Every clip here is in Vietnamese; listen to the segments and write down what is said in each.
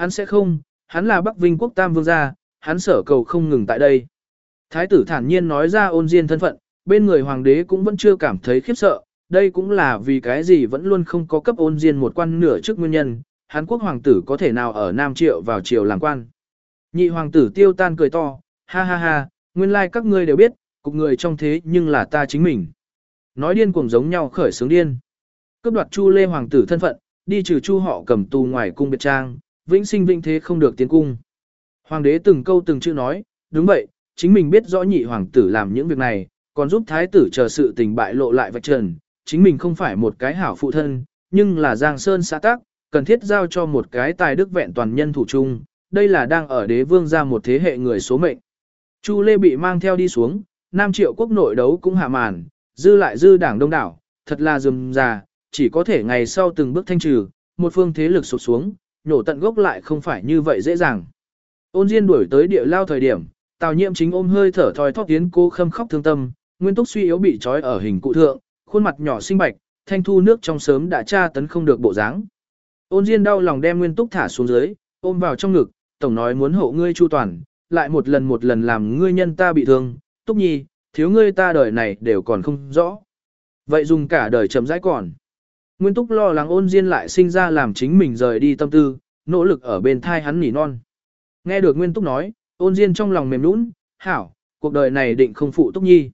Hắn sẽ không, hắn là Bắc Vinh quốc tam vương gia, hắn sở cầu không ngừng tại đây. Thái tử thản nhiên nói ra ôn diên thân phận, bên người hoàng đế cũng vẫn chưa cảm thấy khiếp sợ, đây cũng là vì cái gì vẫn luôn không có cấp ôn diên một quan nửa trước nguyên nhân, Hán quốc hoàng tử có thể nào ở Nam Triệu vào triều làm quan. Nhị hoàng tử tiêu tan cười to, ha ha ha, nguyên lai like các ngươi đều biết, cục người trong thế nhưng là ta chính mình. Nói điên cuồng giống nhau khởi sướng điên. Cấp đoạt Chu Lê hoàng tử thân phận, đi trừ Chu họ cầm tù ngoài cung biệt trang, vĩnh sinh vĩnh thế không được tiến cung. Hoàng đế từng câu từng chữ nói, đúng vậy, chính mình biết rõ nhị hoàng tử làm những việc này, còn giúp thái tử chờ sự tình bại lộ lại vạch trần, chính mình không phải một cái hảo phụ thân, nhưng là Giang Sơn xã tác, cần thiết giao cho một cái tài đức vẹn toàn nhân thủ chung, đây là đang ở đế vương ra một thế hệ người số mệnh. Chu Lê bị mang theo đi xuống, Nam Triệu quốc nội đấu cũng hạ màn, dư lại dư đảng đông đảo, thật là dùm già, chỉ có thể ngày sau từng bước thanh trừ, một phương thế lực sụt xuống, nhổ tận gốc lại không phải như vậy dễ dàng. Ôn Diên đuổi tới địa lao thời điểm, Tào Nhiệm chính ôm hơi thở thoi thóp tiến cô khâm khóc thương tâm, Nguyên Túc suy yếu bị trói ở hình cụ thượng, khuôn mặt nhỏ xinh bạch, thanh thu nước trong sớm đã tra tấn không được bộ dáng. Ôn Diên đau lòng đem Nguyên Túc thả xuống dưới, ôm vào trong ngực, tổng nói muốn hộ ngươi chu toàn, lại một lần một lần làm ngươi nhân ta bị thương, Túc Nhi, thiếu ngươi ta đời này đều còn không rõ. Vậy dùng cả đời chậm rãi còn. Nguyên Túc lo lắng ôn Diên lại sinh ra làm chính mình rời đi tâm tư, nỗ lực ở bên thai hắn nỉ non. Nghe được Nguyên Túc nói, ôn Diên trong lòng mềm nũng, hảo, cuộc đời này định không phụ Túc Nhi.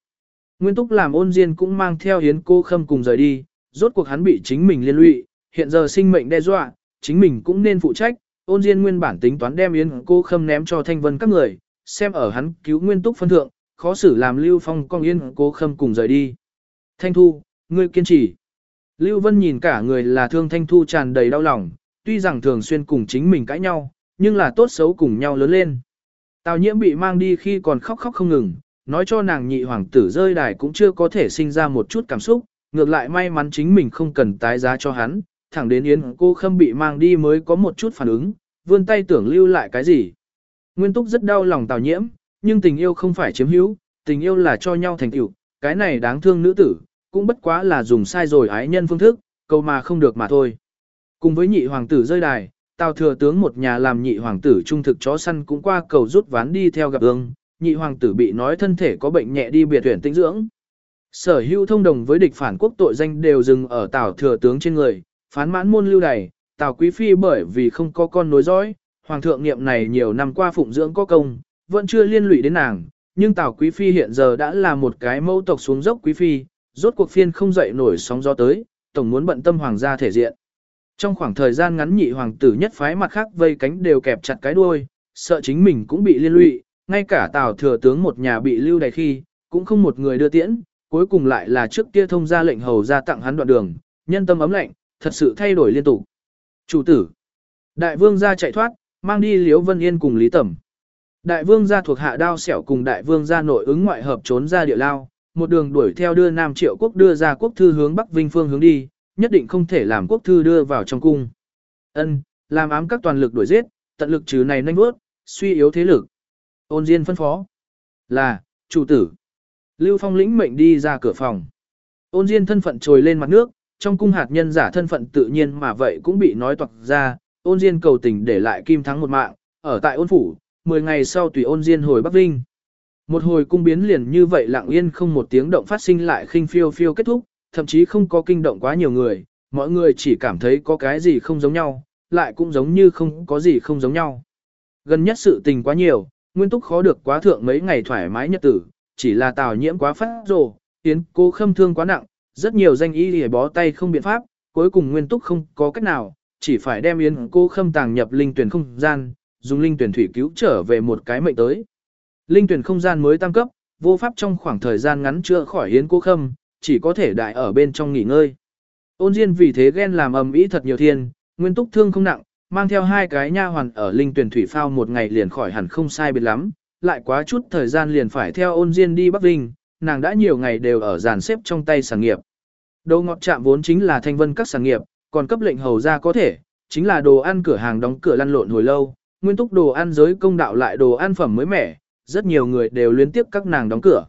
Nguyên Túc làm ôn Diên cũng mang theo hiến cô khâm cùng rời đi, rốt cuộc hắn bị chính mình liên lụy, hiện giờ sinh mệnh đe dọa, chính mình cũng nên phụ trách, ôn Diên nguyên bản tính toán đem yến cô khâm ném cho thanh vân các người, xem ở hắn cứu Nguyên Túc phân thượng, khó xử làm Lưu Phong con Yến cô khâm cùng rời đi. Thanh Thu, ngươi kiên trì. Lưu Vân nhìn cả người là thương Thanh Thu tràn đầy đau lòng, tuy rằng thường xuyên cùng chính mình cãi nhau, nhưng là tốt xấu cùng nhau lớn lên. Tào nhiễm bị mang đi khi còn khóc khóc không ngừng, nói cho nàng nhị hoàng tử rơi đài cũng chưa có thể sinh ra một chút cảm xúc, ngược lại may mắn chính mình không cần tái giá cho hắn, thẳng đến yến cô khâm bị mang đi mới có một chút phản ứng, vươn tay tưởng lưu lại cái gì. Nguyên túc rất đau lòng tào nhiễm, nhưng tình yêu không phải chiếm hữu, tình yêu là cho nhau thành tựu, cái này đáng thương nữ tử, cũng bất quá là dùng sai rồi ái nhân phương thức, câu mà không được mà thôi. Cùng với nhị hoàng tử rơi đài, Tào thừa tướng một nhà làm nhị hoàng tử trung thực chó săn cũng qua cầu rút ván đi theo gặp ương, nhị hoàng tử bị nói thân thể có bệnh nhẹ đi biệt tuyển tĩnh dưỡng. Sở hữu thông đồng với địch phản quốc tội danh đều dừng ở Tào thừa tướng trên người, phán mãn môn lưu đày, Tào quý phi bởi vì không có con nối dõi, hoàng thượng niệm này nhiều năm qua phụng dưỡng có công, vẫn chưa liên lụy đến nàng, nhưng Tào quý phi hiện giờ đã là một cái mẫu tộc xuống dốc quý phi, rốt cuộc phiên không dậy nổi sóng gió tới, tổng muốn bận tâm hoàng gia thể diện. Trong khoảng thời gian ngắn nhị hoàng tử nhất phái mặt khác vây cánh đều kẹp chặt cái đuôi, sợ chính mình cũng bị liên lụy, ngay cả Tào thừa tướng một nhà bị lưu đày khi, cũng không một người đưa tiễn, cuối cùng lại là trước kia thông ra lệnh hầu ra tặng hắn đoạn đường, nhân tâm ấm lạnh, thật sự thay đổi liên tục. Chủ tử, đại vương gia chạy thoát, mang đi Liễu Vân Yên cùng Lý Tẩm. Đại vương gia thuộc hạ đao xẻo cùng đại vương gia nội ứng ngoại hợp trốn ra địa lao, một đường đuổi theo đưa Nam Triệu quốc đưa ra quốc thư hướng Bắc Vinh phương hướng đi, nhất định không thể làm quốc thư đưa vào trong cung. Ân, làm ám các toàn lực đuổi giết, tận lực trừ này nhanh bước, suy yếu thế lực. Ôn Diên phân phó. Là, chủ tử. Lưu Phong lĩnh mệnh đi ra cửa phòng. Ôn Diên thân phận trồi lên mặt nước, trong cung hạt nhân giả thân phận tự nhiên mà vậy cũng bị nói toạc ra. Ôn Diên cầu tình để lại kim thắng một mạng, ở tại ôn phủ, 10 ngày sau tùy ôn Diên hồi Bắc Vinh. Một hồi cung biến liền như vậy lặng yên không một tiếng động phát sinh lại khinh phiêu phiêu kết thúc, thậm chí không có kinh động quá nhiều người, mọi người chỉ cảm thấy có cái gì không giống nhau, lại cũng giống như không có gì không giống nhau. Gần nhất sự tình quá nhiều, nguyên túc khó được quá thượng mấy ngày thoải mái nhật tử, chỉ là tào nhiễm quá phát rồ, tiến cô khâm thương quá nặng, rất nhiều danh y để bó tay không biện pháp, cuối cùng nguyên túc không có cách nào, chỉ phải đem yến cô khâm tàng nhập linh tuyển không gian, dùng linh tuyển thủy cứu trở về một cái mệnh tới. Linh tuyển không gian mới tăng cấp, vô pháp trong khoảng thời gian ngắn chữa khỏi hiến cô khâm, chỉ có thể đại ở bên trong nghỉ ngơi. Ôn Diên vì thế ghen làm ầm ĩ thật nhiều thiên, nguyên túc thương không nặng, mang theo hai cái nha hoàn ở linh tuyển thủy phao một ngày liền khỏi hẳn không sai biệt lắm, lại quá chút thời gian liền phải theo ôn Diên đi Bắc Vinh, nàng đã nhiều ngày đều ở dàn xếp trong tay sản nghiệp. Đồ ngọt chạm vốn chính là thanh vân các sản nghiệp, còn cấp lệnh hầu ra có thể, chính là đồ ăn cửa hàng đóng cửa lăn lộn hồi lâu, nguyên túc đồ ăn giới công đạo lại đồ ăn phẩm mới mẻ, rất nhiều người đều liên tiếp các nàng đóng cửa.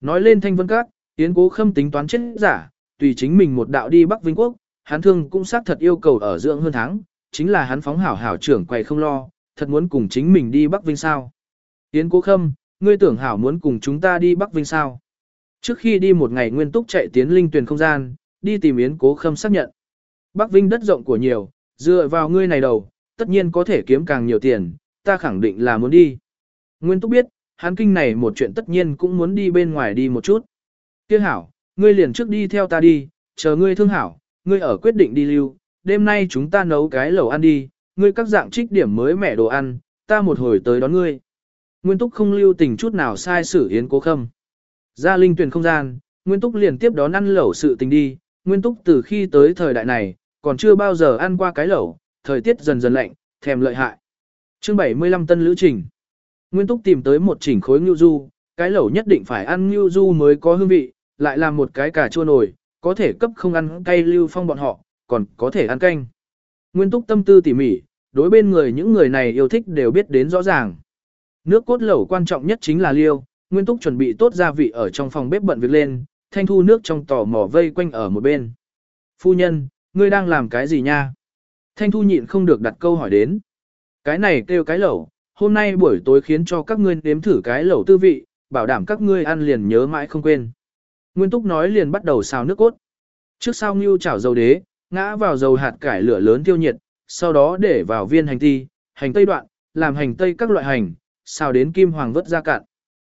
Nói lên thanh vân các, Yến cố khâm tính toán chết giả, tùy chính mình một đạo đi Bắc Vinh Quốc, hắn thương cũng xác thật yêu cầu ở dưỡng hơn tháng, chính là hắn phóng hảo hảo trưởng quầy không lo, thật muốn cùng chính mình đi Bắc Vinh sao. Yến Cố Khâm, ngươi tưởng hảo muốn cùng chúng ta đi Bắc Vinh sao. Trước khi đi một ngày nguyên túc chạy tiến linh tuyển không gian, đi tìm Yến Cố Khâm xác nhận. Bắc Vinh đất rộng của nhiều, dựa vào ngươi này đầu, tất nhiên có thể kiếm càng nhiều tiền, ta khẳng định là muốn đi. Nguyên Túc biết, hắn kinh này một chuyện tất nhiên cũng muốn đi bên ngoài đi một chút. Kia hảo, ngươi liền trước đi theo ta đi, chờ ngươi thương hảo, ngươi ở quyết định đi lưu, đêm nay chúng ta nấu cái lẩu ăn đi, ngươi các dạng trích điểm mới mẻ đồ ăn, ta một hồi tới đón ngươi. Nguyên Túc không lưu tình chút nào sai sử Yến Cố Khâm. Ra linh tuyển không gian, Nguyên Túc liền tiếp đón ăn lẩu sự tình đi, Nguyên Túc từ khi tới thời đại này, còn chưa bao giờ ăn qua cái lẩu, thời tiết dần dần lạnh, thèm lợi hại. Chương 75 tân lữ trình. Nguyên Túc tìm tới một chỉnh khối ngưu du, cái lẩu nhất định phải ăn ngưu du mới có hương vị, lại làm một cái cà chua nổi, có thể cấp không ăn cay lưu phong bọn họ, còn có thể ăn canh. Nguyên Túc tâm tư tỉ mỉ, đối bên người những người này yêu thích đều biết đến rõ ràng. Nước cốt lẩu quan trọng nhất chính là liêu, Nguyên Túc chuẩn bị tốt gia vị ở trong phòng bếp bận việc lên, thanh thu nước trong tỏ mỏ vây quanh ở một bên. Phu nhân, ngươi đang làm cái gì nha? Thanh thu nhịn không được đặt câu hỏi đến. Cái này kêu cái lẩu, hôm nay buổi tối khiến cho các ngươi nếm thử cái lẩu tư vị, bảo đảm các ngươi ăn liền nhớ mãi không quên. Nguyên Túc nói liền bắt đầu xào nước cốt. Trước sau ngưu chảo dầu đế, ngã vào dầu hạt cải lửa lớn tiêu nhiệt, sau đó để vào viên hành ti, hành tây đoạn, làm hành tây các loại hành, xào đến kim hoàng vớt ra cạn.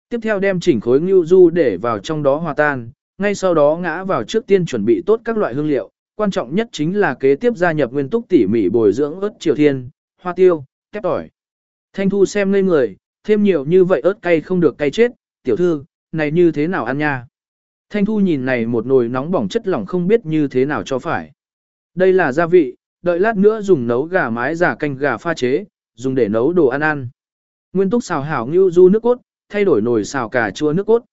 Tiếp theo đem chỉnh khối ngưu du để vào trong đó hòa tan, ngay sau đó ngã vào trước tiên chuẩn bị tốt các loại hương liệu, quan trọng nhất chính là kế tiếp gia nhập nguyên túc tỉ mỉ bồi dưỡng ớt triều thiên, hoa tiêu, kép tỏi. Thanh thu xem ngây người, thêm nhiều như vậy ớt cay không được cay chết, tiểu thư, này như thế nào ăn nha. Thanh thu nhìn này một nồi nóng bỏng chất lỏng không biết như thế nào cho phải. Đây là gia vị, đợi lát nữa dùng nấu gà mái giả canh gà pha chế, dùng để nấu đồ ăn ăn. Nguyên túc xào hảo ngưu du nước cốt, thay đổi nồi xào cà chua nước cốt.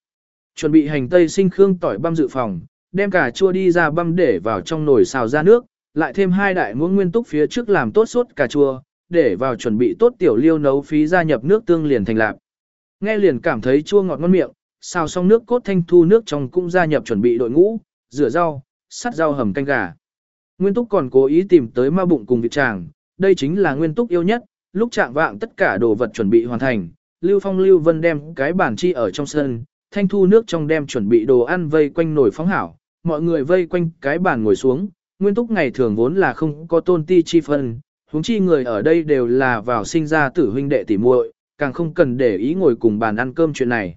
Chuẩn bị hành tây sinh khương tỏi băm dự phòng, đem cà chua đi ra băm để vào trong nồi xào ra nước, lại thêm hai đại muỗng nguyên túc phía trước làm tốt sốt cà chua, để vào chuẩn bị tốt tiểu liêu nấu phí gia nhập nước tương liền thành lạp. Nghe liền cảm thấy chua ngọt ngon miệng, xào xong nước cốt thanh thu nước trong cũng gia nhập chuẩn bị đội ngũ, rửa rau, sắt rau hầm canh gà. Nguyên túc còn cố ý tìm tới ma bụng cùng vịt tràng, đây chính là nguyên túc yêu nhất, lúc trạng vạng tất cả đồ vật chuẩn bị hoàn thành, Lưu Phong Lưu Vân đem cái bản chi ở trong sân, thanh thu nước trong đem chuẩn bị đồ ăn vây quanh nồi phóng hảo, mọi người vây quanh cái bàn ngồi xuống, nguyên túc ngày thường vốn là không có tôn ti chi phân, huống chi người ở đây đều là vào sinh ra tử huynh đệ tỉ muội, càng không cần để ý ngồi cùng bàn ăn cơm chuyện này.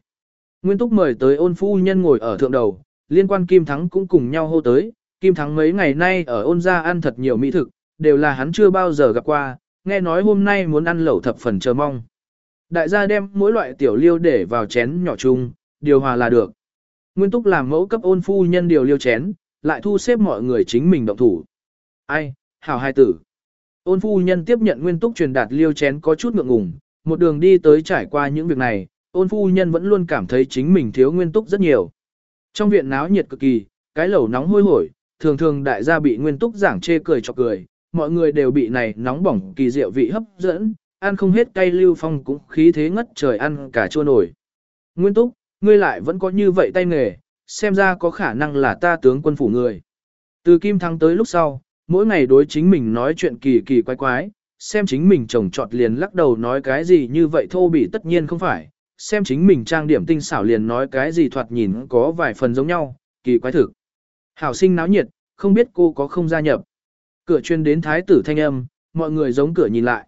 Nguyên túc mời tới ôn phu nhân ngồi ở thượng đầu, liên quan Kim Thắng cũng cùng nhau hô tới, Kim Thắng mấy ngày nay ở ôn gia ăn thật nhiều mỹ thực, đều là hắn chưa bao giờ gặp qua, nghe nói hôm nay muốn ăn lẩu thập phần chờ mong. Đại gia đem mỗi loại tiểu liêu để vào chén nhỏ chung, điều hòa là được. Nguyên túc làm mẫu cấp ôn phu nhân điều liêu chén, lại thu xếp mọi người chính mình động thủ. Ai, hảo hai tử. Ôn phu nhân tiếp nhận nguyên túc truyền đạt liêu chén có chút ngượng ngùng, một đường đi tới trải qua những việc này, ôn phu nhân vẫn luôn cảm thấy chính mình thiếu nguyên túc rất nhiều. Trong viện náo nhiệt cực kỳ, cái lẩu nóng hôi hổi, thường thường đại gia bị nguyên túc giảng chê cười cho cười, mọi người đều bị này nóng bỏng kỳ diệu vị hấp dẫn, ăn không hết cay lưu phong cũng khí thế ngất trời ăn cả chua nổi. Nguyên túc, ngươi lại vẫn có như vậy tay nghề, xem ra có khả năng là ta tướng quân phủ người. Từ Kim Thắng tới lúc sau, mỗi ngày đối chính mình nói chuyện kỳ kỳ quái quái, xem chính mình trồng trọt liền lắc đầu nói cái gì như vậy thô bị tất nhiên không phải, xem chính mình trang điểm tinh xảo liền nói cái gì thoạt nhìn có vài phần giống nhau, kỳ quái thực. Hảo sinh náo nhiệt, không biết cô có không gia nhập. Cửa chuyên đến thái tử thanh âm, mọi người giống cửa nhìn lại.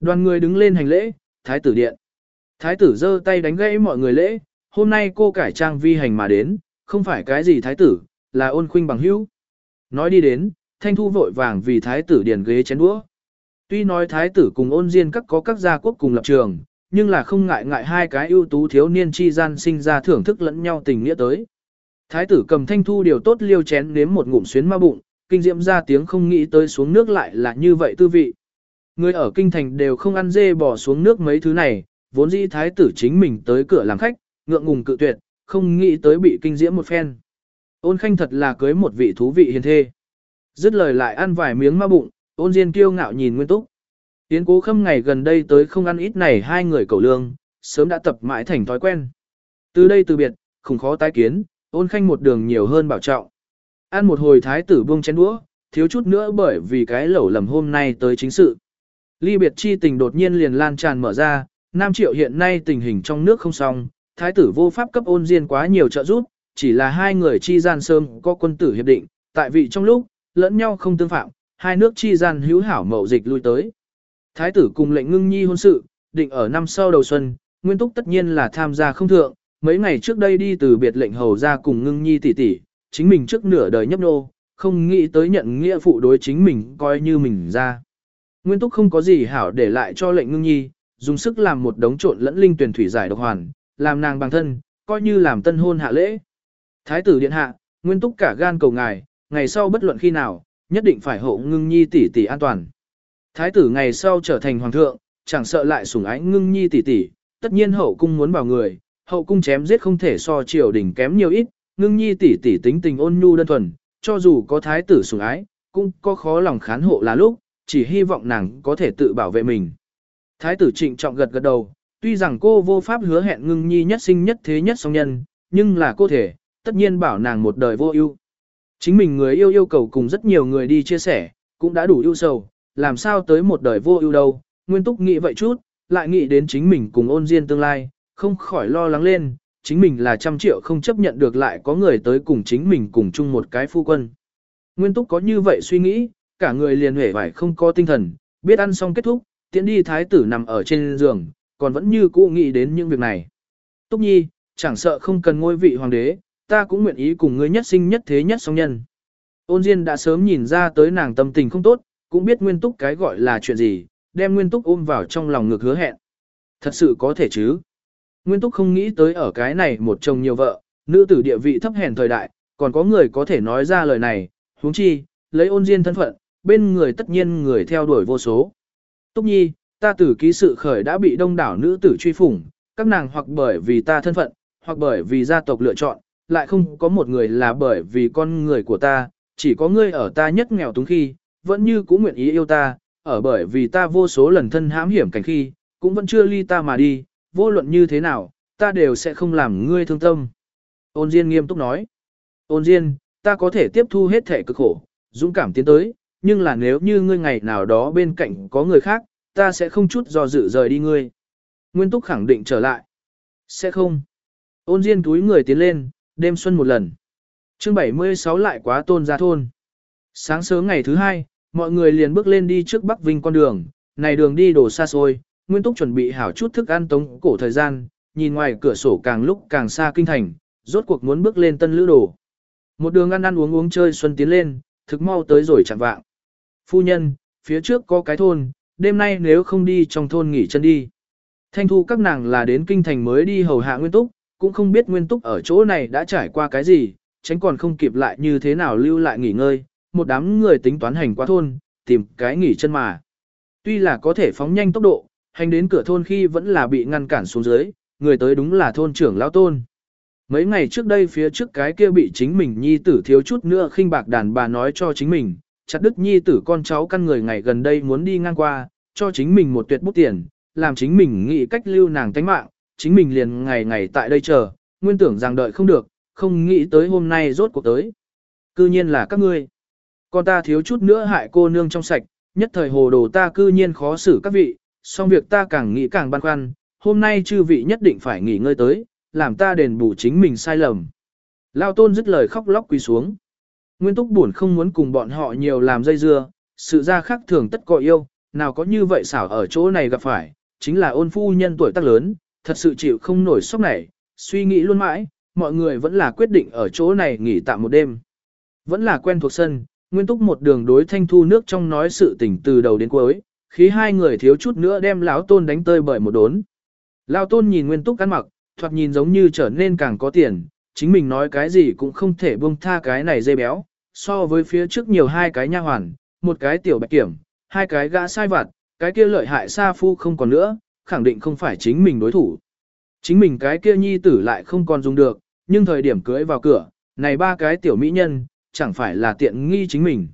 Đoàn người đứng lên hành lễ, thái tử điện. Thái tử giơ tay đánh gãy mọi người lễ, hôm nay cô cải trang vi hành mà đến, không phải cái gì thái tử, là ôn khuynh bằng hữu. Nói đi đến, thanh thu vội vàng vì thái tử điền ghế chén đũa. Tuy nói thái tử cùng ôn diên các có các gia quốc cùng lập trường, nhưng là không ngại ngại hai cái ưu tú thiếu niên chi gian sinh ra thưởng thức lẫn nhau tình nghĩa tới. Thái tử cầm thanh thu điều tốt liêu chén nếm một ngụm xuyến ma bụng, kinh diễm ra tiếng không nghĩ tới xuống nước lại là như vậy tư vị. Người ở kinh thành đều không ăn dê bỏ xuống nước mấy thứ này, vốn dĩ thái tử chính mình tới cửa làm khách, ngượng ngùng cự tuyệt, không nghĩ tới bị kinh diễm một phen. Ôn khanh thật là cưới một vị thú vị hiền thê. Dứt lời lại ăn vài miếng ma bụng, ôn diên kiêu ngạo nhìn nguyên túc. Tiến cố khâm ngày gần đây tới không ăn ít này hai người cầu lương, sớm đã tập mãi thành thói quen. Từ đây từ biệt, không khó tái kiến, ôn khanh một đường nhiều hơn bảo trọng. Ăn một hồi thái tử buông chén đũa, thiếu chút nữa bởi vì cái lẩu lầm hôm nay tới chính sự. Ly biệt chi tình đột nhiên liền lan tràn mở ra, Nam Triệu hiện nay tình hình trong nước không xong, thái tử vô pháp cấp ôn diên quá nhiều trợ giúp, chỉ là hai người chi gian sớm có quân tử hiệp định, tại vị trong lúc, lẫn nhau không tương phạm, hai nước chi gian hữu hảo mậu dịch lui tới. Thái tử cùng lệnh ngưng nhi hôn sự, định ở năm sau đầu xuân, Nguyên Túc tất nhiên là tham gia không thượng, mấy ngày trước đây đi từ biệt lệnh hầu ra cùng ngưng nhi tỷ tỷ, chính mình trước nửa đời nhấp nô, không nghĩ tới nhận nghĩa phụ đối chính mình coi như mình ra. Nguyên Túc không có gì hảo để lại cho lệnh ngưng nhi, dùng sức làm một đống trộn lẫn linh tuyển thủy giải độc hoàn, làm nàng bằng thân, coi như làm tân hôn hạ lễ. Thái tử điện hạ, Nguyên Túc cả gan cầu ngài, ngày sau bất luận khi nào, nhất định phải hộ ngưng nhi tỷ tỷ an toàn. Thái tử ngày sau trở thành hoàng thượng, chẳng sợ lại sủng ái ngưng nhi tỷ tỷ, tất nhiên hậu cung muốn bảo người, hậu cung chém giết không thể so triều đình kém nhiều ít, ngưng nhi tỷ tỷ tính tình ôn nhu đơn thuần, cho dù có thái tử sủng ái, cũng có khó lòng khán hộ là lúc, chỉ hy vọng nàng có thể tự bảo vệ mình. Thái tử trịnh trọng gật gật đầu, tuy rằng cô vô pháp hứa hẹn ngưng nhi nhất sinh nhất thế nhất song nhân, nhưng là cô thể, tất nhiên bảo nàng một đời vô ưu. Chính mình người yêu yêu cầu cùng rất nhiều người đi chia sẻ, cũng đã đủ ưu sầu, làm sao tới một đời vô ưu đâu. Nguyên túc nghĩ vậy chút, lại nghĩ đến chính mình cùng ôn diên tương lai, không khỏi lo lắng lên, chính mình là trăm triệu không chấp nhận được lại có người tới cùng chính mình cùng chung một cái phu quân. Nguyên túc có như vậy suy nghĩ, cả người liền hể vải không có tinh thần, biết ăn xong kết thúc, tiễn đi thái tử nằm ở trên giường, còn vẫn như cũ nghĩ đến những việc này. Túc nhi, chẳng sợ không cần ngôi vị hoàng đế, ta cũng nguyện ý cùng ngươi nhất sinh nhất thế nhất song nhân. Ôn Diên đã sớm nhìn ra tới nàng tâm tình không tốt, cũng biết nguyên túc cái gọi là chuyện gì, đem nguyên túc ôm vào trong lòng ngực hứa hẹn. Thật sự có thể chứ. Nguyên túc không nghĩ tới ở cái này một chồng nhiều vợ, nữ tử địa vị thấp hèn thời đại, còn có người có thể nói ra lời này, huống chi, lấy ôn diên thân phận, bên người tất nhiên người theo đuổi vô số. Túc nhi, ta tử ký sự khởi đã bị đông đảo nữ tử truy phủng, các nàng hoặc bởi vì ta thân phận, hoặc bởi vì gia tộc lựa chọn, lại không có một người là bởi vì con người của ta, chỉ có ngươi ở ta nhất nghèo túng khi, vẫn như cũng nguyện ý yêu ta, ở bởi vì ta vô số lần thân hãm hiểm cảnh khi, cũng vẫn chưa ly ta mà đi, vô luận như thế nào, ta đều sẽ không làm ngươi thương tâm. Ôn Diên nghiêm túc nói, ôn Diên, ta có thể tiếp thu hết thể cực khổ, dũng cảm tiến tới, nhưng là nếu như ngươi ngày nào đó bên cạnh có người khác, ta sẽ không chút do dự rời đi ngươi. Nguyên Túc khẳng định trở lại. Sẽ không. Ôn Diên túi người tiến lên, đêm xuân một lần. chương 76 lại quá tôn ra thôn. Sáng sớm ngày thứ hai, mọi người liền bước lên đi trước Bắc Vinh con đường, này đường đi đổ xa xôi, Nguyên Túc chuẩn bị hảo chút thức ăn tống cổ thời gian, nhìn ngoài cửa sổ càng lúc càng xa kinh thành, rốt cuộc muốn bước lên tân lữ đồ. Một đường ăn ăn uống uống chơi xuân tiến lên, thực mau tới rồi chẳng vạng. Phu nhân, phía trước có cái thôn, đêm nay nếu không đi trong thôn nghỉ chân đi. Thanh thu các nàng là đến kinh thành mới đi hầu hạ Nguyên Túc, cũng không biết Nguyên Túc ở chỗ này đã trải qua cái gì, tránh còn không kịp lại như thế nào lưu lại nghỉ ngơi, một đám người tính toán hành qua thôn, tìm cái nghỉ chân mà. Tuy là có thể phóng nhanh tốc độ, hành đến cửa thôn khi vẫn là bị ngăn cản xuống dưới, người tới đúng là thôn trưởng lão tôn. Mấy ngày trước đây phía trước cái kia bị chính mình nhi tử thiếu chút nữa khinh bạc đàn bà nói cho chính mình, chặt đứt nhi tử con cháu căn người ngày gần đây muốn đi ngang qua, cho chính mình một tuyệt bút tiền, làm chính mình nghĩ cách lưu nàng tánh mạng, chính mình liền ngày ngày tại đây chờ, nguyên tưởng rằng đợi không được, không nghĩ tới hôm nay rốt cuộc tới. Cư nhiên là các ngươi. Con ta thiếu chút nữa hại cô nương trong sạch, nhất thời hồ đồ ta cư nhiên khó xử các vị, song việc ta càng nghĩ càng băn khoăn, hôm nay chư vị nhất định phải nghỉ ngơi tới, làm ta đền bù chính mình sai lầm. Lao tôn dứt lời khóc lóc quỳ xuống. Nguyên túc buồn không muốn cùng bọn họ nhiều làm dây dưa, sự ra khác thường tất có yêu, nào có như vậy xảo ở chỗ này gặp phải, chính là ôn phu nhân tuổi tác lớn, thật sự chịu không nổi sốc này, suy nghĩ luôn mãi, mọi người vẫn là quyết định ở chỗ này nghỉ tạm một đêm. Vẫn là quen thuộc sân, Nguyên Túc một đường đối thanh thu nước trong nói sự tình từ đầu đến cuối, khi hai người thiếu chút nữa đem lão tôn đánh tơi bởi một đốn. Lão tôn nhìn Nguyên Túc ăn mặc, thoạt nhìn giống như trở nên càng có tiền, chính mình nói cái gì cũng không thể buông tha cái này dây béo, so với phía trước nhiều hai cái nha hoàn, một cái tiểu bạch kiểm, hai cái gã sai vặt, cái kia lợi hại xa phu không còn nữa, khẳng định không phải chính mình đối thủ. Chính mình cái kia nhi tử lại không còn dùng được, nhưng thời điểm cưới vào cửa, này ba cái tiểu mỹ nhân, chẳng phải là tiện nghi chính mình.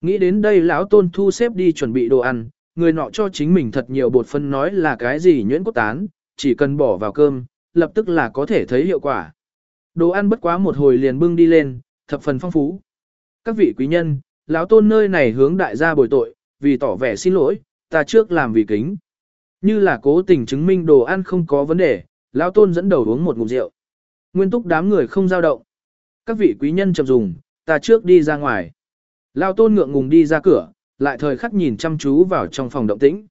Nghĩ đến đây lão tôn thu xếp đi chuẩn bị đồ ăn, người nọ cho chính mình thật nhiều bột phân nói là cái gì nhuyễn cốt tán, chỉ cần bỏ vào cơm, lập tức là có thể thấy hiệu quả. Đồ ăn bất quá một hồi liền bưng đi lên, thập phần phong phú. Các vị quý nhân, lão tôn nơi này hướng đại gia bồi tội, vì tỏ vẻ xin lỗi, ta trước làm vì kính. Như là cố tình chứng minh đồ ăn không có vấn đề, lão tôn dẫn đầu uống một ngụm rượu. Nguyên túc đám người không giao động. Các vị quý nhân chậm dùng, ta trước đi ra ngoài. Lão tôn ngượng ngùng đi ra cửa, lại thời khắc nhìn chăm chú vào trong phòng động tĩnh.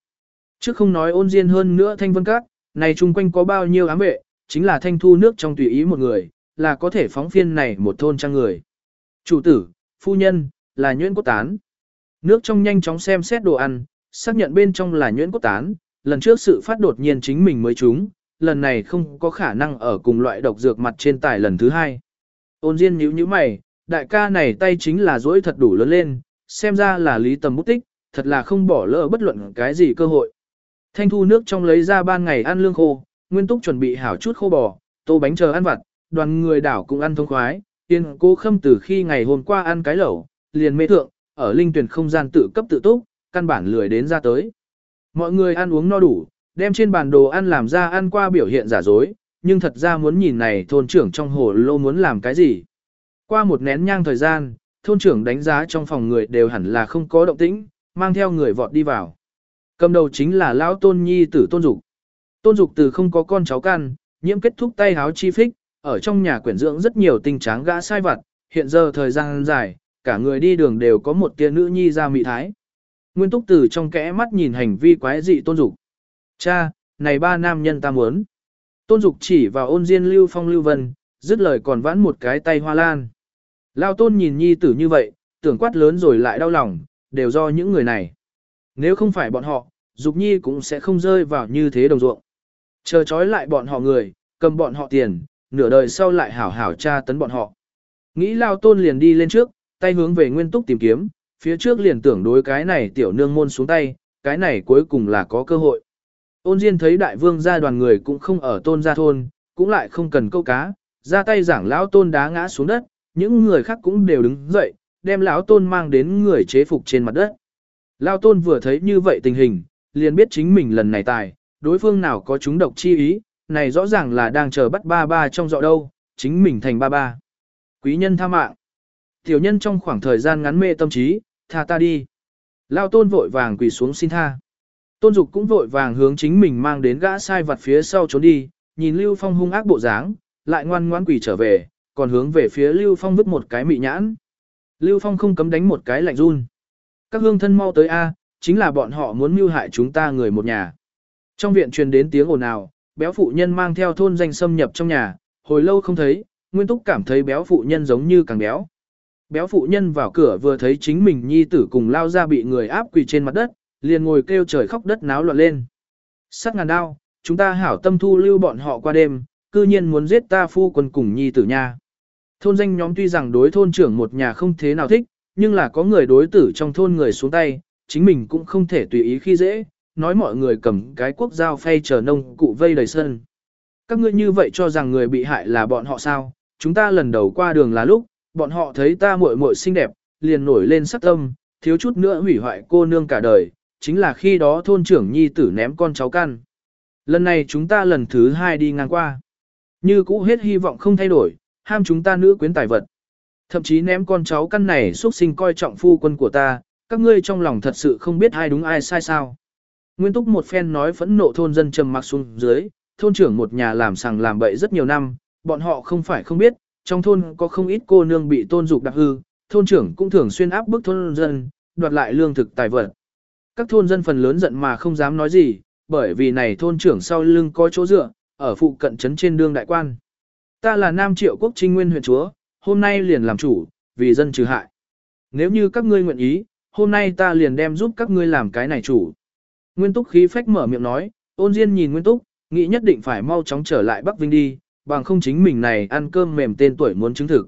Trước không nói ôn diên hơn nữa thanh vân các, này chung quanh có bao nhiêu ám vệ, chính là thanh thu nước trong tùy ý một người, là có thể phóng phiên này một thôn trang người. Chủ tử, phu nhân, là nhuyễn cốt tán. Nước trong nhanh chóng xem xét đồ ăn, xác nhận bên trong là nhuyễn cốt tán, lần trước sự phát đột nhiên chính mình mới trúng, lần này không có khả năng ở cùng loại độc dược mặt trên tài lần thứ hai. Ôn Diên nhíu nhíu mày, đại ca này tay chính là dỗi thật đủ lớn lên, xem ra là lý tầm bút tích, thật là không bỏ lỡ bất luận cái gì cơ hội. Thanh thu nước trong lấy ra ban ngày ăn lương khô, nguyên túc chuẩn bị hảo chút khô bò, tô bánh chờ ăn vặt, đoàn người đảo cũng ăn thông khoái, tiên cố khâm từ khi ngày hôm qua ăn cái lẩu, liền mê thượng, ở linh tuyển không gian tự cấp tự túc, căn bản lười đến ra tới. Mọi người ăn uống no đủ, đem trên bàn đồ ăn làm ra ăn qua biểu hiện giả dối, nhưng thật ra muốn nhìn này thôn trưởng trong hồ lô muốn làm cái gì. Qua một nén nhang thời gian, thôn trưởng đánh giá trong phòng người đều hẳn là không có động tĩnh, mang theo người vọt đi vào. Cầm đầu chính là lão tôn nhi tử tôn dục. Tôn dục từ không có con cháu căn, nhiễm kết thúc tay háo chi phích, ở trong nhà quyển dưỡng rất nhiều tình tráng gã sai vặt, hiện giờ thời gian dài, cả người đi đường đều có một tia nữ nhi ra mị thái. Nguyên túc từ trong kẽ mắt nhìn hành vi quái dị tôn dục. Cha, này ba nam nhân ta muốn. Tôn dục chỉ vào ôn diên lưu phong lưu vân, dứt lời còn vãn một cái tay hoa lan. Lao tôn nhìn nhi tử như vậy, tưởng quát lớn rồi lại đau lòng, đều do những người này. Nếu không phải bọn họ, dục nhi cũng sẽ không rơi vào như thế đồng ruộng. Chờ trói lại bọn họ người, cầm bọn họ tiền, nửa đời sau lại hảo hảo tra tấn bọn họ. Nghĩ lao tôn liền đi lên trước, tay hướng về nguyên túc tìm kiếm, phía trước liền tưởng đối cái này tiểu nương môn xuống tay, cái này cuối cùng là có cơ hội. Ôn Diên thấy đại vương gia đoàn người cũng không ở tôn gia thôn, cũng lại không cần câu cá, ra tay giảng lão tôn đá ngã xuống đất, những người khác cũng đều đứng dậy, đem lão tôn mang đến người chế phục trên mặt đất. Lão tôn vừa thấy như vậy tình hình, liền biết chính mình lần này tài, đối phương nào có chúng độc chi ý, này rõ ràng là đang chờ bắt ba ba trong dọ đâu, chính mình thành ba ba. Quý nhân tha mạng. Tiểu nhân trong khoảng thời gian ngắn mê tâm trí, tha ta đi. Lao tôn vội vàng quỳ xuống xin tha. Tôn dục cũng vội vàng hướng chính mình mang đến gã sai vặt phía sau trốn đi, nhìn Lưu Phong hung ác bộ dáng, lại ngoan ngoan quỳ trở về, còn hướng về phía Lưu Phong vứt một cái mị nhãn. Lưu Phong không cấm đánh một cái lạnh run. Các hương thân mau tới A, chính là bọn họ muốn mưu hại chúng ta người một nhà. Trong viện truyền đến tiếng ồn ào, béo phụ nhân mang theo thôn danh xâm nhập trong nhà, hồi lâu không thấy, Nguyên Túc cảm thấy béo phụ nhân giống như càng béo. Béo phụ nhân vào cửa vừa thấy chính mình nhi tử cùng lao ra bị người áp quỳ trên mặt đất, liền ngồi kêu trời khóc đất náo loạn lên. Sát ngàn đao, chúng ta hảo tâm thu lưu bọn họ qua đêm, cư nhiên muốn giết ta phu quân cùng nhi tử nha. Thôn danh nhóm tuy rằng đối thôn trưởng một nhà không thế nào thích, nhưng là có người đối tử trong thôn người xuống tay, chính mình cũng không thể tùy ý khi dễ, nói mọi người cầm cái quốc dao phay chờ nông cụ vây đầy sân. Các ngươi như vậy cho rằng người bị hại là bọn họ sao, chúng ta lần đầu qua đường là lúc, bọn họ thấy ta muội muội xinh đẹp, liền nổi lên sắc tâm, thiếu chút nữa hủy hoại cô nương cả đời, chính là khi đó thôn trưởng nhi tử ném con cháu căn. Lần này chúng ta lần thứ hai đi ngang qua. Như cũ hết hy vọng không thay đổi, ham chúng ta nữ quyến tài vật. Thậm chí ném con cháu căn này xuất sinh coi trọng phu quân của ta, các ngươi trong lòng thật sự không biết ai đúng ai sai sao. Nguyên túc một phen nói phẫn nộ thôn dân trầm mặc xuống dưới, thôn trưởng một nhà làm sàng làm bậy rất nhiều năm, bọn họ không phải không biết, trong thôn có không ít cô nương bị tôn dục đạp hư, thôn trưởng cũng thường xuyên áp bức thôn dân, đoạt lại lương thực tài vật. Các thôn dân phần lớn giận mà không dám nói gì, bởi vì này thôn trưởng sau lưng có chỗ dựa, ở phụ cận trấn trên đương đại quan. Ta là Nam Triệu Quốc Trinh Nguyên huyện chúa, hôm nay liền làm chủ, vì dân trừ hại. Nếu như các ngươi nguyện ý, hôm nay ta liền đem giúp các ngươi làm cái này chủ. Nguyên Túc khí phách mở miệng nói, ôn Diên nhìn Nguyên Túc, nghĩ nhất định phải mau chóng trở lại Bắc Vinh đi, bằng không chính mình này ăn cơm mềm tên tuổi muốn chứng thực.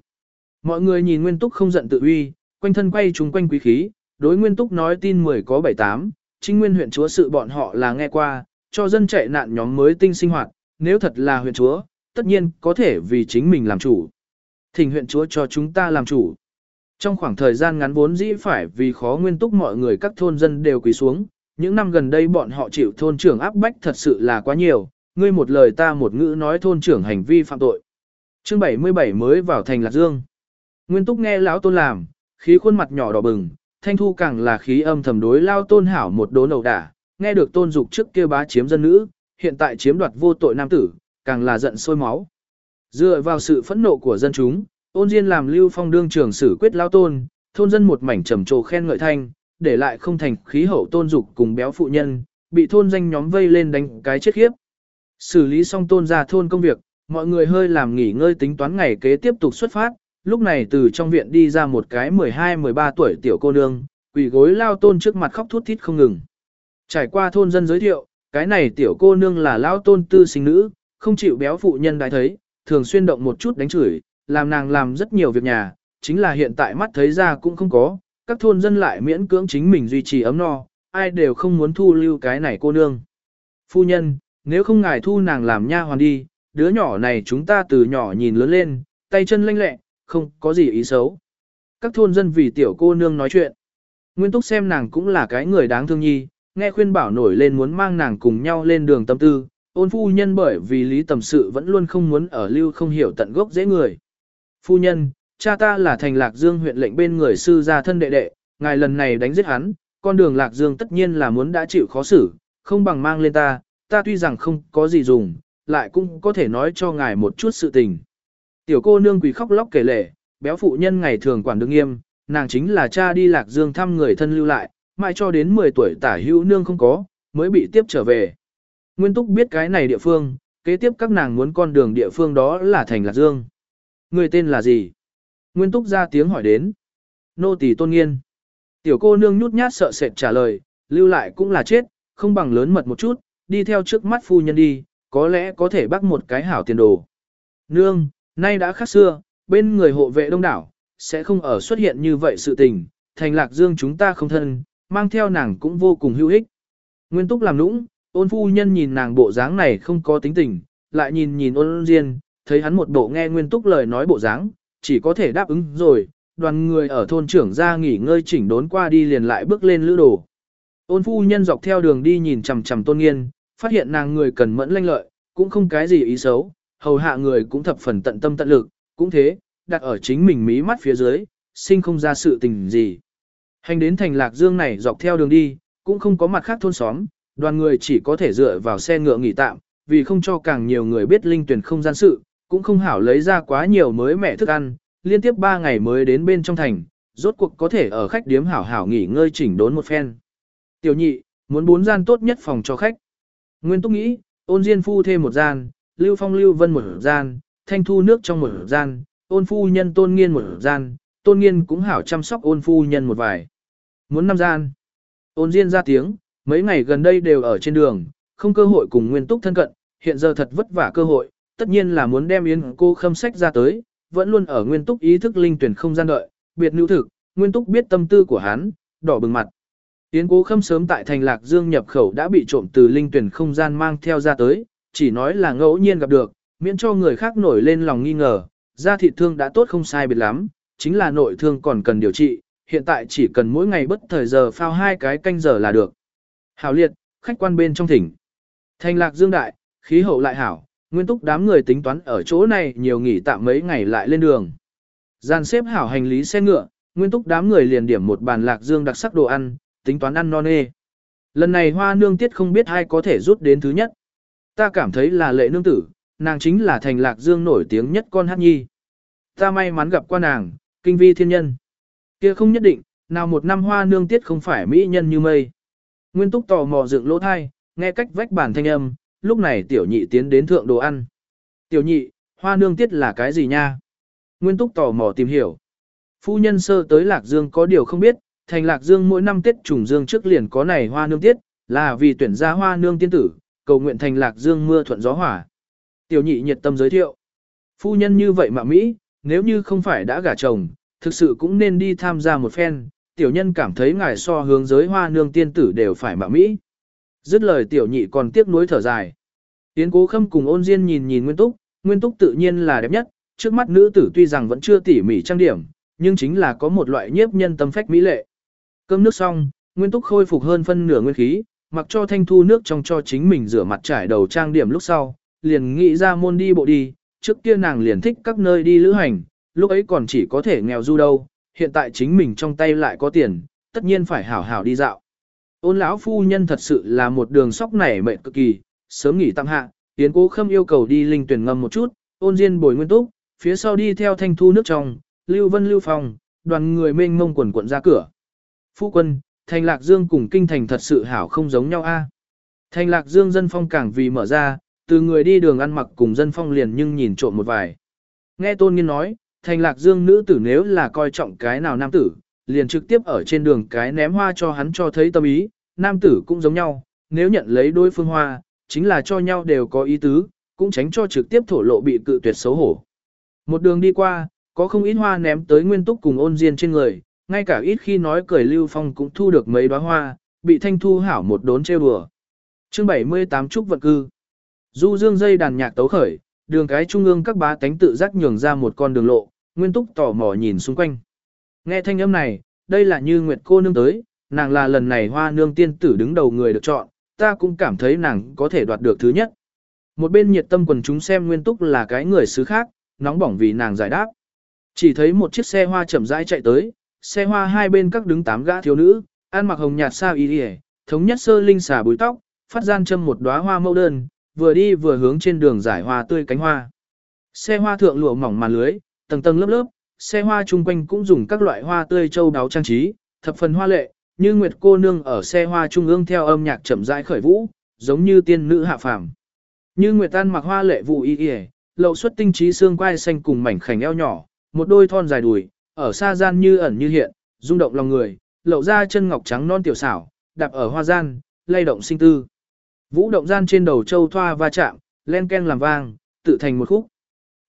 Mọi người nhìn Nguyên Túc không giận tự uy, quanh thân quay chúng quanh quý khí, đối Nguyên Túc nói tin 10 có 78, chính nguyên huyện chúa sự bọn họ là nghe qua, cho dân chạy nạn nhóm mới tinh sinh hoạt, nếu thật là huyện chúa, tất nhiên có thể vì chính mình làm chủ. Thỉnh huyện chúa cho chúng ta làm chủ. Trong khoảng thời gian ngắn vốn dĩ phải vì khó nguyên túc mọi người các thôn dân đều quỳ xuống, những năm gần đây bọn họ chịu thôn trưởng áp bách thật sự là quá nhiều, ngươi một lời ta một ngữ nói thôn trưởng hành vi phạm tội. Chương 77 mới vào thành Lạc Dương. Nguyên Túc nghe lão tôn làm, khí khuôn mặt nhỏ đỏ bừng, thanh thu càng là khí âm thầm đối lao tôn hảo một đố đầu đả, nghe được tôn dục trước kia bá chiếm dân nữ, hiện tại chiếm đoạt vô tội nam tử, càng là giận sôi máu. Dựa vào sự phẫn nộ của dân chúng, ôn diên làm lưu phong đương trưởng xử quyết lao tôn, thôn dân một mảnh trầm trồ khen ngợi thanh, để lại không thành khí hậu tôn dục cùng béo phụ nhân, bị thôn danh nhóm vây lên đánh cái chết khiếp. Xử lý xong tôn ra thôn công việc, mọi người hơi làm nghỉ ngơi tính toán ngày kế tiếp tục xuất phát, lúc này từ trong viện đi ra một cái 12-13 tuổi tiểu cô nương, quỳ gối lao tôn trước mặt khóc thút thít không ngừng. Trải qua thôn dân giới thiệu, cái này tiểu cô nương là lao tôn tư sinh nữ, không chịu béo phụ nhân đại thấy, thường xuyên động một chút đánh chửi, làm nàng làm rất nhiều việc nhà, chính là hiện tại mắt thấy ra cũng không có, các thôn dân lại miễn cưỡng chính mình duy trì ấm no, ai đều không muốn thu lưu cái này cô nương. Phu nhân, nếu không ngài thu nàng làm nha hoàn đi, đứa nhỏ này chúng ta từ nhỏ nhìn lớn lên, tay chân lanh lẹ, không có gì ý xấu. Các thôn dân vì tiểu cô nương nói chuyện. Nguyên túc xem nàng cũng là cái người đáng thương nhi, nghe khuyên bảo nổi lên muốn mang nàng cùng nhau lên đường tâm tư, ôn phu nhân bởi vì lý tầm sự vẫn luôn không muốn ở lưu không hiểu tận gốc dễ người. Phu nhân, cha ta là thành lạc dương huyện lệnh bên người sư gia thân đệ đệ, ngài lần này đánh giết hắn, con đường lạc dương tất nhiên là muốn đã chịu khó xử, không bằng mang lên ta, ta tuy rằng không có gì dùng, lại cũng có thể nói cho ngài một chút sự tình. Tiểu cô nương quỳ khóc lóc kể lể, béo phụ nhân ngày thường quản đương nghiêm, nàng chính là cha đi lạc dương thăm người thân lưu lại, mãi cho đến 10 tuổi tả hữu nương không có, mới bị tiếp trở về. Nguyên túc biết cái này địa phương, kế tiếp các nàng muốn con đường địa phương đó là thành lạc dương. Người tên là gì? Nguyên túc ra tiếng hỏi đến. Nô tỳ tôn nghiên. Tiểu cô nương nhút nhát sợ sệt trả lời, lưu lại cũng là chết, không bằng lớn mật một chút, đi theo trước mắt phu nhân đi, có lẽ có thể bắt một cái hảo tiền đồ. Nương, nay đã khác xưa, bên người hộ vệ đông đảo, sẽ không ở xuất hiện như vậy sự tình, thành lạc dương chúng ta không thân, mang theo nàng cũng vô cùng hữu ích. Nguyên túc làm nũng, ôn phu nhân nhìn nàng bộ dáng này không có tính tình, lại nhìn nhìn ôn diên, thấy hắn một bộ nghe nguyên túc lời nói bộ dáng, chỉ có thể đáp ứng rồi, đoàn người ở thôn trưởng ra nghỉ ngơi chỉnh đốn qua đi liền lại bước lên lữ đồ. Ôn phu nhân dọc theo đường đi nhìn chằm chằm tôn nghiên, phát hiện nàng người cần mẫn lanh lợi, cũng không cái gì ý xấu, hầu hạ người cũng thập phần tận tâm tận lực, cũng thế, đặt ở chính mình mí mắt phía dưới, sinh không ra sự tình gì. Hành đến thành lạc dương này dọc theo đường đi, cũng không có mặt khác thôn xóm, đoàn người chỉ có thể dựa vào xe ngựa nghỉ tạm, vì không cho càng nhiều người biết linh tuyển không gian sự, cũng không hảo lấy ra quá nhiều mới mẻ thức ăn, liên tiếp 3 ngày mới đến bên trong thành, rốt cuộc có thể ở khách điếm hảo hảo nghỉ ngơi chỉnh đốn một phen. Tiểu nhị, muốn bốn gian tốt nhất phòng cho khách. Nguyên Túc nghĩ, ôn diên phu thêm một gian, lưu phong lưu vân một gian, thanh thu nước trong một gian, ôn phu nhân tôn nghiên một gian, tôn nghiên cũng hảo chăm sóc ôn phu nhân một vài. Muốn năm gian. Ôn diên ra tiếng, mấy ngày gần đây đều ở trên đường, không cơ hội cùng Nguyên Túc thân cận, hiện giờ thật vất vả cơ hội, tất nhiên là muốn đem yến cô khâm sách ra tới, vẫn luôn ở Nguyên Túc ý thức linh tuyển không gian đợi, biệt nữ thực, Nguyên Túc biết tâm tư của hắn, đỏ bừng mặt. Yến cố khâm sớm tại thành lạc dương nhập khẩu đã bị trộm từ linh tuyển không gian mang theo ra tới, chỉ nói là ngẫu nhiên gặp được, miễn cho người khác nổi lên lòng nghi ngờ, da thịt thương đã tốt không sai biệt lắm, chính là nội thương còn cần điều trị, hiện tại chỉ cần mỗi ngày bất thời giờ phao hai cái canh giờ là được. Hảo liệt, khách quan bên trong thỉnh. Thành lạc dương đại, khí hậu lại hảo, nguyên túc đám người tính toán ở chỗ này nhiều nghỉ tạm mấy ngày lại lên đường. Gian xếp hảo hành lý xe ngựa, nguyên túc đám người liền điểm một bàn lạc dương đặc sắc đồ ăn, tính toán ăn non nê. Lần này hoa nương tiết không biết ai có thể rút đến thứ nhất. Ta cảm thấy là lệ nương tử, nàng chính là thành lạc dương nổi tiếng nhất con hát nhi. Ta may mắn gặp qua nàng, kinh vi thiên nhân. kia không nhất định, nào một năm hoa nương tiết không phải mỹ nhân như mây. Nguyên túc tò mò dựng lỗ thai, nghe cách vách bản thanh âm, lúc này tiểu nhị tiến đến thượng đồ ăn. Tiểu nhị, hoa nương tiết là cái gì nha? Nguyên túc tò mò tìm hiểu. Phu nhân sơ tới Lạc Dương có điều không biết, thành Lạc Dương mỗi năm Tết trùng dương trước liền có này hoa nương tiết, là vì tuyển ra hoa nương tiên tử, cầu nguyện thành Lạc Dương mưa thuận gió hỏa. Tiểu nhị nhiệt tâm giới thiệu. Phu nhân như vậy mà Mỹ, nếu như không phải đã gả chồng, thực sự cũng nên đi tham gia một phen, tiểu nhân cảm thấy ngài so hướng giới hoa nương tiên tử đều phải mà Mỹ. Dứt lời tiểu nhị còn tiếc nuối thở dài. Tiến cố khâm cùng ôn diên nhìn nhìn Nguyên Túc, Nguyên Túc tự nhiên là đẹp nhất, trước mắt nữ tử tuy rằng vẫn chưa tỉ mỉ trang điểm, nhưng chính là có một loại nhiếp nhân tâm phách mỹ lệ. Cơm nước xong, Nguyên Túc khôi phục hơn phân nửa nguyên khí, mặc cho thanh thu nước trong cho chính mình rửa mặt trải đầu trang điểm lúc sau, liền nghĩ ra môn đi bộ đi, trước kia nàng liền thích các nơi đi lữ hành, lúc ấy còn chỉ có thể nghèo du đâu, hiện tại chính mình trong tay lại có tiền, tất nhiên phải hảo hảo đi dạo. Ôn lão phu nhân thật sự là một đường sóc nảy mệt cực kỳ, sớm nghỉ tăng hạ, tiến cố khâm yêu cầu đi linh tuyển ngâm một chút, ôn diên bồi nguyên túc, phía sau đi theo thanh thu nước trong, lưu vân lưu phòng, đoàn người mênh mông quần quận ra cửa. Phu quân, thành lạc dương cùng kinh thành thật sự hảo không giống nhau a. Thành lạc dương dân phong càng vì mở ra, từ người đi đường ăn mặc cùng dân phong liền nhưng nhìn trộm một vài. Nghe tôn nghiên nói, thành lạc dương nữ tử nếu là coi trọng cái nào nam tử, liền trực tiếp ở trên đường cái ném hoa cho hắn cho thấy tâm ý, nam tử cũng giống nhau, nếu nhận lấy đối phương hoa, chính là cho nhau đều có ý tứ, cũng tránh cho trực tiếp thổ lộ bị cự tuyệt xấu hổ. Một đường đi qua, có không ít hoa ném tới nguyên túc cùng ôn diên trên người, ngay cả ít khi nói cười Lưu Phong cũng thu được mấy đóa hoa, bị thanh thu hảo một đốn trêu đùa. Chương 78 Trúc Vận Cư Du dương dây đàn nhạc tấu khởi, đường cái trung ương các bá tánh tự giác nhường ra một con đường lộ, nguyên túc tò mò nhìn xung quanh. Nghe thanh âm này, đây là như Nguyệt cô nương tới, nàng là lần này hoa nương tiên tử đứng đầu người được chọn, ta cũng cảm thấy nàng có thể đoạt được thứ nhất. Một bên nhiệt tâm quần chúng xem nguyên túc là cái người xứ khác, nóng bỏng vì nàng giải đáp. Chỉ thấy một chiếc xe hoa chậm rãi chạy tới, xe hoa hai bên các đứng tám gã thiếu nữ, ăn mặc hồng nhạt sa y đi thống nhất sơ linh xả búi tóc, phát gian châm một đóa hoa mẫu đơn, vừa đi vừa hướng trên đường giải hoa tươi cánh hoa. Xe hoa thượng lụa mỏng màn lưới, tầng tầng lớp lớp, xe hoa chung quanh cũng dùng các loại hoa tươi châu đáo trang trí, thập phần hoa lệ, như nguyệt cô nương ở xe hoa trung ương theo âm nhạc chậm rãi khởi vũ, giống như tiên nữ hạ phàm. Như nguyệt tan mặc hoa lệ vụ y y, lậu xuất tinh trí xương quai xanh cùng mảnh khảnh eo nhỏ, một đôi thon dài đùi, ở xa gian như ẩn như hiện, rung động lòng người, lậu ra chân ngọc trắng non tiểu xảo, đạp ở hoa gian, lay động sinh tư. Vũ động gian trên đầu châu thoa va chạm, len ken làm vang, tự thành một khúc.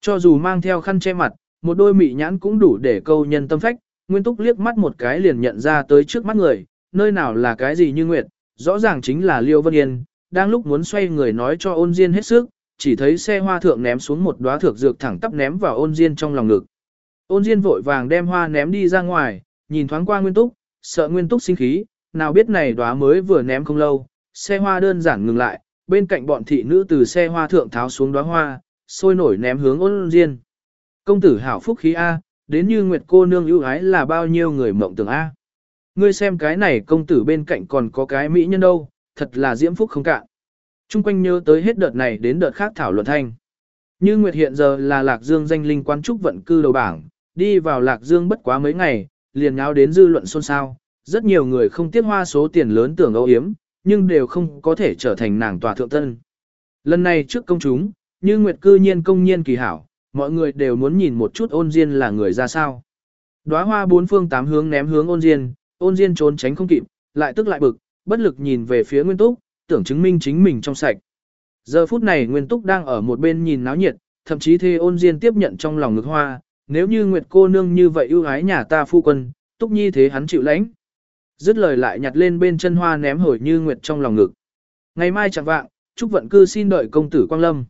Cho dù mang theo khăn che mặt, một đôi mị nhãn cũng đủ để câu nhân tâm phách, Nguyên Túc liếc mắt một cái liền nhận ra tới trước mắt người, nơi nào là cái gì như nguyệt, rõ ràng chính là Liêu Vân Yên, đang lúc muốn xoay người nói cho ôn diên hết sức, chỉ thấy xe hoa thượng ném xuống một đóa thược dược thẳng tắp ném vào ôn diên trong lòng ngực. Ôn diên vội vàng đem hoa ném đi ra ngoài, nhìn thoáng qua Nguyên Túc, sợ Nguyên Túc sinh khí, nào biết này đóa mới vừa ném không lâu, xe hoa đơn giản ngừng lại, bên cạnh bọn thị nữ từ xe hoa thượng tháo xuống đóa hoa, sôi nổi ném hướng ôn diên. Công tử hảo phúc khí A, đến như Nguyệt cô nương ưu ái là bao nhiêu người mộng tưởng A. Ngươi xem cái này công tử bên cạnh còn có cái mỹ nhân đâu, thật là diễm phúc không cạn. Trung quanh nhớ tới hết đợt này đến đợt khác thảo luận thanh. Như Nguyệt hiện giờ là Lạc Dương danh linh quan trúc vận cư đầu bảng, đi vào Lạc Dương bất quá mấy ngày, liền nháo đến dư luận xôn xao. Rất nhiều người không tiếc hoa số tiền lớn tưởng âu yếm, nhưng đều không có thể trở thành nàng tòa thượng tân. Lần này trước công chúng, như Nguyệt cư nhiên công nhiên kỳ hảo, mọi người đều muốn nhìn một chút ôn diên là người ra sao. Đóa hoa bốn phương tám hướng ném hướng ôn diên, ôn diên trốn tránh không kịp, lại tức lại bực, bất lực nhìn về phía Nguyên Túc, tưởng chứng minh chính mình trong sạch. Giờ phút này Nguyên Túc đang ở một bên nhìn náo nhiệt, thậm chí thê ôn diên tiếp nhận trong lòng ngực hoa, nếu như Nguyệt cô nương như vậy ưu ái nhà ta phu quân, Túc Nhi thế hắn chịu lãnh. Dứt lời lại nhặt lên bên chân hoa ném hồi như Nguyệt trong lòng ngực. Ngày mai chẳng vạng, Trúc Vận Cư xin đợi công tử Quang Lâm.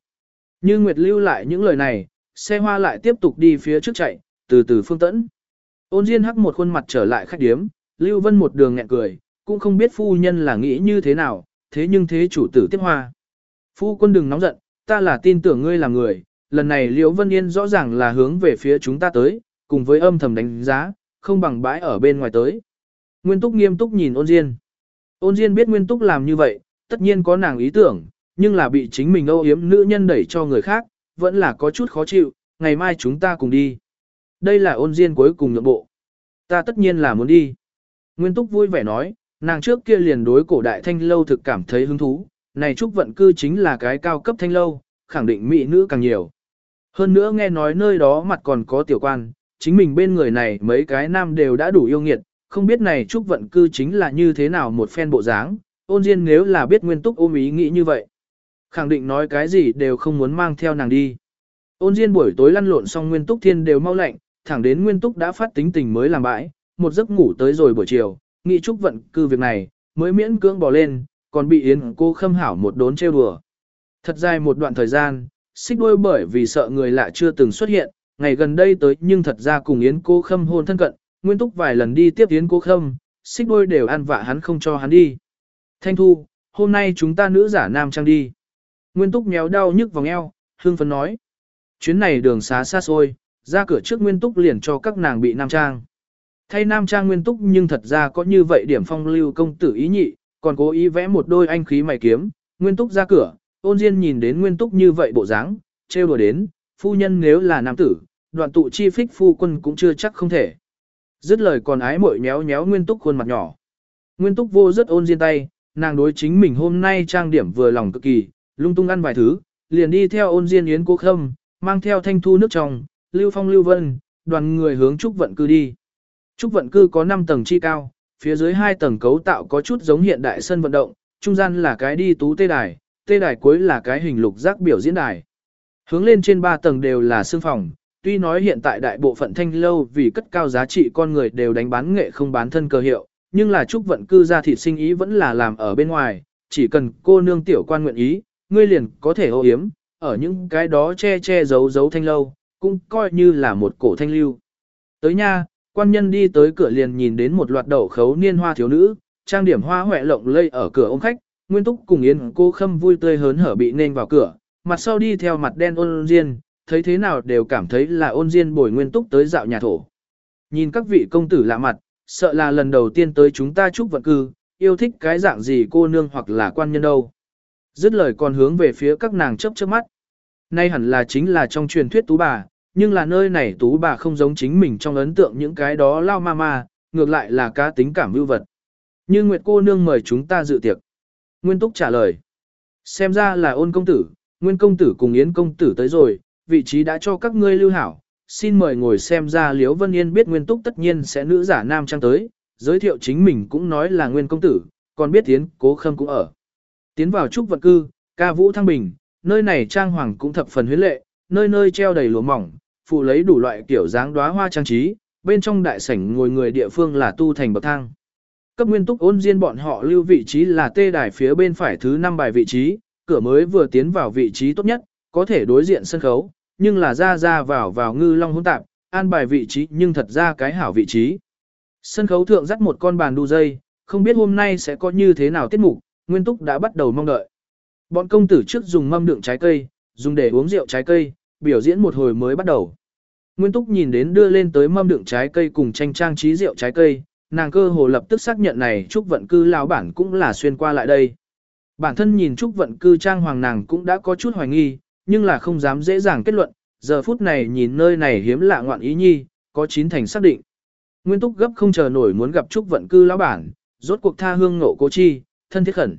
Như Nguyệt lưu lại những lời này, xe hoa lại tiếp tục đi phía trước chạy, từ từ phương tẫn. Ôn Diên hắc một khuôn mặt trở lại khách điếm, Lưu Vân một đường nghẹn cười, cũng không biết phu nhân là nghĩ như thế nào, thế nhưng thế chủ tử tiếp hoa. Phu quân đừng nóng giận, ta là tin tưởng ngươi là người, lần này Liễu Vân Yên rõ ràng là hướng về phía chúng ta tới, cùng với âm thầm đánh giá, không bằng bãi ở bên ngoài tới. Nguyên Túc nghiêm túc nhìn ôn Diên. Ôn Diên biết Nguyên Túc làm như vậy, tất nhiên có nàng ý tưởng, nhưng là bị chính mình âu yếm nữ nhân đẩy cho người khác, vẫn là có chút khó chịu, ngày mai chúng ta cùng đi. Đây là ôn Diên cuối cùng nhượng bộ. Ta tất nhiên là muốn đi. Nguyên Túc vui vẻ nói, nàng trước kia liền đối cổ đại thanh lâu thực cảm thấy hứng thú, này Trúc Vận Cư chính là cái cao cấp thanh lâu, khẳng định mỹ nữ càng nhiều. Hơn nữa nghe nói nơi đó mặt còn có tiểu quan, chính mình bên người này mấy cái nam đều đã đủ yêu nghiệt, không biết này Trúc Vận Cư chính là như thế nào một phen bộ dáng, ôn diên nếu là biết nguyên túc ôm ý nghĩ như vậy. Khẳng định nói cái gì đều không muốn mang theo nàng đi. Ôn diên buổi tối lăn lộn xong nguyên túc thiên đều mau lạnh, thẳng đến nguyên túc đã phát tính tình mới làm bãi, một giấc ngủ tới rồi buổi chiều, nghĩ Trúc Vận Cư việc này, mới miễn cưỡng bỏ lên, còn bị Yến cô khâm hảo một đốn trêu đùa. Thật dài một đoạn thời gian, xích đôi bởi vì sợ người lạ chưa từng xuất hiện, ngày gần đây tới nhưng thật ra cùng Yến cô khâm hôn thân cận, Nguyên Túc vài lần đi tiếp Yến cô khâm, xích đôi đều ăn vạ hắn không cho hắn đi. Thanh Thu, hôm nay chúng ta nữ giả nam trang đi. Nguyên Túc méo đau nhức vòng eo, hương phấn nói. Chuyến này đường xá xa xôi, ra cửa trước Nguyên Túc liền cho các nàng bị nam trang. Thay nam trang nguyên túc nhưng thật ra có như vậy điểm phong lưu công tử ý nhị, còn cố ý vẽ một đôi anh khí mày kiếm, nguyên túc ra cửa, ôn diên nhìn đến nguyên túc như vậy bộ dáng, trêu đùa đến, phu nhân nếu là nam tử, đoạn tụ chi phích phu quân cũng chưa chắc không thể. Dứt lời còn ái mội nhéo nhéo nguyên túc khuôn mặt nhỏ. Nguyên túc vô rất ôn diên tay, nàng đối chính mình hôm nay trang điểm vừa lòng cực kỳ, lung tung ăn vài thứ, liền đi theo ôn diên yến cố khâm, mang theo thanh thu nước trong, lưu phong lưu vân, đoàn người hướng trúc vận cư đi. Trúc vận cư có 5 tầng chi cao, phía dưới hai tầng cấu tạo có chút giống hiện đại sân vận động, trung gian là cái đi tú tê đài, tê đài cuối là cái hình lục giác biểu diễn đài. Hướng lên trên 3 tầng đều là sương phòng, tuy nói hiện tại đại bộ phận thanh lâu vì cất cao giá trị con người đều đánh bán nghệ không bán thân cơ hiệu, nhưng là chúc vận cư ra thịt sinh ý vẫn là làm ở bên ngoài, chỉ cần cô nương tiểu quan nguyện ý, ngươi liền có thể ô hiếm, ở những cái đó che che giấu giấu thanh lâu, cũng coi như là một cổ thanh lưu. Tới nha, quan nhân đi tới cửa liền nhìn đến một loạt đậu khấu niên hoa thiếu nữ, trang điểm hoa hoẹ lộng lây ở cửa ông khách, Nguyên Túc cùng Yến cô khâm vui tươi hớn hở bị nên vào cửa, mặt sau đi theo mặt đen ôn diên, thấy thế nào đều cảm thấy là ôn diên bồi Nguyên Túc tới dạo nhà thổ. Nhìn các vị công tử lạ mặt, sợ là lần đầu tiên tới chúng ta chúc vận cư, yêu thích cái dạng gì cô nương hoặc là quan nhân đâu. Dứt lời còn hướng về phía các nàng chấp chớp mắt. Nay hẳn là chính là trong truyền thuyết tú bà, nhưng là nơi này tú bà không giống chính mình trong ấn tượng những cái đó lao ma ma, ngược lại là cá tính cảm vưu vật. Như Nguyệt cô nương mời chúng ta dự tiệc. Nguyên Túc trả lời. Xem ra là ôn công tử, Nguyên công tử cùng Yến công tử tới rồi, vị trí đã cho các ngươi lưu hảo. Xin mời ngồi xem ra Liễu Vân Yên biết Nguyên Túc tất nhiên sẽ nữ giả nam trang tới, giới thiệu chính mình cũng nói là Nguyên công tử, còn biết Tiến cố khâm cũng ở. Tiến vào trúc vận cư, ca vũ thăng bình, nơi này trang hoàng cũng thập phần huyến lệ, nơi nơi treo đầy lụa mỏng, phụ lấy đủ loại kiểu dáng đóa hoa trang trí, bên trong đại sảnh ngồi người địa phương là tu thành bậc thang. Cấp nguyên túc ôn diên bọn họ lưu vị trí là tê đài phía bên phải thứ 5 bài vị trí, cửa mới vừa tiến vào vị trí tốt nhất, có thể đối diện sân khấu, nhưng là ra ra vào vào ngư long hỗn tạp, an bài vị trí nhưng thật ra cái hảo vị trí. Sân khấu thượng dắt một con bàn đu dây, không biết hôm nay sẽ có như thế nào tiết mục, Nguyên Túc đã bắt đầu mong đợi. Bọn công tử trước dùng mâm đựng trái cây, dùng để uống rượu trái cây, biểu diễn một hồi mới bắt đầu. Nguyên Túc nhìn đến đưa lên tới mâm đựng trái cây cùng tranh trang trí rượu trái cây, nàng cơ hồ lập tức xác nhận này Trúc Vận Cư lão bản cũng là xuyên qua lại đây. Bản thân nhìn Trúc Vận Cư trang hoàng nàng cũng đã có chút hoài nghi, nhưng là không dám dễ dàng kết luận, giờ phút này nhìn nơi này hiếm lạ ngoạn ý nhi, có chín thành xác định. Nguyên Túc gấp không chờ nổi muốn gặp Trúc Vận Cư lão bản, rốt cuộc tha hương ngộ cố chi, thân thiết khẩn.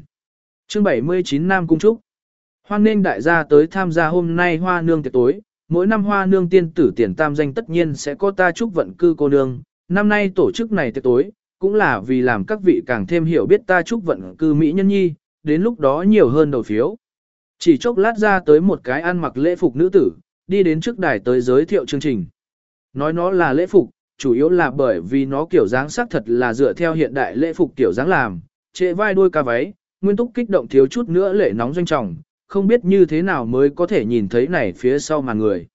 Chương 79 Nam Cung Trúc Hoan nên đại gia tới tham gia hôm nay hoa nương tiệc tối, mỗi năm hoa nương tiên tử tiền tam danh tất nhiên sẽ có ta chúc vận cư cô nương, năm nay tổ chức này tiệc tối, cũng là vì làm các vị càng thêm hiểu biết ta chúc vận cư Mỹ nhân nhi, đến lúc đó nhiều hơn đầu phiếu. Chỉ chốc lát ra tới một cái ăn mặc lễ phục nữ tử, đi đến trước đài tới giới thiệu chương trình. Nói nó là lễ phục, chủ yếu là bởi vì nó kiểu dáng sắc thật là dựa theo hiện đại lễ phục kiểu dáng làm, trệ vai đuôi ca váy, nguyên túc kích động thiếu chút nữa lệ nóng doanh trọng, không biết như thế nào mới có thể nhìn thấy này phía sau mà người.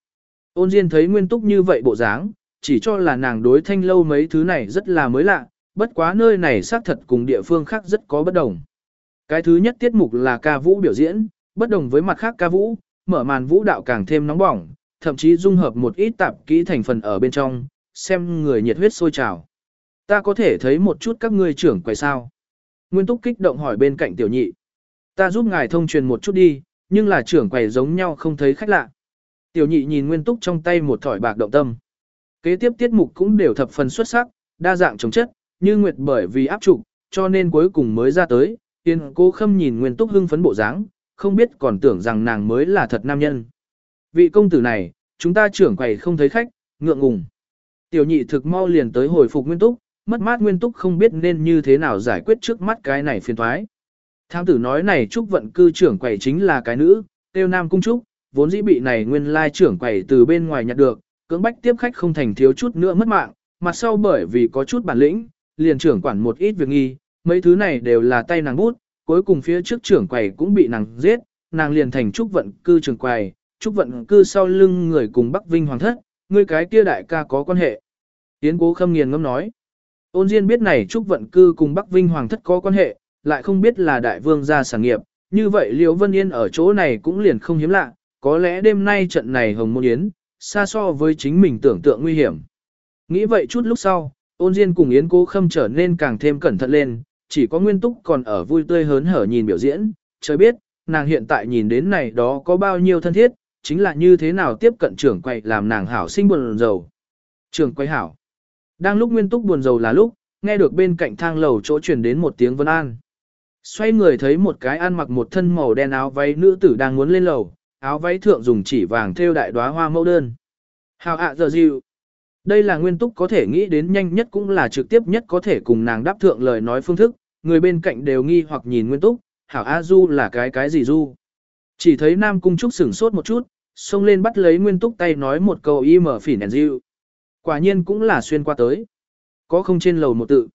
Ôn Diên thấy nguyên túc như vậy bộ dáng, chỉ cho là nàng đối thanh lâu mấy thứ này rất là mới lạ, bất quá nơi này xác thật cùng địa phương khác rất có bất đồng. Cái thứ nhất tiết mục là ca vũ biểu diễn, bất đồng với mặt khác ca vũ, mở màn vũ đạo càng thêm nóng bỏng, thậm chí dung hợp một ít tạp kỹ thành phần ở bên trong, xem người nhiệt huyết sôi trào. Ta có thể thấy một chút các ngươi trưởng quầy sao. Nguyên Túc kích động hỏi bên cạnh tiểu nhị. Ta giúp ngài thông truyền một chút đi, nhưng là trưởng quầy giống nhau không thấy khách lạ. Tiểu nhị nhìn Nguyên Túc trong tay một thỏi bạc động tâm. Kế tiếp tiết mục cũng đều thập phần xuất sắc, đa dạng chống chất, như nguyệt bởi vì áp trục, cho nên cuối cùng mới ra tới. Tiên cô khâm nhìn Nguyên Túc hưng phấn bộ dáng, không biết còn tưởng rằng nàng mới là thật nam nhân. Vị công tử này, chúng ta trưởng quầy không thấy khách, ngượng ngùng. Tiểu nhị thực mau liền tới hồi phục Nguyên Túc, mất mát nguyên túc không biết nên như thế nào giải quyết trước mắt cái này phiền thoái. Tham tử nói này Trúc vận cư trưởng quầy chính là cái nữ, tiêu nam cung Trúc, vốn dĩ bị này nguyên lai trưởng quầy từ bên ngoài nhặt được, cưỡng bách tiếp khách không thành thiếu chút nữa mất mạng, mặt sau bởi vì có chút bản lĩnh, liền trưởng quản một ít việc nghi, mấy thứ này đều là tay nàng bút, cuối cùng phía trước trưởng quầy cũng bị nàng giết, nàng liền thành Trúc vận cư trưởng quầy, Trúc vận cư sau lưng người cùng Bắc Vinh Hoàng thất, người cái kia đại ca có quan hệ. Tiến cố khâm nghiền ngâm nói. Ôn Diên biết này Trúc Vận Cư cùng Bắc Vinh Hoàng thất có quan hệ, lại không biết là đại vương gia sản nghiệp, như vậy Liễu Vân Yên ở chỗ này cũng liền không hiếm lạ, có lẽ đêm nay trận này hồng môn yến, xa so với chính mình tưởng tượng nguy hiểm. Nghĩ vậy chút lúc sau, Ôn Diên cùng Yến Cố Khâm trở nên càng thêm cẩn thận lên, chỉ có Nguyên Túc còn ở vui tươi hớn hở nhìn biểu diễn, trời biết, nàng hiện tại nhìn đến này đó có bao nhiêu thân thiết, chính là như thế nào tiếp cận trưởng quầy làm nàng hảo sinh buồn rầu. Trưởng quầy hảo. Đang lúc Nguyên Túc buồn rầu là lúc, nghe được bên cạnh thang lầu chỗ truyền đến một tiếng vân an. Xoay người thấy một cái ăn mặc một thân màu đen áo váy nữ tử đang muốn lên lầu, áo váy thượng dùng chỉ vàng thêu đại đóa hoa mẫu đơn. Hào ạ giờ dịu. Đây là nguyên túc có thể nghĩ đến nhanh nhất cũng là trực tiếp nhất có thể cùng nàng đáp thượng lời nói phương thức, người bên cạnh đều nghi hoặc nhìn nguyên túc, hảo A Du là cái cái gì Du. Chỉ thấy Nam Cung Trúc sửng sốt một chút, xông lên bắt lấy nguyên túc tay nói một câu y mở phỉ nền dịu. Quả nhiên cũng là xuyên qua tới. Có không trên lầu một tự.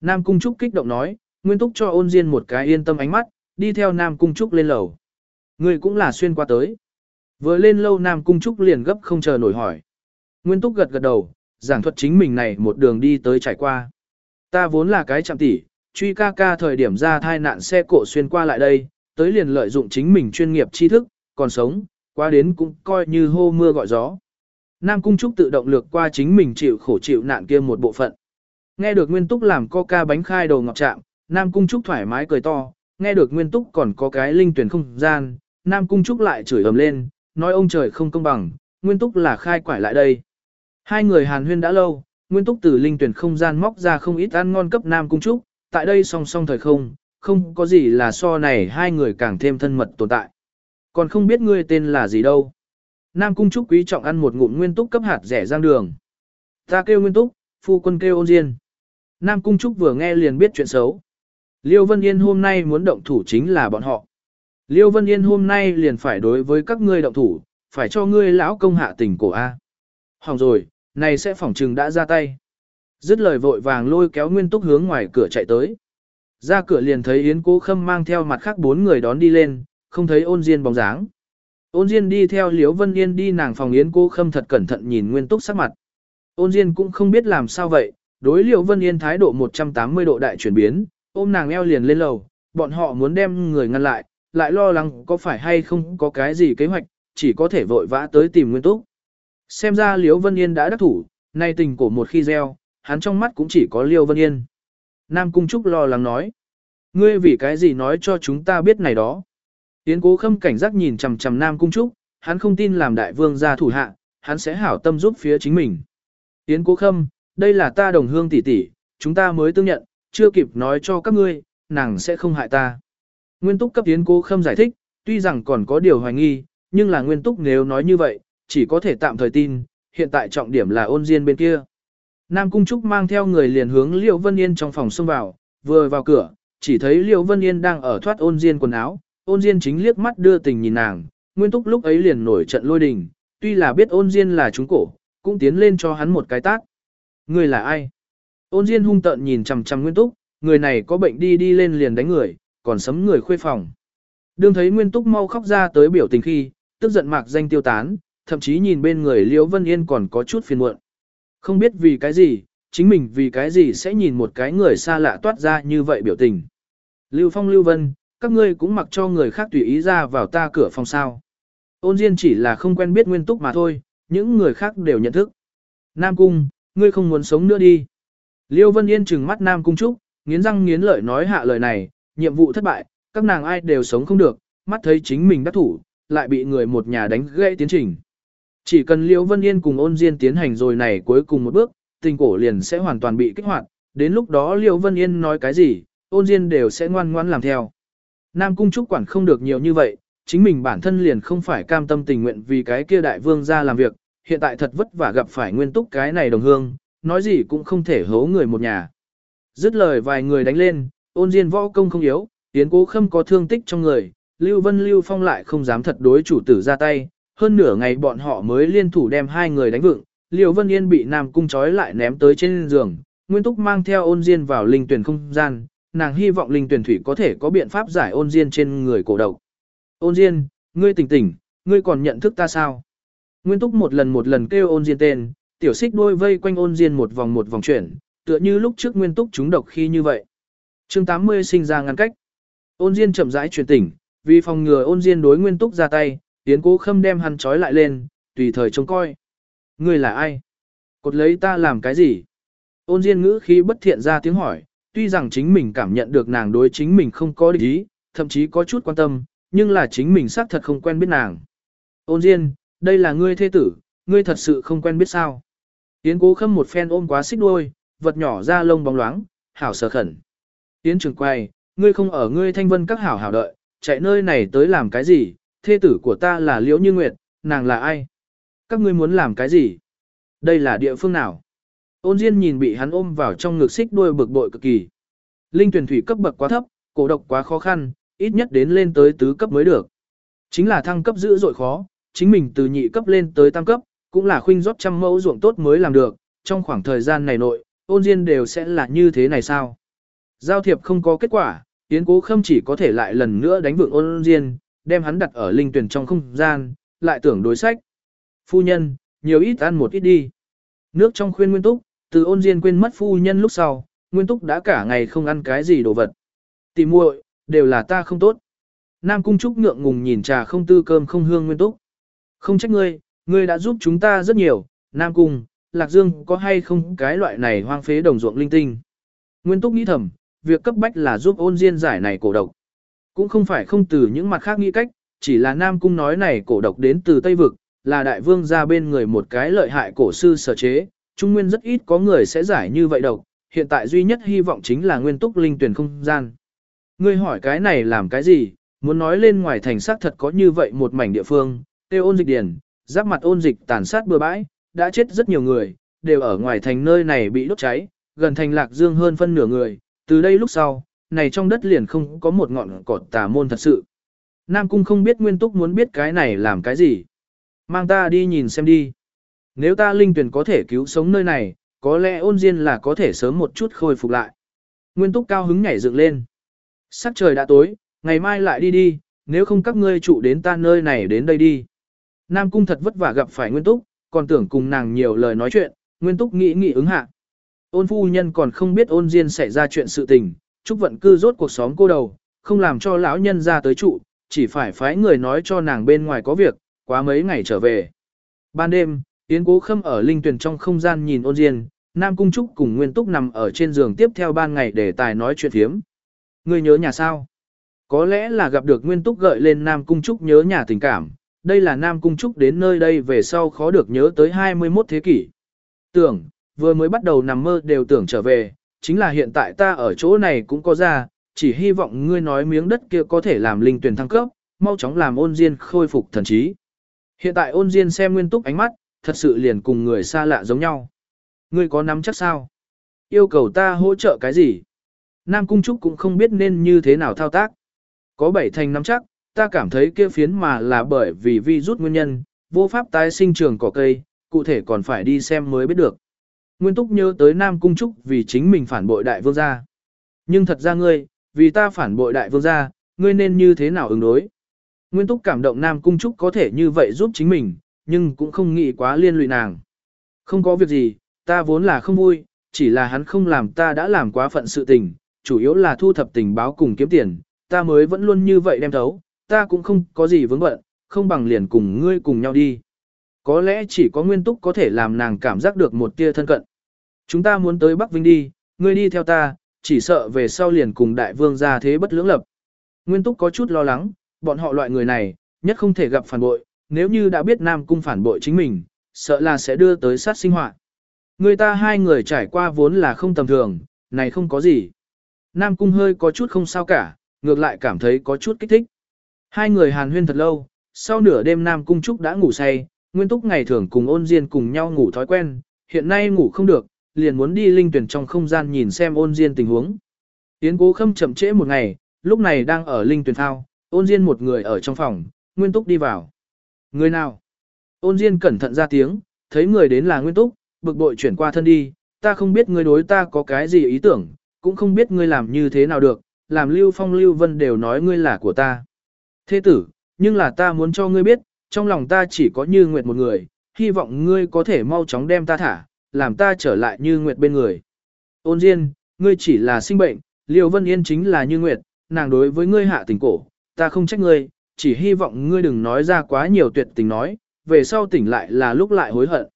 Nam Cung Trúc kích động nói, nguyên túc cho ôn diên một cái yên tâm ánh mắt, đi theo Nam Cung Trúc lên lầu. Người cũng là xuyên qua tới. Vừa lên lâu Nam Cung Trúc liền gấp không chờ nổi hỏi. Nguyên Túc gật gật đầu, giảng thuật chính mình này một đường đi tới trải qua. Ta vốn là cái chạm tỷ, truy ca ca thời điểm ra thai nạn xe cộ xuyên qua lại đây, tới liền lợi dụng chính mình chuyên nghiệp tri thức, còn sống, qua đến cũng coi như hô mưa gọi gió. Nam Cung Trúc tự động lược qua chính mình chịu khổ chịu nạn kia một bộ phận. Nghe được Nguyên Túc làm coca bánh khai đầu ngọc trạm, Nam Cung Trúc thoải mái cười to, nghe được Nguyên Túc còn có cái linh tuyển không gian, Nam Cung Trúc lại chửi ầm lên, nói ông trời không công bằng, Nguyên Túc là khai quải lại đây. Hai người hàn huyên đã lâu, Nguyên Túc từ linh tuyển không gian móc ra không ít ăn ngon cấp Nam Cung Trúc, tại đây song song thời không, không có gì là so này hai người càng thêm thân mật tồn tại. Còn không biết ngươi tên là gì đâu. Nam Cung Trúc quý trọng ăn một ngụm Nguyên Túc cấp hạt rẻ giang đường. Ta kêu Nguyên Túc, phu quân kêu ôn diên. Nam Cung Trúc vừa nghe liền biết chuyện xấu. Liêu Vân Yên hôm nay muốn động thủ chính là bọn họ. Liêu Vân Yên hôm nay liền phải đối với các ngươi động thủ, phải cho ngươi lão công hạ tình cổ A. Hỏng rồi, này sẽ phỏng trừng đã ra tay. Dứt lời vội vàng lôi kéo Nguyên Túc hướng ngoài cửa chạy tới. Ra cửa liền thấy Yến Cố Khâm mang theo mặt khác bốn người đón đi lên, không thấy ôn diên bóng dáng. Ôn diên đi theo Liễu Vân Yên đi nàng phòng Yến Cố Khâm thật cẩn thận nhìn Nguyên Túc sắc mặt. Ôn diên cũng không biết làm sao vậy, đối Liễu Vân Yên thái độ 180 độ đại chuyển biến, ôm nàng eo liền lên lầu, bọn họ muốn đem người ngăn lại, lại lo lắng có phải hay không có cái gì kế hoạch, chỉ có thể vội vã tới tìm Nguyên Túc. Xem ra Liễu Vân Yên đã đắc thủ, nay tình cổ một khi gieo, hắn trong mắt cũng chỉ có liêu Vân Yên. Nam Cung Trúc lo lắng nói. Ngươi vì cái gì nói cho chúng ta biết này đó. Yến cố khâm cảnh giác nhìn chằm chằm Nam Cung Trúc, hắn không tin làm đại vương ra thủ hạ, hắn sẽ hảo tâm giúp phía chính mình. Yến cố khâm, đây là ta đồng hương tỷ tỷ, chúng ta mới tương nhận, chưa kịp nói cho các ngươi, nàng sẽ không hại ta. Nguyên túc cấp tiến cố khâm giải thích, tuy rằng còn có điều hoài nghi, nhưng là nguyên túc nếu nói như vậy, chỉ có thể tạm thời tin, hiện tại trọng điểm là ôn diên bên kia. Nam Cung Trúc mang theo người liền hướng Liễu Vân Yên trong phòng xông vào, vừa vào cửa, chỉ thấy Liễu Vân Yên đang ở thoát ôn diên quần áo, ôn diên chính liếc mắt đưa tình nhìn nàng, nguyên túc lúc ấy liền nổi trận lôi đình, tuy là biết ôn diên là chúng cổ, cũng tiến lên cho hắn một cái tát. Người là ai? Ôn diên hung tợn nhìn chằm chằm nguyên túc, người này có bệnh đi đi lên liền đánh người, còn sấm người khuê phòng. Đương thấy nguyên túc mau khóc ra tới biểu tình khi, tức giận mạc danh tiêu tán, thậm chí nhìn bên người Liễu Vân Yên còn có chút phiền muộn. Không biết vì cái gì, chính mình vì cái gì sẽ nhìn một cái người xa lạ toát ra như vậy biểu tình. Lưu Phong Lưu Vân, các ngươi cũng mặc cho người khác tùy ý ra vào ta cửa phòng sao. Ôn Diên chỉ là không quen biết nguyên túc mà thôi, những người khác đều nhận thức. Nam Cung, ngươi không muốn sống nữa đi. Liêu Vân Yên trừng mắt Nam Cung Trúc, nghiến răng nghiến lợi nói hạ lời này, nhiệm vụ thất bại, các nàng ai đều sống không được, mắt thấy chính mình đắc thủ, lại bị người một nhà đánh gãy tiến trình. Chỉ cần Liễu Vân Yên cùng ôn Diên tiến hành rồi này cuối cùng một bước, tình cổ liền sẽ hoàn toàn bị kích hoạt, đến lúc đó Liễu Vân Yên nói cái gì, ôn Diên đều sẽ ngoan ngoãn làm theo. Nam Cung Trúc quản không được nhiều như vậy, chính mình bản thân liền không phải cam tâm tình nguyện vì cái kia đại vương ra làm việc, hiện tại thật vất vả gặp phải nguyên túc cái này đồng hương, nói gì cũng không thể hố người một nhà. Dứt lời vài người đánh lên, ôn Diên võ công không yếu, tiến cố khâm có thương tích trong người, Lưu Vân Lưu Phong lại không dám thật đối chủ tử ra tay, hơn nửa ngày bọn họ mới liên thủ đem hai người đánh vựng, Liêu Vân Yên bị Nam Cung trói lại ném tới trên giường, Nguyên Túc mang theo ôn diên vào linh tuyển không gian, nàng hy vọng linh tuyển thủy có thể có biện pháp giải ôn diên trên người cổ độc. Ôn diên, ngươi tỉnh tỉnh, ngươi còn nhận thức ta sao? Nguyên Túc một lần một lần kêu ôn diên tên, tiểu xích đôi vây quanh ôn diên một vòng một vòng chuyển, tựa như lúc trước Nguyên Túc trúng độc khi như vậy chương 80 sinh ra ngăn cách. Ôn diên chậm rãi chuyển tỉnh, vì phòng ngừa ôn diên đối Nguyên Túc ra tay, Tiến cố khâm đem hắn trói lại lên, tùy thời trông coi. Ngươi là ai? Cột lấy ta làm cái gì? Ôn Diên ngữ khí bất thiện ra tiếng hỏi, tuy rằng chính mình cảm nhận được nàng đối chính mình không có địch ý, thậm chí có chút quan tâm, nhưng là chính mình xác thật không quen biết nàng. Ôn Diên, đây là ngươi thê tử, ngươi thật sự không quen biết sao. Tiến cố khâm một phen ôm quá xích đuôi, vật nhỏ ra lông bóng loáng, hảo sở khẩn. Yến trường quay, ngươi không ở ngươi thanh vân các hảo hảo đợi, chạy nơi này tới làm cái gì, thê tử của ta là Liễu Như Nguyệt, nàng là ai? Các ngươi muốn làm cái gì? Đây là địa phương nào? Ôn Diên nhìn bị hắn ôm vào trong ngực xích đuôi bực bội cực kỳ. Linh tuyển thủy cấp bậc quá thấp, cổ độc quá khó khăn, ít nhất đến lên tới tứ cấp mới được. Chính là thăng cấp dữ dội khó, chính mình từ nhị cấp lên tới tam cấp, cũng là khuynh rót trăm mẫu ruộng tốt mới làm được, trong khoảng thời gian này nội, ôn diên đều sẽ là như thế này sao? Giao thiệp không có kết quả, Yến Cố Khâm chỉ có thể lại lần nữa đánh vượng ôn diên, đem hắn đặt ở linh tuyển trong không gian, lại tưởng đối sách. Phu nhân, nhiều ít ăn một ít đi. Nước trong khuyên Nguyên Túc, từ ôn diên quên mất phu nhân lúc sau, Nguyên Túc đã cả ngày không ăn cái gì đồ vật. Tìm muội, đều là ta không tốt. Nam Cung Trúc ngượng ngùng nhìn trà không tư cơm không hương Nguyên Túc. Không trách ngươi, ngươi đã giúp chúng ta rất nhiều, Nam Cung, Lạc Dương có hay không cái loại này hoang phế đồng ruộng linh tinh. Nguyên Túc nghĩ thầm, việc cấp bách là giúp ôn diên giải này cổ độc. Cũng không phải không từ những mặt khác nghĩ cách, chỉ là Nam Cung nói này cổ độc đến từ Tây Vực, là đại vương ra bên người một cái lợi hại cổ sư sở chế, Trung Nguyên rất ít có người sẽ giải như vậy độc, hiện tại duy nhất hy vọng chính là nguyên túc linh tuyển không gian. Ngươi hỏi cái này làm cái gì, muốn nói lên ngoài thành xác thật có như vậy một mảnh địa phương, tiêu ôn dịch điển, giáp mặt ôn dịch tàn sát bừa bãi, đã chết rất nhiều người, đều ở ngoài thành nơi này bị đốt cháy, gần thành lạc dương hơn phân nửa người, từ đây lúc sau, này trong đất liền không có một ngọn cỏ tà môn thật sự. Nam Cung không biết nguyên túc muốn biết cái này làm cái gì. Mang ta đi nhìn xem đi. Nếu ta linh tuyển có thể cứu sống nơi này, có lẽ ôn diên là có thể sớm một chút khôi phục lại. Nguyên túc cao hứng nhảy dựng lên. Sắc trời đã tối, ngày mai lại đi đi, nếu không các ngươi trụ đến ta nơi này đến đây đi. Nam cung thật vất vả gặp phải Nguyên túc, còn tưởng cùng nàng nhiều lời nói chuyện, Nguyên túc nghĩ nghĩ ứng hạ. Ôn phu nhân còn không biết ôn diên xảy ra chuyện sự tình, chúc vận cư rốt cuộc xóm cô đầu, không làm cho lão nhân ra tới trụ, chỉ phải phái người nói cho nàng bên ngoài có việc, quá mấy ngày trở về. Ban đêm, Yến Cố Khâm ở linh tuyển trong không gian nhìn ôn diên, Nam Cung Trúc cùng Nguyên Túc nằm ở trên giường tiếp theo ban ngày để tài nói chuyện thiếm. Ngươi nhớ nhà sao? Có lẽ là gặp được Nguyên Túc gợi lên Nam Cung Trúc nhớ nhà tình cảm, đây là Nam Cung Trúc đến nơi đây về sau khó được nhớ tới 21 thế kỷ. Tưởng, vừa mới bắt đầu nằm mơ đều tưởng trở về, chính là hiện tại ta ở chỗ này cũng có ra, chỉ hy vọng ngươi nói miếng đất kia có thể làm linh tuyển thăng cấp, mau chóng làm ôn diên khôi phục thần trí. Hiện tại ôn diên xem nguyên túc ánh mắt, thật sự liền cùng người xa lạ giống nhau. Ngươi có nắm chắc sao? Yêu cầu ta hỗ trợ cái gì? Nam Cung Trúc cũng không biết nên như thế nào thao tác. Có bảy thành nắm chắc, ta cảm thấy kia phiến mà là bởi vì vi rút nguyên nhân, vô pháp tái sinh trường cỏ cây, cụ thể còn phải đi xem mới biết được. Nguyên Túc nhớ tới Nam Cung Trúc vì chính mình phản bội đại vương gia. Nhưng thật ra ngươi, vì ta phản bội đại vương gia, ngươi nên như thế nào ứng đối? Nguyên Túc cảm động Nam Cung Trúc có thể như vậy giúp chính mình, nhưng cũng không nghĩ quá liên lụy nàng. Không có việc gì, ta vốn là không vui, chỉ là hắn không làm ta đã làm quá phận sự tình, chủ yếu là thu thập tình báo cùng kiếm tiền, ta mới vẫn luôn như vậy đem thấu, ta cũng không có gì vướng bận, không bằng liền cùng ngươi cùng nhau đi. Có lẽ chỉ có nguyên túc có thể làm nàng cảm giác được một tia thân cận. Chúng ta muốn tới Bắc Vinh đi, ngươi đi theo ta, chỉ sợ về sau liền cùng đại vương ra thế bất lưỡng lập. Nguyên túc có chút lo lắng, bọn họ loại người này, nhất không thể gặp phản bội, nếu như đã biết Nam Cung phản bội chính mình, sợ là sẽ đưa tới sát sinh hoạt. Người ta hai người trải qua vốn là không tầm thường, này không có gì. Nam Cung hơi có chút không sao cả, ngược lại cảm thấy có chút kích thích. Hai người hàn huyên thật lâu, sau nửa đêm Nam Cung Trúc đã ngủ say, Nguyên Túc ngày thường cùng ôn diên cùng nhau ngủ thói quen, hiện nay ngủ không được, liền muốn đi linh tuyển trong không gian nhìn xem ôn diên tình huống. yến cố khâm chậm trễ một ngày, lúc này đang ở linh tuyển thao, ôn diên một người ở trong phòng, Nguyên Túc đi vào. Người nào? Ôn Diên cẩn thận ra tiếng, thấy người đến là Nguyên Túc, bực bội chuyển qua thân đi, ta không biết ngươi đối ta có cái gì ý tưởng, cũng không biết ngươi làm như thế nào được, làm Lưu Phong Lưu Vân đều nói ngươi là của ta. Thế tử, nhưng là ta muốn cho ngươi biết, trong lòng ta chỉ có Như Nguyệt một người, hy vọng ngươi có thể mau chóng đem ta thả, làm ta trở lại Như Nguyệt bên người. Ôn Diên, ngươi chỉ là sinh bệnh, Liêu Vân Yên chính là Như Nguyệt, nàng đối với ngươi hạ tình cổ, ta không trách ngươi, chỉ hy vọng ngươi đừng nói ra quá nhiều tuyệt tình nói, về sau tỉnh lại là lúc lại hối hận.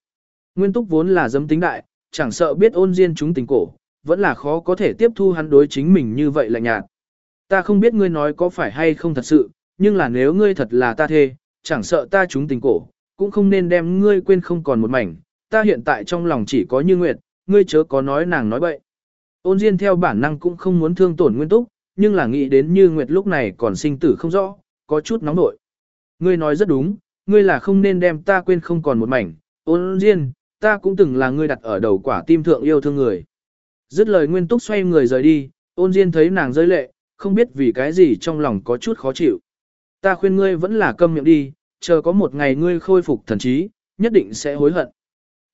Nguyên túc vốn là dâm tính đại, chẳng sợ biết ôn diên chúng tình cổ, vẫn là khó có thể tiếp thu hắn đối chính mình như vậy lạnh nhạt. Ta không biết ngươi nói có phải hay không thật sự, nhưng là nếu ngươi thật là ta thê, chẳng sợ ta chúng tình cổ, cũng không nên đem ngươi quên không còn một mảnh, ta hiện tại trong lòng chỉ có như nguyệt, ngươi chớ có nói nàng nói bậy. Ôn Diên theo bản năng cũng không muốn thương tổn Nguyên Túc, nhưng là nghĩ đến Như Nguyệt lúc này còn sinh tử không rõ, có chút nóng nội. Ngươi nói rất đúng, ngươi là không nên đem ta quên không còn một mảnh, ôn Diên, ta cũng từng là ngươi đặt ở đầu quả tim thượng yêu thương người. Dứt lời Nguyên Túc xoay người rời đi, ôn Diên thấy nàng rơi lệ, không biết vì cái gì trong lòng có chút khó chịu. Ta khuyên ngươi vẫn là câm miệng đi, chờ có một ngày ngươi khôi phục thần trí, nhất định sẽ hối hận.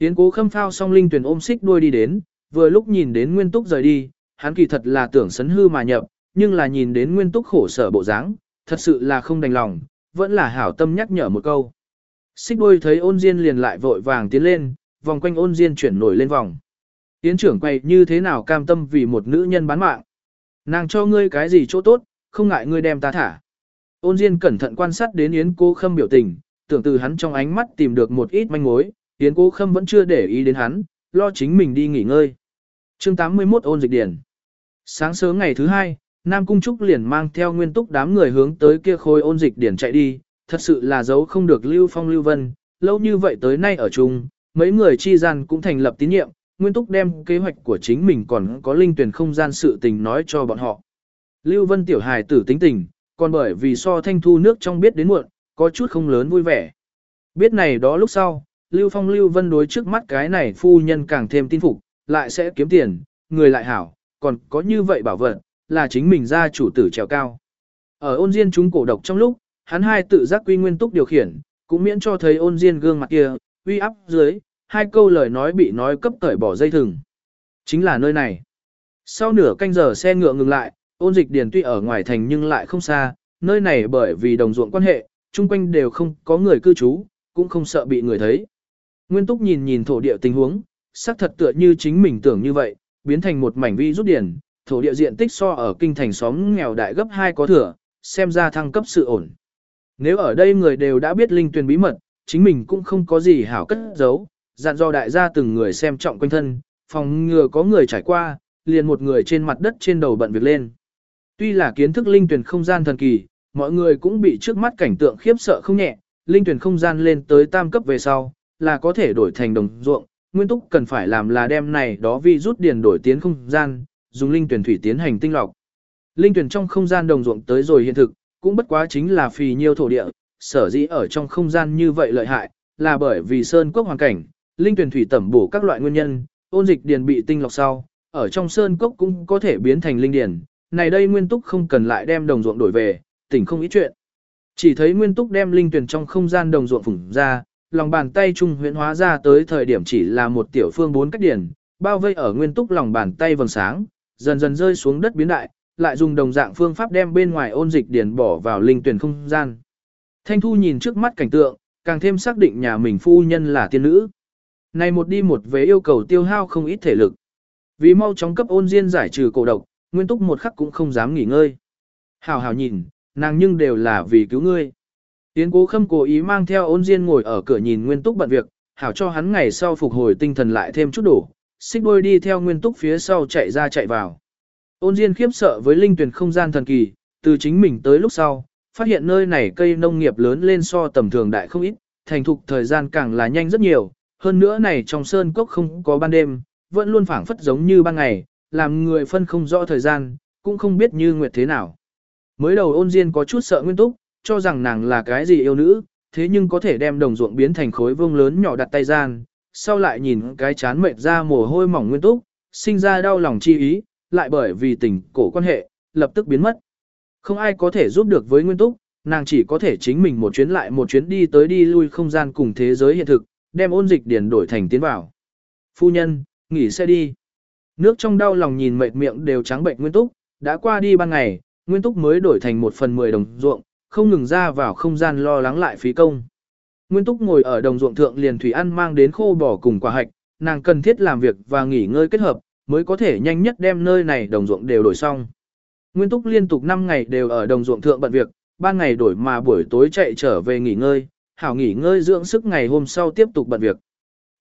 Yến cố khâm phao song linh tuyển ôm xích đuôi đi đến, vừa lúc nhìn đến Nguyên Túc rời đi, hắn kỳ thật là tưởng sấn hư mà nhập, nhưng là nhìn đến Nguyên Túc khổ sở bộ dáng, thật sự là không đành lòng, vẫn là hảo tâm nhắc nhở một câu. Xích đuôi thấy ôn diên liền lại vội vàng tiến lên, vòng quanh ôn diên chuyển nổi lên vòng. Yến trưởng quay như thế nào cam tâm vì một nữ nhân bán mạng. Nàng cho ngươi cái gì chỗ tốt, không ngại ngươi đem ta thả. Ôn diên cẩn thận quan sát đến Yến Cố khâm biểu tình, tưởng từ hắn trong ánh mắt tìm được một ít manh mối, Yến cô khâm vẫn chưa để ý đến hắn, lo chính mình đi nghỉ ngơi. chương 81 ôn dịch điển. Sáng sớm ngày thứ hai, Nam Cung Trúc liền mang theo nguyên túc đám người hướng tới kia khôi ôn dịch điển chạy đi, thật sự là giấu không được Lưu Phong Lưu Vân, lâu như vậy tới nay ở chung, mấy người chi gian cũng thành lập tín nhiệm, nguyên túc đem kế hoạch của chính mình còn có linh tuyển không gian sự tình nói cho bọn họ. Lưu Vân tiểu hài tử tính tình, còn bởi vì so thanh thu nước trong biết đến muộn, có chút không lớn vui vẻ. Biết này đó lúc sau, Lưu Phong Lưu Vân đối trước mắt cái này phu nhân càng thêm tin phục, lại sẽ kiếm tiền, người lại hảo, còn có như vậy bảo vật, là chính mình ra chủ tử trèo cao. Ở ôn diên chúng cổ độc trong lúc, hắn hai tự giác quy nguyên túc điều khiển, cũng miễn cho thấy ôn diên gương mặt kia, uy áp dưới, hai câu lời nói bị nói cấp cởi bỏ dây thừng. Chính là nơi này. Sau nửa canh giờ xe ngựa ngừng lại, ôn dịch điền tuy ở ngoài thành nhưng lại không xa, nơi này bởi vì đồng ruộng quan hệ, chung quanh đều không có người cư trú, cũng không sợ bị người thấy. Nguyên Túc nhìn nhìn thổ địa tình huống, xác thật tựa như chính mình tưởng như vậy, biến thành một mảnh vi rút điển, thổ địa diện tích so ở kinh thành xóm nghèo đại gấp 2 có thừa, xem ra thăng cấp sự ổn. Nếu ở đây người đều đã biết linh tuyển bí mật, chính mình cũng không có gì hảo cất giấu, dặn do đại gia từng người xem trọng quanh thân, phòng ngừa có người trải qua, liền một người trên mặt đất trên đầu bận việc lên. Tuy là kiến thức linh tuyển không gian thần kỳ, mọi người cũng bị trước mắt cảnh tượng khiếp sợ không nhẹ, linh tuyển không gian lên tới tam cấp về sau, là có thể đổi thành đồng ruộng, nguyên túc cần phải làm là đem này đó vi rút điền đổi tiến không gian, dùng linh tuyển thủy tiến hành tinh lọc. Linh tuyển trong không gian đồng ruộng tới rồi hiện thực, cũng bất quá chính là phì nhiêu thổ địa, sở dĩ ở trong không gian như vậy lợi hại, là bởi vì sơn cốc hoàn cảnh, linh tuyển thủy tẩm bổ các loại nguyên nhân, ôn dịch điền bị tinh lọc sau, ở trong sơn cốc cũng có thể biến thành linh điền. Này đây nguyên túc không cần lại đem đồng ruộng đổi về, tỉnh không ý chuyện. Chỉ thấy nguyên túc đem linh tuyển trong không gian đồng ruộng phủng ra, lòng bàn tay trung huyễn hóa ra tới thời điểm chỉ là một tiểu phương bốn cách điển, bao vây ở nguyên túc lòng bàn tay vầng sáng, dần dần rơi xuống đất biến đại, lại dùng đồng dạng phương pháp đem bên ngoài ôn dịch điển bỏ vào linh tuyển không gian. Thanh Thu nhìn trước mắt cảnh tượng, càng thêm xác định nhà mình phu nhân là tiên nữ. Này một đi một về yêu cầu tiêu hao không ít thể lực. Vì mau chóng cấp ôn diên giải trừ cổ độc, nguyên túc một khắc cũng không dám nghỉ ngơi. Hào hào nhìn, nàng nhưng đều là vì cứu ngươi. Yến cố khâm cố ý mang theo ôn diên ngồi ở cửa nhìn nguyên túc bận việc, hảo cho hắn ngày sau phục hồi tinh thần lại thêm chút đủ, xích đôi đi theo nguyên túc phía sau chạy ra chạy vào. Ôn diên khiếp sợ với linh tuyển không gian thần kỳ, từ chính mình tới lúc sau, phát hiện nơi này cây nông nghiệp lớn lên so tầm thường đại không ít, thành thục thời gian càng là nhanh rất nhiều, hơn nữa này trong sơn cốc không có ban đêm, vẫn luôn phảng phất giống như ban ngày, làm người phân không rõ thời gian, cũng không biết như nguyệt thế nào. Mới đầu ôn diên có chút sợ nguyên túc, cho rằng nàng là cái gì yêu nữ, thế nhưng có thể đem đồng ruộng biến thành khối vương lớn nhỏ đặt tay gian, sau lại nhìn cái chán mệt ra mồ hôi mỏng nguyên túc, sinh ra đau lòng chi ý, lại bởi vì tình cổ quan hệ, lập tức biến mất. Không ai có thể giúp được với nguyên túc, nàng chỉ có thể chính mình một chuyến lại một chuyến đi tới đi lui không gian cùng thế giới hiện thực, đem ôn dịch điển đổi thành tiến vào. Phu nhân, nghỉ xe đi. Nước trong đau lòng nhìn mệt miệng đều trắng bệnh nguyên túc, đã qua đi ban ngày, nguyên túc mới đổi thành một phần mười đồng ruộng, không ngừng ra vào không gian lo lắng lại phí công. Nguyên Túc ngồi ở đồng ruộng thượng liền thủy ăn mang đến khô bò cùng quả hạch, nàng cần thiết làm việc và nghỉ ngơi kết hợp, mới có thể nhanh nhất đem nơi này đồng ruộng đều đổi xong. Nguyên Túc liên tục 5 ngày đều ở đồng ruộng thượng bận việc, ban ngày đổi mà buổi tối chạy trở về nghỉ ngơi, hảo nghỉ ngơi dưỡng sức ngày hôm sau tiếp tục bận việc.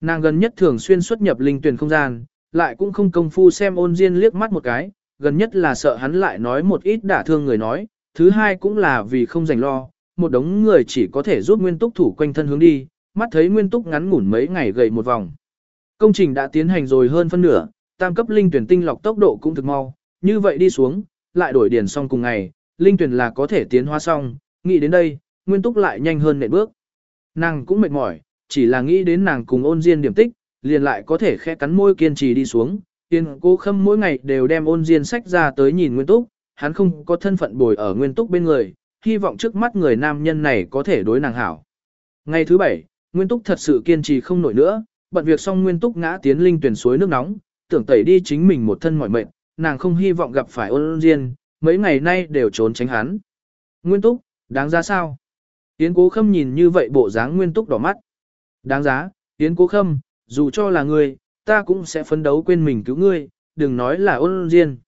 Nàng gần nhất thường xuyên xuất nhập linh tuyển không gian, lại cũng không công phu xem ôn diên liếc mắt một cái, gần nhất là sợ hắn lại nói một ít đả thương người nói, thứ hai cũng là vì không dành lo, một đống người chỉ có thể giúp nguyên túc thủ quanh thân hướng đi, mắt thấy nguyên túc ngắn ngủn mấy ngày gầy một vòng. Công trình đã tiến hành rồi hơn phân nửa, tam cấp linh tuyển tinh lọc tốc độ cũng thực mau, như vậy đi xuống, lại đổi điền xong cùng ngày, linh tuyển là có thể tiến hóa xong, nghĩ đến đây, nguyên túc lại nhanh hơn nệm bước. Nàng cũng mệt mỏi, chỉ là nghĩ đến nàng cùng ôn diên điểm tích, liền lại có thể khẽ cắn môi kiên trì đi xuống. Tiên cô khâm mỗi ngày đều đem ôn diên sách ra tới nhìn nguyên túc, hắn không có thân phận bồi ở nguyên túc bên người, hy vọng trước mắt người nam nhân này có thể đối nàng hảo. Ngày thứ bảy, nguyên túc thật sự kiên trì không nổi nữa, bận việc xong nguyên túc ngã tiến linh tuyển suối nước nóng, tưởng tẩy đi chính mình một thân mỏi mệt, nàng không hy vọng gặp phải ôn diên, mấy ngày nay đều trốn tránh hắn. Nguyên túc, đáng giá sao? Yến cố khâm nhìn như vậy bộ dáng nguyên túc đỏ mắt. Đáng giá, Yến cố khâm, dù cho là ngươi, ta cũng sẽ phấn đấu quên mình cứu ngươi, đừng nói là ôn diên.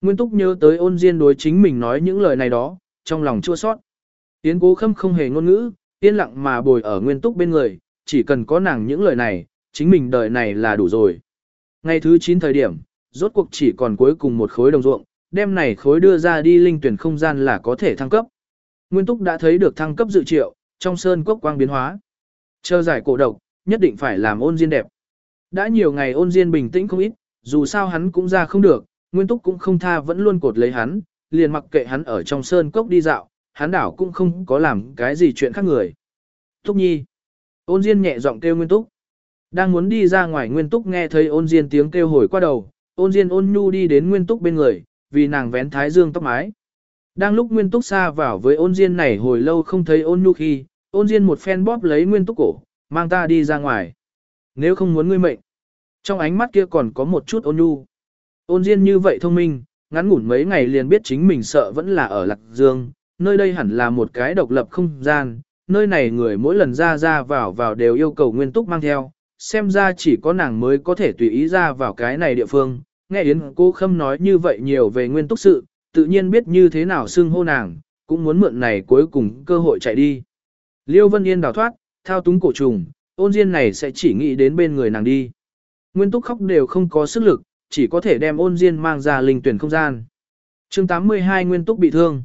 Nguyên túc nhớ tới ôn diên đối chính mình nói những lời này đó, trong lòng chua sót. Yến cố khâm không hề ngôn ngữ, yên lặng mà bồi ở nguyên túc bên người, chỉ cần có nàng những lời này, chính mình đời này là đủ rồi. Ngày thứ 9 thời điểm, rốt cuộc chỉ còn cuối cùng một khối đồng ruộng, đem này khối đưa ra đi linh tuyển không gian là có thể thăng cấp. Nguyên Túc đã thấy được thăng cấp dự triệu, trong sơn quốc quang biến hóa. Chờ giải cổ độc, nhất định phải làm ôn diên đẹp. Đã nhiều ngày ôn diên bình tĩnh không ít, dù sao hắn cũng ra không được, Nguyên Túc cũng không tha vẫn luôn cột lấy hắn, liền mặc kệ hắn ở trong sơn cốc đi dạo, hắn đảo cũng không có làm cái gì chuyện khác người. Túc Nhi. Ôn Diên nhẹ giọng kêu Nguyên Túc. Đang muốn đi ra ngoài Nguyên Túc nghe thấy ôn Diên tiếng kêu hồi qua đầu, ôn Diên ôn nhu đi đến Nguyên Túc bên người, vì nàng vén thái dương tóc mái. Đang lúc Nguyên Túc xa vào với ôn Diên này hồi lâu không thấy ôn nhu khi, ôn Diên một phen bóp lấy Nguyên Túc cổ, mang ta đi ra ngoài. Nếu không muốn ngươi mệnh. Trong ánh mắt kia còn có một chút ôn nhu. Ôn Diên như vậy thông minh, ngắn ngủn mấy ngày liền biết chính mình sợ vẫn là ở Lạc Dương, nơi đây hẳn là một cái độc lập không gian, nơi này người mỗi lần ra ra vào vào đều yêu cầu Nguyên Túc mang theo, xem ra chỉ có nàng mới có thể tùy ý ra vào cái này địa phương. Nghe Yến cô Khâm nói như vậy nhiều về Nguyên Túc sự, tự nhiên biết như thế nào xưng hô nàng, cũng muốn mượn này cuối cùng cơ hội chạy đi. Liêu Vân Yên đào thoát, thao túng cổ trùng, ôn diên này sẽ chỉ nghĩ đến bên người nàng đi. Nguyên túc khóc đều không có sức lực, chỉ có thể đem ôn diên mang ra linh tuyển không gian. chương 82 Nguyên túc bị thương.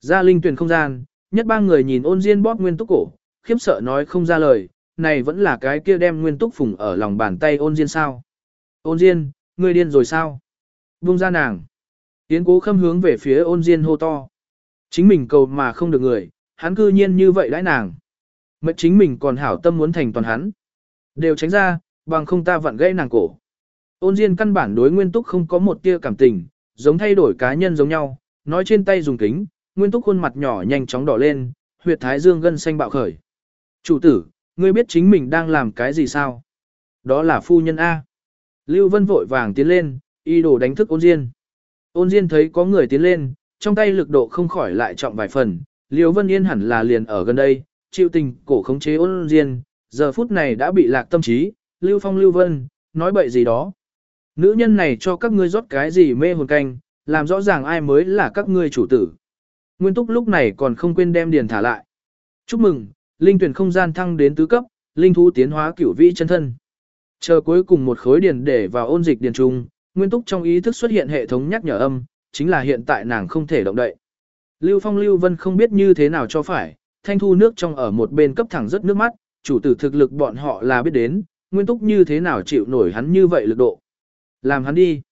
Ra linh tuyển không gian, nhất ba người nhìn ôn diên bóp Nguyên túc cổ, khiếp sợ nói không ra lời, này vẫn là cái kia đem Nguyên túc phùng ở lòng bàn tay ôn diên sao. Ôn diên, ngươi điên rồi sao? Buông ra nàng. Yến cố khâm hướng về phía ôn diên hô to. Chính mình cầu mà không được người, hắn cư nhiên như vậy đãi nàng. Mệnh chính mình còn hảo tâm muốn thành toàn hắn. Đều tránh ra, bằng không ta vặn gãy nàng cổ. Ôn diên căn bản đối nguyên túc không có một tia cảm tình, giống thay đổi cá nhân giống nhau, nói trên tay dùng kính, nguyên túc khuôn mặt nhỏ nhanh chóng đỏ lên, huyệt thái dương gân xanh bạo khởi. Chủ tử, ngươi biết chính mình đang làm cái gì sao? Đó là phu nhân A. Lưu Vân vội vàng tiến lên, y đồ đánh thức ôn diên. Ôn Diên thấy có người tiến lên, trong tay lực độ không khỏi lại trọng vài phần, Liêu Vân Yên hẳn là liền ở gần đây, chịu tình cổ khống chế ôn Diên, giờ phút này đã bị lạc tâm trí, Lưu Phong Lưu Vân, nói bậy gì đó. Nữ nhân này cho các ngươi rót cái gì mê hồn canh, làm rõ ràng ai mới là các ngươi chủ tử. Nguyên Túc lúc này còn không quên đem điền thả lại. Chúc mừng, linh tuyển không gian thăng đến tứ cấp, linh thú tiến hóa cửu vĩ chân thân. Chờ cuối cùng một khối điền để vào ôn dịch điền trung, Nguyên Túc trong ý thức xuất hiện hệ thống nhắc nhở âm, chính là hiện tại nàng không thể động đậy. Lưu Phong Lưu Vân không biết như thế nào cho phải, thanh thu nước trong ở một bên cấp thẳng rất nước mắt, chủ tử thực lực bọn họ là biết đến, Nguyên Túc như thế nào chịu nổi hắn như vậy lực độ. Làm hắn đi.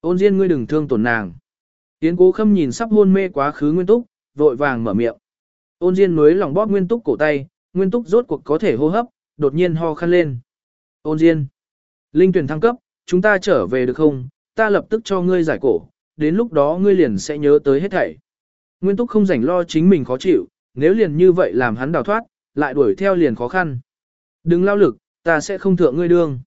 Ôn Diên ngươi đừng thương tổn nàng. Tiễn cố khâm nhìn sắp hôn mê quá khứ Nguyên Túc, vội vàng mở miệng. Ôn Diên mới lòng bóp Nguyên Túc cổ tay, Nguyên Túc rốt cuộc có thể hô hấp, đột nhiên ho khăn lên. Ôn Diên. Linh tuyển thăng cấp, chúng ta trở về được không, ta lập tức cho ngươi giải cổ, đến lúc đó ngươi liền sẽ nhớ tới hết thảy. Nguyên Túc không rảnh lo chính mình khó chịu, nếu liền như vậy làm hắn đào thoát, lại đuổi theo liền khó khăn. Đừng lao lực, ta sẽ không thượng ngươi đương.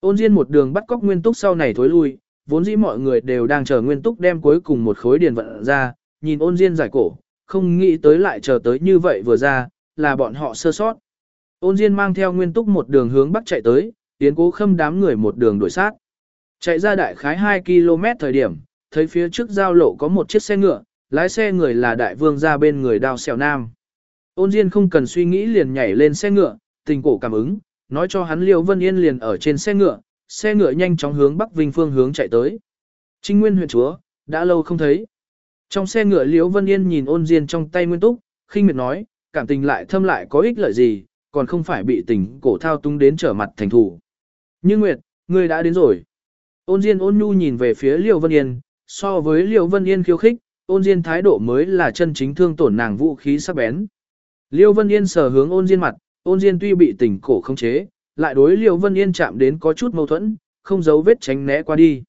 Ôn Diên một đường bắt cóc Nguyên Túc sau này thối lui, vốn dĩ mọi người đều đang chờ Nguyên Túc đem cuối cùng một khối điền vận ra, nhìn Ôn Diên giải cổ, không nghĩ tới lại chờ tới như vậy vừa ra, là bọn họ sơ sót. Ôn Diên mang theo Nguyên Túc một đường hướng bắc chạy tới, tiến Cố Khâm đám người một đường đuổi sát. Chạy ra đại khái 2 km thời điểm, thấy phía trước giao lộ có một chiếc xe ngựa, lái xe người là đại vương ra bên người đao xèo nam. Ôn Diên không cần suy nghĩ liền nhảy lên xe ngựa, tình cổ cảm ứng, nói cho hắn Liêu Vân Yên liền ở trên xe ngựa, xe ngựa nhanh chóng hướng Bắc Vinh phương hướng chạy tới. Trinh Nguyên huyện chúa, đã lâu không thấy. Trong xe ngựa Liễu Vân Yên nhìn ôn diên trong tay Nguyên Túc, khinh miệt nói, cảm tình lại thâm lại có ích lợi gì, còn không phải bị tình cổ thao túng đến trở mặt thành thủ. Như Nguyệt, ngươi đã đến rồi. Ôn Diên ôn nhu nhìn về phía Liễu Vân Yên, so với Liễu Vân Yên khiêu khích, ôn Diên thái độ mới là chân chính thương tổn nàng vũ khí sắc bén. Liễu Vân Yên sờ hướng ôn Diên mặt, ôn Diên tuy bị tình cổ không chế, lại đối Liễu Vân Yên chạm đến có chút mâu thuẫn, không giấu vết tránh né qua đi.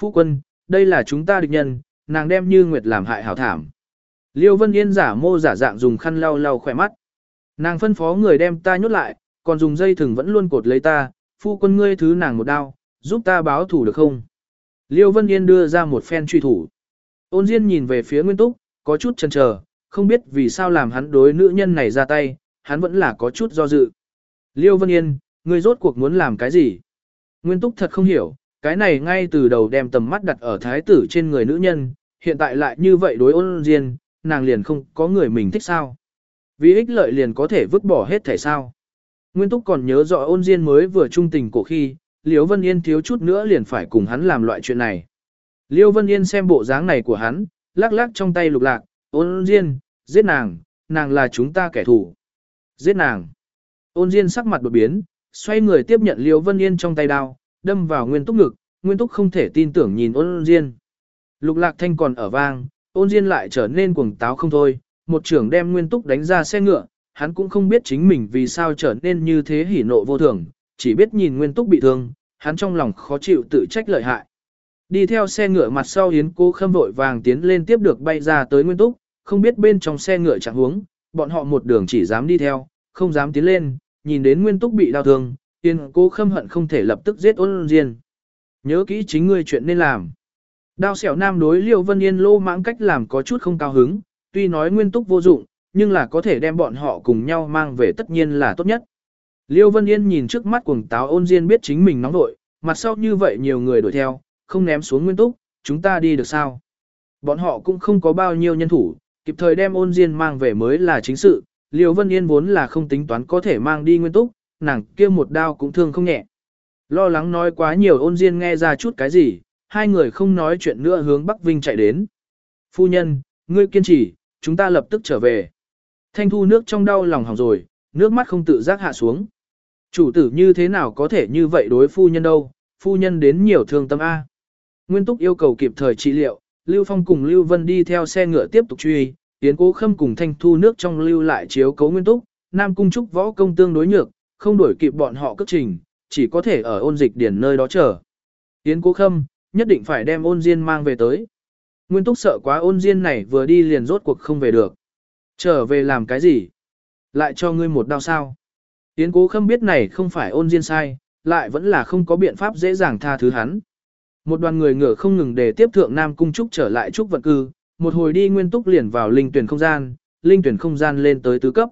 Phu quân, đây là chúng ta địch nhân, nàng đem Như Nguyệt làm hại hảo thảm. Liêu Vân Yên giả mô giả dạng dùng khăn lau lau khỏe mắt. Nàng phân phó người đem ta nhốt lại, còn dùng dây thừng vẫn luôn cột lấy ta, phu quân ngươi thứ nàng một đao, giúp ta báo thủ được không? Liêu Vân Yên đưa ra một phen truy thủ. Ôn Diên nhìn về phía Nguyên Túc, có chút chần chờ, không biết vì sao làm hắn đối nữ nhân này ra tay, hắn vẫn là có chút do dự. Liêu Vân Yên, ngươi rốt cuộc muốn làm cái gì? Nguyên Túc thật không hiểu, cái này ngay từ đầu đem tầm mắt đặt ở thái tử trên người nữ nhân, hiện tại lại như vậy đối ôn Diên, nàng liền không có người mình thích sao. Vì ích lợi liền có thể vứt bỏ hết thể sao. Nguyên Túc còn nhớ rõ ôn Diên mới vừa trung tình cổ khi, Liêu Vân Yên thiếu chút nữa liền phải cùng hắn làm loại chuyện này. Liêu Vân Yên xem bộ dáng này của hắn, lắc lắc trong tay lục lạc, ôn Diên, giết nàng, nàng là chúng ta kẻ thù. Giết nàng. Ôn Diên sắc mặt đột biến, xoay người tiếp nhận Liễu Vân Yên trong tay đao, đâm vào Nguyên Túc ngực, Nguyên Túc không thể tin tưởng nhìn ôn Diên. Lục lạc thanh còn ở vang, ôn Diên lại trở nên cuồng táo không thôi, một trưởng đem Nguyên Túc đánh ra xe ngựa, hắn cũng không biết chính mình vì sao trở nên như thế hỉ nộ vô thường, chỉ biết nhìn Nguyên Túc bị thương, hắn trong lòng khó chịu tự trách lợi hại. Đi theo xe ngựa mặt sau Yến Cố Khâm vội vàng tiến lên tiếp được bay ra tới Nguyên Túc, không biết bên trong xe ngựa chẳng huống, bọn họ một đường chỉ dám đi theo, không dám tiến lên, nhìn đến Nguyên Túc bị đau thương, tiên Cố Khâm hận không thể lập tức giết ôn Diên. Nhớ kỹ chính ngươi chuyện nên làm. Đao xẻo nam đối Liêu Vân Yên lô mãng cách làm có chút không cao hứng, tuy nói Nguyên Túc vô dụng, nhưng là có thể đem bọn họ cùng nhau mang về tất nhiên là tốt nhất. Liêu Vân Yên nhìn trước mắt cuồng táo ôn diên biết chính mình nóng nội, mặt sau như vậy nhiều người đuổi theo, không ném xuống nguyên túc, chúng ta đi được sao? Bọn họ cũng không có bao nhiêu nhân thủ, kịp thời đem ôn diên mang về mới là chính sự, Liêu Vân Yên vốn là không tính toán có thể mang đi nguyên túc, nàng kia một đao cũng thương không nhẹ. Lo lắng nói quá nhiều ôn diên nghe ra chút cái gì, hai người không nói chuyện nữa hướng Bắc Vinh chạy đến. Phu nhân, ngươi kiên trì, chúng ta lập tức trở về. Thanh thu nước trong đau lòng hỏng rồi, nước mắt không tự giác hạ xuống. Chủ tử như thế nào có thể như vậy đối phu nhân đâu, phu nhân đến nhiều thương tâm A. Nguyên Túc yêu cầu kịp thời trị liệu, Lưu Phong cùng Lưu Vân đi theo xe ngựa tiếp tục truy, Yến Cố Khâm cùng Thanh Thu nước trong lưu lại chiếu cấu Nguyên Túc, Nam Cung Trúc võ công tương đối nhược, không đuổi kịp bọn họ cất trình, chỉ có thể ở ôn dịch điển nơi đó chờ. Yến Cố Khâm, nhất định phải đem ôn diên mang về tới. Nguyên Túc sợ quá ôn diên này vừa đi liền rốt cuộc không về được. Trở về làm cái gì? Lại cho ngươi một đau sao? Yến cố khâm biết này không phải ôn diên sai, lại vẫn là không có biện pháp dễ dàng tha thứ hắn. Một đoàn người ngựa không ngừng để tiếp thượng Nam Cung Trúc trở lại Trúc vận cư, một hồi đi nguyên túc liền vào linh tuyển không gian, linh tuyển không gian lên tới tứ cấp.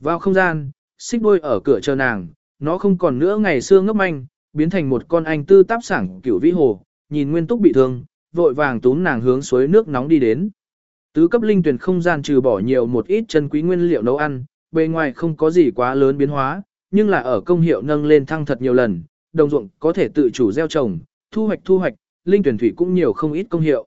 Vào không gian, xích đôi ở cửa chờ nàng, nó không còn nữa ngày xưa ngấp manh, biến thành một con anh tư táp sảng kiểu vĩ hồ, nhìn nguyên túc bị thương, vội vàng túm nàng hướng suối nước nóng đi đến. Tứ cấp linh tuyển không gian trừ bỏ nhiều một ít chân quý nguyên liệu nấu ăn, bề ngoài không có gì quá lớn biến hóa, nhưng là ở công hiệu nâng lên thăng thật nhiều lần, đồng ruộng có thể tự chủ gieo trồng, thu hoạch thu hoạch, linh tuyển thủy cũng nhiều không ít công hiệu.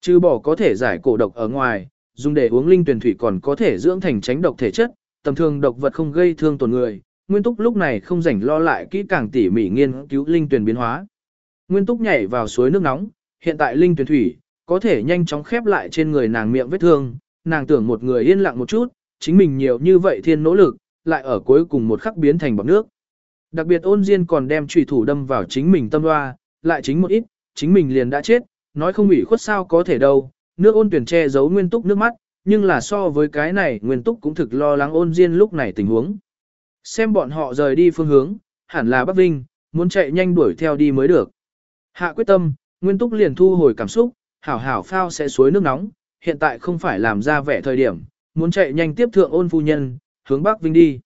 Trừ bỏ có thể giải cổ độc ở ngoài, dùng để uống linh tuyển thủy còn có thể dưỡng thành tránh độc thể chất, tầm thường độc vật không gây thương tổn người. Nguyên Túc lúc này không rảnh lo lại kỹ càng tỉ mỉ nghiên cứu linh tuyển biến hóa. Nguyên Túc nhảy vào suối nước nóng, hiện tại linh tuyển thủy có thể nhanh chóng khép lại trên người nàng miệng vết thương, nàng tưởng một người yên lặng một chút, chính mình nhiều như vậy thiên nỗ lực, lại ở cuối cùng một khắc biến thành bọt nước. Đặc biệt ôn diên còn đem trùy thủ đâm vào chính mình tâm hoa, lại chính một ít, chính mình liền đã chết, nói không ủy khuất sao có thể đâu, nước ôn tuyển che giấu nguyên túc nước mắt, nhưng là so với cái này nguyên túc cũng thực lo lắng ôn diên lúc này tình huống. Xem bọn họ rời đi phương hướng, hẳn là Bắc Vinh, muốn chạy nhanh đuổi theo đi mới được. Hạ quyết tâm, nguyên túc liền thu hồi cảm xúc, hảo hảo phao sẽ suối nước nóng, hiện tại không phải làm ra vẻ thời điểm, muốn chạy nhanh tiếp thượng ôn phu nhân, hướng Bắc Vinh đi.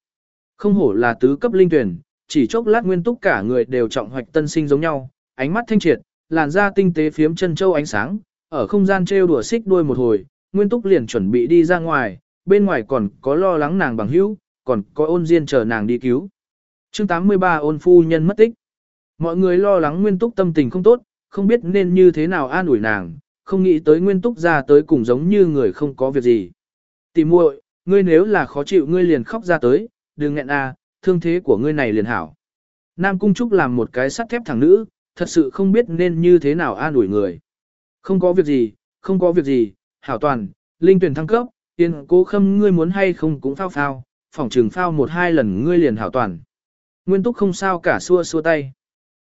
Không hổ là tứ cấp linh tuyển, chỉ chốc lát nguyên túc cả người đều trọng hoạch tân sinh giống nhau, ánh mắt thanh triệt, làn da tinh tế phiếm chân châu ánh sáng, ở không gian trêu đùa xích đuôi một hồi, nguyên túc liền chuẩn bị đi ra ngoài, bên ngoài còn có lo lắng nàng bằng hữu, còn có ôn diên chờ nàng đi cứu. chương 83 ôn phu nhân mất tích. Mọi người lo lắng nguyên túc tâm tình không tốt, không biết nên như thế nào an ủi nàng, không nghĩ tới nguyên túc ra tới cùng giống như người không có việc gì. Tìm muội, ngươi nếu là khó chịu ngươi liền khóc ra tới, đừng nghẹn à, thương thế của ngươi này liền hảo. Nam Cung Trúc làm một cái sắt thép thẳng nữ, thật sự không biết nên như thế nào an ủi người. Không có việc gì, không có việc gì, hảo toàn, linh tuyển thăng cấp, tiên cố khâm ngươi muốn hay không cũng phao phao, phỏng trừng phao một hai lần ngươi liền hảo toàn. Nguyên túc không sao cả xua xua tay.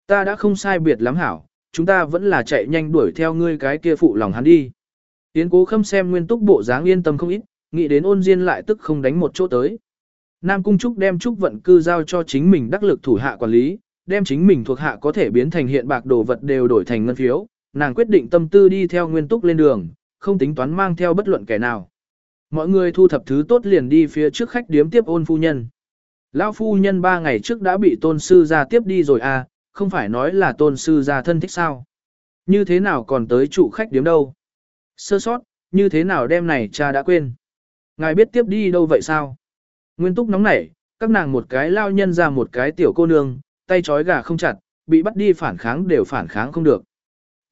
Ta đã không sai biệt lắm hảo, chúng ta vẫn là chạy nhanh đuổi theo ngươi cái kia phụ lòng hắn đi. Tiến cố khâm xem nguyên túc bộ dáng yên tâm không ít, nghĩ đến ôn diên lại tức không đánh một chỗ tới. Nam Cung Trúc đem Trúc vận cư giao cho chính mình đắc lực thủ hạ quản lý, đem chính mình thuộc hạ có thể biến thành hiện bạc đồ vật đều đổi thành ngân phiếu, nàng quyết định tâm tư đi theo nguyên túc lên đường, không tính toán mang theo bất luận kẻ nào. Mọi người thu thập thứ tốt liền đi phía trước khách điếm tiếp ôn phu nhân. Lão phu nhân ba ngày trước đã bị tôn sư ra tiếp đi rồi à, không phải nói là tôn sư ra thân thích sao. Như thế nào còn tới chủ khách điếm đâu? Sơ sót, như thế nào đêm này cha đã quên? Ngài biết tiếp đi đâu vậy sao? Nguyên túc nóng nảy, các nàng một cái lao nhân ra một cái tiểu cô nương, tay trói gà không chặt, bị bắt đi phản kháng đều phản kháng không được.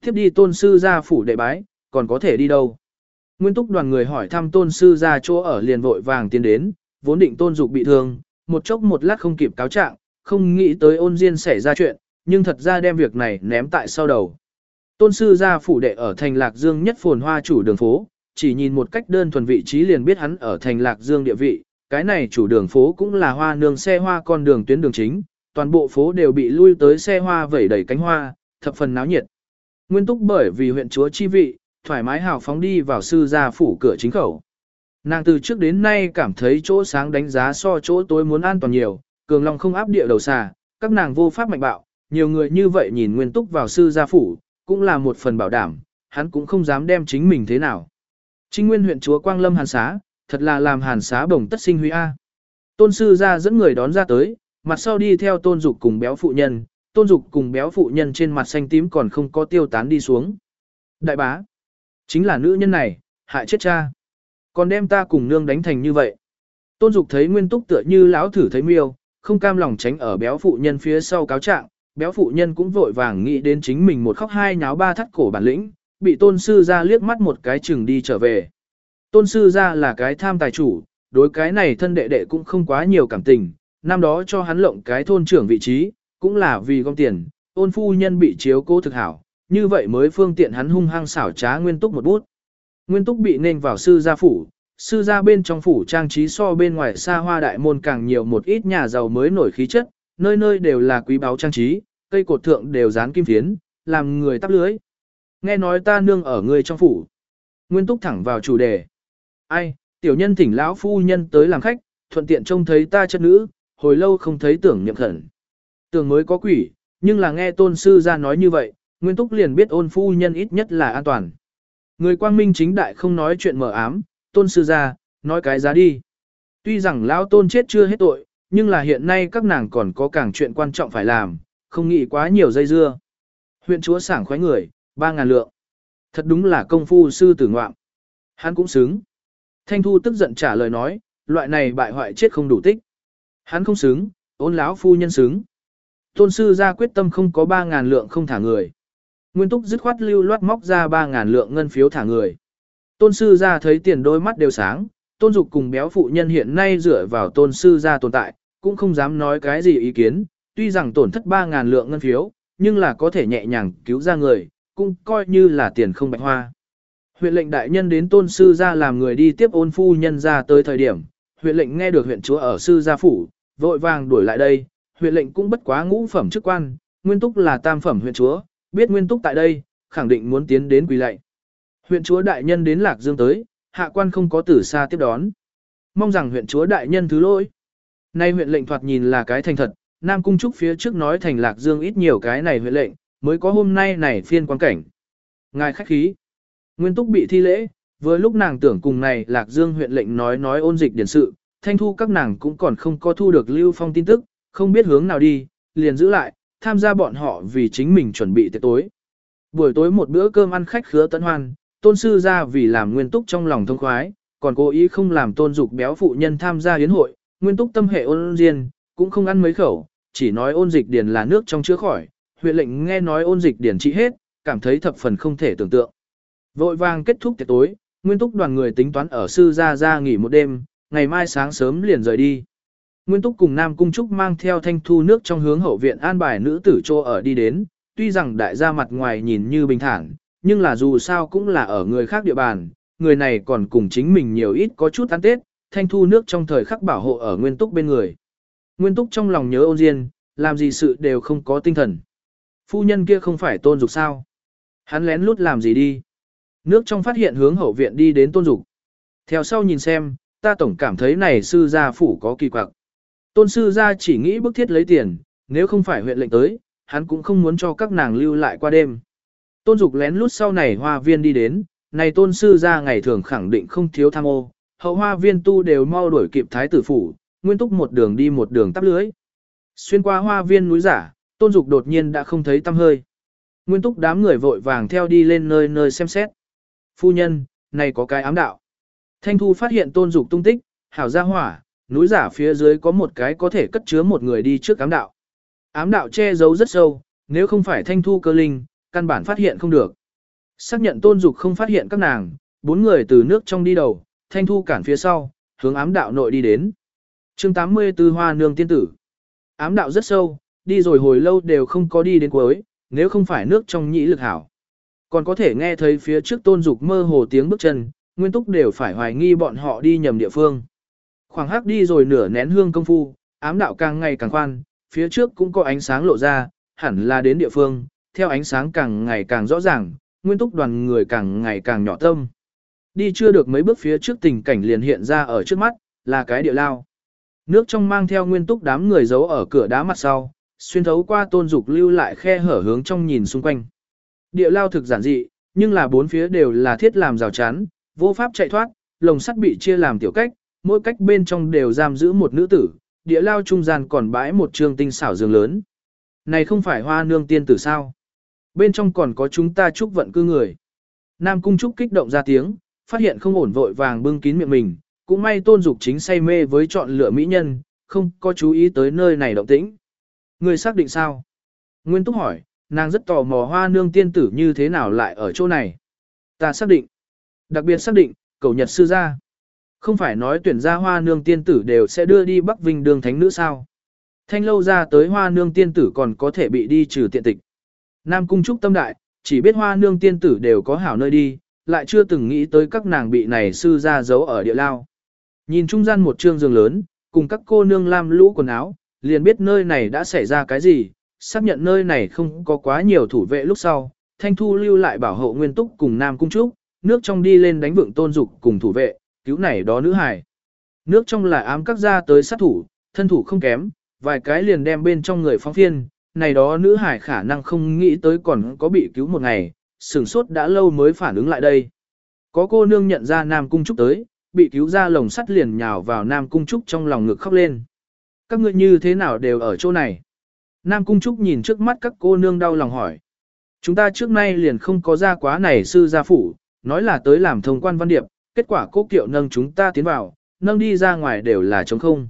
Tiếp đi tôn sư ra phủ đệ bái, còn có thể đi đâu? Nguyên túc đoàn người hỏi thăm tôn sư ra chỗ ở liền vội vàng tiến đến, vốn định tôn dục bị thương, một chốc một lát không kịp cáo trạng, không nghĩ tới ôn diên xảy ra chuyện, nhưng thật ra đem việc này ném tại sau đầu. Tôn sư ra phủ đệ ở thành Lạc Dương nhất phồn hoa chủ đường phố, chỉ nhìn một cách đơn thuần vị trí liền biết hắn ở thành Lạc Dương địa vị, cái này chủ đường phố cũng là hoa nương xe hoa con đường tuyến đường chính, toàn bộ phố đều bị lui tới xe hoa vẩy đầy cánh hoa, thập phần náo nhiệt. Nguyên túc bởi vì huyện chúa chi vị, thoải mái hào phóng đi vào sư gia phủ cửa chính khẩu. Nàng từ trước đến nay cảm thấy chỗ sáng đánh giá so chỗ tối muốn an toàn nhiều, cường long không áp địa đầu xà, các nàng vô pháp mạnh bạo, nhiều người như vậy nhìn nguyên túc vào sư gia phủ, cũng là một phần bảo đảm, hắn cũng không dám đem chính mình thế nào. Trinh nguyên huyện chúa Quang Lâm hàn xá, thật là làm hàn xá bồng tất sinh huy A. Tôn sư gia dẫn người đón ra tới, mặt sau đi theo tôn dục cùng béo phụ nhân, tôn dục cùng béo phụ nhân trên mặt xanh tím còn không có tiêu tán đi xuống. Đại bá, chính là nữ nhân này, hại chết cha. Còn đem ta cùng nương đánh thành như vậy. Tôn dục thấy nguyên túc tựa như lão thử thấy miêu, không cam lòng tránh ở béo phụ nhân phía sau cáo trạng, béo phụ nhân cũng vội vàng nghĩ đến chính mình một khóc hai nháo ba thắt cổ bản lĩnh, bị tôn sư ra liếc mắt một cái chừng đi trở về. Tôn sư ra là cái tham tài chủ, đối cái này thân đệ đệ cũng không quá nhiều cảm tình, năm đó cho hắn lộng cái thôn trưởng vị trí, cũng là vì gom tiền, ôn phu nhân bị chiếu cố thực hảo, như vậy mới phương tiện hắn hung hăng xảo trá nguyên túc một bút. Nguyên túc bị nên vào sư gia phủ, sư gia bên trong phủ trang trí so bên ngoài xa hoa đại môn càng nhiều một ít nhà giàu mới nổi khí chất, nơi nơi đều là quý báu trang trí, cây cột thượng đều dán kim phiến, làm người tắp lưới. Nghe nói ta nương ở người trong phủ. Nguyên túc thẳng vào chủ đề. Ai, tiểu nhân thỉnh lão phu nhân tới làm khách, thuận tiện trông thấy ta chất nữ, hồi lâu không thấy tưởng niệm khẩn. Tưởng mới có quỷ, nhưng là nghe tôn sư ra nói như vậy, Nguyên Túc liền biết ôn phu nhân ít nhất là an toàn. Người quang minh chính đại không nói chuyện mở ám, tôn sư ra, nói cái giá đi. Tuy rằng lão tôn chết chưa hết tội, nhưng là hiện nay các nàng còn có càng chuyện quan trọng phải làm, không nghĩ quá nhiều dây dưa. Huyện chúa sảng khoái người, ba ngàn lượng. Thật đúng là công phu sư tử ngoạm. Hắn cũng xứng. Thanh Thu tức giận trả lời nói, loại này bại hoại chết không đủ tích. Hắn không xứng, ôn lão phu nhân xứng. Tôn sư ra quyết tâm không có ba ngàn lượng không thả người. Nguyên túc dứt khoát lưu loát móc ra ba ngàn lượng ngân phiếu thả người. Tôn sư ra thấy tiền đôi mắt đều sáng, tôn dục cùng béo phụ nhân hiện nay dựa vào tôn sư ra tồn tại, cũng không dám nói cái gì ý kiến, tuy rằng tổn thất ba ngàn lượng ngân phiếu, nhưng là có thể nhẹ nhàng cứu ra người, cũng coi như là tiền không bạch hoa. Huyện lệnh đại nhân đến tôn sư ra làm người đi tiếp ôn phu nhân ra tới thời điểm, huyện lệnh nghe được huyện chúa ở sư gia phủ, vội vàng đuổi lại đây, huyện lệnh cũng bất quá ngũ phẩm chức quan, nguyên túc là tam phẩm huyện chúa, biết nguyên túc tại đây, khẳng định muốn tiến đến quỳ lạy. Huyện chúa đại nhân đến Lạc Dương tới, hạ quan không có tử xa tiếp đón. Mong rằng huyện chúa đại nhân thứ lỗi. Nay huyện lệnh thoạt nhìn là cái thành thật, Nam Cung Trúc phía trước nói thành Lạc Dương ít nhiều cái này huyện lệnh, mới có hôm nay này phiên quan cảnh. Ngài khách khí. Nguyên túc bị thi lễ, vừa lúc nàng tưởng cùng này Lạc Dương huyện lệnh nói nói ôn dịch điển sự, thanh thu các nàng cũng còn không có thu được Lưu Phong tin tức, không biết hướng nào đi, liền giữ lại, tham gia bọn họ vì chính mình chuẩn bị tiệc tối. Buổi tối một bữa cơm ăn khách khứa tận hoan, tôn sư ra vì làm nguyên túc trong lòng thông khoái, còn cố ý không làm tôn dục béo phụ nhân tham gia hiến hội, nguyên túc tâm hệ ôn diên, cũng không ăn mấy khẩu, chỉ nói ôn dịch điển là nước trong chữa khỏi, huyện lệnh nghe nói ôn dịch điển trị hết, cảm thấy thập phần không thể tưởng tượng. Vội vàng kết thúc tiệc tối, nguyên túc đoàn người tính toán ở sư gia ra nghỉ một đêm, ngày mai sáng sớm liền rời đi. Nguyên túc cùng Nam Cung Trúc mang theo thanh thu nước trong hướng hậu viện an bài nữ tử trô ở đi đến, tuy rằng đại gia mặt ngoài nhìn như bình thản, nhưng là dù sao cũng là ở người khác địa bàn, người này còn cùng chính mình nhiều ít có chút ăn tết, thanh thu nước trong thời khắc bảo hộ ở nguyên túc bên người. Nguyên túc trong lòng nhớ ôn diên, làm gì sự đều không có tinh thần. Phu nhân kia không phải tôn dục sao. Hắn lén lút làm gì đi. Nước trong phát hiện hướng hậu viện đi đến tôn dục. Theo sau nhìn xem, ta tổng cảm thấy này sư gia phủ có kỳ quặc. Tôn sư gia chỉ nghĩ bức thiết lấy tiền, nếu không phải huyện lệnh tới, hắn cũng không muốn cho các nàng lưu lại qua đêm. Tôn dục lén lút sau này hoa viên đi đến, này tôn sư gia ngày thường khẳng định không thiếu tham ô, hậu hoa viên tu đều mau đuổi kịp thái tử phủ, nguyên túc một đường đi một đường tắp lưới. Xuyên qua hoa viên núi giả, tôn dục đột nhiên đã không thấy tâm hơi. Nguyên túc đám người vội vàng theo đi lên nơi nơi xem xét. Phu nhân, này có cái ám đạo. Thanh thu phát hiện tôn dục tung tích, hảo ra hỏa, núi giả phía dưới có một cái có thể cất chứa một người đi trước ám đạo. Ám đạo che giấu rất sâu, nếu không phải thanh thu cơ linh, căn bản phát hiện không được. Xác nhận tôn dục không phát hiện các nàng, bốn người từ nước trong đi đầu, thanh thu cản phía sau, hướng ám đạo nội đi đến. chương 84 Hoa Nương Tiên Tử Ám đạo rất sâu, đi rồi hồi lâu đều không có đi đến cuối, nếu không phải nước trong nhĩ lực hảo. Còn có thể nghe thấy phía trước tôn dục mơ hồ tiếng bước chân, nguyên túc đều phải hoài nghi bọn họ đi nhầm địa phương. Khoảng hắc đi rồi nửa nén hương công phu, ám đạo càng ngày càng khoan, phía trước cũng có ánh sáng lộ ra, hẳn là đến địa phương, theo ánh sáng càng ngày càng rõ ràng, nguyên túc đoàn người càng ngày càng nhỏ tâm. Đi chưa được mấy bước phía trước tình cảnh liền hiện ra ở trước mắt, là cái địa lao. Nước trong mang theo nguyên túc đám người giấu ở cửa đá mặt sau, xuyên thấu qua tôn dục lưu lại khe hở hướng trong nhìn xung quanh. Địa lao thực giản dị, nhưng là bốn phía đều là thiết làm rào chắn, vô pháp chạy thoát, lồng sắt bị chia làm tiểu cách, mỗi cách bên trong đều giam giữ một nữ tử, địa lao trung gian còn bãi một trường tinh xảo giường lớn. Này không phải hoa nương tiên tử sao? Bên trong còn có chúng ta chúc vận cư người. Nam cung trúc kích động ra tiếng, phát hiện không ổn vội vàng bưng kín miệng mình, cũng may tôn dục chính say mê với chọn lựa mỹ nhân, không có chú ý tới nơi này động tĩnh. Người xác định sao? Nguyên Túc hỏi, nàng rất tò mò hoa nương tiên tử như thế nào lại ở chỗ này. Ta xác định. Đặc biệt xác định, cầu nhật sư gia. Không phải nói tuyển ra hoa nương tiên tử đều sẽ đưa đi Bắc Vinh đường thánh nữ sao. Thanh lâu ra tới hoa nương tiên tử còn có thể bị đi trừ tiện tịch. Nam cung trúc tâm đại, chỉ biết hoa nương tiên tử đều có hảo nơi đi, lại chưa từng nghĩ tới các nàng bị này sư ra giấu ở địa lao. Nhìn trung gian một trương giường lớn, cùng các cô nương lam lũ quần áo, liền biết nơi này đã xảy ra cái gì, xác nhận nơi này không có quá nhiều thủ vệ lúc sau, thanh thu lưu lại bảo hộ nguyên túc cùng nam cung trúc, nước trong đi lên đánh vượng tôn dục cùng thủ vệ, cứu này đó nữ hài. Nước trong là ám các gia tới sát thủ, thân thủ không kém, vài cái liền đem bên trong người phóng phiên, này đó nữ hải khả năng không nghĩ tới còn có bị cứu một ngày, sửng sốt đã lâu mới phản ứng lại đây. Có cô nương nhận ra Nam Cung Trúc tới, bị cứu ra lồng sắt liền nhào vào Nam Cung Trúc trong lòng ngực khóc lên. Các ngươi như thế nào đều ở chỗ này? Nam Cung Trúc nhìn trước mắt các cô nương đau lòng hỏi. Chúng ta trước nay liền không có ra quá này sư gia phủ, nói là tới làm thông quan văn điệp, kết quả cố kiệu nâng chúng ta tiến vào, nâng đi ra ngoài đều là trống không.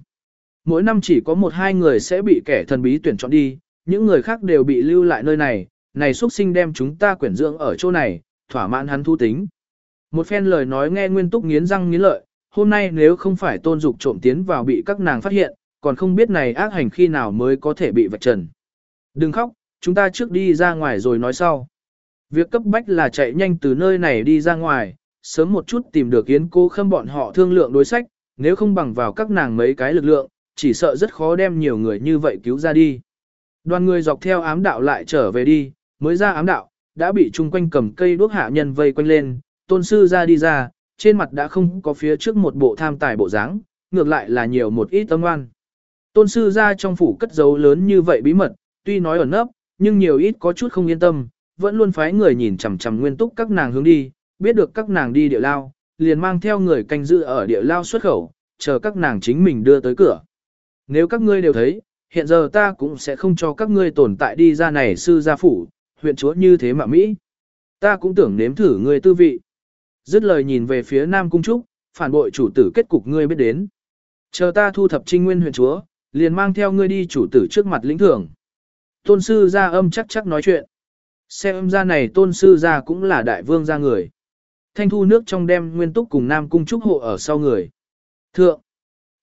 Mỗi năm chỉ có một hai người sẽ bị kẻ thần bí tuyển chọn đi, những người khác đều bị lưu lại nơi này, này xuất sinh đem chúng ta quyển dưỡng ở chỗ này, thỏa mãn hắn thu tính. Một phen lời nói nghe nguyên túc nghiến răng nghiến lợi, hôm nay nếu không phải tôn dục trộm tiến vào bị các nàng phát hiện, còn không biết này ác hành khi nào mới có thể bị vạch trần. Đừng khóc, chúng ta trước đi ra ngoài rồi nói sau. Việc cấp bách là chạy nhanh từ nơi này đi ra ngoài, sớm một chút tìm được yến cô khâm bọn họ thương lượng đối sách, nếu không bằng vào các nàng mấy cái lực lượng, chỉ sợ rất khó đem nhiều người như vậy cứu ra đi. Đoàn người dọc theo ám đạo lại trở về đi, mới ra ám đạo, đã bị chung quanh cầm cây đuốc hạ nhân vây quanh lên, tôn sư ra đi ra, trên mặt đã không có phía trước một bộ tham tài bộ dáng, ngược lại là nhiều một ít tâm ngoan. Tôn sư ra trong phủ cất dấu lớn như vậy bí mật, tuy nói ẩn nấp, nhưng nhiều ít có chút không yên tâm, vẫn luôn phái người nhìn chằm chằm nguyên túc các nàng hướng đi, biết được các nàng đi địa lao, liền mang theo người canh giữ ở địa lao xuất khẩu, chờ các nàng chính mình đưa tới cửa. Nếu các ngươi đều thấy, hiện giờ ta cũng sẽ không cho các ngươi tồn tại đi ra này sư gia phủ, huyện chúa như thế mà Mỹ. Ta cũng tưởng nếm thử ngươi tư vị. Dứt lời nhìn về phía Nam Cung Trúc, phản bội chủ tử kết cục ngươi biết đến. Chờ ta thu thập trinh nguyên huyện chúa, liền mang theo ngươi đi chủ tử trước mặt lĩnh thưởng. Tôn sư gia âm chắc chắc nói chuyện. Xem ra này tôn sư gia cũng là đại vương gia người. Thanh thu nước trong đem nguyên túc cùng nam cung trúc hộ ở sau người. Thượng,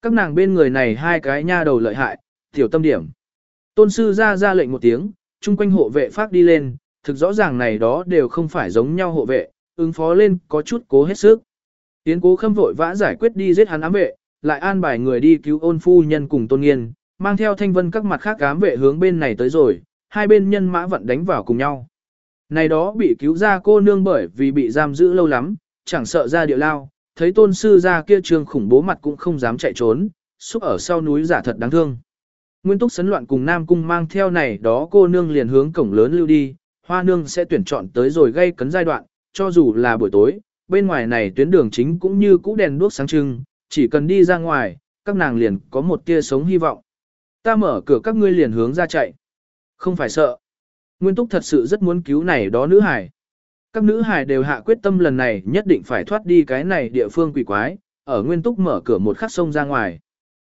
các nàng bên người này hai cái nha đầu lợi hại, tiểu tâm điểm. Tôn sư gia ra lệnh một tiếng, chung quanh hộ vệ phát đi lên, thực rõ ràng này đó đều không phải giống nhau hộ vệ, ứng phó lên có chút cố hết sức. Tiến cố khâm vội vã giải quyết đi giết hắn ám vệ, lại an bài người đi cứu ôn phu nhân cùng tôn nghiên, mang theo thanh vân các mặt khác ám vệ hướng bên này tới rồi, hai bên nhân mã vận đánh vào cùng nhau. Này đó bị cứu ra cô nương bởi vì bị giam giữ lâu lắm, chẳng sợ ra địa lao, thấy tôn sư ra kia trường khủng bố mặt cũng không dám chạy trốn, xúc ở sau núi giả thật đáng thương. Nguyên túc sấn loạn cùng Nam Cung mang theo này đó cô nương liền hướng cổng lớn lưu đi, hoa nương sẽ tuyển chọn tới rồi gây cấn giai đoạn, cho dù là buổi tối, bên ngoài này tuyến đường chính cũng như cũ đèn đuốc sáng trưng, chỉ cần đi ra ngoài, các nàng liền có một tia sống hy vọng. Ta mở cửa các ngươi liền hướng ra chạy. Không phải sợ. Nguyên túc thật sự rất muốn cứu này đó nữ hải. Các nữ hải đều hạ quyết tâm lần này nhất định phải thoát đi cái này địa phương quỷ quái, ở Nguyên túc mở cửa một khắc sông ra ngoài.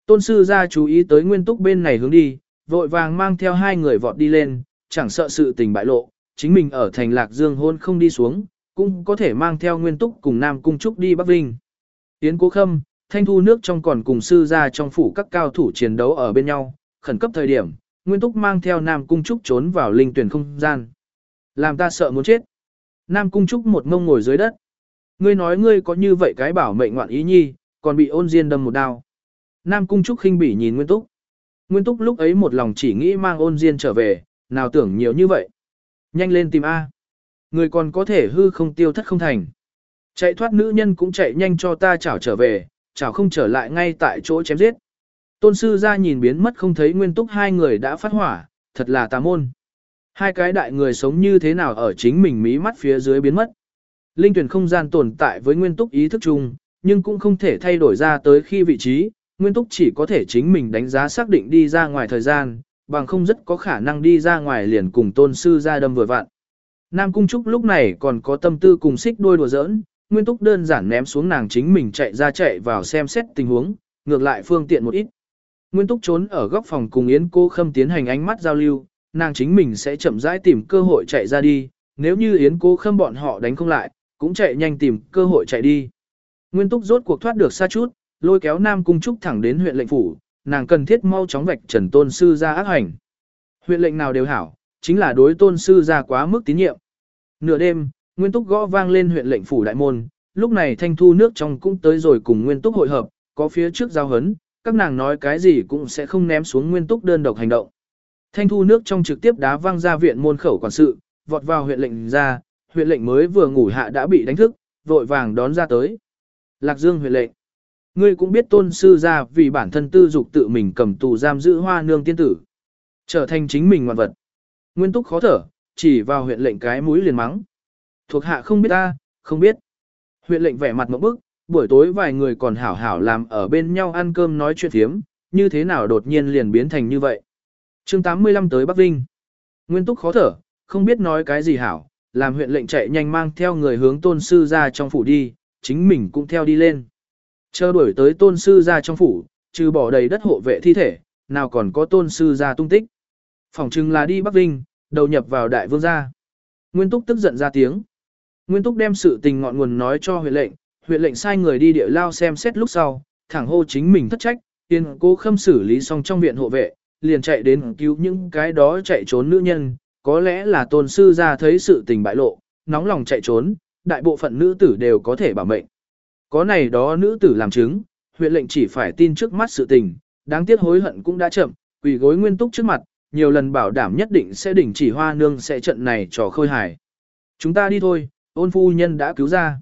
Tôn sư ra chú ý tới Nguyên túc bên này hướng đi, vội vàng mang theo hai người vọt đi lên, chẳng sợ sự tình bại lộ, chính mình ở thành lạc dương hôn không đi xuống, cũng có thể mang theo Nguyên túc cùng Nam Cung Trúc đi Bắc Vinh. Tiến Cố Khâm, Thanh Thu nước trong còn cùng sư ra trong phủ các cao thủ chiến đấu ở bên nhau, khẩn cấp thời điểm, Nguyên Túc mang theo Nam Cung Trúc trốn vào linh tuyển không gian. Làm ta sợ muốn chết. Nam Cung Trúc một mông ngồi dưới đất. Ngươi nói ngươi có như vậy cái bảo mệnh ngoạn ý nhi, còn bị ôn diên đâm một đao. Nam Cung Trúc khinh bỉ nhìn Nguyên Túc. Nguyên Túc lúc ấy một lòng chỉ nghĩ mang ôn diên trở về, nào tưởng nhiều như vậy. Nhanh lên tìm A. Người còn có thể hư không tiêu thất không thành. Chạy thoát nữ nhân cũng chạy nhanh cho ta chảo trở về, chảo không trở lại ngay tại chỗ chém giết. Tôn sư ra nhìn biến mất không thấy nguyên túc hai người đã phát hỏa, thật là tà môn. Hai cái đại người sống như thế nào ở chính mình mí mắt phía dưới biến mất. Linh tuyển không gian tồn tại với nguyên túc ý thức chung, nhưng cũng không thể thay đổi ra tới khi vị trí, nguyên túc chỉ có thể chính mình đánh giá xác định đi ra ngoài thời gian, bằng không rất có khả năng đi ra ngoài liền cùng tôn sư ra đâm vừa vạn. Nam Cung Trúc lúc này còn có tâm tư cùng xích đôi đùa giỡn, nguyên túc đơn giản ném xuống nàng chính mình chạy ra chạy vào xem xét tình huống, ngược lại phương tiện một ít. Nguyên Túc trốn ở góc phòng cùng Yến Cô Khâm tiến hành ánh mắt giao lưu, nàng chính mình sẽ chậm rãi tìm cơ hội chạy ra đi, nếu như Yến Cô Khâm bọn họ đánh không lại, cũng chạy nhanh tìm cơ hội chạy đi. Nguyên Túc rốt cuộc thoát được xa chút, lôi kéo Nam Cung Trúc thẳng đến huyện lệnh phủ, nàng cần thiết mau chóng vạch trần tôn sư ra ác hành. Huyện lệnh nào đều hảo, chính là đối tôn sư ra quá mức tín nhiệm. Nửa đêm, Nguyên Túc gõ vang lên huyện lệnh phủ đại môn, lúc này thanh thu nước trong cũng tới rồi cùng Nguyên Túc hội hợp, có phía trước giao hấn, các nàng nói cái gì cũng sẽ không ném xuống nguyên túc đơn độc hành động. Thanh thu nước trong trực tiếp đá văng ra viện môn khẩu quản sự, vọt vào huyện lệnh ra, huyện lệnh mới vừa ngủ hạ đã bị đánh thức, vội vàng đón ra tới. Lạc Dương huyện lệnh. Ngươi cũng biết tôn sư ra vì bản thân tư dục tự mình cầm tù giam giữ hoa nương tiên tử. Trở thành chính mình ngoạn vật. Nguyên túc khó thở, chỉ vào huyện lệnh cái mũi liền mắng. Thuộc hạ không biết ta, không biết. Huyện lệnh vẻ mặt một bức, buổi tối vài người còn hảo hảo làm ở bên nhau ăn cơm nói chuyện thiếm, như thế nào đột nhiên liền biến thành như vậy. chương 85 tới Bắc Vinh. Nguyên túc khó thở, không biết nói cái gì hảo, làm huyện lệnh chạy nhanh mang theo người hướng tôn sư ra trong phủ đi, chính mình cũng theo đi lên. Chờ đuổi tới tôn sư ra trong phủ, trừ bỏ đầy đất hộ vệ thi thể, nào còn có tôn sư ra tung tích. Phòng chừng là đi Bắc Vinh, đầu nhập vào đại vương gia. Nguyên túc tức giận ra tiếng. Nguyên túc đem sự tình ngọn nguồn nói cho huyện lệnh, huyện lệnh sai người đi địa lao xem xét lúc sau, thẳng hô chính mình thất trách, tiên cố khâm xử lý xong trong viện hộ vệ, liền chạy đến cứu những cái đó chạy trốn nữ nhân, có lẽ là tôn sư ra thấy sự tình bại lộ, nóng lòng chạy trốn, đại bộ phận nữ tử đều có thể bảo mệnh. Có này đó nữ tử làm chứng, huyện lệnh chỉ phải tin trước mắt sự tình, đáng tiếc hối hận cũng đã chậm, quỳ gối nguyên túc trước mặt, nhiều lần bảo đảm nhất định sẽ đỉnh chỉ hoa nương sẽ trận này trò khôi hài. Chúng ta đi thôi, ôn phu nhân đã cứu ra.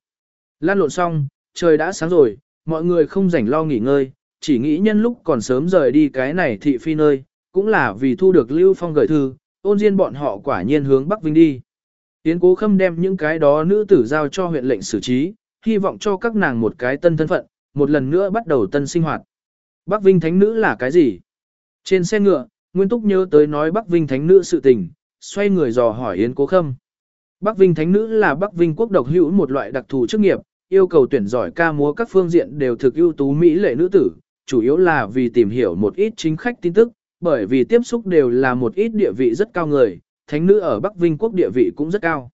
Lan lộn xong, trời đã sáng rồi, mọi người không rảnh lo nghỉ ngơi, chỉ nghĩ nhân lúc còn sớm rời đi cái này thị phi nơi, cũng là vì thu được Lưu Phong gửi thư, ôn diên bọn họ quả nhiên hướng Bắc Vinh đi. Tiến cố khâm đem những cái đó nữ tử giao cho huyện lệnh xử trí, hy vọng cho các nàng một cái tân thân phận, một lần nữa bắt đầu tân sinh hoạt. Bắc Vinh thánh nữ là cái gì? Trên xe ngựa, Nguyên Túc nhớ tới nói Bắc Vinh thánh nữ sự tình, xoay người dò hỏi Yến Cố Khâm. Bắc Vinh thánh nữ là Bắc Vinh quốc độc hữu một loại đặc thù chức nghiệp, yêu cầu tuyển giỏi ca múa các phương diện đều thực ưu tú mỹ lệ nữ tử, chủ yếu là vì tìm hiểu một ít chính khách tin tức, bởi vì tiếp xúc đều là một ít địa vị rất cao người, thánh nữ ở Bắc Vinh quốc địa vị cũng rất cao.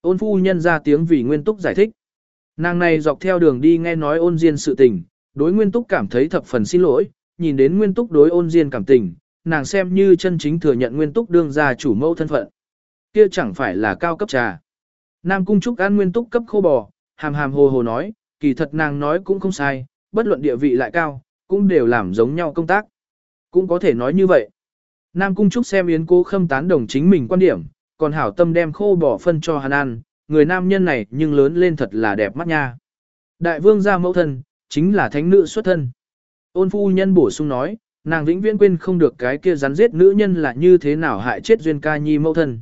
Ôn phu nhân ra tiếng vì Nguyên Túc giải thích. Nàng này dọc theo đường đi nghe nói ôn diên sự tình, đối Nguyên Túc cảm thấy thập phần xin lỗi, nhìn đến Nguyên Túc đối ôn diên cảm tình, nàng xem như chân chính thừa nhận Nguyên Túc đương ra chủ mẫu thân phận. Kia chẳng phải là cao cấp trà. Nam Cung Trúc ăn Nguyên Túc cấp khô bò, hàm hàm hồ hồ nói, kỳ thật nàng nói cũng không sai, bất luận địa vị lại cao, cũng đều làm giống nhau công tác. Cũng có thể nói như vậy. Nam Cung Trúc xem Yến Cố Khâm tán đồng chính mình quan điểm, còn hảo tâm đem khô bỏ phân cho hắn ăn, người nam nhân này nhưng lớn lên thật là đẹp mắt nha. Đại vương gia mẫu thân, chính là thánh nữ xuất thân. Ôn phu nhân bổ sung nói, nàng vĩnh viễn quên không được cái kia rắn giết nữ nhân là như thế nào hại chết duyên ca nhi mẫu thân.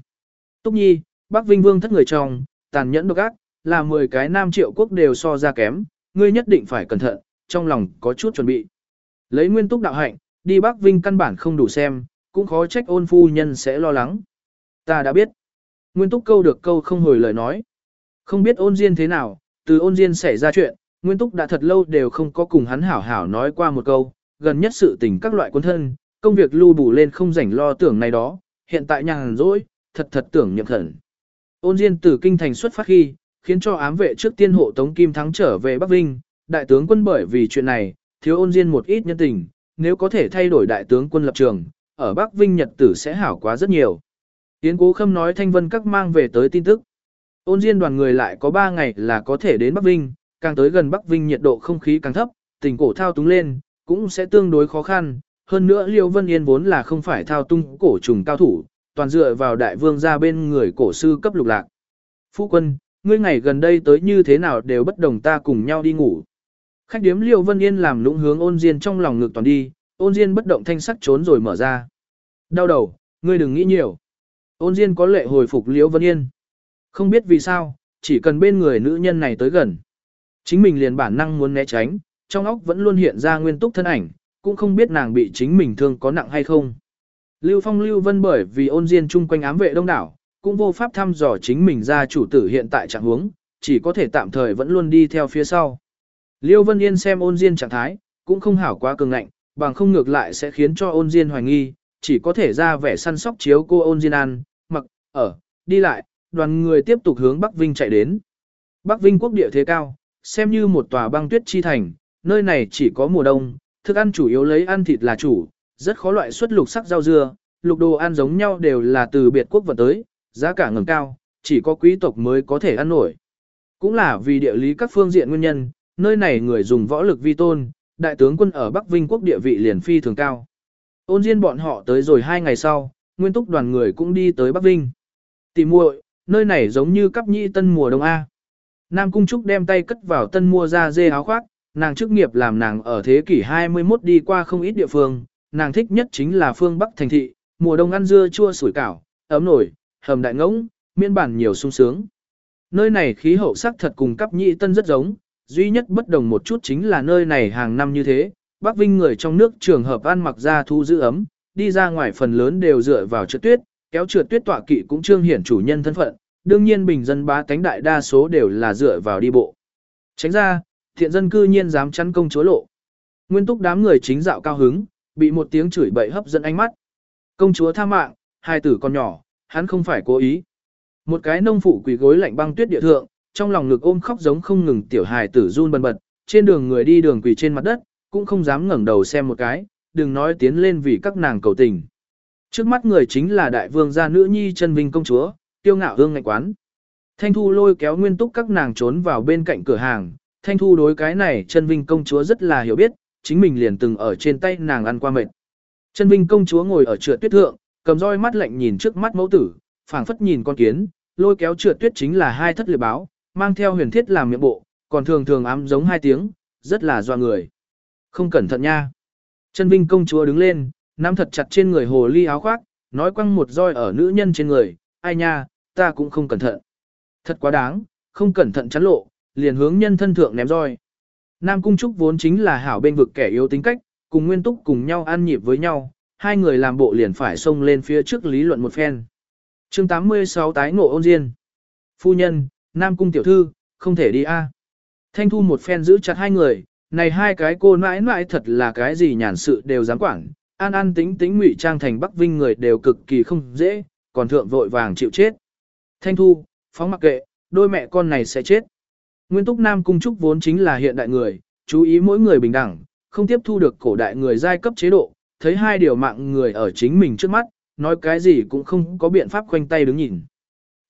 Túc nhi, bác vinh vương thất người chồng, tàn nhẫn độc ác, là 10 cái nam triệu quốc đều so ra kém, ngươi nhất định phải cẩn thận, trong lòng có chút chuẩn bị. Lấy nguyên túc đạo hạnh, đi Bắc Vinh căn bản không đủ xem, cũng khó trách ôn phu nhân sẽ lo lắng. Ta đã biết. Nguyên túc câu được câu không hồi lời nói. Không biết ôn diên thế nào, từ ôn diên xảy ra chuyện, Nguyên túc đã thật lâu đều không có cùng hắn hảo hảo nói qua một câu, gần nhất sự tình các loại quân thân, công việc lưu bù lên không rảnh lo tưởng này đó, hiện tại nhàn rỗi, thật thật tưởng nhậm khẩn. Ôn diên từ kinh thành xuất phát khi, khiến cho ám vệ trước tiên hộ Tống Kim Thắng trở về Bắc Vinh, đại tướng quân bởi vì chuyện này, thiếu ôn diên một ít nhân tình, nếu có thể thay đổi đại tướng quân lập trường, ở Bắc Vinh Nhật tử sẽ hảo quá rất nhiều. Yến Cố Khâm nói Thanh Vân các mang về tới tin tức. Ôn Diên đoàn người lại có 3 ngày là có thể đến Bắc Vinh, càng tới gần Bắc Vinh nhiệt độ không khí càng thấp, tình cổ thao túng lên, cũng sẽ tương đối khó khăn. Hơn nữa Liêu Vân Yên vốn là không phải thao tung cổ trùng cao thủ, toàn dựa vào đại vương ra bên người cổ sư cấp lục lạc. Phu quân, ngươi ngày gần đây tới như thế nào đều bất đồng ta cùng nhau đi ngủ. Khách điếm Liêu Vân Yên làm lũng hướng ôn diên trong lòng ngực toàn đi, ôn diên bất động thanh sắc trốn rồi mở ra. Đau đầu, ngươi đừng nghĩ nhiều. Ôn diên có lệ hồi phục Liêu Vân Yên. Không biết vì sao, chỉ cần bên người nữ nhân này tới gần. Chính mình liền bản năng muốn né tránh, trong óc vẫn luôn hiện ra nguyên túc thân ảnh, cũng không biết nàng bị chính mình thương có nặng hay không. Lưu Phong Lưu Vân bởi vì ôn diên chung quanh ám vệ đông đảo, cũng vô pháp thăm dò chính mình ra chủ tử hiện tại trạng huống, chỉ có thể tạm thời vẫn luôn đi theo phía sau. Liêu Vân Yên xem ôn diên trạng thái, cũng không hảo quá cường ngạnh, bằng không ngược lại sẽ khiến cho ôn diên hoài nghi, chỉ có thể ra vẻ săn sóc chiếu cô ôn diên ăn, mặc, ở, đi lại, đoàn người tiếp tục hướng Bắc Vinh chạy đến. Bắc Vinh quốc địa thế cao, xem như một tòa băng tuyết chi thành, nơi này chỉ có mùa đông, thức ăn chủ yếu lấy ăn thịt là chủ, rất khó loại xuất lục sắc rau dưa, lục đồ ăn giống nhau đều là từ biệt quốc vận tới, giá cả ngầm cao, chỉ có quý tộc mới có thể ăn nổi. Cũng là vì địa lý các phương diện nguyên nhân, nơi này người dùng võ lực vi tôn, đại tướng quân ở Bắc Vinh quốc địa vị liền phi thường cao. Ôn Diên bọn họ tới rồi hai ngày sau, nguyên túc đoàn người cũng đi tới Bắc Vinh. Tìm muội, nơi này giống như cấp nhị tân mùa đông A. Nam Cung Trúc đem tay cất vào tân mua ra dê áo khoác, nàng chức nghiệp làm nàng ở thế kỷ 21 đi qua không ít địa phương, nàng thích nhất chính là phương Bắc thành thị, mùa đông ăn dưa chua sủi cảo, ấm nổi, hầm đại ngỗng, miên bản nhiều sung sướng. Nơi này khí hậu sắc thật cùng cấp nhị tân rất giống, duy nhất bất đồng một chút chính là nơi này hàng năm như thế, Bắc Vinh người trong nước trường hợp ăn mặc ra thu giữ ấm, đi ra ngoài phần lớn đều dựa vào trượt tuyết, kéo trượt tuyết tọa kỵ cũng trương hiển chủ nhân thân phận, đương nhiên bình dân bá tánh đại đa số đều là dựa vào đi bộ. Tránh ra, thiện dân cư nhiên dám chắn công chúa lộ. Nguyên túc đám người chính dạo cao hứng, bị một tiếng chửi bậy hấp dẫn ánh mắt. Công chúa tha mạng, hai tử con nhỏ, hắn không phải cố ý. Một cái nông phụ quỳ gối lạnh băng tuyết địa thượng, trong lòng ngực ôm khóc giống không ngừng tiểu hài tử run bần bật, trên đường người đi đường quỳ trên mặt đất, cũng không dám ngẩng đầu xem một cái, đừng nói tiến lên vì các nàng cầu tình. Trước mắt người chính là đại vương gia nữ nhi chân vinh công chúa, tiêu ngạo hương ngạch quán. Thanh Thu lôi kéo nguyên túc các nàng trốn vào bên cạnh cửa hàng, Thanh Thu đối cái này chân vinh công chúa rất là hiểu biết, chính mình liền từng ở trên tay nàng ăn qua mệt. Chân vinh công chúa ngồi ở trượt tuyết thượng, cầm roi mắt lạnh nhìn trước mắt mẫu tử, phảng phất nhìn con kiến, lôi kéo trượt tuyết chính là hai thất liệt báo, mang theo huyền thiết làm miệng bộ, còn thường thường ám giống hai tiếng, rất là doa người. Không cẩn thận nha. Chân Vinh công chúa đứng lên, nắm thật chặt trên người hồ ly áo khoác, nói quăng một roi ở nữ nhân trên người, ai nha, ta cũng không cẩn thận. Thật quá đáng, không cẩn thận chắn lộ, liền hướng nhân thân thượng ném roi. Nam Cung Trúc vốn chính là hảo bên vực kẻ yếu tính cách, cùng Nguyên Túc cùng nhau ăn nhịp với nhau, hai người làm bộ liền phải xông lên phía trước lý luận một phen. chương 86 tái ngộ ôn diên. Phu nhân, Nam Cung tiểu thư, không thể đi a. Thanh Thu một phen giữ chặt hai người, Này hai cái cô nãi nãi thật là cái gì nhàn sự đều dám quản, an an tính tính ngụy trang thành Bắc Vinh người đều cực kỳ không dễ, còn thượng vội vàng chịu chết. Thanh Thu, phóng mặc kệ, đôi mẹ con này sẽ chết. Nguyên Túc Nam Cung Trúc vốn chính là hiện đại người, chú ý mỗi người bình đẳng, không tiếp thu được cổ đại người giai cấp chế độ, thấy hai điều mạng người ở chính mình trước mắt, nói cái gì cũng không có biện pháp khoanh tay đứng nhìn.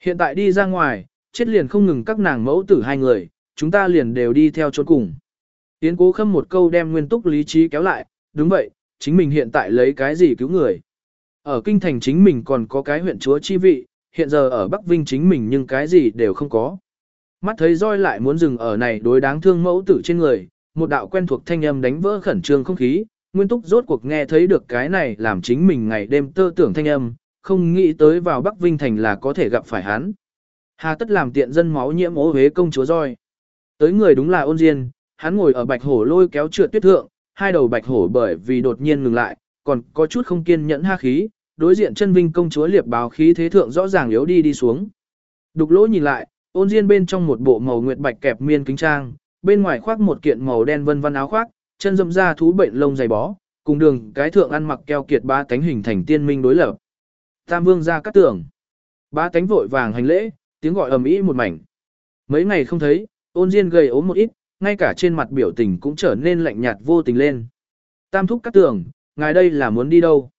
Hiện tại đi ra ngoài, chết liền không ngừng các nàng mẫu tử hai người, chúng ta liền đều đi theo chốn cùng. Yến cố khâm một câu đem nguyên túc lý trí kéo lại, đúng vậy, chính mình hiện tại lấy cái gì cứu người. Ở kinh thành chính mình còn có cái huyện chúa chi vị, hiện giờ ở Bắc Vinh chính mình nhưng cái gì đều không có. Mắt thấy roi lại muốn dừng ở này đối đáng thương mẫu tử trên người, một đạo quen thuộc thanh âm đánh vỡ khẩn trương không khí, Nguyên Túc rốt cuộc nghe thấy được cái này làm chính mình ngày đêm tơ tưởng thanh âm, không nghĩ tới vào Bắc Vinh thành là có thể gặp phải hắn. Hà tất làm tiện dân máu nhiễm ố huế công chúa roi. Tới người đúng là ôn diên, hắn ngồi ở bạch hổ lôi kéo trượt tuyết thượng, hai đầu bạch hổ bởi vì đột nhiên ngừng lại, còn có chút không kiên nhẫn ha khí, đối diện chân vinh công chúa liệp báo khí thế thượng rõ ràng yếu đi đi xuống. Đục lỗ nhìn lại, ôn diên bên trong một bộ màu nguyệt bạch kẹp miên kính trang, bên ngoài khoác một kiện màu đen vân vân áo khoác, chân dâm ra thú bệnh lông dày bó, cùng đường cái thượng ăn mặc keo kiệt ba tánh hình thành tiên minh đối lập. Tam vương ra cắt tưởng. Ba tánh vội vàng hành lễ, tiếng gọi ầm ĩ một mảnh. Mấy ngày không thấy, ôn diên gầy ốm một ít, ngay cả trên mặt biểu tình cũng trở nên lạnh nhạt vô tình lên. Tam thúc cắt tưởng, ngài đây là muốn đi đâu?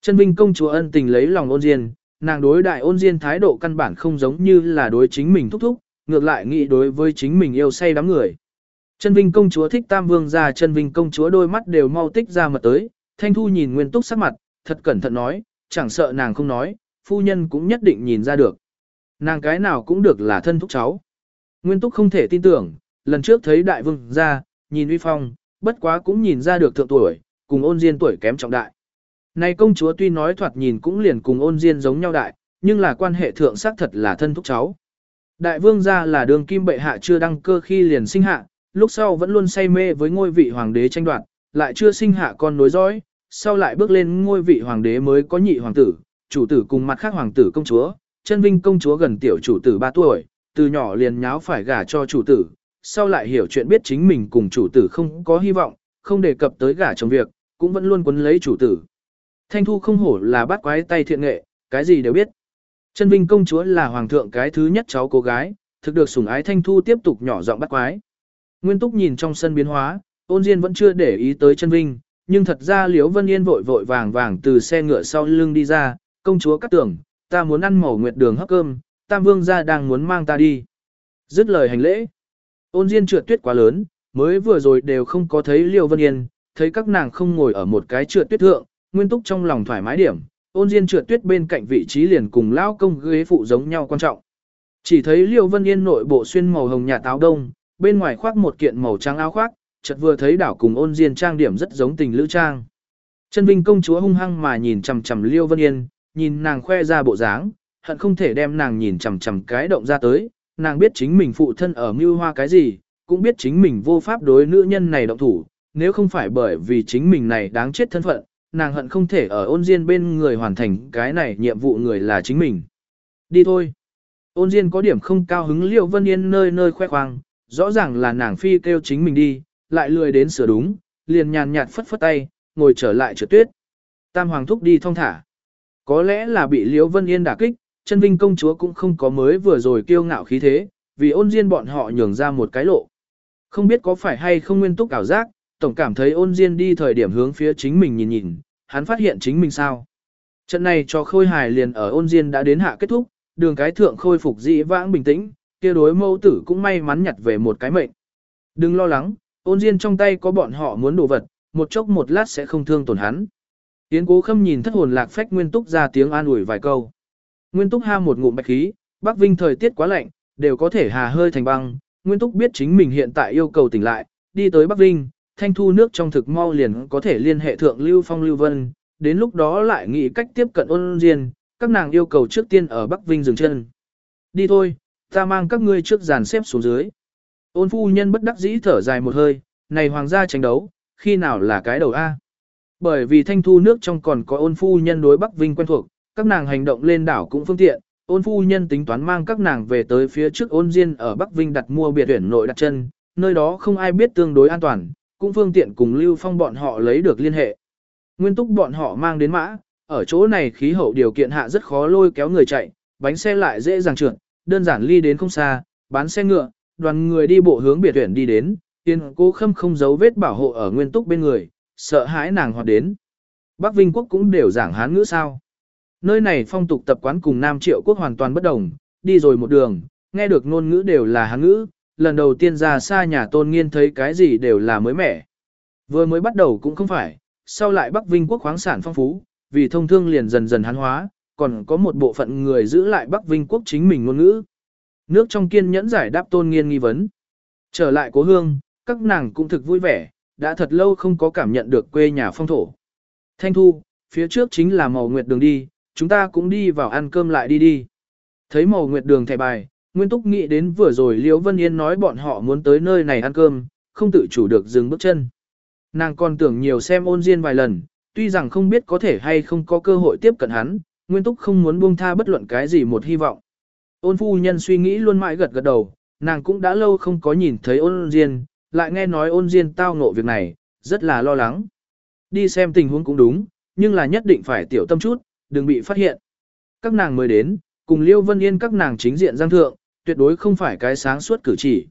Chân Vinh công chúa ân tình lấy lòng ôn diên, nàng đối đại ôn diên thái độ căn bản không giống như là đối chính mình thúc thúc, ngược lại nghĩ đối với chính mình yêu say đắm người. Chân Vinh công chúa thích Tam Vương gia chân Vinh công chúa đôi mắt đều mau tích ra mật tới, Thanh Thu nhìn Nguyên Túc sắc mặt, thật cẩn thận nói, chẳng sợ nàng không nói, phu nhân cũng nhất định nhìn ra được. Nàng cái nào cũng được là thân thúc cháu. Nguyên Túc không thể tin tưởng, lần trước thấy đại vương gia nhìn uy phong, bất quá cũng nhìn ra được thượng tuổi, cùng ôn diên tuổi kém trọng đại. Này công chúa tuy nói thoạt nhìn cũng liền cùng ôn diên giống nhau đại, nhưng là quan hệ thượng xác thật là thân thúc cháu. Đại vương gia là đường kim bệ hạ chưa đăng cơ khi liền sinh hạ, lúc sau vẫn luôn say mê với ngôi vị hoàng đế tranh đoạt, lại chưa sinh hạ con nối dõi, sau lại bước lên ngôi vị hoàng đế mới có nhị hoàng tử, chủ tử cùng mặt khác hoàng tử công chúa, chân vinh công chúa gần tiểu chủ tử 3 tuổi, từ nhỏ liền nháo phải gả cho chủ tử, sau lại hiểu chuyện biết chính mình cùng chủ tử không có hy vọng, không đề cập tới gả chồng việc, cũng vẫn luôn quấn lấy chủ tử. Thanh Thu không hổ là bắt quái tay thiện nghệ, cái gì đều biết. Chân Vinh công chúa là hoàng thượng cái thứ nhất cháu cô gái, thực được sủng ái Thanh Thu tiếp tục nhỏ giọng bắt quái. Nguyên Túc nhìn trong sân biến hóa, ôn diên vẫn chưa để ý tới chân Vinh, nhưng thật ra Liễu Vân Yên vội vội vàng vàng từ xe ngựa sau lưng đi ra, công chúa cắt tưởng, ta muốn ăn màu nguyệt đường hấp cơm, Tam Vương gia đang muốn mang ta đi. Dứt lời hành lễ. Ôn diên trượt tuyết quá lớn, mới vừa rồi đều không có thấy Liễu Vân Yên, thấy các nàng không ngồi ở một cái trượt tuyết thượng, Nguyên Túc trong lòng thoải mái điểm, ôn diên trượt tuyết bên cạnh vị trí liền cùng Lão công ghế phụ giống nhau quan trọng. Chỉ thấy Liêu Vân Yên nội bộ xuyên màu hồng nhà táo đông, bên ngoài khoác một kiện màu trắng áo khoác, chợt vừa thấy đảo cùng ôn diên trang điểm rất giống tình lữ trang. Chân Vinh công chúa hung hăng mà nhìn chằm chằm Liêu Vân Yên, nhìn nàng khoe ra bộ dáng, hận không thể đem nàng nhìn chằm chằm cái động ra tới, nàng biết chính mình phụ thân ở mưu hoa cái gì, cũng biết chính mình vô pháp đối nữ nhân này động thủ, nếu không phải bởi vì chính mình này đáng chết thân phận, nàng hận không thể ở ôn diên bên người hoàn thành cái này nhiệm vụ người là chính mình. Đi thôi. Ôn diên có điểm không cao hứng liêu vân yên nơi nơi khoe khoang, rõ ràng là nàng phi kêu chính mình đi, lại lười đến sửa đúng, liền nhàn nhạt phất phất tay, ngồi trở lại trượt tuyết. Tam hoàng thúc đi thong thả. Có lẽ là bị liễu vân yên đả kích, chân vinh công chúa cũng không có mới vừa rồi kiêu ngạo khí thế, vì ôn diên bọn họ nhường ra một cái lộ. Không biết có phải hay không nguyên túc ảo giác, tổng cảm thấy ôn diên đi thời điểm hướng phía chính mình nhìn nhìn, hắn phát hiện chính mình sao. Trận này cho khôi hài liền ở ôn diên đã đến hạ kết thúc, đường cái thượng khôi phục dị vãng bình tĩnh, kia đối mẫu tử cũng may mắn nhặt về một cái mệnh. Đừng lo lắng, ôn diên trong tay có bọn họ muốn đồ vật, một chốc một lát sẽ không thương tổn hắn. Yến cố khâm nhìn thất hồn lạc phách Nguyên Túc ra tiếng an ủi vài câu. Nguyên Túc ha một ngụm bạch khí, Bắc Vinh thời tiết quá lạnh, đều có thể hà hơi thành băng. Nguyên Túc biết chính mình hiện tại yêu cầu tỉnh lại, đi tới Bắc Vinh, thanh thu nước trong thực mau liền có thể liên hệ thượng Lưu Phong Lưu Vân, đến lúc đó lại nghĩ cách tiếp cận ôn diên, các nàng yêu cầu trước tiên ở Bắc Vinh dừng chân. Đi thôi, ta mang các ngươi trước dàn xếp xuống dưới. Ôn phu nhân bất đắc dĩ thở dài một hơi, này hoàng gia tranh đấu, khi nào là cái đầu A. Bởi vì thanh thu nước trong còn có ôn phu nhân đối Bắc Vinh quen thuộc, các nàng hành động lên đảo cũng phương tiện, ôn phu nhân tính toán mang các nàng về tới phía trước ôn diên ở Bắc Vinh đặt mua biệt tuyển nội đặt chân, nơi đó không ai biết tương đối an toàn, cũng phương tiện cùng Lưu Phong bọn họ lấy được liên hệ. Nguyên túc bọn họ mang đến mã, ở chỗ này khí hậu điều kiện hạ rất khó lôi kéo người chạy, bánh xe lại dễ dàng trượt, đơn giản ly đến không xa, bán xe ngựa, đoàn người đi bộ hướng biệt tuyển đi đến, tiên cố khâm không giấu vết bảo hộ ở nguyên túc bên người, sợ hãi nàng hoạt đến. Bắc Vinh quốc cũng đều giảng hán ngữ sao. Nơi này phong tục tập quán cùng Nam Triệu quốc hoàn toàn bất đồng, đi rồi một đường, nghe được ngôn ngữ đều là hán ngữ, lần đầu tiên ra xa nhà tôn nghiên thấy cái gì đều là mới mẻ. Vừa mới bắt đầu cũng không phải, sau lại Bắc Vinh quốc khoáng sản phong phú, vì thông thương liền dần dần hán hóa, còn có một bộ phận người giữ lại Bắc Vinh quốc chính mình ngôn ngữ. Nước trong kiên nhẫn giải đáp tôn nghiên nghi vấn. Trở lại cố hương, các nàng cũng thực vui vẻ, đã thật lâu không có cảm nhận được quê nhà phong thổ. Thanh thu, phía trước chính là màu nguyệt đường đi, chúng ta cũng đi vào ăn cơm lại đi đi. Thấy màu nguyệt đường thẻ bài, Nguyên Túc nghĩ đến vừa rồi Liễu Vân Yên nói bọn họ muốn tới nơi này ăn cơm, không tự chủ được dừng bước chân. Nàng còn tưởng nhiều xem ôn diên vài lần, tuy rằng không biết có thể hay không có cơ hội tiếp cận hắn, Nguyên Túc không muốn buông tha bất luận cái gì một hy vọng. Ôn phu nhân suy nghĩ luôn mãi gật gật đầu, nàng cũng đã lâu không có nhìn thấy ôn diên, lại nghe nói ôn diên tao ngộ việc này, rất là lo lắng. Đi xem tình huống cũng đúng, nhưng là nhất định phải tiểu tâm chút, đừng bị phát hiện. Các nàng mới đến, cùng Liêu Vân Yên các nàng chính diện giang thượng, tuyệt đối không phải cái sáng suốt cử chỉ.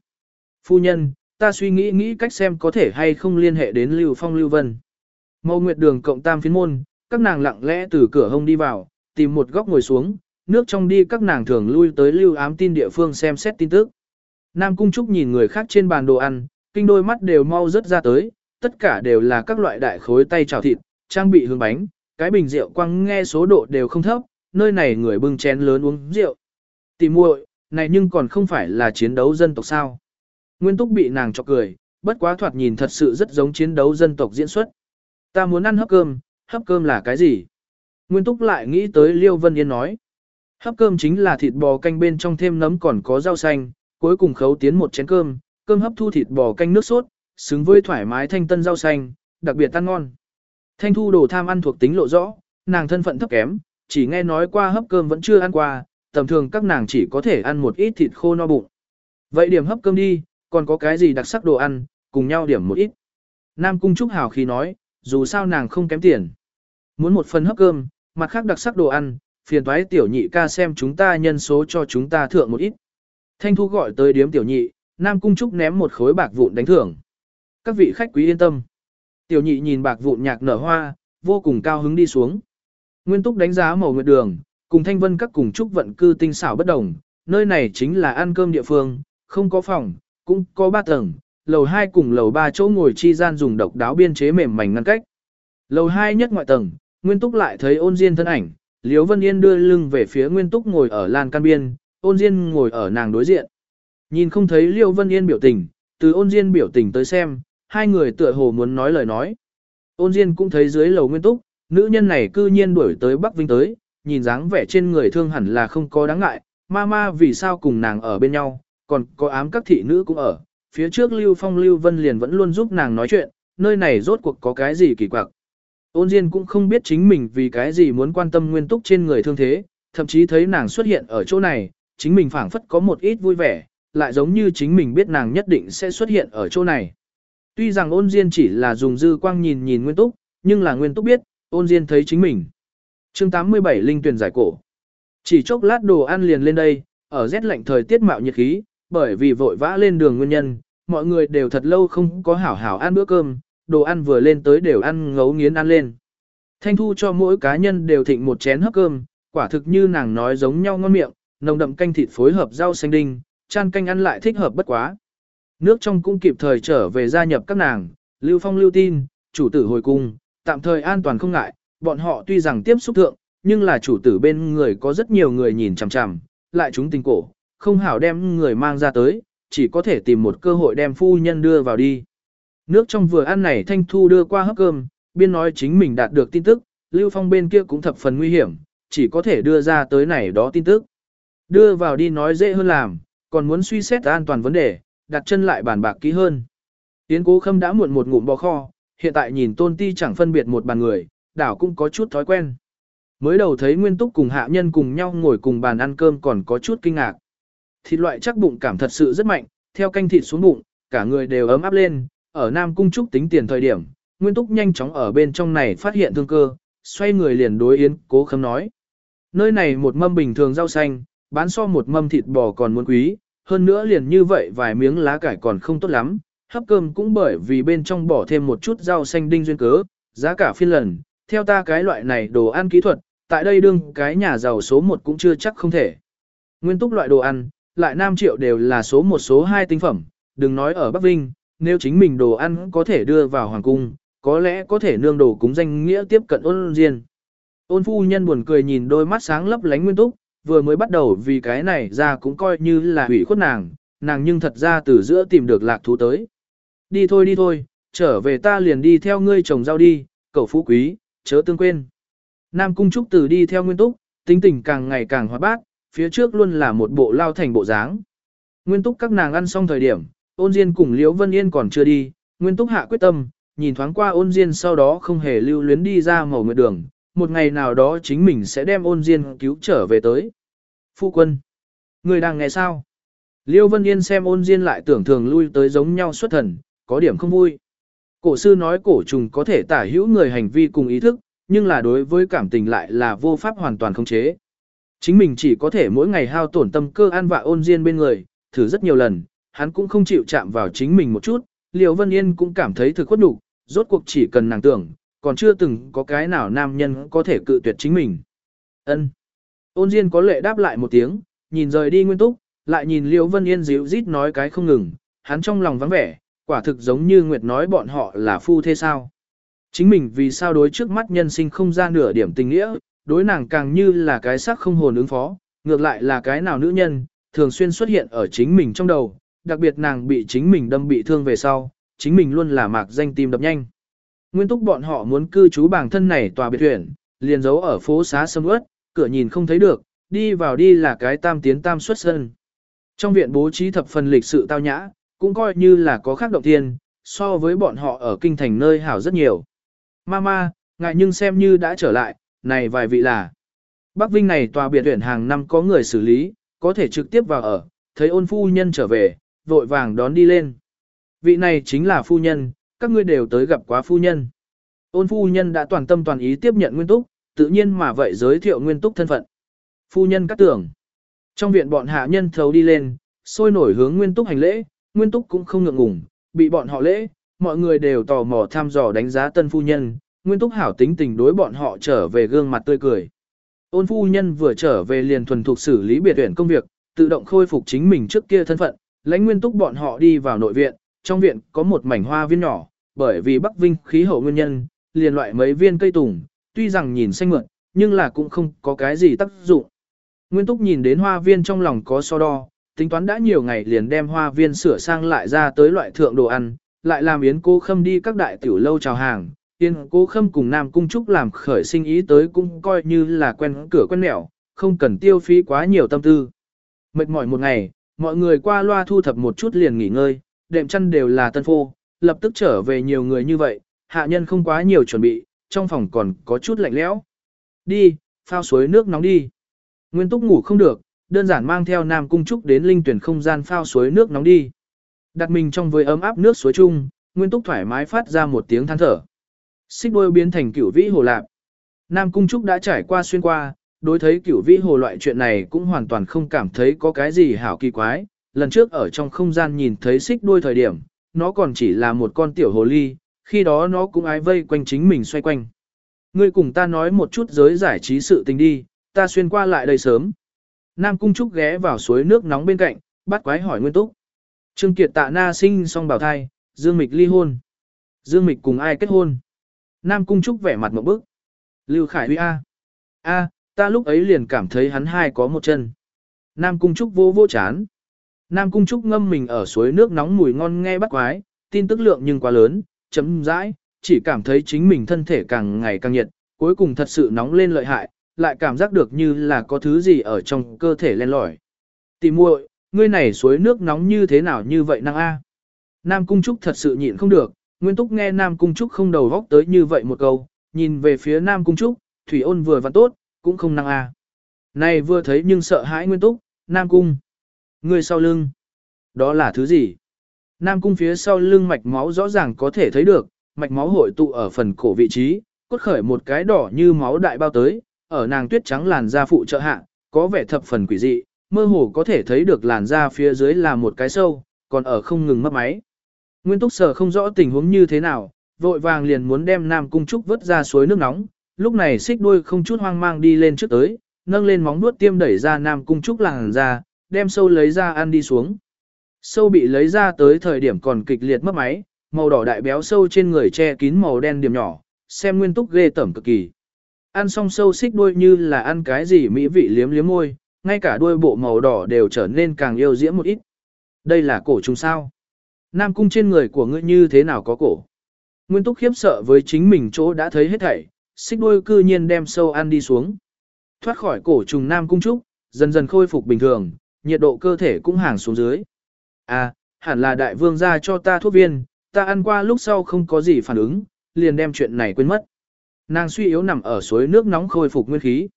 Phu nhân, ta suy nghĩ nghĩ cách xem có thể hay không liên hệ đến Lưu Phong Lưu Vân. Mâu Nguyệt Đường cộng tam phiến môn, các nàng lặng lẽ từ cửa hông đi vào, tìm một góc ngồi xuống, nước trong đi các nàng thường lui tới lưu ám tin địa phương xem xét tin tức. Nam Cung Trúc nhìn người khác trên bàn đồ ăn, kinh đôi mắt đều mau rớt ra tới, tất cả đều là các loại đại khối tay chảo thịt, trang bị hương bánh, cái bình rượu quăng nghe số độ đều không thấp, nơi này người bưng chén lớn uống rượu. tỷ muội, này nhưng còn không phải là chiến đấu dân tộc sao. Nguyên Túc bị nàng chọc cười, bất quá thoạt nhìn thật sự rất giống chiến đấu dân tộc diễn xuất. Ta muốn ăn hấp cơm, hấp cơm là cái gì? Nguyên Túc lại nghĩ tới Liêu Vân Yên nói. Hấp cơm chính là thịt bò canh bên trong thêm nấm còn có rau xanh, cuối cùng khấu tiến một chén cơm, cơm hấp thu thịt bò canh nước sốt, xứng với thoải mái thanh tân rau xanh, đặc biệt ăn ngon. Thanh thu đồ tham ăn thuộc tính lộ rõ, nàng thân phận thấp kém, chỉ nghe nói qua hấp cơm vẫn chưa ăn qua, tầm thường các nàng chỉ có thể ăn một ít thịt khô no bụng. Vậy điểm hấp cơm đi, còn có cái gì đặc sắc đồ ăn, cùng nhau điểm một ít. Nam Cung Trúc Hào khi nói, dù sao nàng không kém tiền. Muốn một phần hấp cơm, mặt khác đặc sắc đồ ăn, phiền toái tiểu nhị ca xem chúng ta nhân số cho chúng ta thượng một ít. Thanh Thu gọi tới điếm tiểu nhị, Nam Cung Trúc ném một khối bạc vụn đánh thưởng. Các vị khách quý yên tâm. Tiểu nhị nhìn bạc vụn nhạc nở hoa, vô cùng cao hứng đi xuống. Nguyên Túc đánh giá màu nguyệt đường, cùng Thanh Vân các cùng Trúc vận cư tinh xảo bất đồng, nơi này chính là ăn cơm địa phương, không có phòng, cũng có ba tầng, lầu 2 cùng lầu 3 chỗ ngồi chi gian dùng độc đáo biên chế mềm mảnh ngăn cách. Lầu 2 nhất ngoại tầng, Nguyên Túc lại thấy ôn diên thân ảnh, Liễu Vân Yên đưa lưng về phía Nguyên Túc ngồi ở lan can biên, ôn diên ngồi ở nàng đối diện. Nhìn không thấy Liễu Vân Yên biểu tình, từ ôn diên biểu tình tới xem, hai người tựa hồ muốn nói lời nói. Ôn diên cũng thấy dưới lầu Nguyên Túc, nữ nhân này cư nhiên đuổi tới Bắc Vinh tới, nhìn dáng vẻ trên người thương hẳn là không có đáng ngại, ma ma vì sao cùng nàng ở bên nhau, còn có ám các thị nữ cũng ở. Phía trước Lưu Phong Lưu Vân liền vẫn luôn giúp nàng nói chuyện, nơi này rốt cuộc có cái gì kỳ quặc. Ôn Diên cũng không biết chính mình vì cái gì muốn quan tâm nguyên túc trên người thương thế, thậm chí thấy nàng xuất hiện ở chỗ này, chính mình phảng phất có một ít vui vẻ, lại giống như chính mình biết nàng nhất định sẽ xuất hiện ở chỗ này. Tuy rằng ôn Diên chỉ là dùng dư quang nhìn nhìn nguyên túc, nhưng là nguyên túc biết, ôn Diên thấy chính mình. chương 87 Linh tuyển giải cổ. Chỉ chốc lát đồ ăn liền lên đây, ở rét lạnh thời tiết mạo nhiệt khí, bởi vì vội vã lên đường nguyên nhân, mọi người đều thật lâu không có hảo hảo ăn bữa cơm, đồ ăn vừa lên tới đều ăn ngấu nghiến ăn lên. Thanh thu cho mỗi cá nhân đều thịnh một chén hấp cơm, quả thực như nàng nói giống nhau ngon miệng, nồng đậm canh thịt phối hợp rau xanh đinh, chan canh ăn lại thích hợp bất quá. Nước trong cũng kịp thời trở về gia nhập các nàng, lưu phong lưu tin, chủ tử hồi cung, tạm thời an toàn không ngại, bọn họ tuy rằng tiếp xúc thượng, nhưng là chủ tử bên người có rất nhiều người nhìn chằm chằm, lại chúng tình cổ, không hảo đem người mang ra tới, chỉ có thể tìm một cơ hội đem phu nhân đưa vào đi. Nước trong vừa ăn này Thanh Thu đưa qua hấp cơm, biên nói chính mình đạt được tin tức, Lưu Phong bên kia cũng thập phần nguy hiểm, chỉ có thể đưa ra tới này đó tin tức. Đưa vào đi nói dễ hơn làm, còn muốn suy xét an toàn vấn đề, đặt chân lại bàn bạc kỹ hơn. Tiến cố khâm đã muộn một ngụm bò kho, hiện tại nhìn tôn ti chẳng phân biệt một bàn người, đảo cũng có chút thói quen. Mới đầu thấy Nguyên Túc cùng hạ nhân cùng nhau ngồi cùng bàn ăn cơm còn có chút kinh ngạc. Thịt loại chắc bụng cảm thật sự rất mạnh, theo canh thịt xuống bụng, cả người đều ấm áp lên, ở Nam Cung Trúc tính tiền thời điểm, Nguyên Túc nhanh chóng ở bên trong này phát hiện thương cơ, xoay người liền đối Yến Cố Khâm nói. Nơi này một mâm bình thường rau xanh, bán so một mâm thịt bò còn muốn quý, hơn nữa liền như vậy vài miếng lá cải còn không tốt lắm, hấp cơm cũng bởi vì bên trong bỏ thêm một chút rau xanh đinh duyên cớ, giá cả phiên lần, theo ta cái loại này đồ ăn kỹ thuật, tại đây đương cái nhà giàu số 1 cũng chưa chắc không thể. Nguyên túc loại đồ ăn, lại Nam Triệu đều là số một số 2 tinh phẩm, đừng nói ở Bắc Vinh, nếu chính mình đồ ăn có thể đưa vào Hoàng Cung, có lẽ có thể nương đồ cúng danh nghĩa tiếp cận ôn diên. Ôn phu nhân buồn cười nhìn đôi mắt sáng lấp lánh Nguyên túc, vừa mới bắt đầu vì cái này ra cũng coi như là hủy khuất nàng, nàng nhưng thật ra từ giữa tìm được lạc thú tới. Đi thôi đi thôi, trở về ta liền đi theo ngươi chồng giao đi, cậu phú quý, chớ tương quên. Nam Cung Trúc Tử đi theo Nguyên Túc, tính tình càng ngày càng hoạt bát, phía trước luôn là một bộ lao thành bộ dáng. Nguyên Túc các nàng ăn xong thời điểm, ôn Diên cùng Liễu Vân Yên còn chưa đi, Nguyên Túc hạ quyết tâm, nhìn thoáng qua ôn Diên sau đó không hề lưu luyến đi ra màu nguyệt đường, một ngày nào đó chính mình sẽ đem ôn Diên cứu trở về tới. Phu quân, người đang nghe sao? Liêu Vân Yên xem ôn Diên lại tưởng thường lui tới giống nhau xuất thần, có điểm không vui. Cổ sư nói cổ trùng có thể tả hữu người hành vi cùng ý thức, nhưng là đối với cảm tình lại là vô pháp hoàn toàn không chế. Chính mình chỉ có thể mỗi ngày hao tổn tâm cơ an vạ ôn diên bên người, thử rất nhiều lần, hắn cũng không chịu chạm vào chính mình một chút, Liễu Vân Yên cũng cảm thấy thực khuất đủ, rốt cuộc chỉ cần nàng tưởng, còn chưa từng có cái nào nam nhân có thể cự tuyệt chính mình. Ân. Ôn Diên có lệ đáp lại một tiếng, nhìn rời đi nguyên túc, lại nhìn Liễu Vân Yên dịu rít nói cái không ngừng, hắn trong lòng vắng vẻ, quả thực giống như Nguyệt nói bọn họ là phu thế sao. Chính mình vì sao đối trước mắt nhân sinh không ra nửa điểm tình nghĩa, đối nàng càng như là cái xác không hồn ứng phó, ngược lại là cái nào nữ nhân, thường xuyên xuất hiện ở chính mình trong đầu, đặc biệt nàng bị chính mình đâm bị thương về sau, chính mình luôn là mạc danh tim đập nhanh. Nguyên túc bọn họ muốn cư trú bản thân này tòa biệt huyện, liền giấu ở phố xá sâm ướt, cửa nhìn không thấy được, đi vào đi là cái tam tiến tam xuất sân. Trong viện bố trí thập phần lịch sự tao nhã, cũng coi như là có khác động thiên, so với bọn họ ở kinh thành nơi hảo rất nhiều. Mama, ngại nhưng xem như đã trở lại, này vài vị là. Bắc Vinh này tòa biệt huyện hàng năm có người xử lý, có thể trực tiếp vào ở, thấy ôn phu nhân trở về, vội vàng đón đi lên. Vị này chính là phu nhân, các ngươi đều tới gặp quá phu nhân. Ôn phu nhân đã toàn tâm toàn ý tiếp nhận nguyên túc, tự nhiên mà vậy giới thiệu nguyên túc thân phận. Phu nhân cắt tưởng. Trong viện bọn hạ nhân thấu đi lên, sôi nổi hướng nguyên túc hành lễ, nguyên túc cũng không ngượng ngùng, bị bọn họ lễ, mọi người đều tò mò tham dò đánh giá tân phu nhân, nguyên túc hảo tính tình đối bọn họ trở về gương mặt tươi cười. Ôn phu nhân vừa trở về liền thuần thục xử lý biệt tuyển công việc, tự động khôi phục chính mình trước kia thân phận, lãnh nguyên túc bọn họ đi vào nội viện, trong viện có một mảnh hoa viên nhỏ, bởi vì Bắc Vinh khí hậu nguyên nhân, liền loại mấy viên cây tùng, tuy rằng nhìn xanh mượn, nhưng là cũng không có cái gì tác dụng. Nguyên túc nhìn đến hoa viên trong lòng có so đo, tính toán đã nhiều ngày liền đem hoa viên sửa sang lại ra tới loại thượng đồ ăn, lại làm Yến Cô Khâm đi các đại tiểu lâu chào hàng. Yến Cô Khâm cùng Nam Cung Trúc làm khởi sinh ý tới cũng coi như là quen cửa quen mẹo, không cần tiêu phí quá nhiều tâm tư. Mệt mỏi một ngày, mọi người qua loa thu thập một chút liền nghỉ ngơi, đệm chăn đều là tân phô, lập tức trở về nhiều người như vậy, hạ nhân không quá nhiều chuẩn bị, trong phòng còn có chút lạnh lẽo. Đi, phao suối nước nóng đi. Nguyên Túc ngủ không được, đơn giản mang theo Nam Cung Trúc đến linh tuyển không gian phao suối nước nóng đi. Đặt mình trong vơi ấm áp nước suối chung, Nguyên Túc thoải mái phát ra một tiếng than thở. Xích đôi biến thành cửu vĩ hồ lạp. Nam Cung Trúc đã trải qua xuyên qua, đối thấy cửu vĩ hồ loại chuyện này cũng hoàn toàn không cảm thấy có cái gì hảo kỳ quái. Lần trước ở trong không gian nhìn thấy xích đuôi thời điểm, nó còn chỉ là một con tiểu hồ ly, khi đó nó cũng ái vây quanh chính mình xoay quanh. Ngươi cùng ta nói một chút giới giải trí sự tình đi, ta xuyên qua lại đây sớm. Nam Cung Trúc ghé vào suối nước nóng bên cạnh, bắt quái hỏi Nguyên Túc. Trương Kiệt tạ na sinh xong bảo thai, Dương Mịch ly hôn. Dương Mịch cùng ai kết hôn? Nam Cung Trúc vẻ mặt một bức. Lưu Khải Huy A. A, ta lúc ấy liền cảm thấy hắn hai có một chân. Nam Cung Trúc vô vô chán. Nam Cung Trúc ngâm mình ở suối nước nóng mùi ngon nghe bắt quái, tin tức lượng nhưng quá lớn, chấm dãi, chỉ cảm thấy chính mình thân thể càng ngày càng nhiệt, cuối cùng thật sự nóng lên lợi hại, lại cảm giác được như là có thứ gì ở trong cơ thể len lỏi. Tỷ muội, ngươi này suối nước nóng như thế nào như vậy năng a? Nam Cung Trúc thật sự nhịn không được, Nguyên Túc nghe Nam Cung Trúc không đầu góc tới như vậy một câu, nhìn về phía Nam Cung Trúc, Thủy ôn vừa vặn tốt, cũng không năng a. Này vừa thấy nhưng sợ hãi Nguyên Túc, Nam Cung. người sau lưng. Đó là thứ gì? Nam cung phía sau lưng mạch máu rõ ràng có thể thấy được, mạch máu hội tụ ở phần cổ vị trí, cốt khởi một cái đỏ như máu đại bao tới, ở nàng tuyết trắng làn da phụ trợ hạ, có vẻ thập phần quỷ dị, mơ hồ có thể thấy được làn da phía dưới là một cái sâu, còn ở không ngừng mất máy. Nguyên túc sở không rõ tình huống như thế nào, vội vàng liền muốn đem Nam Cung Trúc vớt ra suối nước nóng, lúc này xích đuôi không chút hoang mang đi lên trước tới, nâng lên móng nuốt tiêm đẩy ra Nam Cung Trúc làng ra, đem sâu lấy ra ăn đi xuống. Sâu bị lấy ra tới thời điểm còn kịch liệt mất máy, màu đỏ đại béo sâu trên người che kín màu đen điểm nhỏ, xem nguyên túc ghê tẩm cực kỳ. Ăn xong sâu xích đuôi như là ăn cái gì mỹ vị liếm liếm môi, ngay cả đuôi bộ màu đỏ đều trở nên càng yêu diễm một ít. Đây là cổ trùng sao? Nam cung trên người của ngươi như thế nào có cổ? Nguyên túc khiếp sợ với chính mình chỗ đã thấy hết thảy, xích đuôi cư nhiên đem sâu ăn đi xuống. Thoát khỏi cổ trùng Nam cung trúc, dần dần khôi phục bình thường, nhiệt độ cơ thể cũng hàng xuống dưới. À, hẳn là đại vương ra cho ta thuốc viên, ta ăn qua lúc sau không có gì phản ứng, liền đem chuyện này quên mất. Nàng suy yếu nằm ở suối nước nóng khôi phục nguyên khí.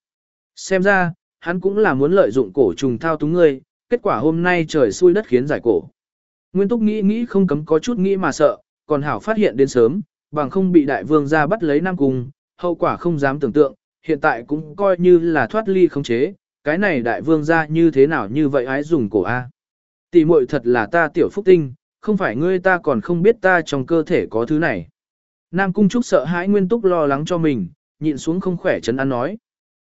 Xem ra, hắn cũng là muốn lợi dụng cổ trùng thao túng ngươi, kết quả hôm nay trời xui đất khiến giải cổ. Nguyên túc nghĩ nghĩ không cấm có chút nghĩ mà sợ, còn hảo phát hiện đến sớm, bằng không bị đại vương ra bắt lấy nam cung, hậu quả không dám tưởng tượng, hiện tại cũng coi như là thoát ly không chế, cái này đại vương ra như thế nào như vậy ái dùng cổ A. Tỷ muội thật là ta tiểu phúc tinh, không phải ngươi ta còn không biết ta trong cơ thể có thứ này. Nam Cung Trúc sợ hãi Nguyên Túc lo lắng cho mình, nhịn xuống không khỏe chấn ăn nói.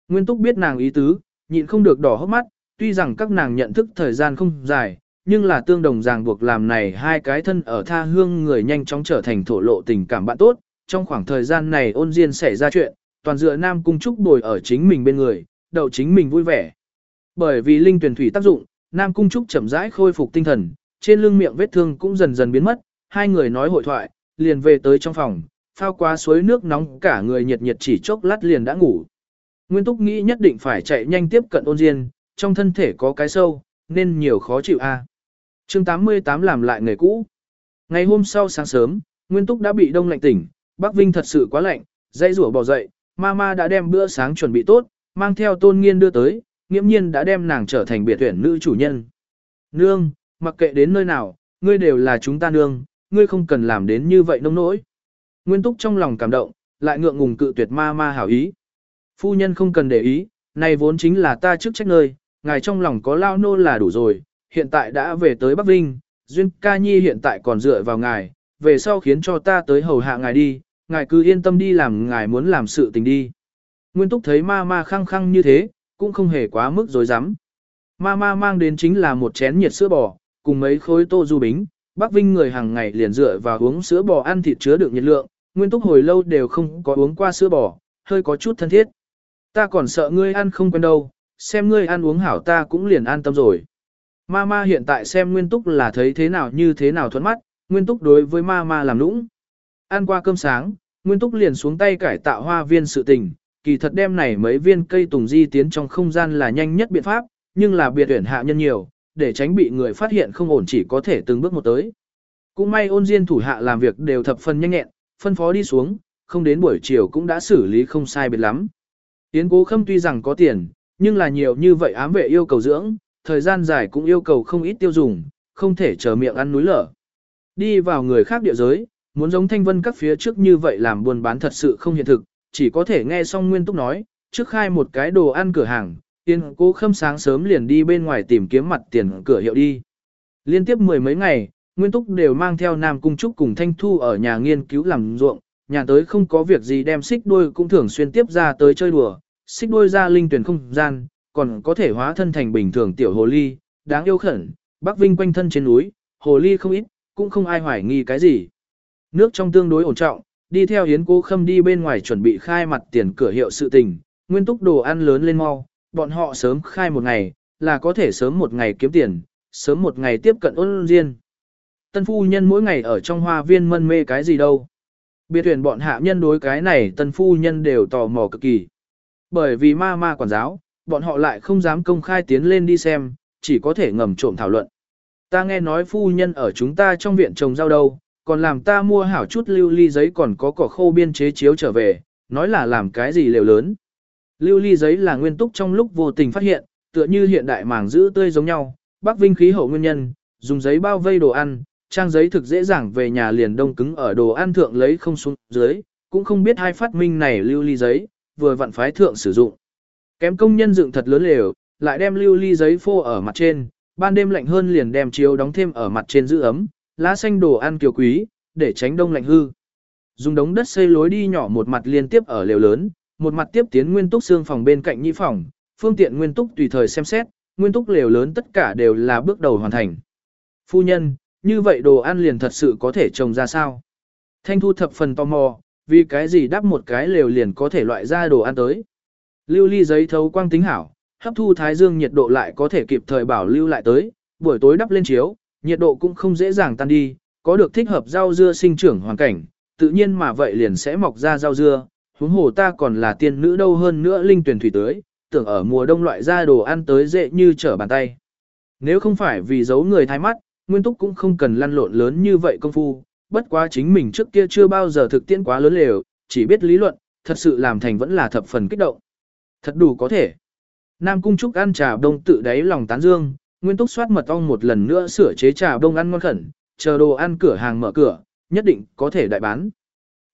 Nguyên Túc biết nàng ý tứ, nhịn không được đỏ hốc mắt, tuy rằng các nàng nhận thức thời gian không dài, nhưng là tương đồng ràng buộc làm này hai cái thân ở tha hương người nhanh chóng trở thành thổ lộ tình cảm bạn tốt. Trong khoảng thời gian này ôn diên xảy ra chuyện, toàn dựa Nam Cung Trúc bồi ở chính mình bên người, đậu chính mình vui vẻ. Bởi vì linh tuyển thủy tác dụng, Nam Cung Trúc chậm rãi khôi phục tinh thần, trên lưng miệng vết thương cũng dần dần biến mất, hai người nói hội thoại, liền về tới trong phòng, phao qua suối nước nóng cả người nhiệt nhiệt chỉ chốc lát liền đã ngủ. Nguyên Túc nghĩ nhất định phải chạy nhanh tiếp cận ôn diên, trong thân thể có cái sâu, nên nhiều khó chịu a. À. Chương 88 làm lại nghề cũ. Ngày hôm sau sáng sớm, Nguyên Túc đã bị đông lạnh tỉnh, Bắc Vinh thật sự quá lạnh, dây rủa bò dậy, mama đã đem bữa sáng chuẩn bị tốt, mang theo tôn nghiên đưa tới, nghiễm nhiên đã đem nàng trở thành biệt tuyển nữ chủ nhân. Nương, mặc kệ đến nơi nào, ngươi đều là chúng ta nương, ngươi không cần làm đến như vậy nông nỗi. Nguyên túc trong lòng cảm động, lại ngượng ngùng cự tuyệt ma ma hảo ý. Phu nhân không cần để ý, này vốn chính là ta trước trách nơi, ngài trong lòng có lao nô là đủ rồi, hiện tại đã về tới Bắc Vinh, Duyên ca nhi hiện tại còn dựa vào ngài, về sau khiến cho ta tới hầu hạ ngài đi, ngài cứ yên tâm đi làm ngài muốn làm sự tình đi. Nguyên túc thấy ma ma khăng khăng như thế, cũng không hề quá mức dối rắm Ma ma mang đến chính là một chén nhiệt sữa bò, cùng mấy khối tô du bính, Bắc Vinh người hàng ngày liền dựa vào uống sữa bò ăn thịt chứa đựng nhiệt lượng, nguyên túc hồi lâu đều không có uống qua sữa bò, hơi có chút thân thiết. Ta còn sợ ngươi ăn không quen đâu, xem ngươi ăn uống hảo ta cũng liền an tâm rồi. Ma Ma hiện tại xem nguyên túc là thấy thế nào như thế nào thuẫn mắt, nguyên túc đối với Ma Ma làm lũng, Ăn qua cơm sáng, nguyên túc liền xuống tay cải tạo hoa viên sự tình, kỳ thật đem này mấy viên cây tùng di tiến trong không gian là nhanh nhất biện pháp, nhưng là biệt tuyển hạ nhân nhiều, để tránh bị người phát hiện không ổn chỉ có thể từng bước một tới. Cũng may ôn diên thủ hạ làm việc đều thập phần nhanh nhẹn, phân phó đi xuống, không đến buổi chiều cũng đã xử lý không sai biệt lắm. Yến cố khâm tuy rằng có tiền, nhưng là nhiều như vậy ám vệ yêu cầu dưỡng, thời gian dài cũng yêu cầu không ít tiêu dùng, không thể chờ miệng ăn núi lở. Đi vào người khác địa giới, muốn giống thanh vân các phía trước như vậy làm buôn bán thật sự không hiện thực, chỉ có thể nghe xong nguyên túc nói, trước khai một cái đồ ăn cửa hàng, tiên cố khâm sáng sớm liền đi bên ngoài tìm kiếm mặt tiền cửa hiệu đi. Liên tiếp mười mấy ngày, Nguyên Túc đều mang theo Nam Cung Trúc cùng Thanh Thu ở nhà nghiên cứu làm ruộng, nhà tới không có việc gì đem xích đuôi cũng thường xuyên tiếp ra tới chơi đùa, xích đuôi ra linh tuyển không gian, còn có thể hóa thân thành bình thường tiểu hồ ly, đáng yêu khẩn, Bắc Vinh quanh thân trên núi, hồ ly không ít, cũng không ai hoài nghi cái gì. Nước trong tương đối ổn trọng, đi theo Yến Cố Khâm đi bên ngoài chuẩn bị khai mặt tiền cửa hiệu sự tình, nguyên túc đồ ăn lớn lên mau, bọn họ sớm khai một ngày, là có thể sớm một ngày kiếm tiền, sớm một ngày tiếp cận ôn riêng. Tân phu nhân mỗi ngày ở trong hoa viên mân mê cái gì đâu. Biệt tuyển bọn hạ nhân đối cái này tân phu nhân đều tò mò cực kỳ. Bởi vì ma ma quản giáo, bọn họ lại không dám công khai tiến lên đi xem, chỉ có thể ngầm trộm thảo luận. Ta nghe nói phu nhân ở chúng ta trong viện trồng rau đâu, còn làm ta mua hảo chút lưu ly giấy còn có cỏ khô biên chế chiếu trở về, nói là làm cái gì lều lớn. Lưu ly giấy là nguyên túc trong lúc vô tình phát hiện, tựa như hiện đại màng giữ tươi giống nhau, Bác Vinh khí hậu nguyên nhân, dùng giấy bao vây đồ ăn, trang giấy thực dễ dàng về nhà liền đông cứng ở đồ ăn thượng lấy không xuống dưới, cũng không biết hai phát minh này lưu ly giấy, vừa vặn phái thượng sử dụng. Kém công nhân dựng thật lớn lều, lại đem lưu ly giấy phô ở mặt trên, ban đêm lạnh hơn liền đem chiếu đóng thêm ở mặt trên giữ ấm, lá xanh đồ ăn kiều quý, để tránh đông lạnh hư. Dùng đống đất xây lối đi nhỏ một mặt liên tiếp ở lều lớn, một mặt tiếp tiến nguyên túc xương phòng bên cạnh nhị phòng, phương tiện nguyên túc tùy thời xem xét, nguyên túc lều lớn tất cả đều là bước đầu hoàn thành. Phu nhân, như vậy đồ ăn liền thật sự có thể trồng ra sao? Thanh thu thập phần tò mò, vì cái gì đắp một cái lều liền có thể loại ra đồ ăn tới. Lưu ly giấy thấu quang tính hảo, hấp thu thái dương nhiệt độ lại có thể kịp thời bảo lưu lại tới, buổi tối đắp lên chiếu, nhiệt độ cũng không dễ dàng tan đi, có được thích hợp rau dưa sinh trưởng hoàn cảnh, tự nhiên mà vậy liền sẽ mọc ra rau dưa, huống hồ ta còn là tiên nữ đâu hơn nữa linh tuyển thủy tưới, tưởng ở mùa đông loại ra đồ ăn tới dễ như trở bàn tay. Nếu không phải vì giấu người thái mắt, Nguyên Túc cũng không cần lăn lộn lớn như vậy công phu, bất quá chính mình trước kia chưa bao giờ thực tiễn quá lớn lều, chỉ biết lý luận, thật sự làm thành vẫn là thập phần kích động. Thật đủ có thể. Nam Cung Trúc ăn trà đông tự đáy lòng tán dương, Nguyên Túc soát mật ong một lần nữa sửa chế trà đông ăn ngon khẩn, chờ đồ ăn cửa hàng mở cửa, nhất định có thể đại bán.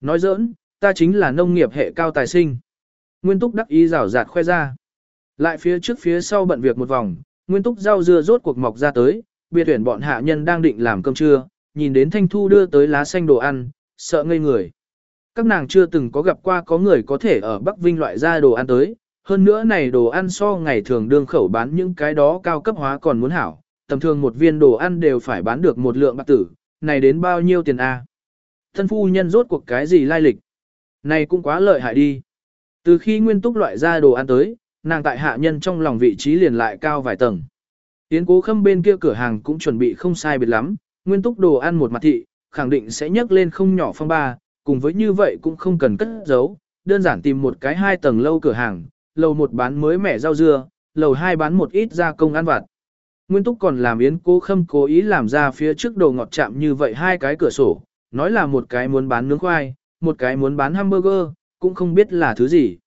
Nói giỡn, ta chính là nông nghiệp hệ cao tài sinh. Nguyên Túc đắc ý rào rạt khoe ra. Lại phía trước phía sau bận việc một vòng, Nguyên Túc rau dưa rốt cuộc mọc ra tới, biệt tuyển bọn hạ nhân đang định làm cơm trưa, nhìn đến Thanh Thu đưa tới lá xanh đồ ăn, sợ ngây người. Các nàng chưa từng có gặp qua có người có thể ở Bắc Vinh loại ra đồ ăn tới, hơn nữa này đồ ăn so ngày thường đương khẩu bán những cái đó cao cấp hóa còn muốn hảo, tầm thường một viên đồ ăn đều phải bán được một lượng bạc tử, này đến bao nhiêu tiền a? Thân phu nhân rốt cuộc cái gì lai lịch? Này cũng quá lợi hại đi. Từ khi nguyên túc loại ra đồ ăn tới, nàng tại hạ nhân trong lòng vị trí liền lại cao vài tầng. Tiến cố khâm bên kia cửa hàng cũng chuẩn bị không sai biệt lắm, nguyên túc đồ ăn một mặt thị, khẳng định sẽ nhấc lên không nhỏ phong ba, cùng với như vậy cũng không cần cất giấu, đơn giản tìm một cái hai tầng lâu cửa hàng, lầu một bán mới mẻ rau dưa, lầu hai bán một ít gia công ăn vặt. Nguyên Túc còn làm Yến Cố Khâm cố ý làm ra phía trước đồ ngọt chạm như vậy hai cái cửa sổ, nói là một cái muốn bán nướng khoai, một cái muốn bán hamburger, cũng không biết là thứ gì.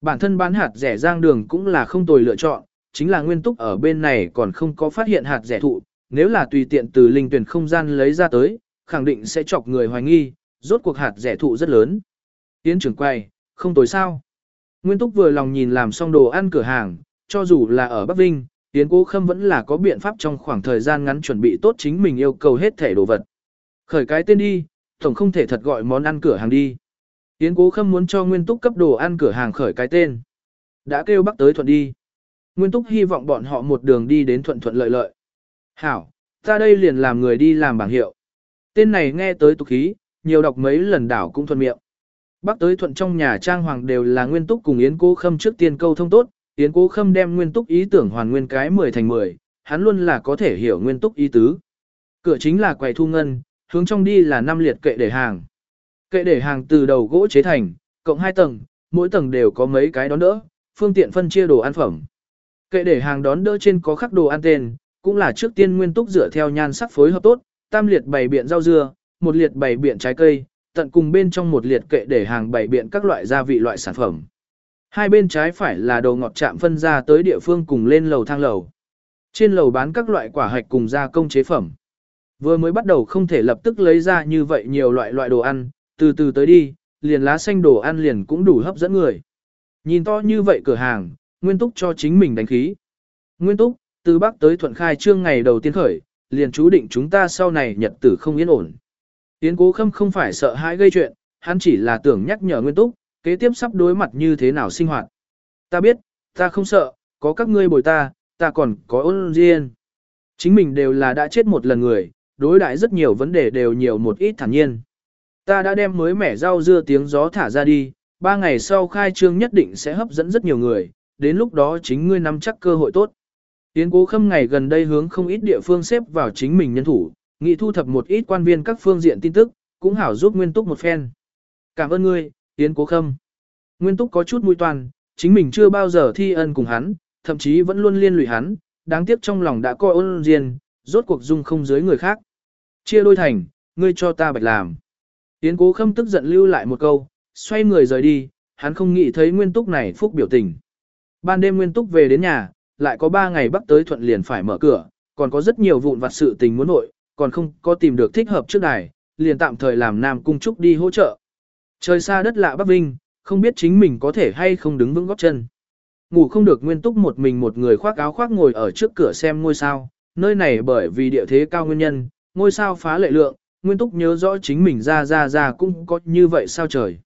Bản thân bán hạt rẻ giang đường cũng là không tồi lựa chọn, chính là Nguyên Túc ở bên này còn không có phát hiện hạt rẻ thụ, nếu là tùy tiện từ linh tuyển không gian lấy ra tới, khẳng định sẽ chọc người hoài nghi, rốt cuộc hạt rẻ thụ rất lớn. Yến trưởng quay, không tồi sao. Nguyên Túc vừa lòng nhìn làm xong đồ ăn cửa hàng, cho dù là ở Bắc Vinh, Yến Cố Khâm vẫn là có biện pháp trong khoảng thời gian ngắn chuẩn bị tốt chính mình yêu cầu hết thể đồ vật. Khởi cái tên đi, tổng không thể thật gọi món ăn cửa hàng đi. Yến Cố Khâm muốn cho Nguyên Túc cấp đồ ăn cửa hàng khởi cái tên. Đã kêu Bắc tới thuận đi. Nguyên Túc hy vọng bọn họ một đường đi đến thuận thuận lợi lợi. Hảo, ta đây liền làm người đi làm bảng hiệu. Tên này nghe tới tục khí, nhiều đọc mấy lần đảo cũng thuận miệng. Bắc tới thuận trong nhà trang hoàng đều là Nguyên Túc cùng Yến Cố Khâm trước tiên câu thông tốt, Yến Cố Khâm đem nguyên túc ý tưởng hoàn nguyên cái 10 thành 10, hắn luôn là có thể hiểu nguyên túc ý tứ. Cửa chính là quầy thu ngân, hướng trong đi là năm liệt kệ để hàng. Kệ để hàng từ đầu gỗ chế thành, cộng 2 tầng, mỗi tầng đều có mấy cái đón đỡ, phương tiện phân chia đồ ăn phẩm. Kệ để hàng đón đỡ trên có khắc đồ ăn tên, cũng là trước tiên nguyên túc dựa theo nhan sắc phối hợp tốt, tam liệt bày biện rau dưa, một liệt bày biện trái cây, tận cùng bên trong một liệt kệ để hàng bày biện các loại gia vị loại sản phẩm. Hai bên trái phải là đồ ngọt chạm phân ra tới địa phương cùng lên lầu thang lầu. Trên lầu bán các loại quả hạch cùng gia công chế phẩm. Vừa mới bắt đầu không thể lập tức lấy ra như vậy nhiều loại loại đồ ăn, từ từ tới đi, liền lá xanh đồ ăn liền cũng đủ hấp dẫn người. Nhìn to như vậy cửa hàng, Nguyên Túc cho chính mình đánh khí. Nguyên Túc, từ Bắc tới Thuận Khai trương ngày đầu tiên khởi, liền chú định chúng ta sau này nhật tử không yên ổn. Tiến cố khâm không phải sợ hãi gây chuyện, hắn chỉ là tưởng nhắc nhở Nguyên Túc, kế tiếp sắp đối mặt như thế nào sinh hoạt. Ta biết, ta không sợ, có các ngươi bồi ta, ta còn có ôn riêng. Chính mình đều là đã chết một lần người, đối đãi rất nhiều vấn đề đều nhiều một ít thản nhiên. Ta đã đem mới mẻ rau dưa tiếng gió thả ra đi, ba ngày sau khai trương nhất định sẽ hấp dẫn rất nhiều người, đến lúc đó chính ngươi nắm chắc cơ hội tốt. Tiến cố khâm ngày gần đây hướng không ít địa phương xếp vào chính mình nhân thủ, nghị thu thập một ít quan viên các phương diện tin tức, cũng hảo giúp nguyên túc một phen. Cảm ơn ngươi, Yến Cố Khâm. Nguyên Túc có chút mũi toàn, chính mình chưa bao giờ thi ân cùng hắn, thậm chí vẫn luôn liên lụy hắn, đáng tiếc trong lòng đã coi ôn riêng, rốt cuộc dung không dưới người khác. Chia đôi thành, ngươi cho ta bạch làm. Yến Cố Khâm tức giận lưu lại một câu, xoay người rời đi, hắn không nghĩ thấy Nguyên Túc này phúc biểu tình. Ban đêm Nguyên Túc về đến nhà, lại có ba ngày bắc tới thuận liền phải mở cửa, còn có rất nhiều vụn vặt sự tình muốn nội, còn không có tìm được thích hợp trước đài, liền tạm thời làm Nam Cung Trúc đi hỗ trợ. Trời xa đất lạ Bắc Vinh, không biết chính mình có thể hay không đứng vững góp chân. Ngủ không được nguyên túc một mình một người khoác áo khoác ngồi ở trước cửa xem ngôi sao, nơi này bởi vì địa thế cao nguyên nhân, ngôi sao phá lệ lượng, nguyên túc nhớ rõ chính mình ra ra ra cũng có như vậy sao trời.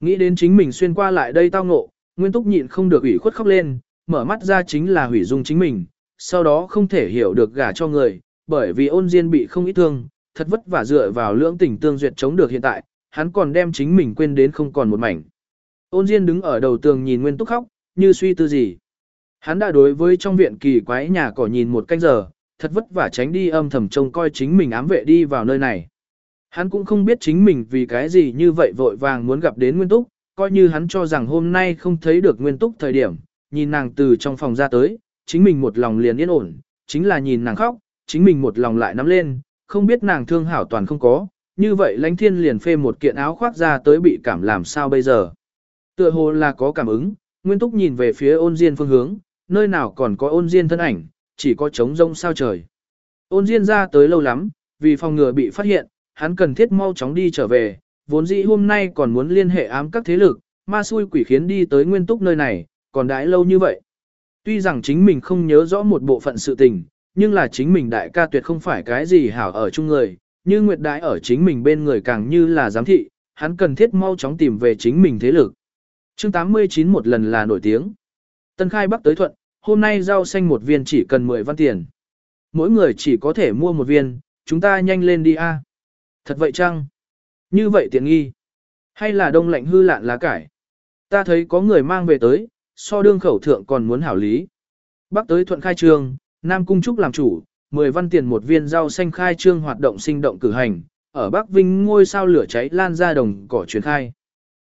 Nghĩ đến chính mình xuyên qua lại đây tao ngộ, nguyên túc nhịn không được ủy khuất khóc lên, mở mắt ra chính là hủy dung chính mình, sau đó không thể hiểu được gả cho người, bởi vì ôn diên bị không ít thương, thật vất vả dựa vào lưỡng tình tương duyệt chống được hiện tại, hắn còn đem chính mình quên đến không còn một mảnh. Ôn diên đứng ở đầu tường nhìn nguyên túc khóc, như suy tư gì. Hắn đã đối với trong viện kỳ quái nhà cỏ nhìn một canh giờ, thật vất vả tránh đi âm thầm trông coi chính mình ám vệ đi vào nơi này. Hắn cũng không biết chính mình vì cái gì như vậy vội vàng muốn gặp đến Nguyên Túc, coi như hắn cho rằng hôm nay không thấy được Nguyên Túc thời điểm, nhìn nàng từ trong phòng ra tới, chính mình một lòng liền yên ổn, chính là nhìn nàng khóc, chính mình một lòng lại nắm lên, không biết nàng thương hảo toàn không có, như vậy lãnh thiên liền phê một kiện áo khoác ra tới bị cảm làm sao bây giờ. Tựa hồ là có cảm ứng, Nguyên Túc nhìn về phía ôn diên phương hướng, nơi nào còn có ôn diên thân ảnh, chỉ có trống rông sao trời. Ôn diên ra tới lâu lắm, vì phòng ngừa bị phát hiện, hắn cần thiết mau chóng đi trở về, vốn dĩ hôm nay còn muốn liên hệ ám các thế lực, ma xui quỷ khiến đi tới nguyên túc nơi này, còn đãi lâu như vậy. Tuy rằng chính mình không nhớ rõ một bộ phận sự tình, nhưng là chính mình đại ca tuyệt không phải cái gì hảo ở chung người, như Nguyệt Đại ở chính mình bên người càng như là giám thị, hắn cần thiết mau chóng tìm về chính mình thế lực. chương 89 một lần là nổi tiếng. Tân khai bắc tới thuận, hôm nay rau xanh một viên chỉ cần 10 văn tiền. Mỗi người chỉ có thể mua một viên, chúng ta nhanh lên đi a. Thật vậy chăng? Như vậy tiện nghi. Hay là đông lạnh hư lạn lá cải? Ta thấy có người mang về tới, so đương khẩu thượng còn muốn hảo lý. Bắc tới thuận khai trương, Nam Cung Trúc làm chủ, 10 văn tiền một viên rau xanh khai trương hoạt động sinh động cử hành, ở Bắc Vinh ngôi sao lửa cháy lan ra đồng cỏ truyền khai.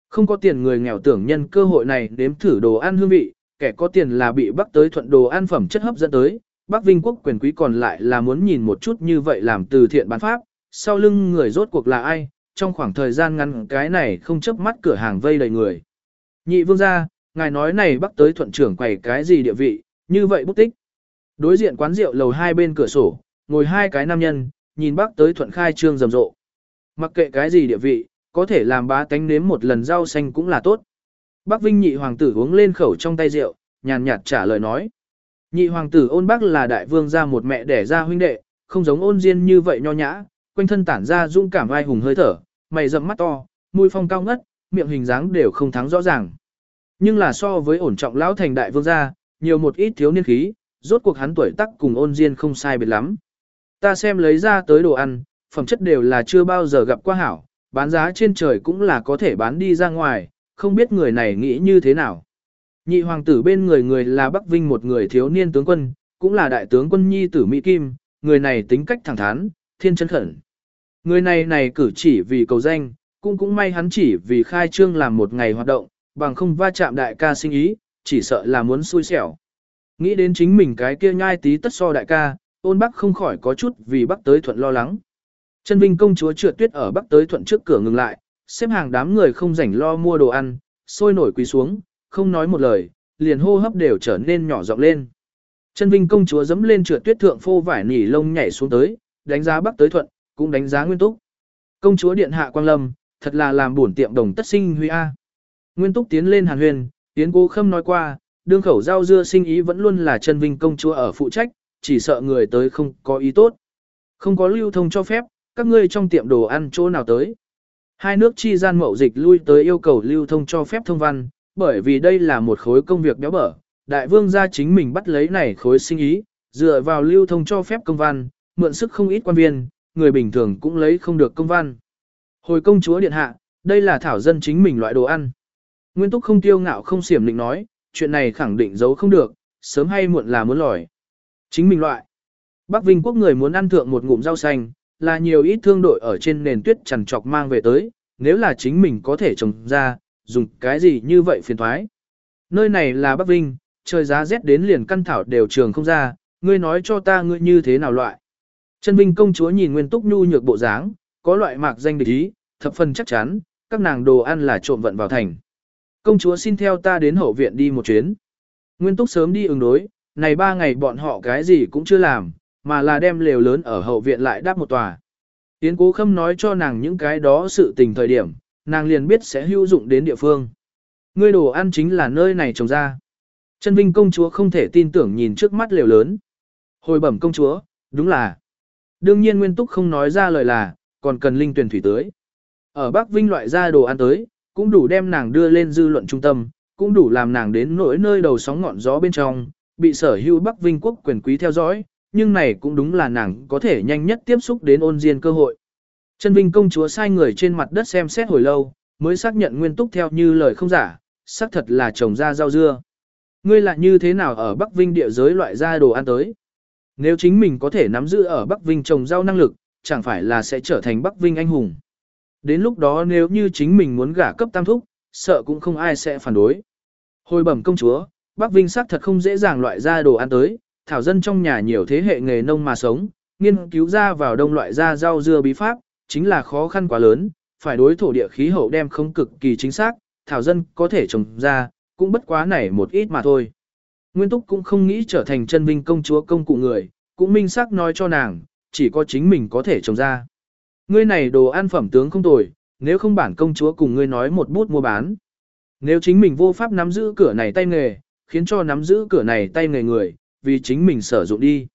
Không có tiền người nghèo tưởng nhân cơ hội này nếm thử đồ ăn hương vị, kẻ có tiền là bị Bắc tới thuận đồ ăn phẩm chất hấp dẫn tới, Bắc Vinh quốc quyền quý còn lại là muốn nhìn một chút như vậy làm từ thiện bán pháp, sau lưng người rốt cuộc là ai, trong khoảng thời gian ngắn cái này không chấp mắt cửa hàng vây đầy người. Nhị vương gia, ngài nói này bắc tới thuận trưởng quầy cái gì địa vị, như vậy bút tích. Đối diện quán rượu lầu hai bên cửa sổ, ngồi hai cái nam nhân, nhìn bắc tới thuận khai trương rầm rộ. Mặc kệ cái gì địa vị, có thể làm bá tánh nếm một lần rau xanh cũng là tốt. Bắc Vinh nhị hoàng tử uống lên khẩu trong tay rượu, nhàn nhạt trả lời nói. Nhị hoàng tử ôn bác là đại vương gia một mẹ đẻ ra huynh đệ, không giống ôn diên như vậy nho nhã, quanh thân tản ra dũng cảm vai hùng hơi thở, mày rậm mắt to, mũi phong cao ngất, miệng hình dáng đều không thắng rõ ràng. Nhưng là so với ổn trọng lão thành đại vương gia, nhiều một ít thiếu niên khí, rốt cuộc hắn tuổi tác cùng ôn diên không sai biệt lắm. Ta xem lấy ra tới đồ ăn, phẩm chất đều là chưa bao giờ gặp qua hảo, bán giá trên trời cũng là có thể bán đi ra ngoài, không biết người này nghĩ như thế nào. Nhị hoàng tử bên người người là Bắc Vinh một người thiếu niên tướng quân, cũng là đại tướng quân nhi tử Mỹ Kim, người này tính cách thẳng thắn, thiên chân khẩn. Người này này cử chỉ vì cầu danh, cũng cũng may hắn chỉ vì khai trương làm một ngày hoạt động, bằng không va chạm đại ca sinh ý, chỉ sợ là muốn xui xẻo. Nghĩ đến chính mình cái kia nhai tí tất so đại ca, ôn bắc không khỏi có chút vì bắc tới thuận lo lắng. Chân Vinh công chúa trượt tuyết ở bắc tới thuận trước cửa ngừng lại, xếp hàng đám người không rảnh lo mua đồ ăn, sôi nổi quỳ xuống, không nói một lời, liền hô hấp đều trở nên nhỏ giọng lên. Chân Vinh công chúa dẫm lên trượt tuyết thượng phô vải nỉ lông nhảy xuống tới, đánh giá Bắc tới thuận, cũng đánh giá Nguyên Túc. Công chúa điện hạ Quang Lâm, thật là làm bổn tiệm đồng tất sinh huy a. Nguyên Túc tiến lên Hàn Huyền, tiến cố khâm nói qua, đương khẩu rau dưa sinh ý vẫn luôn là chân vinh công chúa ở phụ trách, chỉ sợ người tới không có ý tốt. Không có lưu thông cho phép, các ngươi trong tiệm đồ ăn chỗ nào tới. Hai nước chi gian mậu dịch lui tới yêu cầu lưu thông cho phép thông văn, bởi vì đây là một khối công việc béo bở, đại vương gia chính mình bắt lấy này khối sinh ý, dựa vào lưu thông cho phép công văn, mượn sức không ít quan viên, người bình thường cũng lấy không được công văn. Hồi công chúa điện hạ, đây là thảo dân chính mình loại đồ ăn. Nguyên túc không tiêu ngạo không xiểm định nói, chuyện này khẳng định giấu không được, sớm hay muộn là muốn lòi. Chính mình loại. Bắc Vinh quốc người muốn ăn thượng một ngụm rau xanh, là nhiều ít thương đội ở trên nền tuyết chằn trọc mang về tới, nếu là chính mình có thể trồng ra, dùng cái gì như vậy phiền thoái. Nơi này là Bắc Vinh, trời giá rét đến liền căn thảo đều trường không ra, ngươi nói cho ta ngươi như thế nào loại. Chân Vinh công chúa nhìn Nguyên Túc Nhu nhược bộ dáng, có loại mạc danh địch ý, thập phần chắc chắn, các nàng đồ ăn là trộm vận vào thành. Công chúa xin theo ta đến hậu viện đi một chuyến. Nguyên Túc sớm đi ứng đối, này ba ngày bọn họ cái gì cũng chưa làm, mà là đem lều lớn ở hậu viện lại đáp một tòa. Yến cố khâm nói cho nàng những cái đó sự tình thời điểm, nàng liền biết sẽ hữu dụng đến địa phương. Ngươi đồ ăn chính là nơi này trồng ra. Chân Vinh công chúa không thể tin tưởng nhìn trước mắt lều lớn. Hồi bẩm công chúa, đúng là. Đương nhiên Nguyên Túc không nói ra lời là, còn cần linh tuyển thủy tưới. Ở Bắc Vinh loại ra đồ ăn tới, cũng đủ đem nàng đưa lên dư luận trung tâm, cũng đủ làm nàng đến nỗi nơi đầu sóng ngọn gió bên trong, bị sở hữu Bắc Vinh quốc quyền quý theo dõi, nhưng này cũng đúng là nàng có thể nhanh nhất tiếp xúc đến ôn diên cơ hội. Chân Vinh công chúa sai người trên mặt đất xem xét hồi lâu, mới xác nhận nguyên túc theo như lời không giả, xác thật là trồng ra rau dưa. Ngươi lại như thế nào ở Bắc Vinh địa giới loại ra đồ ăn tới? Nếu chính mình có thể nắm giữ ở Bắc Vinh trồng rau năng lực, chẳng phải là sẽ trở thành Bắc Vinh anh hùng. Đến lúc đó nếu như chính mình muốn gả cấp tam thúc, sợ cũng không ai sẽ phản đối. Hồi bẩm công chúa, Bắc Vinh sắc thật không dễ dàng loại ra đồ ăn tới, thảo dân trong nhà nhiều thế hệ nghề nông mà sống, nghiên cứu ra vào đông loại ra rau dưa bí pháp, chính là khó khăn quá lớn, phải đối thổ địa khí hậu đem không cực kỳ chính xác, thảo dân có thể trồng ra, cũng bất quá nảy một ít mà thôi. Nguyên Túc cũng không nghĩ trở thành chân vinh công chúa công cụ người, cũng minh xác nói cho nàng, chỉ có chính mình có thể trồng ra. Ngươi này đồ ăn phẩm tướng không tồi, nếu không bản công chúa cùng ngươi nói một bút mua bán. Nếu chính mình vô pháp nắm giữ cửa này tay nghề, khiến cho nắm giữ cửa này tay nghề người, vì chính mình sử dụng đi.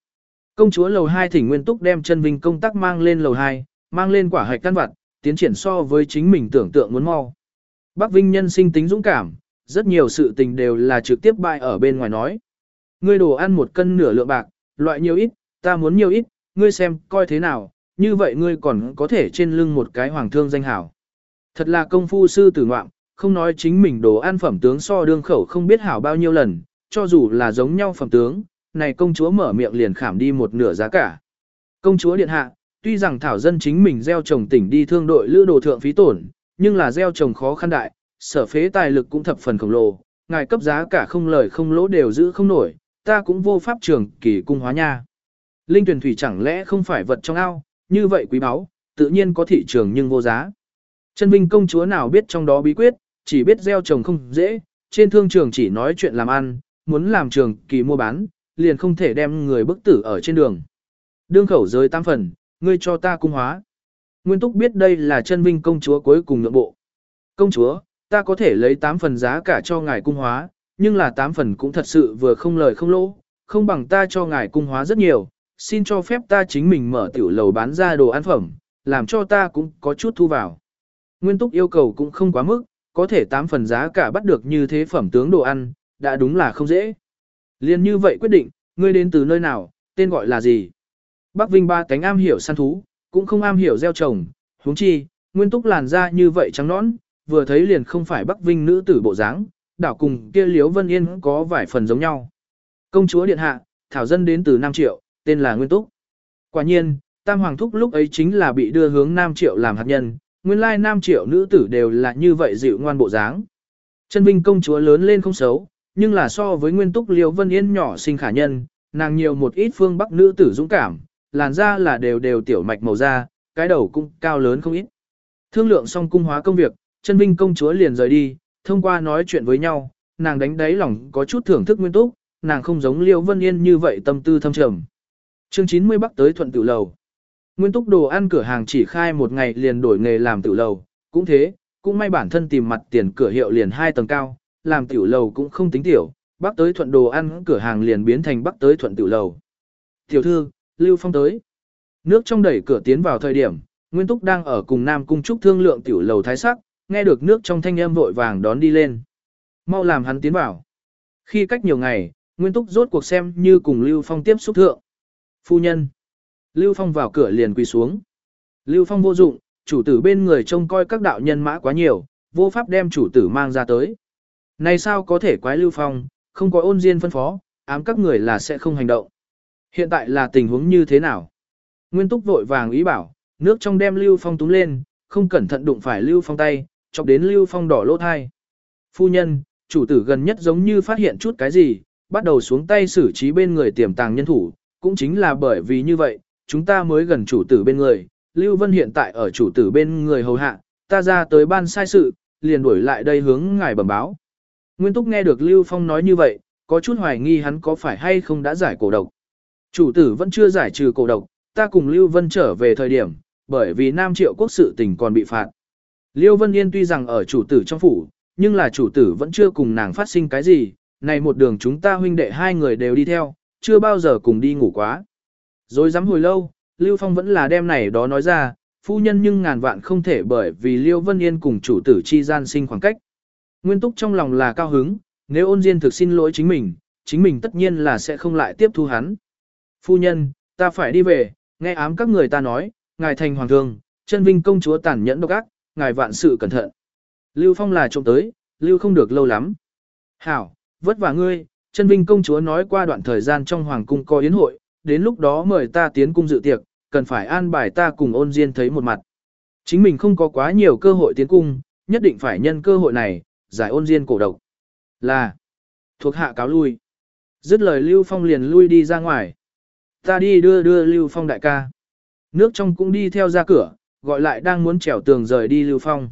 Công chúa lầu 2 thỉnh Nguyên Túc đem chân vinh công tác mang lên lầu 2, mang lên quả hạch căn vặt, tiến triển so với chính mình tưởng tượng muốn mau. Bắc Vinh nhân sinh tính dũng cảm, rất nhiều sự tình đều là trực tiếp bại ở bên ngoài nói. Ngươi đồ ăn một cân nửa lượng bạc, loại nhiều ít, ta muốn nhiều ít, ngươi xem coi thế nào, như vậy ngươi còn có thể trên lưng một cái hoàng thương danh hảo. Thật là công phu sư tử ngoạm, không nói chính mình đồ ăn phẩm tướng so đương khẩu không biết hảo bao nhiêu lần, cho dù là giống nhau phẩm tướng, này công chúa mở miệng liền khảm đi một nửa giá cả. Công chúa điện hạ, tuy rằng thảo dân chính mình gieo trồng tỉnh đi thương đội lữ đồ thượng phí tổn, nhưng là gieo trồng khó khăn đại, sở phế tài lực cũng thập phần khổng lồ, ngài cấp giá cả không lời không lỗ đều giữ không nổi, ta cũng vô pháp trường kỳ cung hóa nha. Linh tuyển thủy chẳng lẽ không phải vật trong ao, như vậy quý báu, tự nhiên có thị trường nhưng vô giá. Chân Vinh công chúa nào biết trong đó bí quyết, chỉ biết gieo trồng không dễ, trên thương trường chỉ nói chuyện làm ăn, muốn làm trường kỳ mua bán, liền không thể đem người bức tử ở trên đường. Đương khẩu giới tam phần, ngươi cho ta cung hóa. Nguyên Túc biết đây là chân Vinh công chúa cuối cùng nhượng bộ. Công chúa, ta có thể lấy 8 phần giá cả cho ngài cung hóa, nhưng là 8 phần cũng thật sự vừa không lời không lỗ, không bằng ta cho ngài cung hóa rất nhiều, xin cho phép ta chính mình mở tiểu lầu bán ra đồ ăn phẩm, làm cho ta cũng có chút thu vào. Nguyên túc yêu cầu cũng không quá mức, có thể 8 phần giá cả bắt được như thế phẩm tướng đồ ăn, đã đúng là không dễ. Liên như vậy quyết định, ngươi đến từ nơi nào, tên gọi là gì? Bắc Vinh ba cánh am hiểu săn thú, cũng không am hiểu gieo trồng, huống chi, nguyên túc làn da như vậy trắng nõn, vừa thấy liền không phải Bắc Vinh nữ tử bộ dáng, đảo cùng kia Liễu Vân Yên có vài phần giống nhau. Công chúa điện hạ, thảo dân đến từ Nam Triệu, tên là Nguyên Túc. Quả nhiên, Tam Hoàng Thúc lúc ấy chính là bị đưa hướng Nam Triệu làm hạt nhân, nguyên lai Nam Triệu nữ tử đều là như vậy dịu ngoan bộ dáng. Chân Vinh công chúa lớn lên không xấu, nhưng là so với Nguyên Túc liêu Vân Yên nhỏ sinh khả nhân, nàng nhiều một ít phương Bắc nữ tử dũng cảm, làn da là đều đều tiểu mạch màu da, cái đầu cũng cao lớn không ít. Thương lượng xong cung hóa công việc, chân vinh công chúa liền rời đi, thông qua nói chuyện với nhau, nàng đánh đáy lòng có chút thưởng thức nguyên túc, nàng không giống Liêu Vân Yên như vậy tâm tư thâm trầm. Chương 90 bắc tới thuận tự lầu. Nguyên túc đồ ăn cửa hàng chỉ khai một ngày liền đổi nghề làm tự lầu, cũng thế, cũng may bản thân tìm mặt tiền cửa hiệu liền hai tầng cao, làm tiểu lầu cũng không tính tiểu, bắc tới thuận đồ ăn cửa hàng liền biến thành bắc tới thuận tiểu lầu. Tiểu thư, Lưu Phong tới. Nước trong đẩy cửa tiến vào thời điểm, Nguyên Túc đang ở cùng Nam Cung Trúc thương lượng tiểu lầu thái sắc, nghe được nước trong thanh âm vội vàng đón đi lên. Mau làm hắn tiến vào. Khi cách nhiều ngày, Nguyên Túc rốt cuộc xem như cùng Lưu Phong tiếp xúc thượng. Phu nhân. Lưu Phong vào cửa liền quỳ xuống. Lưu Phong vô dụng, chủ tử bên người trông coi các đạo nhân mã quá nhiều, vô pháp đem chủ tử mang ra tới. Này sao có thể quái Lưu Phong, không có ôn diên phân phó, ám các người là sẽ không hành động. Hiện tại là tình huống như thế nào? Nguyên Túc vội vàng ý bảo, nước trong đem Lưu Phong túm lên, không cẩn thận đụng phải Lưu Phong tay, chọc đến Lưu Phong đỏ lỗ thai. Phu nhân, chủ tử gần nhất giống như phát hiện chút cái gì, bắt đầu xuống tay xử trí bên người tiềm tàng nhân thủ, cũng chính là bởi vì như vậy, chúng ta mới gần chủ tử bên người. Lưu Vân hiện tại ở chủ tử bên người hầu hạ, ta ra tới ban sai sự, liền đuổi lại đây hướng ngài bẩm báo. Nguyên Túc nghe được Lưu Phong nói như vậy, có chút hoài nghi hắn có phải hay không đã giải cổ độc. Chủ tử vẫn chưa giải trừ cổ độc, ta cùng Lưu Vân trở về thời điểm, bởi vì Nam Triệu quốc sự tình còn bị phạt. Lưu Vân Yên tuy rằng ở chủ tử trong phủ, nhưng là chủ tử vẫn chưa cùng nàng phát sinh cái gì, này một đường chúng ta huynh đệ hai người đều đi theo, chưa bao giờ cùng đi ngủ quá. Rồi dám hồi lâu, Lưu Phong vẫn là đem này đó nói ra, phu nhân nhưng ngàn vạn không thể bởi vì Lưu Vân Yên cùng chủ tử chi gian sinh khoảng cách. Nguyên túc trong lòng là cao hứng, nếu ôn diên thực xin lỗi chính mình, chính mình tất nhiên là sẽ không lại tiếp thu hắn. Phu nhân, ta phải đi về, nghe ám các người ta nói, ngài thành hoàng thương, chân vinh công chúa tàn nhẫn độc ác, ngài vạn sự cẩn thận. Lưu Phong là trộm tới, Lưu không được lâu lắm. Hảo, vất vả ngươi, chân vinh công chúa nói qua đoạn thời gian trong hoàng cung có yến hội, đến lúc đó mời ta tiến cung dự tiệc, cần phải an bài ta cùng ôn diên thấy một mặt. Chính mình không có quá nhiều cơ hội tiến cung, nhất định phải nhân cơ hội này, giải ôn diên cổ độc. Là, thuộc hạ cáo lui. Dứt lời Lưu Phong liền lui đi ra ngoài. Ta đi đưa đưa Lưu Phong đại ca. Nước trong cũng đi theo ra cửa, gọi lại đang muốn trèo tường rời đi Lưu Phong.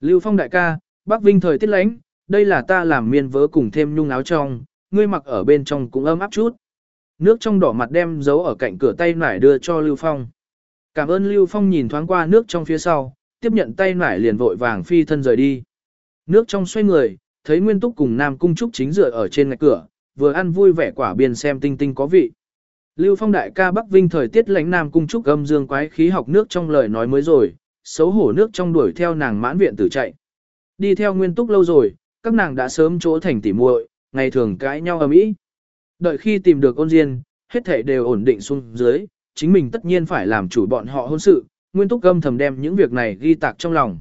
Lưu Phong đại ca, Bắc Vinh thời tiết lánh, đây là ta làm miên vớ cùng thêm nhung áo trong, ngươi mặc ở bên trong cũng ấm áp chút. Nước trong đỏ mặt đem giấu ở cạnh cửa tay nải đưa cho Lưu Phong. Cảm ơn Lưu Phong nhìn thoáng qua nước trong phía sau, tiếp nhận tay nải liền vội vàng phi thân rời đi. Nước trong xoay người, thấy Nguyên Túc cùng Nam Cung Trúc chính dựa ở trên ngạch cửa, vừa ăn vui vẻ quả biên xem tinh tinh có vị. Lưu Phong đại ca Bắc Vinh thời tiết lãnh Nam Cung Trúc âm dương quái khí học nước trong lời nói mới rồi, xấu hổ nước trong đuổi theo nàng mãn viện tử chạy. Đi theo Nguyên Túc lâu rồi, các nàng đã sớm chỗ thành tỉ muội, ngày thường cãi nhau ầm ĩ. Đợi khi tìm được ôn diên, hết thể đều ổn định xuống dưới, chính mình tất nhiên phải làm chủ bọn họ hôn sự, Nguyên Túc âm thầm đem những việc này ghi tạc trong lòng.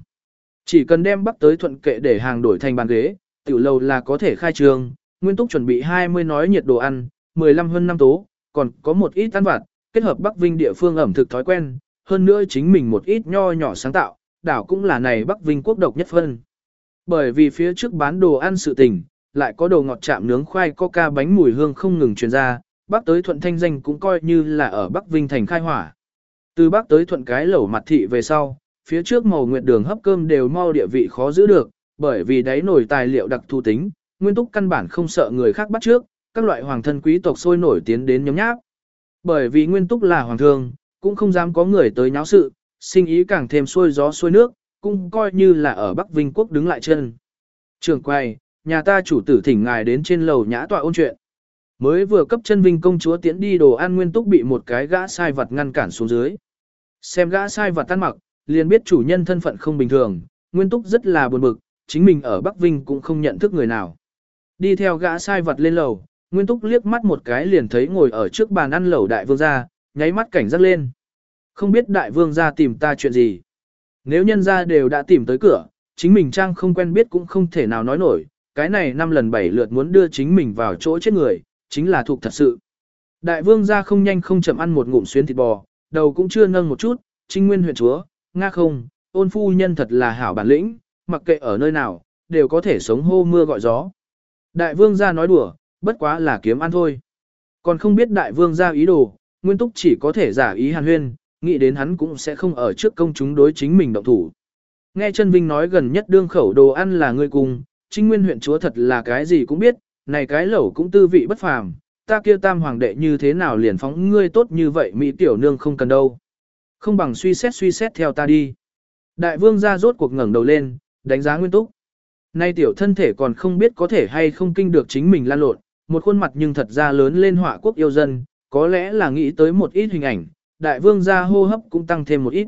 Chỉ cần đem bắt tới thuận kệ để hàng đổi thành bàn ghế, tiểu lâu là có thể khai trương, Nguyên Túc chuẩn bị 20 nói nhiệt đồ ăn, 15 hơn năm tố, còn có một ít ăn vặt, kết hợp Bắc Vinh địa phương ẩm thực thói quen, hơn nữa chính mình một ít nho nhỏ sáng tạo, đảo cũng là này Bắc Vinh quốc độc nhất phân. Bởi vì phía trước bán đồ ăn sự tình, lại có đồ ngọt chạm nướng khoai coca bánh mùi hương không ngừng truyền ra, Bắc tới thuận thanh danh cũng coi như là ở Bắc Vinh thành khai hỏa. Từ Bắc tới thuận cái lẩu mặt thị về sau, phía trước màu nguyệt đường hấp cơm đều mau địa vị khó giữ được, bởi vì đáy nổi tài liệu đặc thu tính, nguyên túc căn bản không sợ người khác bắt trước, các loại hoàng thân quý tộc sôi nổi tiến đến nhóm nháp. Bởi vì nguyên túc là hoàng thương, cũng không dám có người tới nháo sự, sinh ý càng thêm xuôi gió xuôi nước, cũng coi như là ở Bắc Vinh quốc đứng lại chân. Trường quay, nhà ta chủ tử thỉnh ngài đến trên lầu nhã tọa ôn chuyện. Mới vừa cấp chân Vinh công chúa tiến đi đồ ăn nguyên túc bị một cái gã sai vật ngăn cản xuống dưới. Xem gã sai vật tan mặc, liền biết chủ nhân thân phận không bình thường, nguyên túc rất là buồn bực, chính mình ở Bắc Vinh cũng không nhận thức người nào. Đi theo gã sai vật lên lầu, Nguyên Túc liếc mắt một cái liền thấy ngồi ở trước bàn ăn lẩu đại vương gia, nháy mắt cảnh giác lên. Không biết đại vương gia tìm ta chuyện gì. Nếu nhân gia đều đã tìm tới cửa, chính mình trang không quen biết cũng không thể nào nói nổi, cái này năm lần bảy lượt muốn đưa chính mình vào chỗ chết người, chính là thuộc thật sự. Đại vương gia không nhanh không chậm ăn một ngụm xuyến thịt bò, đầu cũng chưa nâng một chút, trinh nguyên huyện chúa, nga không, ôn phu nhân thật là hảo bản lĩnh, mặc kệ ở nơi nào, đều có thể sống hô mưa gọi gió. Đại vương gia nói đùa, bất quá là kiếm ăn thôi. Còn không biết đại vương gia ý đồ, nguyên túc chỉ có thể giả ý hàn huyên, nghĩ đến hắn cũng sẽ không ở trước công chúng đối chính mình động thủ. Nghe chân Vinh nói gần nhất đương khẩu đồ ăn là người cùng, trinh nguyên huyện chúa thật là cái gì cũng biết, này cái lẩu cũng tư vị bất phàm, ta kia tam hoàng đệ như thế nào liền phóng ngươi tốt như vậy mỹ tiểu nương không cần đâu. Không bằng suy xét suy xét theo ta đi. Đại vương gia rốt cuộc ngẩng đầu lên, đánh giá nguyên túc. Nay tiểu thân thể còn không biết có thể hay không kinh được chính mình lan lộn, một khuôn mặt nhưng thật ra lớn lên họa quốc yêu dân, có lẽ là nghĩ tới một ít hình ảnh, đại vương gia hô hấp cũng tăng thêm một ít.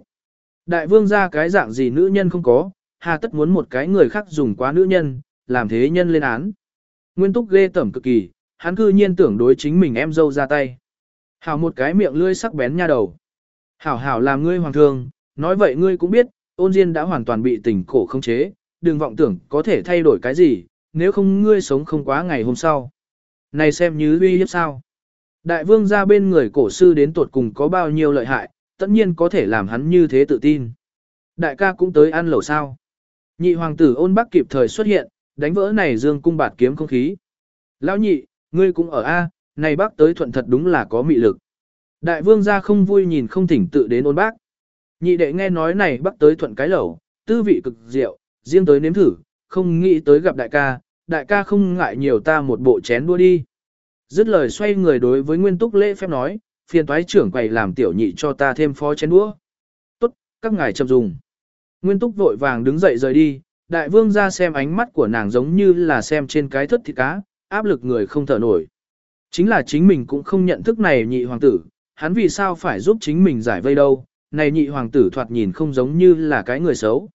Đại vương gia cái dạng gì nữ nhân không có, hà tất muốn một cái người khác dùng quá nữ nhân, làm thế nhân lên án. Nguyên túc ghê tẩm cực kỳ, hắn cư nhiên tưởng đối chính mình em dâu ra tay. Hảo một cái miệng lươi sắc bén nha đầu. Hảo hảo làm ngươi hoàng thương, nói vậy ngươi cũng biết, ôn diên đã hoàn toàn bị tình cổ không chế, đừng vọng tưởng có thể thay đổi cái gì, nếu không ngươi sống không quá ngày hôm sau. Này xem như uy hiếp sao. Đại vương ra bên người cổ sư đến tuột cùng có bao nhiêu lợi hại, tất nhiên có thể làm hắn như thế tự tin. Đại ca cũng tới ăn lẩu sao. Nhị hoàng tử ôn bắc kịp thời xuất hiện, đánh vỡ này dương cung bạt kiếm không khí. Lão nhị, ngươi cũng ở A, này bác tới thuận thật đúng là có mị lực. Đại vương gia không vui nhìn không thỉnh tự đến ôn bác. Nhị đệ nghe nói này bác tới thuận cái lẩu, tư vị cực diệu, riêng tới nếm thử, không nghĩ tới gặp đại ca, đại ca không ngại nhiều ta một bộ chén đua đi. Dứt lời xoay người đối với Nguyên Túc lễ phép nói, phiền toái trưởng quầy làm tiểu nhị cho ta thêm phó chén đũa. Tốt, các ngài chậm dùng. Nguyên Túc vội vàng đứng dậy rời đi, đại vương ra xem ánh mắt của nàng giống như là xem trên cái thất thịt cá, áp lực người không thở nổi. Chính là chính mình cũng không nhận thức này nhị hoàng tử, hắn vì sao phải giúp chính mình giải vây đâu, này nhị hoàng tử thoạt nhìn không giống như là cái người xấu.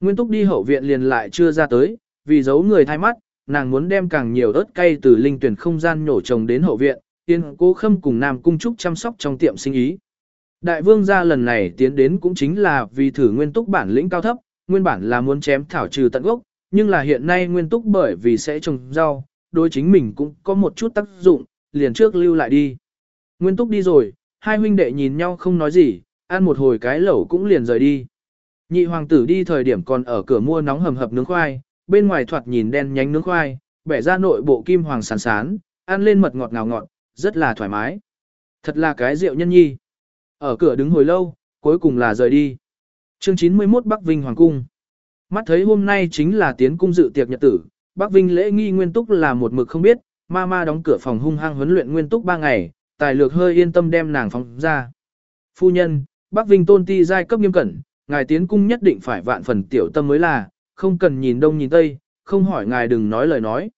Nguyên túc đi hậu viện liền lại chưa ra tới, vì giấu người thay mắt, nàng muốn đem càng nhiều ớt cay từ linh tuyển không gian nhổ trồng đến hậu viện, tiên cố khâm cùng nam cung trúc chăm sóc trong tiệm sinh ý. Đại vương gia lần này tiến đến cũng chính là vì thử nguyên túc bản lĩnh cao thấp, nguyên bản là muốn chém thảo trừ tận gốc, nhưng là hiện nay nguyên túc bởi vì sẽ trồng rau, đối chính mình cũng có một chút tác dụng, liền trước lưu lại đi. Nguyên túc đi rồi, hai huynh đệ nhìn nhau không nói gì, ăn một hồi cái lẩu cũng liền rời đi. Nhị hoàng tử đi thời điểm còn ở cửa mua nóng hầm hập nướng khoai, bên ngoài thoạt nhìn đen nhánh nướng khoai, bẻ ra nội bộ kim hoàng sán sán, ăn lên mật ngọt ngào ngọt, rất là thoải mái. Thật là cái rượu nhân nhi. Ở cửa đứng hồi lâu, cuối cùng là rời đi. Chương 91 Bắc Vinh Hoàng Cung Mắt thấy hôm nay chính là tiến cung dự tiệc nhật tử, Bắc Vinh lễ nghi nguyên túc là một mực không biết, ma ma đóng cửa phòng hung hăng huấn luyện nguyên túc ba ngày, tài lược hơi yên tâm đem nàng phóng ra. Phu nhân, Bắc Vinh tôn ti giai cấp nghiêm cẩn, ngài tiến cung nhất định phải vạn phần tiểu tâm mới là, không cần nhìn đông nhìn tây, không hỏi ngài đừng nói lời nói.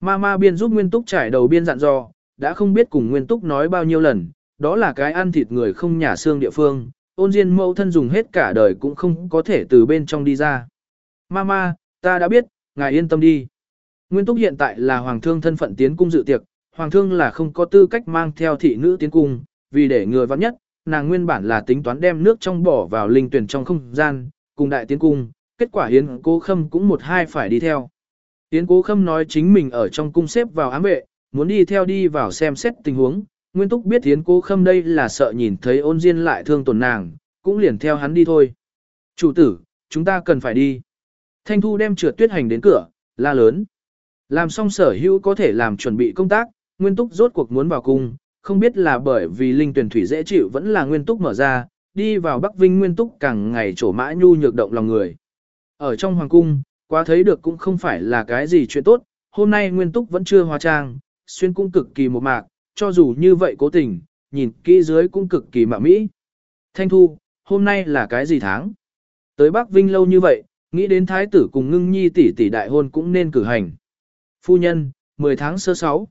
Ma ma biên giúp nguyên túc trải đầu biên dặn dò, đã không biết cùng nguyên túc nói bao nhiêu lần, đó là cái ăn thịt người không nhà xương địa phương, ôn diên mẫu thân dùng hết cả đời cũng không có thể từ bên trong đi ra. Mama, ta đã biết, ngài yên tâm đi. Nguyên túc hiện tại là hoàng thương thân phận tiến cung dự tiệc, hoàng thương là không có tư cách mang theo thị nữ tiến cung, vì để người vắng nhất, nàng nguyên bản là tính toán đem nước trong bỏ vào linh tuyển trong không gian, cùng đại tiến cung, kết quả hiến cố khâm cũng một hai phải đi theo. Hiến cố khâm nói chính mình ở trong cung xếp vào ám vệ, muốn đi theo đi vào xem xét tình huống, Nguyên Túc biết Yến cố khâm đây là sợ nhìn thấy ôn diên lại thương tổn nàng, cũng liền theo hắn đi thôi. Chủ tử, chúng ta cần phải đi. Thanh Thu đem trượt tuyết hành đến cửa, la lớn. Làm xong sở hữu có thể làm chuẩn bị công tác, Nguyên Túc rốt cuộc muốn vào cung, không biết là bởi vì linh tuyển thủy dễ chịu vẫn là Nguyên Túc mở ra, đi vào Bắc Vinh Nguyên Túc càng ngày trổ mã nhu nhược động lòng người. Ở trong hoàng cung, quá thấy được cũng không phải là cái gì chuyện tốt, hôm nay Nguyên Túc vẫn chưa hóa trang, xuyên cung cực kỳ một mạc, cho dù như vậy cố tình, nhìn kỹ dưới cũng cực kỳ mạ mỹ. Thanh Thu, hôm nay là cái gì tháng? Tới Bắc Vinh lâu như vậy, nghĩ đến thái tử cùng ngưng nhi tỷ tỷ đại hôn cũng nên cử hành. Phu nhân, 10 tháng sơ sáu.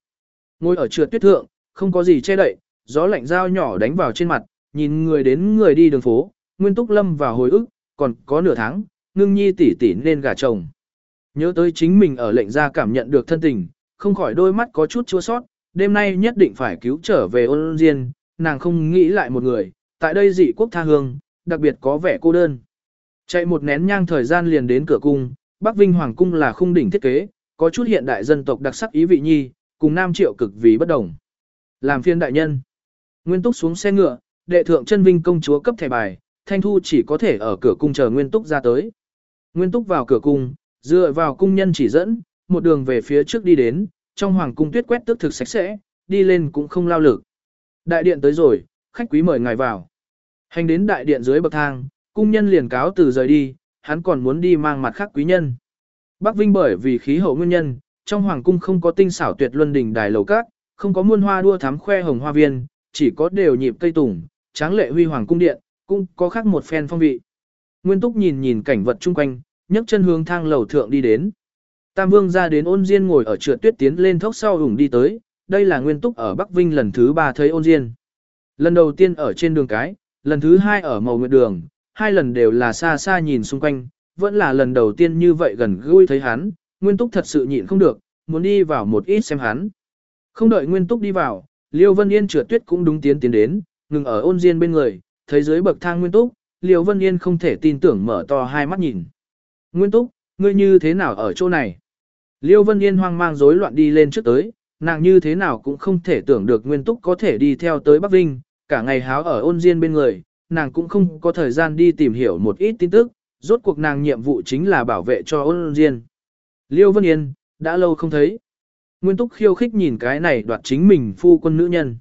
Ngồi ở trượt tuyết thượng, không có gì che đậy, gió lạnh dao nhỏ đánh vào trên mặt, nhìn người đến người đi đường phố, Nguyên Túc Lâm vào hồi ức, còn có nửa tháng, ngưng nhi tỷ tỷ nên gả chồng. Nhớ tới chính mình ở lệnh ra cảm nhận được thân tình, không khỏi đôi mắt có chút chua sót, đêm nay nhất định phải cứu trở về ôn diên, nàng không nghĩ lại một người, tại đây dị quốc tha hương, đặc biệt có vẻ cô đơn. Chạy một nén nhang thời gian liền đến cửa cung, Bắc Vinh Hoàng cung là khung đỉnh thiết kế, có chút hiện đại dân tộc đặc sắc ý vị nhi, cùng Nam Triệu cực vì bất đồng. Làm phiên đại nhân. Nguyên Túc xuống xe ngựa, đệ thượng chân Vinh công chúa cấp thẻ bài, Thanh Thu chỉ có thể ở cửa cung chờ Nguyên Túc ra tới. Nguyên Túc vào cửa cung, dựa vào cung nhân chỉ dẫn, một đường về phía trước đi đến, trong hoàng cung tuyết quét tước thực sạch sẽ, đi lên cũng không lao lực. Đại điện tới rồi, khách quý mời ngài vào. Hành đến đại điện dưới bậc thang, cung nhân liền cáo từ rời đi, hắn còn muốn đi mang mặt khác quý nhân. Bắc Vinh bởi vì khí hậu nguyên nhân, trong hoàng cung không có tinh xảo tuyệt luân đỉnh đài lầu cát, không có muôn hoa đua thắm khoe hồng hoa viên, chỉ có đều nhịp cây tùng, tráng lệ huy hoàng cung điện, cũng có khác một phen phong vị. Nguyên Túc nhìn nhìn cảnh vật chung quanh, nhấc chân hướng thang lầu thượng đi đến. Tam Vương ra đến ôn diên ngồi ở trượt tuyết tiến lên thốc sau hùng đi tới, đây là Nguyên Túc ở Bắc Vinh lần thứ ba thấy ôn diên. Lần đầu tiên ở trên đường cái, lần thứ hai ở màu nguyệt đường, hai lần đều là xa xa nhìn xung quanh, vẫn là lần đầu tiên như vậy gần gũi thấy hắn, Nguyên Túc thật sự nhịn không được, muốn đi vào một ít xem hắn. Không đợi Nguyên Túc đi vào, Liêu Vân Yên trượt tuyết cũng đúng tiến tiến đến, ngừng ở ôn diên bên người, thấy dưới bậc thang Nguyên Túc, Liêu Vân Yên không thể tin tưởng mở to hai mắt nhìn. Nguyên Túc, ngươi như thế nào ở chỗ này? Liêu Vân Yên hoang mang rối loạn đi lên trước tới, nàng như thế nào cũng không thể tưởng được Nguyên Túc có thể đi theo tới Bắc Vinh, cả ngày háo ở ôn diên bên người, nàng cũng không có thời gian đi tìm hiểu một ít tin tức, rốt cuộc nàng nhiệm vụ chính là bảo vệ cho ôn diên. Liêu Vân Yên, đã lâu không thấy. Nguyên Túc khiêu khích nhìn cái này đoạt chính mình phu quân nữ nhân.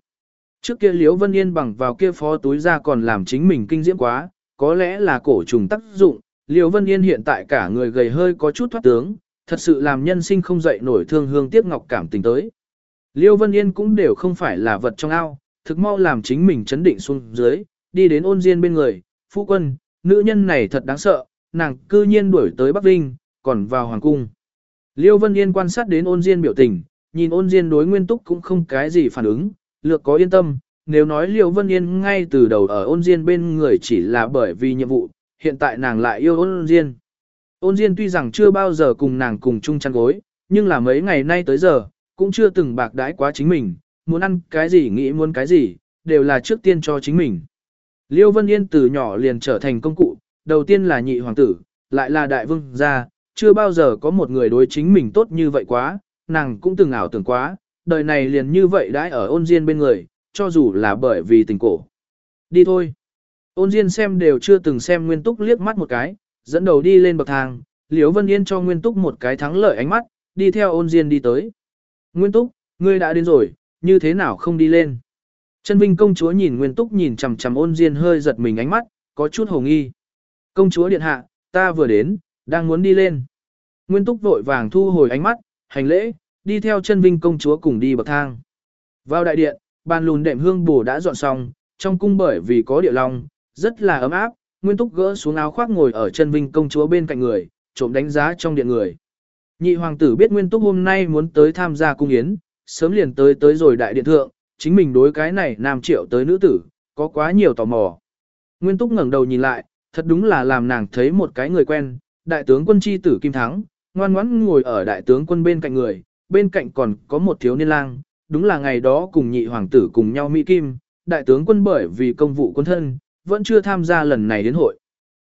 Trước kia Liêu Vân Yên bằng vào kia phó túi ra còn làm chính mình kinh diễm quá, có lẽ là cổ trùng tác dụng, Liêu Vân Yên hiện tại cả người gầy hơi có chút thoát tướng, thật sự làm nhân sinh không dậy nổi thương hương tiếc ngọc cảm tình tới. Liêu Vân Yên cũng đều không phải là vật trong ao, thực mau làm chính mình chấn định xuống dưới, đi đến ôn diên bên người, phu quân, nữ nhân này thật đáng sợ, nàng cư nhiên đuổi tới Bắc Vinh, còn vào Hoàng Cung. Liêu Vân Yên quan sát đến ôn diên biểu tình, nhìn ôn diên đối nguyên túc cũng không cái gì phản ứng, lược có yên tâm, nếu nói Liêu Vân Yên ngay từ đầu ở ôn diên bên người chỉ là bởi vì nhiệm vụ, hiện tại nàng lại yêu ôn diên. Ôn diên tuy rằng chưa bao giờ cùng nàng cùng chung chăn gối, nhưng là mấy ngày nay tới giờ, cũng chưa từng bạc đãi quá chính mình, muốn ăn cái gì nghĩ muốn cái gì, đều là trước tiên cho chính mình. Liêu Vân Yên từ nhỏ liền trở thành công cụ, đầu tiên là nhị hoàng tử, lại là đại vương gia, chưa bao giờ có một người đối chính mình tốt như vậy quá, nàng cũng từng ảo tưởng quá, đời này liền như vậy đãi ở ôn diên bên người, cho dù là bởi vì tình cổ. Đi thôi. Ôn diên xem đều chưa từng xem Nguyên Túc liếc mắt một cái, dẫn đầu đi lên bậc thang, Liễu Vân Yên cho Nguyên Túc một cái thắng lợi ánh mắt, đi theo ôn diên đi tới. Nguyên Túc, ngươi đã đến rồi, như thế nào không đi lên? Chân Vinh công chúa nhìn Nguyên Túc nhìn chằm chằm ôn diên hơi giật mình ánh mắt, có chút hồ nghi. Công chúa điện hạ, ta vừa đến, đang muốn đi lên. Nguyên Túc vội vàng thu hồi ánh mắt, hành lễ, đi theo chân Vinh công chúa cùng đi bậc thang. Vào đại điện, bàn lùn đệm hương bổ đã dọn xong, trong cung bởi vì có địa long, rất là ấm áp, Nguyên Túc gỡ xuống áo khoác ngồi ở chân Vinh công chúa bên cạnh người, trộm đánh giá trong điện người. Nhị hoàng tử biết Nguyên Túc hôm nay muốn tới tham gia cung yến, sớm liền tới tới rồi đại điện thượng, chính mình đối cái này nam triệu tới nữ tử, có quá nhiều tò mò. Nguyên Túc ngẩng đầu nhìn lại, thật đúng là làm nàng thấy một cái người quen, đại tướng quân chi tử Kim Thắng, ngoan ngoãn ngồi ở đại tướng quân bên cạnh người, bên cạnh còn có một thiếu niên lang, đúng là ngày đó cùng nhị hoàng tử cùng nhau Mỹ Kim, đại tướng quân bởi vì công vụ quân thân, vẫn chưa tham gia lần này đến hội.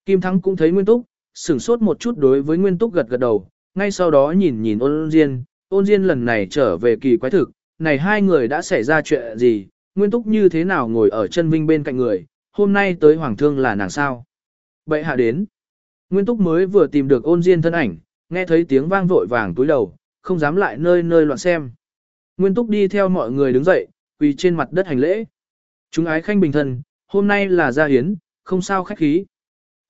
Kim Thắng cũng thấy Nguyên Túc, sửng sốt một chút đối với Nguyên Túc gật gật đầu, ngay sau đó nhìn nhìn ôn Diên, ôn Diên lần này trở về kỳ quái thực, này hai người đã xảy ra chuyện gì, Nguyên Túc như thế nào ngồi ở chân vinh bên cạnh người, hôm nay tới Hoàng thương là nàng sao. bệ hạ đến. Nguyên Túc mới vừa tìm được ôn Diên thân ảnh, nghe thấy tiếng vang vội vàng túi đầu, không dám lại nơi nơi loạn xem. Nguyên Túc đi theo mọi người đứng dậy, quỳ trên mặt đất hành lễ. Chúng ái khanh bình thân, hôm nay là gia hiến, không sao khách khí.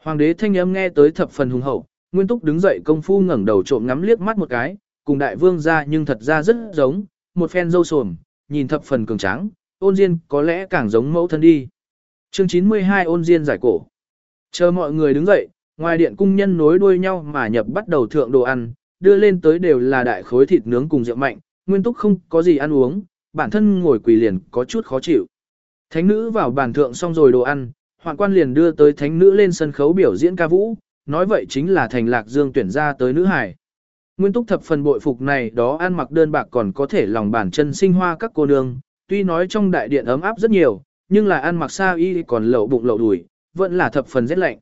Hoàng đế thanh âm nghe tới thập phần hùng hậu, Nguyên Túc đứng dậy công phu ngẩng đầu trộm ngắm liếc mắt một cái, cùng đại vương ra nhưng thật ra rất giống, một phen dâu sồm, nhìn thập phần cường tráng, ôn diên có lẽ càng giống mẫu thân đi. Chương 92 ôn diên giải cổ. Chờ mọi người đứng dậy, ngoài điện cung nhân nối đuôi nhau mà nhập bắt đầu thượng đồ ăn, đưa lên tới đều là đại khối thịt nướng cùng rượu mạnh, Nguyên Túc không có gì ăn uống, bản thân ngồi quỳ liền có chút khó chịu. Thánh nữ vào bàn thượng xong rồi đồ ăn, hoạn quan liền đưa tới thánh nữ lên sân khấu biểu diễn ca vũ, nói vậy chính là thành lạc dương tuyển ra tới nữ hải. Nguyên túc thập phần bội phục này đó ăn mặc đơn bạc còn có thể lòng bản chân sinh hoa các cô nương, tuy nói trong đại điện ấm áp rất nhiều, nhưng là ăn mặc xa y còn lậu bụng lậu đùi, vẫn là thập phần rét lạnh.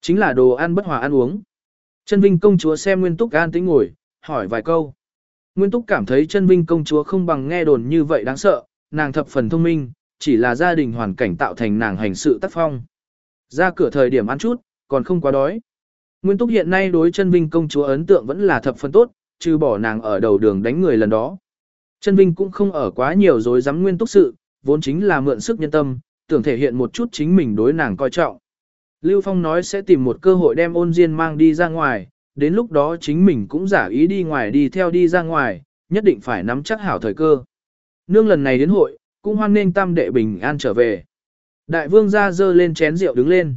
Chính là đồ ăn bất hòa ăn uống. Chân Vinh công chúa xem Nguyên Túc an tĩnh ngồi, hỏi vài câu. Nguyên Túc cảm thấy chân Vinh công chúa không bằng nghe đồn như vậy đáng sợ, nàng thập phần thông minh, chỉ là gia đình hoàn cảnh tạo thành nàng hành sự tác phong. Ra cửa thời điểm ăn chút, còn không quá đói. Nguyên Túc hiện nay đối chân Vinh công chúa ấn tượng vẫn là thập phần tốt, trừ bỏ nàng ở đầu đường đánh người lần đó. Chân Vinh cũng không ở quá nhiều dối dám Nguyên Túc sự, vốn chính là mượn sức nhân tâm, tưởng thể hiện một chút chính mình đối nàng coi trọng. Lưu Phong nói sẽ tìm một cơ hội đem ôn diên mang đi ra ngoài, đến lúc đó chính mình cũng giả ý đi ngoài đi theo đi ra ngoài, nhất định phải nắm chắc hảo thời cơ. Nương lần này đến hội, cũng hoan nghênh tam đệ bình an trở về. Đại vương ra dơ lên chén rượu đứng lên.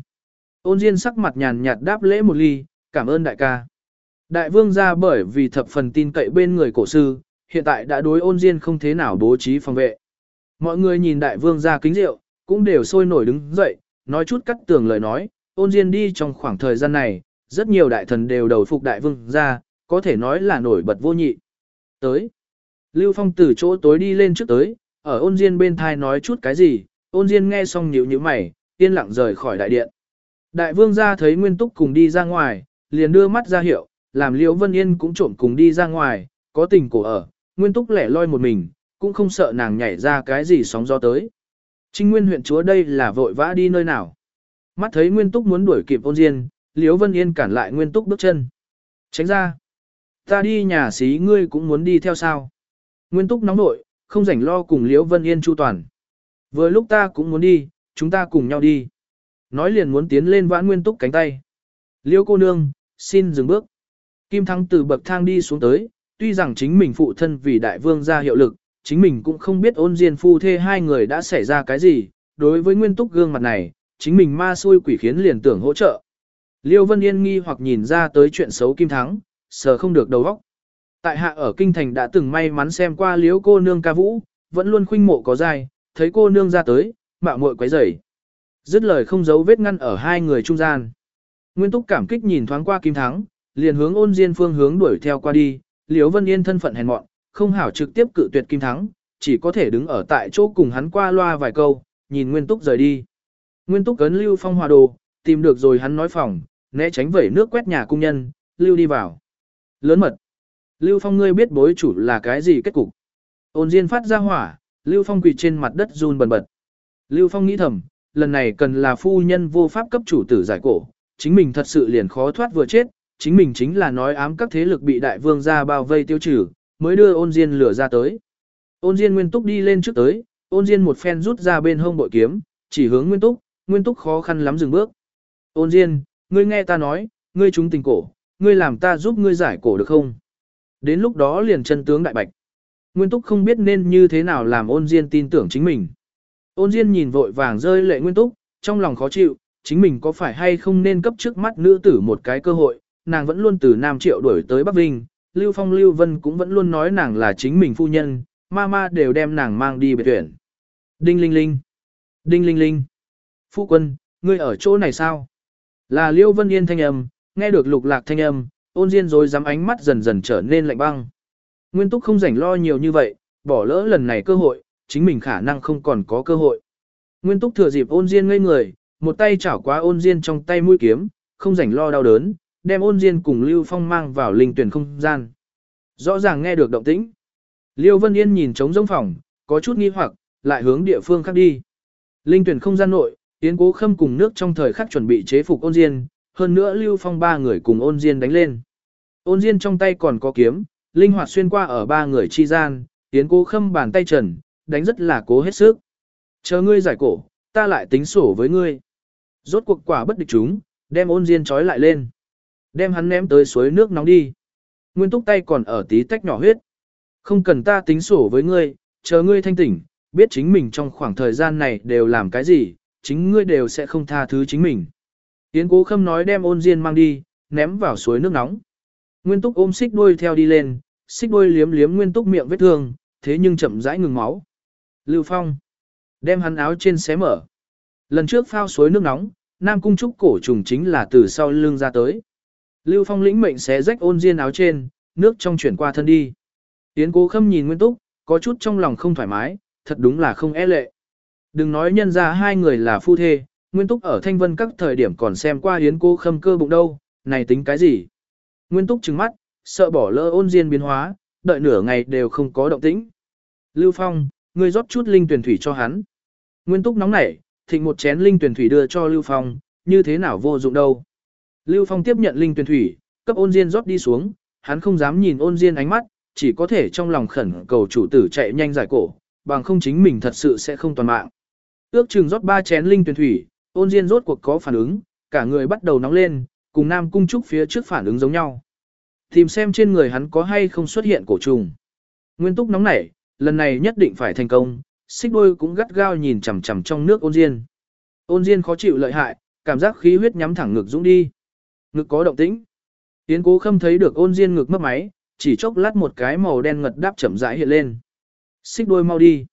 Ôn Diên sắc mặt nhàn nhạt đáp lễ một ly, cảm ơn đại ca. Đại vương ra bởi vì thập phần tin cậy bên người cổ sư, hiện tại đã đối ôn Diên không thế nào bố trí phòng vệ. Mọi người nhìn đại vương ra kính rượu, cũng đều sôi nổi đứng dậy, nói chút cắt tường lời nói, ôn Diên đi trong khoảng thời gian này, rất nhiều đại thần đều đầu phục đại vương ra, có thể nói là nổi bật vô nhị. Tới. Lưu Phong từ chỗ tối đi lên trước tới, ở ôn Diên bên thai nói chút cái gì, ôn Diên nghe xong nhíu nhíu mày, yên lặng rời khỏi đại điện. Đại vương ra thấy Nguyên Túc cùng đi ra ngoài, liền đưa mắt ra hiệu, làm Liễu Vân Yên cũng trộm cùng đi ra ngoài, có tình cổ ở, Nguyên Túc lẻ loi một mình, cũng không sợ nàng nhảy ra cái gì sóng gió tới. Trinh Nguyên huyện chúa đây là vội vã đi nơi nào. Mắt thấy Nguyên Túc muốn đuổi kịp ôn diên, Liễu Vân Yên cản lại Nguyên Túc bước chân. Tránh ra. Ta đi nhà xí ngươi cũng muốn đi theo sao. Nguyên Túc nóng nội, không rảnh lo cùng Liễu Vân Yên chu toàn. Vừa lúc ta cũng muốn đi, chúng ta cùng nhau đi nói liền muốn tiến lên vãn nguyên túc cánh tay. Liễu cô nương, xin dừng bước. Kim Thắng từ bậc thang đi xuống tới, tuy rằng chính mình phụ thân vì đại vương ra hiệu lực, chính mình cũng không biết ôn diên phu thê hai người đã xảy ra cái gì, đối với nguyên túc gương mặt này, chính mình ma xui quỷ khiến liền tưởng hỗ trợ. Liêu Vân Yên nghi hoặc nhìn ra tới chuyện xấu Kim Thắng, sờ không được đầu óc. Tại hạ ở kinh thành đã từng may mắn xem qua liếu cô nương ca vũ, vẫn luôn khuynh mộ có dai, thấy cô nương ra tới, mạo muội quấy rầy. Dứt lời không giấu vết ngăn ở hai người trung gian. Nguyên Túc cảm kích nhìn thoáng qua Kim Thắng, liền hướng ôn diên phương hướng đuổi theo qua đi, Liễu Vân Yên thân phận hèn mọn, không hảo trực tiếp cự tuyệt Kim Thắng, chỉ có thể đứng ở tại chỗ cùng hắn qua loa vài câu, nhìn Nguyên Túc rời đi. Nguyên Túc cấn Lưu Phong hòa đồ, tìm được rồi hắn nói phòng, né tránh vẩy nước quét nhà cung nhân, Lưu đi vào. Lớn mật. Lưu Phong ngươi biết bối chủ là cái gì kết cục. Ôn Diên phát ra hỏa, Lưu Phong quỳ trên mặt đất run bần bật. Lưu Phong nghĩ thầm, lần này cần là phu nhân vô pháp cấp chủ tử giải cổ, chính mình thật sự liền khó thoát vừa chết, chính mình chính là nói ám các thế lực bị đại vương gia bao vây tiêu trừ, mới đưa ôn diên lửa ra tới. Ôn diên nguyên túc đi lên trước tới, ôn diên một phen rút ra bên hông bội kiếm, chỉ hướng nguyên túc, nguyên túc khó khăn lắm dừng bước. Ôn diên, ngươi nghe ta nói, ngươi chúng tình cổ, ngươi làm ta giúp ngươi giải cổ được không? Đến lúc đó liền chân tướng đại bạch. Nguyên túc không biết nên như thế nào làm ôn diên tin tưởng chính mình. Ôn diên nhìn vội vàng rơi lệ nguyên túc, trong lòng khó chịu, chính mình có phải hay không nên cấp trước mắt nữ tử một cái cơ hội, nàng vẫn luôn từ Nam Triệu đuổi tới Bắc Vinh, Lưu Phong Lưu Vân cũng vẫn luôn nói nàng là chính mình phu nhân, ma ma đều đem nàng mang đi biệt tuyển. Đinh linh linh. Đinh linh linh. Phu quân, ngươi ở chỗ này sao? Là Liêu Vân Yên thanh âm, nghe được lục lạc thanh âm, ôn diên rồi dám ánh mắt dần dần trở nên lạnh băng. Nguyên túc không rảnh lo nhiều như vậy, bỏ lỡ lần này cơ hội, chính mình khả năng không còn có cơ hội. Nguyên túc thừa dịp ôn diên ngây người, một tay chảo qua ôn diên trong tay mũi kiếm, không rảnh lo đau đớn, đem ôn diên cùng Lưu Phong mang vào linh tuyển không gian. Rõ ràng nghe được động tĩnh. Liêu Vân Yên nhìn trống rỗng phòng, có chút nghi hoặc, lại hướng địa phương khác đi. Linh tuyển không gian nội, Yến Cố Khâm cùng nước trong thời khắc chuẩn bị chế phục ôn diên, hơn nữa Lưu Phong ba người cùng ôn diên đánh lên. Ôn diên trong tay còn có kiếm, linh hoạt xuyên qua ở ba người chi gian, tiến Cố Khâm bàn tay trần, đánh rất là cố hết sức. Chờ ngươi giải cổ, ta lại tính sổ với ngươi. Rốt cuộc quả bất địch chúng, đem ôn diên trói lại lên. Đem hắn ném tới suối nước nóng đi. Nguyên túc tay còn ở tí tách nhỏ huyết. Không cần ta tính sổ với ngươi, chờ ngươi thanh tỉnh, biết chính mình trong khoảng thời gian này đều làm cái gì, chính ngươi đều sẽ không tha thứ chính mình. Yến cố khâm nói đem ôn diên mang đi, ném vào suối nước nóng. Nguyên túc ôm xích đuôi theo đi lên, xích đuôi liếm liếm nguyên túc miệng vết thương, thế nhưng chậm rãi ngừng máu. Lưu Phong đem hắn áo trên xé mở. Lần trước phao suối nước nóng, Nam Cung Trúc cổ trùng chính là từ sau lưng ra tới. Lưu Phong lĩnh mệnh xé rách ôn diên áo trên, nước trong chuyển qua thân đi. Yến cố khâm nhìn Nguyên Túc, có chút trong lòng không thoải mái, thật đúng là không e lệ. Đừng nói nhân ra hai người là phu thê, Nguyên Túc ở Thanh Vân các thời điểm còn xem qua Yến Cô khâm cơ bụng đâu, này tính cái gì? Nguyên Túc trừng mắt, sợ bỏ lỡ ôn diên biến hóa, đợi nửa ngày đều không có động tĩnh. Lưu Phong, ngươi rót chút linh tuyển thủy cho hắn. Nguyên Túc nóng nảy, thịnh một chén linh tuyển thủy đưa cho Lưu Phong, như thế nào vô dụng đâu. Lưu Phong tiếp nhận linh tuyển thủy, cấp ôn diên rót đi xuống, hắn không dám nhìn ôn diên ánh mắt, chỉ có thể trong lòng khẩn cầu chủ tử chạy nhanh giải cổ, bằng không chính mình thật sự sẽ không toàn mạng. Ước chừng rót ba chén linh tuyển thủy, ôn diên rốt cuộc có phản ứng, cả người bắt đầu nóng lên, cùng Nam Cung Trúc phía trước phản ứng giống nhau. Tìm xem trên người hắn có hay không xuất hiện cổ trùng. Nguyên túc nóng nảy, lần này nhất định phải thành công, xích đôi cũng gắt gao nhìn chằm chằm trong nước ôn diên. Ôn diên khó chịu lợi hại, cảm giác khí huyết nhắm thẳng ngực dũng đi. Ngực có động tĩnh. Tiến cố khâm thấy được ôn diên ngực mất máy, chỉ chốc lát một cái màu đen ngật đáp chậm rãi hiện lên. Xích đôi mau đi.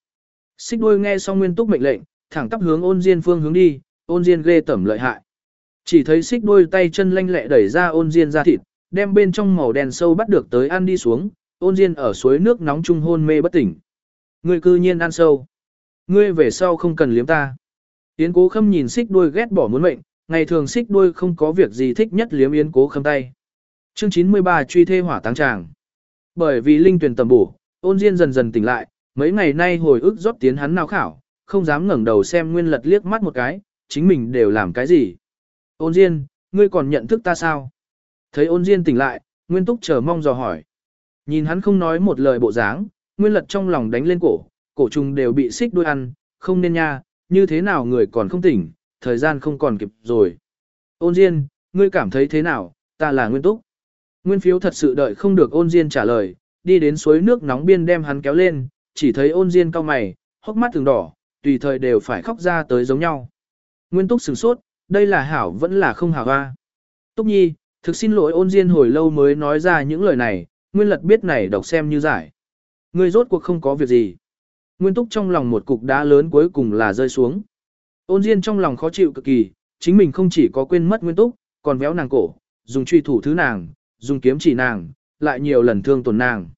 Xích đôi nghe xong nguyên túc mệnh lệnh, thẳng tắp hướng ôn diên phương hướng đi, ôn diên ghê tẩm lợi hại. Chỉ thấy xích đôi tay chân lanh lẹ đẩy ra ôn diên ra thịt, đem bên trong màu đen sâu bắt được tới ăn đi xuống, ôn diên ở suối nước nóng trung hôn mê bất tỉnh. Ngươi cư nhiên ăn sâu. Ngươi về sau không cần liếm ta. Yến cố khâm nhìn xích đuôi ghét bỏ muốn mệnh, ngày thường xích đuôi không có việc gì thích nhất liếm yến cố khâm tay. Chương 93 truy thê hỏa táng tràng. Bởi vì linh tuyển tầm bổ, ôn diên dần dần tỉnh lại, mấy ngày nay hồi ức rót tiến hắn nào khảo, không dám ngẩng đầu xem nguyên lật liếc mắt một cái, chính mình đều làm cái gì. Ôn diên, ngươi còn nhận thức ta sao? Thấy ôn diên tỉnh lại, nguyên túc chờ mong dò hỏi. Nhìn hắn không nói một lời bộ dáng, nguyên lật trong lòng đánh lên cổ, cổ trùng đều bị xích đuôi ăn, không nên nha, như thế nào người còn không tỉnh, thời gian không còn kịp rồi. Ôn Diên, ngươi cảm thấy thế nào, ta là Nguyên Túc. Nguyên phiếu thật sự đợi không được ôn Diên trả lời, đi đến suối nước nóng biên đem hắn kéo lên, chỉ thấy ôn diên cao mày, hốc mắt từng đỏ, tùy thời đều phải khóc ra tới giống nhau. Nguyên túc sửng sốt, đây là hảo vẫn là không hảo hoa. Túc nhi, thực xin lỗi ôn diên hồi lâu mới nói ra những lời này, nguyên lật biết này đọc xem như giải. Người rốt cuộc không có việc gì. Nguyên túc trong lòng một cục đá lớn cuối cùng là rơi xuống. Ôn diên trong lòng khó chịu cực kỳ, chính mình không chỉ có quên mất nguyên túc, còn véo nàng cổ, dùng truy thủ thứ nàng, dùng kiếm chỉ nàng, lại nhiều lần thương tổn nàng.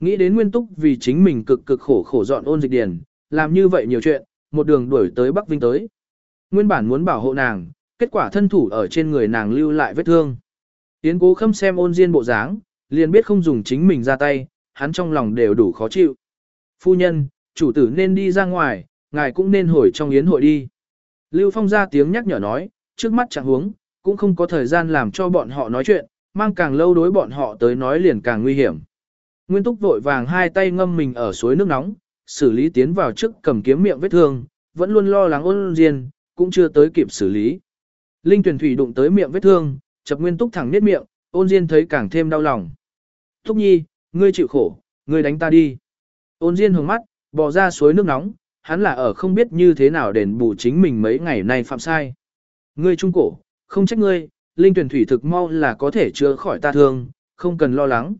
Nghĩ đến nguyên túc vì chính mình cực cực khổ khổ dọn ôn dịch điển, làm như vậy nhiều chuyện, một đường đuổi tới Bắc Vinh tới. Nguyên bản muốn bảo hộ nàng, kết quả thân thủ ở trên người nàng lưu lại vết thương. Yến cố khâm xem ôn diên bộ dáng, liền biết không dùng chính mình ra tay, hắn trong lòng đều đủ khó chịu. Phu nhân, chủ tử nên đi ra ngoài, ngài cũng nên hồi trong yến hội đi. Lưu Phong ra tiếng nhắc nhở nói, trước mắt chẳng huống, cũng không có thời gian làm cho bọn họ nói chuyện, mang càng lâu đối bọn họ tới nói liền càng nguy hiểm. Nguyên Túc vội vàng hai tay ngâm mình ở suối nước nóng, xử lý tiến vào trước cầm kiếm miệng vết thương, vẫn luôn lo lắng ôn diên, cũng chưa tới kịp xử lý. Linh tuyển thủy đụng tới miệng vết thương, chập Nguyên Túc thẳng nết miệng, ôn diên thấy càng thêm đau lòng. Túc nhi, ngươi chịu khổ, ngươi đánh ta đi. Ôn diên hướng mắt, bỏ ra suối nước nóng, hắn là ở không biết như thế nào đền bù chính mình mấy ngày nay phạm sai. Ngươi trung cổ, không trách ngươi, linh tuyển thủy thực mau là có thể chữa khỏi ta thương, không cần lo lắng.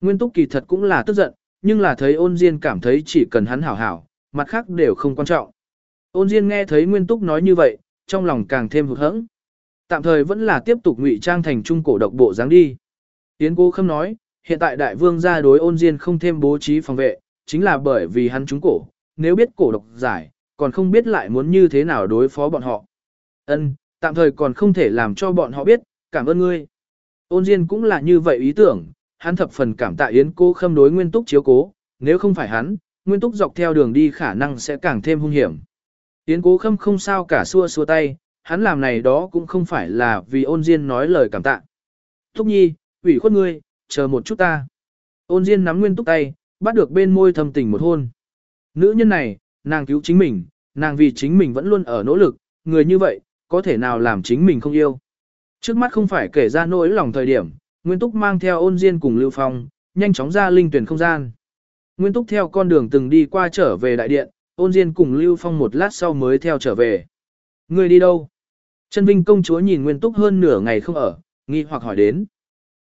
Nguyên túc kỳ thật cũng là tức giận, nhưng là thấy ôn diên cảm thấy chỉ cần hắn hảo hảo, mặt khác đều không quan trọng. Ôn diên nghe thấy nguyên túc nói như vậy, trong lòng càng thêm hụt hẫng. Tạm thời vẫn là tiếp tục ngụy trang thành trung cổ độc bộ dáng đi. Tiến cô khâm nói, hiện tại đại vương gia đối ôn diên không thêm bố trí phòng vệ, chính là bởi vì hắn trúng cổ, nếu biết cổ độc giải, còn không biết lại muốn như thế nào đối phó bọn họ. Ân, tạm thời còn không thể làm cho bọn họ biết, cảm ơn ngươi. Ôn Diên cũng là như vậy ý tưởng, hắn thập phần cảm tạ Yến cô khâm đối Nguyên Túc chiếu cố, nếu không phải hắn, Nguyên Túc dọc theo đường đi khả năng sẽ càng thêm hung hiểm. Yến cố khâm không sao cả xua xua tay, hắn làm này đó cũng không phải là vì ôn Diên nói lời cảm tạ. Thúc nhi, ủy khuất ngươi, chờ một chút ta. Ôn Diên nắm Nguyên Túc tay, bắt được bên môi thầm tình một hôn. Nữ nhân này, nàng cứu chính mình, nàng vì chính mình vẫn luôn ở nỗ lực, người như vậy, có thể nào làm chính mình không yêu. Trước mắt không phải kể ra nỗi lòng thời điểm, Nguyên Túc mang theo ôn diên cùng Lưu Phong, nhanh chóng ra linh tuyển không gian. Nguyên Túc theo con đường từng đi qua trở về đại điện, ôn diên cùng Lưu Phong một lát sau mới theo trở về. Ngươi đi đâu? Chân Vinh công chúa nhìn Nguyên Túc hơn nửa ngày không ở, nghi hoặc hỏi đến.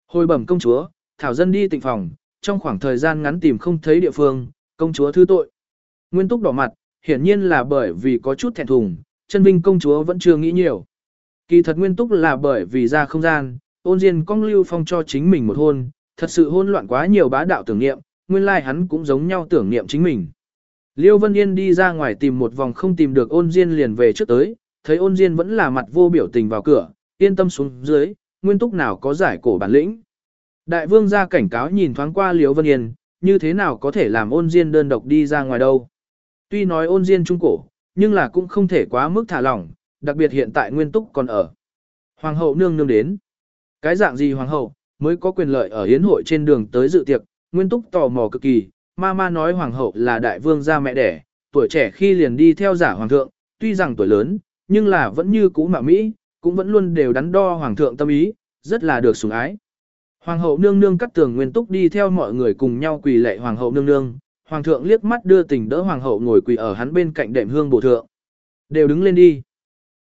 Hồi bẩm công chúa, Thảo dân đi tịnh phòng, trong khoảng thời gian ngắn tìm không thấy địa phương, công chúa thứ tội. Nguyên Túc đỏ mặt, hiển nhiên là bởi vì có chút thẹn thùng, chân vinh công chúa vẫn chưa nghĩ nhiều. Kỳ thật Nguyên Túc là bởi vì ra không gian, ôn diên cong lưu phong cho chính mình một hôn, thật sự hôn loạn quá nhiều bá đạo tưởng niệm, nguyên lai like hắn cũng giống nhau tưởng niệm chính mình. Liêu Vân Yên đi ra ngoài tìm một vòng không tìm được ôn diên liền về trước tới, thấy ôn diên vẫn là mặt vô biểu tình vào cửa, yên tâm xuống dưới, nguyên túc nào có giải cổ bản lĩnh. Đại vương ra cảnh cáo nhìn thoáng qua Liêu Vân Yên, như thế nào có thể làm ôn diên đơn độc đi ra ngoài đâu. Tuy nói ôn diên trung cổ, nhưng là cũng không thể quá mức thả lỏng, đặc biệt hiện tại nguyên túc còn ở. Hoàng hậu nương nương đến. Cái dạng gì hoàng hậu, mới có quyền lợi ở hiến hội trên đường tới dự tiệc, nguyên túc tò mò cực kỳ, Mama nói hoàng hậu là đại vương gia mẹ đẻ, tuổi trẻ khi liền đi theo giả hoàng thượng, tuy rằng tuổi lớn, nhưng là vẫn như cũ mà Mỹ, cũng vẫn luôn đều đắn đo hoàng thượng tâm ý, rất là được sủng ái. Hoàng hậu nương nương cắt tường nguyên túc đi theo mọi người cùng nhau quỳ lệ hoàng hậu nương nương, hoàng thượng liếc mắt đưa tình đỡ hoàng hậu ngồi quỳ ở hắn bên cạnh đệm hương bổ thượng. Đều đứng lên đi.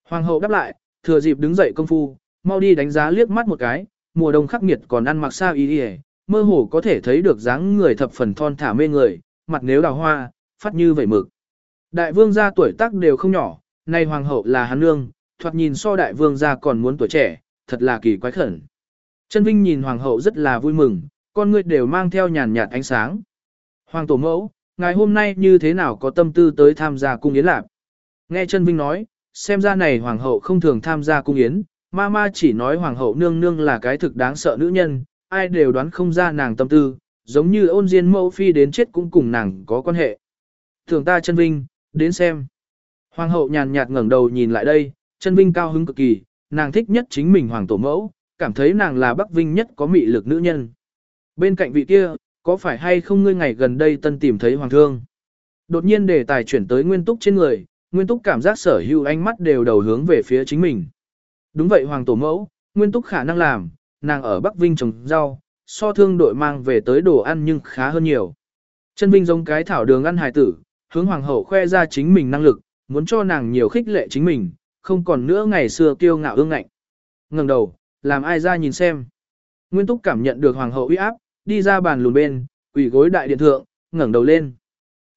Hoàng hậu đáp lại, thừa dịp đứng dậy công phu, mau đi đánh giá liếc mắt một cái, mùa đông khắc nghiệt còn ăn mặc sao y y, mơ hồ có thể thấy được dáng người thập phần thon thả mê người, mặt nếu đào hoa, phát như vậy mực. Đại vương gia tuổi tác đều không nhỏ, nay hoàng hậu là hắn nương, thoạt nhìn so đại vương gia còn muốn tuổi trẻ, thật là kỳ quái khẩn. Chân Vinh nhìn hoàng hậu rất là vui mừng, con người đều mang theo nhàn nhạt ánh sáng. Hoàng tổ mẫu, ngày hôm nay như thế nào có tâm tư tới tham gia cung yến lạc? Nghe chân Vinh nói, xem ra này hoàng hậu không thường tham gia cung yến, ma ma chỉ nói hoàng hậu nương nương là cái thực đáng sợ nữ nhân, ai đều đoán không ra nàng tâm tư, giống như ôn diên mẫu phi đến chết cũng cùng nàng có quan hệ. Thường ta chân Vinh, đến xem. Hoàng hậu nhàn nhạt ngẩng đầu nhìn lại đây, chân Vinh cao hứng cực kỳ, nàng thích nhất chính mình hoàng tổ mẫu, cảm thấy nàng là Bắc Vinh nhất có mị lực nữ nhân. Bên cạnh vị kia, có phải hay không ngươi ngày gần đây tân tìm thấy hoàng thương? Đột nhiên đề tài chuyển tới nguyên túc trên người, nguyên túc cảm giác sở hữu ánh mắt đều đầu hướng về phía chính mình. Đúng vậy hoàng tổ mẫu, nguyên túc khả năng làm, nàng ở Bắc Vinh trồng rau, so thương đội mang về tới đồ ăn nhưng khá hơn nhiều. Chân Vinh giống cái thảo đường ăn hài tử, hướng hoàng hậu khoe ra chính mình năng lực, muốn cho nàng nhiều khích lệ chính mình, không còn nữa ngày xưa kiêu ngạo ương ngạnh. Ngẩng đầu, làm ai ra nhìn xem. Nguyên Túc cảm nhận được hoàng hậu uy áp, đi ra bàn lùn bên, quỳ gối đại điện thượng, ngẩng đầu lên.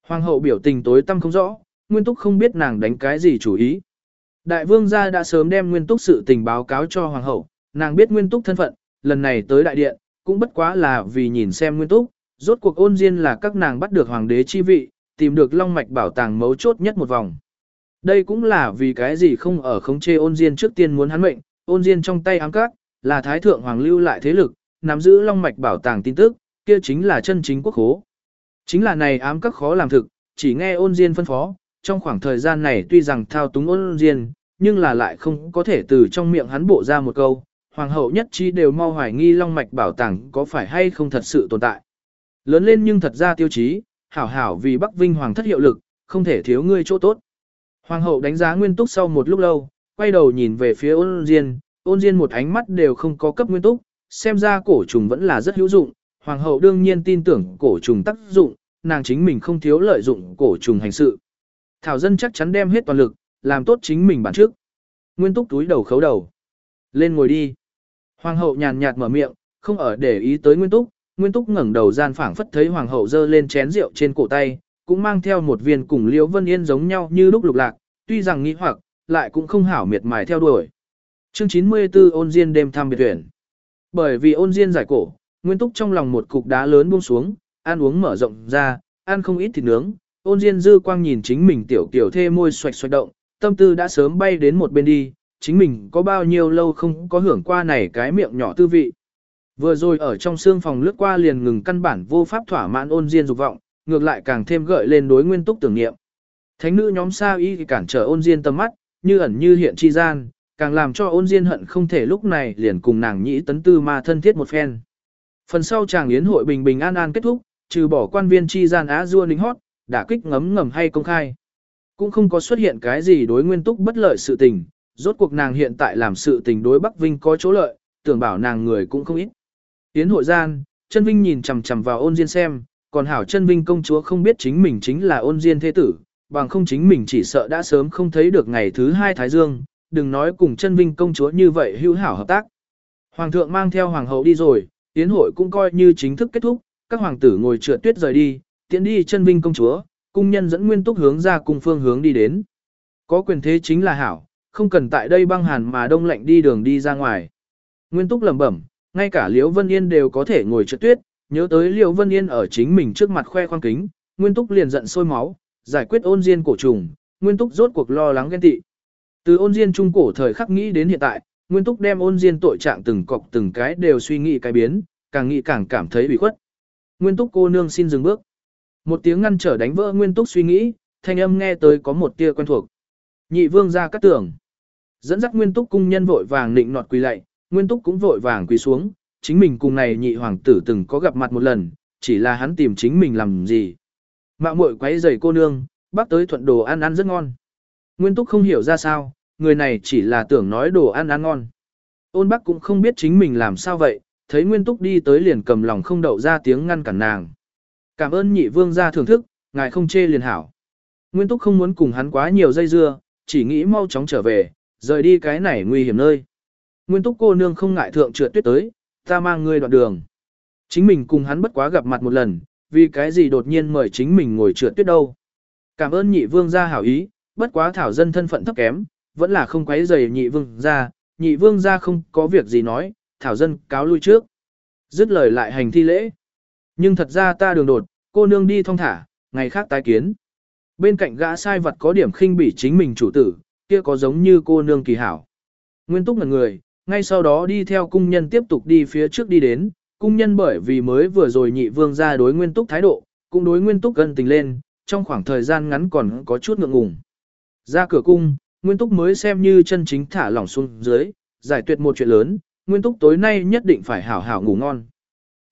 Hoàng hậu biểu tình tối tăm không rõ, Nguyên Túc không biết nàng đánh cái gì chủ ý. Đại vương gia đã sớm đem Nguyên Túc sự tình báo cáo cho hoàng hậu, nàng biết Nguyên Túc thân phận, lần này tới đại điện, cũng bất quá là vì nhìn xem Nguyên Túc, rốt cuộc ôn diên là các nàng bắt được hoàng đế chi vị, tìm được long mạch bảo tàng mấu chốt nhất một vòng. Đây cũng là vì cái gì không ở khống chê ôn diên trước tiên muốn hắn mệnh, ôn diên trong tay ám các, là thái thượng hoàng lưu lại thế lực, nắm giữ long mạch bảo tàng tin tức, kia chính là chân chính quốc hố. Chính là này ám các khó làm thực, chỉ nghe ôn diên phân phó, trong khoảng thời gian này tuy rằng thao túng ôn diên, nhưng là lại không có thể từ trong miệng hắn bộ ra một câu, hoàng hậu nhất trí đều mau hoài nghi long mạch bảo tàng có phải hay không thật sự tồn tại. Lớn lên nhưng thật ra tiêu chí, hảo hảo vì Bắc Vinh hoàng thất hiệu lực, không thể thiếu ngươi chỗ tốt. Hoàng hậu đánh giá nguyên túc sau một lúc lâu, quay đầu nhìn về phía ôn diên, ôn diên một ánh mắt đều không có cấp nguyên túc, xem ra cổ trùng vẫn là rất hữu dụng, hoàng hậu đương nhiên tin tưởng cổ trùng tác dụng, nàng chính mình không thiếu lợi dụng cổ trùng hành sự. Thảo dân chắc chắn đem hết toàn lực, làm tốt chính mình bản trước. Nguyên túc túi đầu khấu đầu. Lên ngồi đi. Hoàng hậu nhàn nhạt mở miệng, không ở để ý tới Nguyên túc, Nguyên túc ngẩng đầu gian phảng phất thấy hoàng hậu dơ lên chén rượu trên cổ tay, cũng mang theo một viên cùng Liễu Vân Yên giống nhau như lúc lục lạc, tuy rằng nghi hoặc, lại cũng không hảo miệt mài theo đuổi. Chương 94 ôn diên đêm thăm biệt tuyển. Bởi vì ôn diên giải cổ, Nguyên Túc trong lòng một cục đá lớn buông xuống, ăn uống mở rộng ra, ăn không ít thịt nướng, ôn diên dư quang nhìn chính mình tiểu tiểu thê môi xoạch xoạch động, tâm tư đã sớm bay đến một bên đi, chính mình có bao nhiêu lâu không có hưởng qua này cái miệng nhỏ tư vị. Vừa rồi ở trong xương phòng lướt qua liền ngừng căn bản vô pháp thỏa mãn ôn diên dục vọng, ngược lại càng thêm gợi lên đối nguyên túc tưởng niệm. Thánh nữ nhóm sao y cản trở ôn diên tầm mắt, như ẩn như hiện chi gian, càng làm cho ôn diên hận không thể lúc này liền cùng nàng nhĩ tấn tư ma thân thiết một phen. Phần sau chàng yến hội bình bình an an kết thúc, trừ bỏ quan viên chi gian á dua ninh hót, đã kích ngấm ngầm hay công khai. Cũng không có xuất hiện cái gì đối nguyên túc bất lợi sự tình, rốt cuộc nàng hiện tại làm sự tình đối Bắc Vinh có chỗ lợi, tưởng bảo nàng người cũng không ít. Tiến hội gian, chân Vinh nhìn chằm chằm vào ôn diên xem, còn hảo chân Vinh công chúa không biết chính mình chính là ôn diên thế tử, bằng không chính mình chỉ sợ đã sớm không thấy được ngày thứ hai Thái Dương, đừng nói cùng chân Vinh công chúa như vậy hữu hảo hợp tác. Hoàng thượng mang theo hoàng hậu đi rồi, tiến hội cũng coi như chính thức kết thúc, các hoàng tử ngồi trượt tuyết rời đi, tiến đi chân Vinh công chúa, cung nhân dẫn nguyên túc hướng ra cùng phương hướng đi đến. Có quyền thế chính là hảo, không cần tại đây băng hàn mà đông lạnh đi đường đi ra ngoài. Nguyên túc lẩm bẩm, ngay cả Liễu Vân Yên đều có thể ngồi trượt tuyết, nhớ tới Liễu Vân Yên ở chính mình trước mặt khoe khoang kính, Nguyên túc liền giận sôi máu, giải quyết ôn diên cổ trùng, Nguyên túc rốt cuộc lo lắng ghen tị. Từ ôn diên trung cổ thời khắc nghĩ đến hiện tại, Nguyên Túc đem ôn diên tội trạng từng cọc từng cái đều suy nghĩ cái biến, càng nghĩ càng cảm thấy bị khuất. Nguyên Túc cô nương xin dừng bước. Một tiếng ngăn trở đánh vỡ Nguyên Túc suy nghĩ, thanh âm nghe tới có một tia quen thuộc. Nhị vương ra cắt tưởng. Dẫn dắt Nguyên Túc cung nhân vội vàng nịnh nọt quỳ lạy, Nguyên Túc cũng vội vàng quỳ xuống, chính mình cùng này nhị hoàng tử từng có gặp mặt một lần, chỉ là hắn tìm chính mình làm gì. mạ muội quấy giày cô nương, bác tới thuận đồ ăn ăn rất ngon. Nguyên Túc không hiểu ra sao, người này chỉ là tưởng nói đồ ăn ăn ngon. Ôn bác cũng không biết chính mình làm sao vậy, thấy Nguyên Túc đi tới liền cầm lòng không đậu ra tiếng ngăn cản nàng. Cảm ơn nhị vương gia thưởng thức, ngài không chê liền hảo. Nguyên Túc không muốn cùng hắn quá nhiều dây dưa, chỉ nghĩ mau chóng trở về, rời đi cái này nguy hiểm nơi. Nguyên Túc cô nương không ngại thượng trượt tuyết tới, ta mang ngươi đoạn đường. Chính mình cùng hắn bất quá gặp mặt một lần, vì cái gì đột nhiên mời chính mình ngồi trượt tuyết đâu. Cảm ơn nhị vương gia hảo ý, bất quá thảo dân thân phận thấp kém, vẫn là không quấy rầy nhị vương gia, nhị vương gia không có việc gì nói, thảo dân cáo lui trước. Dứt lời lại hành thi lễ. Nhưng thật ra ta đường đột, cô nương đi thong thả, ngày khác tái kiến. Bên cạnh gã sai vật có điểm khinh bỉ chính mình chủ tử, kia có giống như cô nương kỳ hảo. Nguyên túc ngần người, ngay sau đó đi theo cung nhân tiếp tục đi phía trước đi đến, cung nhân bởi vì mới vừa rồi nhị vương ra đối nguyên túc thái độ, cũng đối nguyên túc gần tình lên, trong khoảng thời gian ngắn còn có chút ngượng ngùng. Ra cửa cung, Nguyên Túc mới xem như chân chính thả lỏng xuống dưới, giải tuyệt một chuyện lớn, Nguyên Túc tối nay nhất định phải hảo hảo ngủ ngon.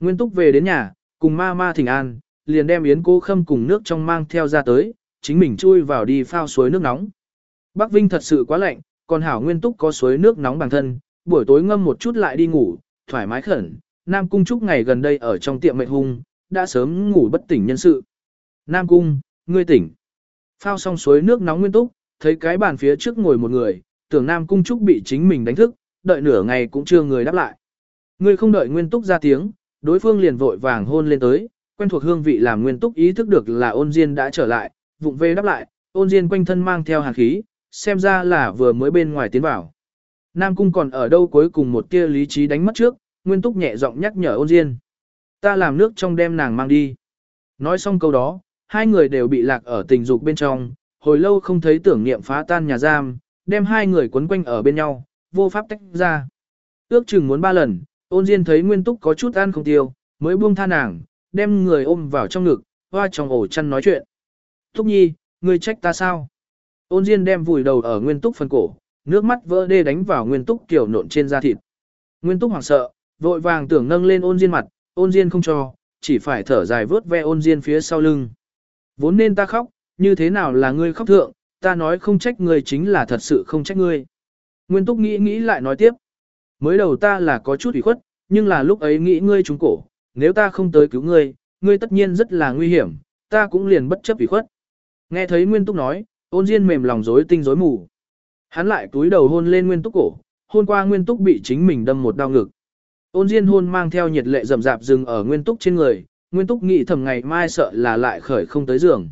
Nguyên Túc về đến nhà, cùng ma ma thỉnh an, liền đem yến cô khâm cùng nước trong mang theo ra tới, chính mình chui vào đi phao suối nước nóng. Bắc Vinh thật sự quá lạnh, còn hảo Nguyên Túc có suối nước nóng bằng thân, buổi tối ngâm một chút lại đi ngủ, thoải mái khẩn. Nam Cung Trúc ngày gần đây ở trong tiệm mệnh hung, đã sớm ngủ bất tỉnh nhân sự, Nam Cung, ngươi tỉnh. Phao xong suối nước nóng nguyên túc, thấy cái bàn phía trước ngồi một người, tưởng Nam Cung Trúc bị chính mình đánh thức, đợi nửa ngày cũng chưa người đáp lại. Ngươi không đợi nguyên túc ra tiếng, đối phương liền vội vàng hôn lên tới, quen thuộc hương vị làm nguyên túc ý thức được là ôn diên đã trở lại, vụng về đáp lại, ôn diên quanh thân mang theo hàn khí, xem ra là vừa mới bên ngoài tiến vào. Nam Cung còn ở đâu cuối cùng một tia lý trí đánh mất trước, nguyên túc nhẹ giọng nhắc nhở ôn diên. Ta làm nước trong đem nàng mang đi. Nói xong câu đó, hai người đều bị lạc ở tình dục bên trong, hồi lâu không thấy tưởng niệm phá tan nhà giam, đem hai người quấn quanh ở bên nhau, vô pháp tách ra. Ước chừng muốn ba lần, ôn diên thấy nguyên túc có chút ăn không tiêu, mới buông tha nàng, đem người ôm vào trong ngực, hoa trong ổ chăn nói chuyện. Thúc nhi, ngươi trách ta sao? Ôn diên đem vùi đầu ở nguyên túc phần cổ, nước mắt vỡ đê đánh vào nguyên túc kiểu nộn trên da thịt. Nguyên túc hoảng sợ, vội vàng tưởng nâng lên ôn diên mặt, ôn diên không cho, chỉ phải thở dài vớt ve ôn diên phía sau lưng. Vốn nên ta khóc, như thế nào là ngươi khóc thượng, ta nói không trách ngươi chính là thật sự không trách ngươi. Nguyên túc nghĩ nghĩ lại nói tiếp. Mới đầu ta là có chút ủy khuất, nhưng là lúc ấy nghĩ ngươi trúng cổ, nếu ta không tới cứu ngươi, ngươi tất nhiên rất là nguy hiểm, ta cũng liền bất chấp ủy khuất. Nghe thấy Nguyên Túc nói, ôn diên mềm lòng rối tinh rối mù. Hắn lại cúi đầu hôn lên Nguyên Túc cổ, hôn qua Nguyên Túc bị chính mình đâm một đau ngực. Ôn diên hôn mang theo nhiệt lệ rầm rạp dừng ở Nguyên Túc trên người, Nguyên Túc nghĩ thầm ngày mai sợ là lại khởi không tới giường.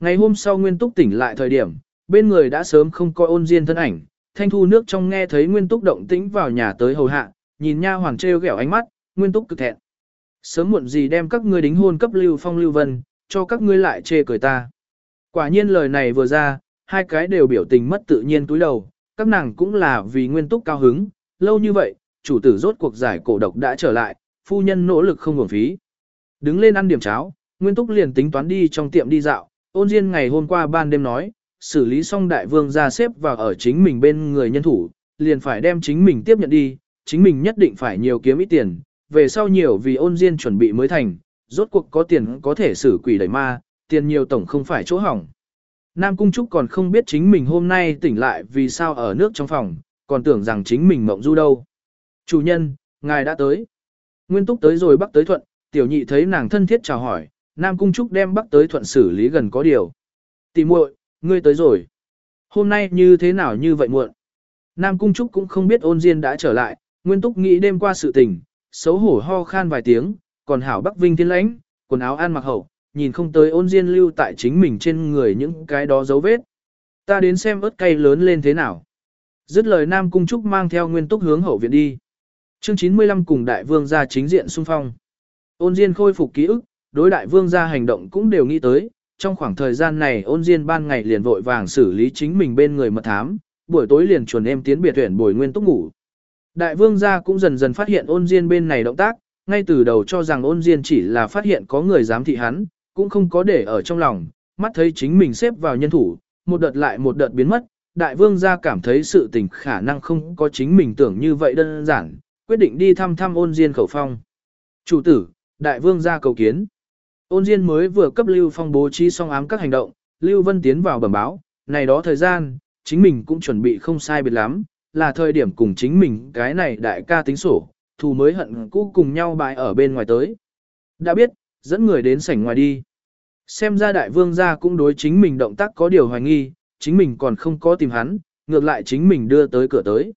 Ngày hôm sau Nguyên Túc tỉnh lại thời điểm, bên người đã sớm không coi ôn diên thân ảnh, thanh thu nước trong nghe thấy Nguyên Túc động tĩnh vào nhà tới hầu hạ, nhìn nha hoàng trêu ghẹo ánh mắt, Nguyên Túc cực thẹn. Sớm muộn gì đem các ngươi đính hôn cấp Lưu Phong Lưu Vân, cho các ngươi lại chê cười ta. Quả nhiên lời này vừa ra, hai cái đều biểu tình mất tự nhiên túi đầu, các nàng cũng là vì Nguyên Túc cao hứng, lâu như vậy, chủ tử rốt cuộc giải cổ độc đã trở lại, phu nhân nỗ lực không hưởng phí. Đứng lên ăn điểm cháo, Nguyên Túc liền tính toán đi trong tiệm đi dạo, ôn diên ngày hôm qua ban đêm nói, xử lý xong đại vương ra xếp vào ở chính mình bên người nhân thủ, liền phải đem chính mình tiếp nhận đi, chính mình nhất định phải nhiều kiếm ít tiền, về sau nhiều vì ôn diên chuẩn bị mới thành, rốt cuộc có tiền có thể xử quỷ đẩy ma, tiền nhiều tổng không phải chỗ hỏng. Nam Cung Trúc còn không biết chính mình hôm nay tỉnh lại vì sao ở nước trong phòng, còn tưởng rằng chính mình mộng du đâu. Chủ nhân, ngài đã tới. Nguyên Túc tới rồi bắc tới thuận, tiểu nhị thấy nàng thân thiết chào hỏi, Nam Cung Trúc đem bắc tới thuận xử lý gần có điều. Tỷ muội, ngươi tới rồi. Hôm nay như thế nào như vậy muộn? Nam Cung Trúc cũng không biết ôn diên đã trở lại, Nguyên Túc nghĩ đêm qua sự tình, xấu hổ ho khan vài tiếng, còn hảo Bắc Vinh thiên lãnh, quần áo ăn mặc hậu, nhìn không tới ôn diên lưu tại chính mình trên người những cái đó dấu vết. Ta đến xem ớt cay lớn lên thế nào. Dứt lời Nam Cung Trúc mang theo Nguyên Túc hướng hậu viện đi. Chương 95 cùng đại vương gia chính diện xung phong. Ôn Diên khôi phục ký ức, đối đại vương gia hành động cũng đều nghĩ tới, trong khoảng thời gian này ôn Diên ban ngày liền vội vàng xử lý chính mình bên người mật thám, buổi tối liền chuẩn em tiến biệt tuyển bồi nguyên túc ngủ. Đại vương gia cũng dần dần phát hiện ôn Diên bên này động tác, ngay từ đầu cho rằng ôn Diên chỉ là phát hiện có người dám thị hắn, cũng không có để ở trong lòng, mắt thấy chính mình xếp vào nhân thủ, một đợt lại một đợt biến mất, đại vương gia cảm thấy sự tình khả năng không có chính mình tưởng như vậy đơn giản, quyết định đi thăm thăm ôn diên khẩu phong. Chủ tử, đại vương gia cầu kiến. Ôn diên mới vừa cấp Lưu Phong bố trí xong ám các hành động, Lưu Vân tiến vào bẩm báo, này đó thời gian, chính mình cũng chuẩn bị không sai biệt lắm, là thời điểm cùng chính mình cái này đại ca tính sổ, thù mới hận cũ cùng nhau bại ở bên ngoài tới. Đã biết, dẫn người đến sảnh ngoài đi. Xem ra đại vương gia cũng đối chính mình động tác có điều hoài nghi, chính mình còn không có tìm hắn, ngược lại chính mình đưa tới cửa tới.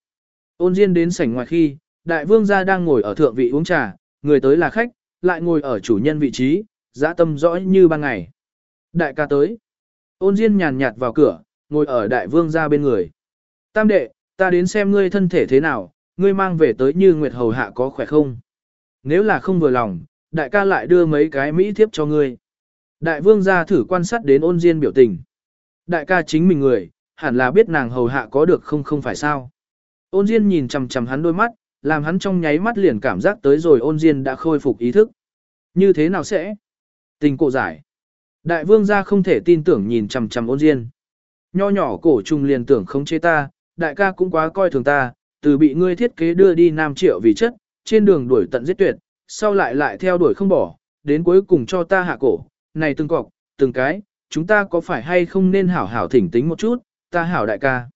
Ôn Diên đến sảnh ngoài khi, đại vương gia đang ngồi ở thượng vị uống trà, người tới là khách, lại ngồi ở chủ nhân vị trí, dã tâm rõ như ban ngày. Đại ca tới. Ôn Diên nhàn nhạt vào cửa, ngồi ở đại vương gia bên người. Tam đệ, ta đến xem ngươi thân thể thế nào, ngươi mang về tới như Nguyệt Hầu Hạ có khỏe không? Nếu là không vừa lòng, đại ca lại đưa mấy cái mỹ thiếp cho ngươi. Đại vương gia thử quan sát đến ôn Diên biểu tình. Đại ca chính mình người, hẳn là biết nàng hầu hạ có được không không phải sao. Ôn Diên nhìn chằm chằm hắn đôi mắt, làm hắn trong nháy mắt liền cảm giác tới rồi ôn diên đã khôi phục ý thức. Như thế nào sẽ? Tình cổ giải. Đại vương gia không thể tin tưởng nhìn chằm chằm ôn diên. Nho nhỏ cổ trùng liền tưởng không chế ta, đại ca cũng quá coi thường ta, từ bị ngươi thiết kế đưa đi Nam Triệu vì chất, trên đường đuổi tận giết tuyệt, sau lại lại theo đuổi không bỏ, đến cuối cùng cho ta hạ cổ, này từng cọc, từng cái, chúng ta có phải hay không nên hảo hảo thỉnh tính một chút, ta hảo đại ca.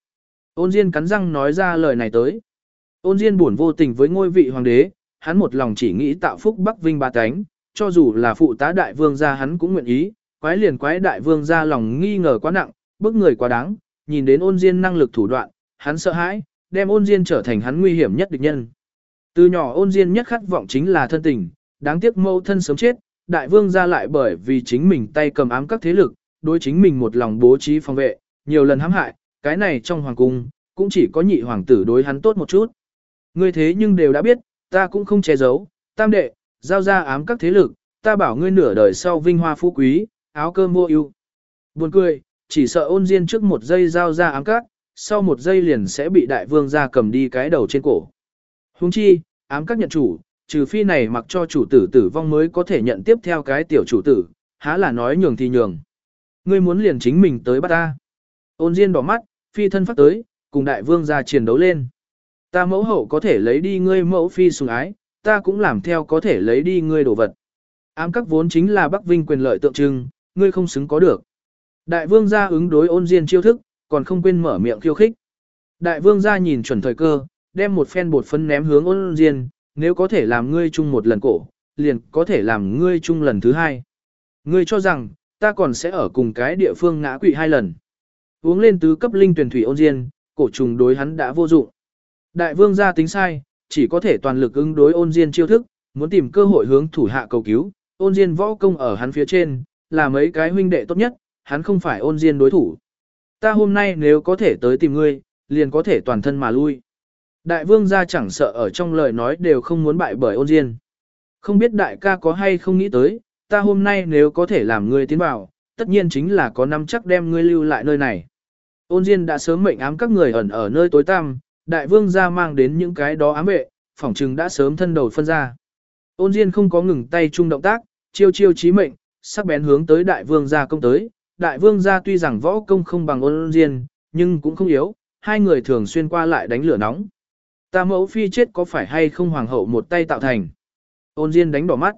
Ôn Diên cắn răng nói ra lời này tới. Ôn Diên buồn vô tình với ngôi vị hoàng đế, hắn một lòng chỉ nghĩ tạo phúc Bắc Vinh ba cánh, cho dù là phụ tá đại vương gia hắn cũng nguyện ý, Quái liền quái đại vương gia lòng nghi ngờ quá nặng, bức người quá đáng, nhìn đến ôn diên năng lực thủ đoạn, hắn sợ hãi, đem ôn diên trở thành hắn nguy hiểm nhất địch nhân. Từ nhỏ ôn diên nhất khát vọng chính là thân tình, đáng tiếc mâu thân sớm chết, đại vương ra lại bởi vì chính mình tay cầm ám các thế lực, đối chính mình một lòng bố trí phòng vệ, nhiều lần hãm hại, cái này trong hoàng cung, cũng chỉ có nhị hoàng tử đối hắn tốt một chút. Ngươi thế nhưng đều đã biết, ta cũng không che giấu, tam đệ, giao ra ám các thế lực, ta bảo ngươi nửa đời sau vinh hoa phú quý, áo cơm mua yêu, Buồn cười, chỉ sợ ôn diên trước một giây giao ra ám các, sau một giây liền sẽ bị đại vương ra cầm đi cái đầu trên cổ. Huống chi, ám các nhận chủ, trừ phi này mặc cho chủ tử tử vong mới có thể nhận tiếp theo cái tiểu chủ tử, há là nói nhường thì nhường. Ngươi muốn liền chính mình tới bắt ta. Ôn Diên đỏ mắt, phi thân phát tới, cùng đại vương ra chiến đấu lên. Ta mẫu hậu có thể lấy đi ngươi mẫu phi sùng ái, ta cũng làm theo có thể lấy đi ngươi đồ vật. Ám các vốn chính là Bắc Vinh quyền lợi tượng trưng, ngươi không xứng có được. Đại vương gia ứng đối ôn diên chiêu thức, còn không quên mở miệng khiêu khích. Đại vương gia nhìn chuẩn thời cơ, đem một phen bột phấn ném hướng ôn diên, nếu có thể làm ngươi chung một lần cổ, liền có thể làm ngươi chung lần thứ hai. Ngươi cho rằng, ta còn sẽ ở cùng cái địa phương ngã quỵ hai lần. Uống lên tứ cấp linh tuyển thủy ôn diên, cổ trùng đối hắn đã vô dụng. Đại vương gia tính sai, chỉ có thể toàn lực ứng đối ôn diên chiêu thức, muốn tìm cơ hội hướng thủ hạ cầu cứu, ôn diên võ công ở hắn phía trên, là mấy cái huynh đệ tốt nhất, hắn không phải ôn diên đối thủ. Ta hôm nay nếu có thể tới tìm ngươi, liền có thể toàn thân mà lui. Đại vương gia chẳng sợ ở trong lời nói đều không muốn bại bởi ôn diên. Không biết đại ca có hay không nghĩ tới, ta hôm nay nếu có thể làm ngươi tiến vào, tất nhiên chính là có năm chắc đem ngươi lưu lại nơi này. Ôn diên đã sớm mệnh ám các người ẩn ở nơi tối tăm, đại vương gia mang đến những cái đó ám vệ, phỏng chừng đã sớm thân đầu phân ra. Ôn diên không có ngừng tay chung động tác, chiêu chiêu chí mệnh, sắc bén hướng tới đại vương gia công tới. Đại vương gia tuy rằng võ công không bằng ôn diên, nhưng cũng không yếu, hai người thường xuyên qua lại đánh lửa nóng. Ta mẫu phi chết có phải hay không hoàng hậu một tay tạo thành. Ôn diên đánh đỏ mắt.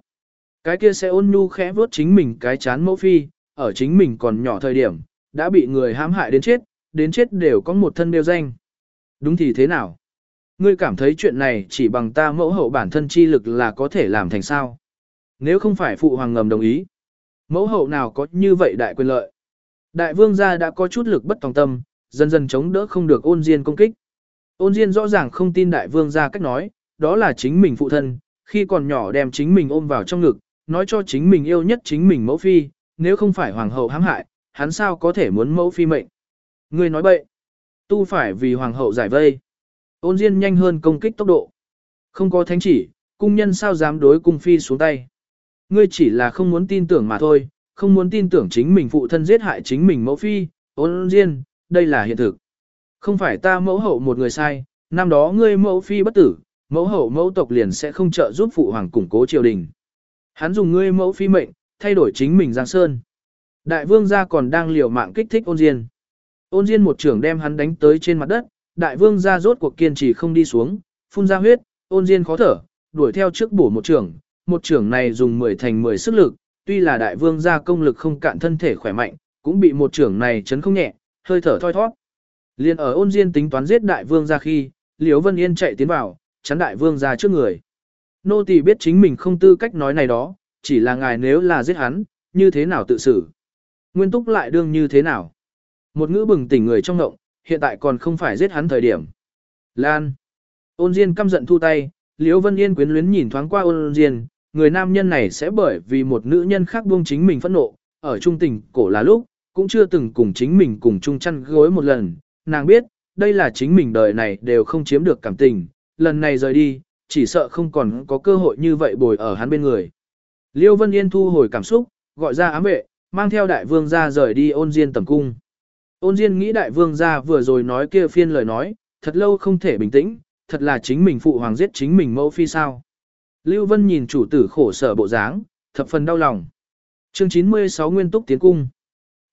Cái kia sẽ ôn nhu khẽ vuốt chính mình cái chán mẫu phi, ở chính mình còn nhỏ thời điểm, đã bị người hãm hại đến chết, đến chết đều có một thân đều danh. Đúng thì thế nào? Ngươi cảm thấy chuyện này chỉ bằng ta mẫu hậu bản thân chi lực là có thể làm thành sao? Nếu không phải phụ hoàng ngầm đồng ý, mẫu hậu nào có như vậy đại quyền lợi? Đại vương gia đã có chút lực bất tòng tâm, dần dần chống đỡ không được ôn diên công kích. Ôn diên rõ ràng không tin đại vương ra cách nói, đó là chính mình phụ thân, khi còn nhỏ đem chính mình ôm vào trong ngực, nói cho chính mình yêu nhất chính mình mẫu phi, nếu không phải hoàng hậu hãm hại, hắn sao có thể muốn mẫu phi mệnh. Ngươi nói bậy, tu phải vì hoàng hậu giải vây. Ôn diên nhanh hơn công kích tốc độ. Không có thánh chỉ, cung nhân sao dám đối cung phi xuống tay. Ngươi chỉ là không muốn tin tưởng mà thôi, không muốn tin tưởng chính mình phụ thân giết hại chính mình mẫu phi, ôn diên, đây là hiện thực. Không phải ta mẫu hậu một người sai, năm đó ngươi mẫu phi bất tử, mẫu hậu mẫu tộc liền sẽ không trợ giúp phụ hoàng củng cố triều đình. Hắn dùng ngươi mẫu phi mệnh, thay đổi chính mình Giang Sơn. Đại vương gia còn đang liều mạng kích thích ôn diên. Ôn diên một trưởng đem hắn đánh tới trên mặt đất, đại vương gia rốt cuộc kiên trì không đi xuống, phun ra huyết, ôn diên khó thở, đuổi theo trước bổ một trưởng, một trưởng này dùng 10 thành 10 sức lực, tuy là đại vương gia công lực không cạn thân thể khỏe mạnh, cũng bị một trưởng này chấn không nhẹ, hơi thở thoi thoát. Liên ở ôn diên tính toán giết đại vương gia khi, Liễu Vân Yên chạy tiến vào, chắn đại vương gia trước người. Nô tỳ biết chính mình không tư cách nói này đó, chỉ là ngài nếu là giết hắn, như thế nào tự xử. Nguyên túc lại đương như thế nào. Một ngữ bừng tỉnh người trong ngộng, hiện tại còn không phải giết hắn thời điểm. Lan. Ôn Diên căm giận thu tay, Liễu Vân Yên quyến luyến nhìn thoáng qua Ôn Diên, người nam nhân này sẽ bởi vì một nữ nhân khác buông chính mình phẫn nộ, ở trung tình cổ là lúc, cũng chưa từng cùng chính mình cùng chung chăn gối một lần, nàng biết, đây là chính mình đời này đều không chiếm được cảm tình, lần này rời đi, chỉ sợ không còn có cơ hội như vậy bồi ở hắn bên người. Liêu Vân Yên thu hồi cảm xúc, gọi ra ám vệ, mang theo đại vương ra rời đi ôn diên tầm cung. Ôn Diên nghĩ đại vương gia vừa rồi nói kia phiên lời nói, thật lâu không thể bình tĩnh, thật là chính mình phụ hoàng giết chính mình mẫu phi sao. Lưu Vân nhìn chủ tử khổ sở bộ dáng, thập phần đau lòng. Chương 96 Nguyên Túc Tiến Cung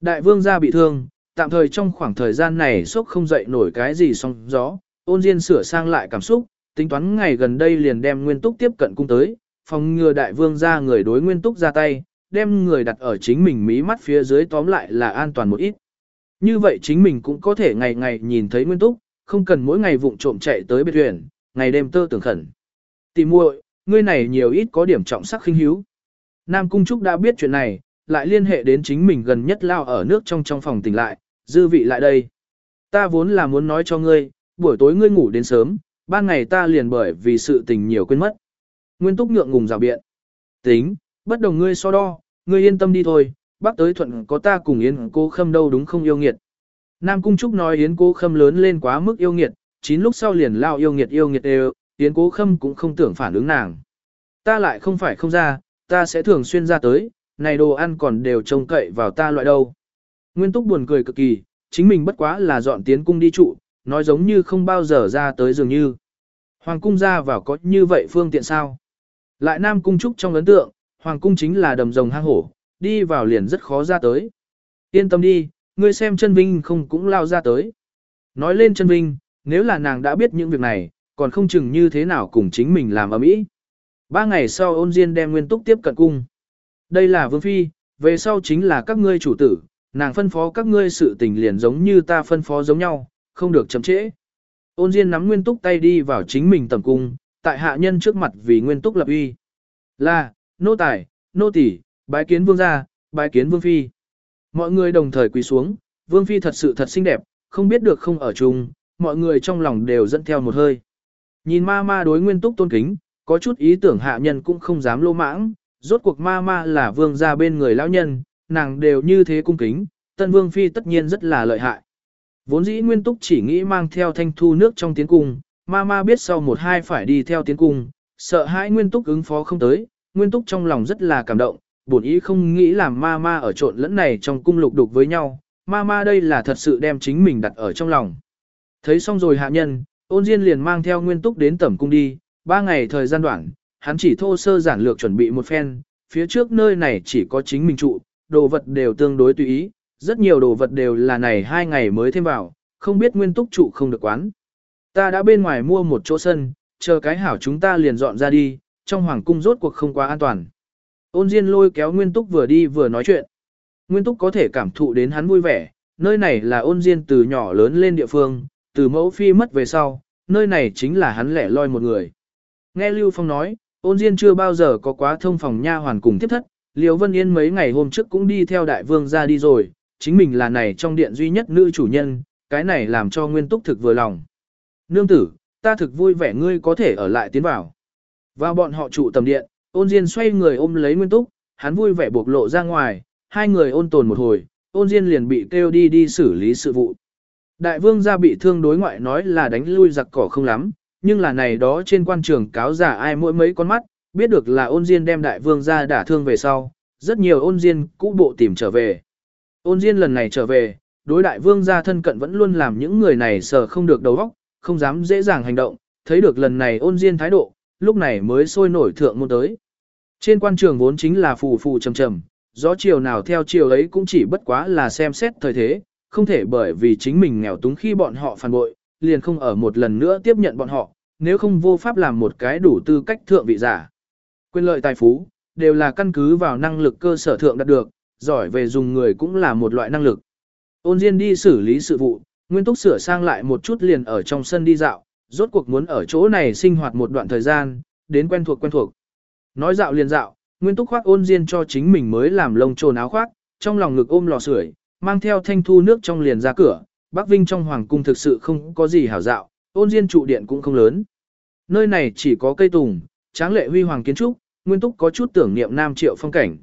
Đại vương gia bị thương, tạm thời trong khoảng thời gian này sốc không dậy nổi cái gì song gió, ôn diên sửa sang lại cảm xúc, tính toán ngày gần đây liền đem Nguyên Túc tiếp cận cung tới, phòng ngừa đại vương ra người đối Nguyên Túc ra tay, đem người đặt ở chính mình mí mắt phía dưới tóm lại là an toàn một ít. Như vậy chính mình cũng có thể ngày ngày nhìn thấy nguyên túc, không cần mỗi ngày vụng trộm chạy tới biệt huyện, ngày đêm tơ tưởng khẩn. Tỷ muội, ngươi này nhiều ít có điểm trọng sắc khinh hiếu. Nam Cung Trúc đã biết chuyện này, lại liên hệ đến chính mình gần nhất lao ở nước trong trong phòng tỉnh lại, dư vị lại đây. Ta vốn là muốn nói cho ngươi, buổi tối ngươi ngủ đến sớm, ban ngày ta liền bởi vì sự tình nhiều quên mất. Nguyên túc ngượng ngùng rào biện. Tính, bất đồng ngươi so đo, ngươi yên tâm đi thôi, bác tới thuận có ta cùng Yến cô khâm đâu đúng không yêu nghiệt. Nam Cung Trúc nói Yến cô khâm lớn lên quá mức yêu nghiệt, chín lúc sau liền lao yêu nghiệt yêu nghiệt đều, Yến cố khâm cũng không tưởng phản ứng nàng. Ta lại không phải không ra, ta sẽ thường xuyên ra tới, này đồ ăn còn đều trông cậy vào ta loại đâu. Nguyên Túc buồn cười cực kỳ, chính mình bất quá là dọn tiến cung đi trụ, nói giống như không bao giờ ra tới dường như. Hoàng cung ra vào có như vậy phương tiện sao? Lại Nam Cung Trúc trong ấn tượng, Hoàng cung chính là đầm rồng hang hổ, đi vào liền rất khó ra tới. Yên tâm đi, ngươi xem chân vinh không cũng lao ra tới. Nói lên chân vinh, nếu là nàng đã biết những việc này, còn không chừng như thế nào cùng chính mình làm ở mỹ. Ba ngày sau ôn diên đem nguyên túc tiếp cận cung. Đây là vương phi, về sau chính là các ngươi chủ tử, nàng phân phó các ngươi sự tình liền giống như ta phân phó giống nhau, không được chậm trễ. Ôn diên nắm nguyên túc tay đi vào chính mình tầm cung, tại hạ nhân trước mặt vì nguyên túc lập uy. Là, nô tài, nô tỷ, bái kiến vương gia, bái kiến vương phi. Mọi người đồng thời quỳ xuống, vương phi thật sự thật xinh đẹp, không biết được không ở chung, mọi người trong lòng đều dẫn theo một hơi. Nhìn ma ma đối nguyên túc tôn kính, có chút ý tưởng hạ nhân cũng không dám lô mãng, rốt cuộc ma ma là vương gia bên người lão nhân, nàng đều như thế cung kính, tân vương phi tất nhiên rất là lợi hại. Vốn dĩ nguyên túc chỉ nghĩ mang theo thanh thu nước trong tiến cung, ma ma biết sau một hai phải đi theo tiến cung, sợ hãi nguyên túc ứng phó không tới, nguyên túc trong lòng rất là cảm động, bổn ý không nghĩ làm ma ma ở trộn lẫn này trong cung lục đục với nhau, ma ma đây là thật sự đem chính mình đặt ở trong lòng. Thấy xong rồi hạ nhân, ôn diên liền mang theo nguyên túc đến tẩm cung đi, ba ngày thời gian đoạn, hắn chỉ thô sơ giản lược chuẩn bị một phen, phía trước nơi này chỉ có chính mình trụ, đồ vật đều tương đối tùy ý, rất nhiều đồ vật đều là này hai ngày mới thêm vào, không biết nguyên túc trụ không được quán. Ta đã bên ngoài mua một chỗ sân, chờ cái hảo chúng ta liền dọn ra đi, trong hoàng cung rốt cuộc không quá an toàn. Ôn Diên lôi kéo Nguyên Túc vừa đi vừa nói chuyện. Nguyên Túc có thể cảm thụ đến hắn vui vẻ, nơi này là ôn Diên từ nhỏ lớn lên địa phương, từ mẫu phi mất về sau, nơi này chính là hắn lẻ loi một người. Nghe Lưu Phong nói, ôn Diên chưa bao giờ có quá thông phòng nha hoàn cùng tiếp thất, Liêu Vân Yên mấy ngày hôm trước cũng đi theo đại vương ra đi rồi, chính mình là này trong điện duy nhất nữ chủ nhân, cái này làm cho Nguyên Túc thực vừa lòng. Nương tử, ta thực vui vẻ ngươi có thể ở lại tiến vào. Vào bọn họ trụ tầm điện, ôn Diên xoay người ôm lấy Nguyên Túc, hắn vui vẻ buộc lộ ra ngoài, hai người ôn tồn một hồi, ôn Diên liền bị kêu đi đi xử lý sự vụ. Đại vương gia bị thương đối ngoại nói là đánh lui giặc cỏ không lắm, nhưng là này đó trên quan trường cáo giả ai mỗi mấy con mắt, biết được là ôn diên đem đại vương gia đả thương về sau, rất nhiều ôn diên cũ bộ tìm trở về. Ôn diên lần này trở về, đối đại vương gia thân cận vẫn luôn làm những người này sợ không được đầu óc, không dám dễ dàng hành động, thấy được lần này ôn diên thái độ, lúc này mới sôi nổi thượng môn tới. Trên quan trường vốn chính là phù phù trầm trầm, gió chiều nào theo chiều ấy cũng chỉ bất quá là xem xét thời thế, không thể bởi vì chính mình nghèo túng khi bọn họ phản bội, liền không ở một lần nữa tiếp nhận bọn họ, nếu không vô pháp làm một cái đủ tư cách thượng vị giả. Quyền lợi tài phú, đều là căn cứ vào năng lực cơ sở thượng đạt được, giỏi về dùng người cũng là một loại năng lực. Ôn Diên đi xử lý sự vụ, Nguyên Túc sửa sang lại một chút liền ở trong sân đi dạo, rốt cuộc muốn ở chỗ này sinh hoạt một đoạn thời gian, đến quen thuộc quen thuộc. Nói dạo liền dạo, Nguyên Túc khoác ôn Diên cho chính mình mới làm lông trồn áo khoác, trong lòng ngực ôm lò sưởi, mang theo thanh thu nước trong liền ra cửa, Bắc Vinh trong hoàng cung thực sự không có gì hảo dạo, ôn diên trụ điện cũng không lớn. Nơi này chỉ có cây tùng, tráng lệ huy hoàng kiến trúc, nguyên túc có chút tưởng niệm nam triệu phong cảnh.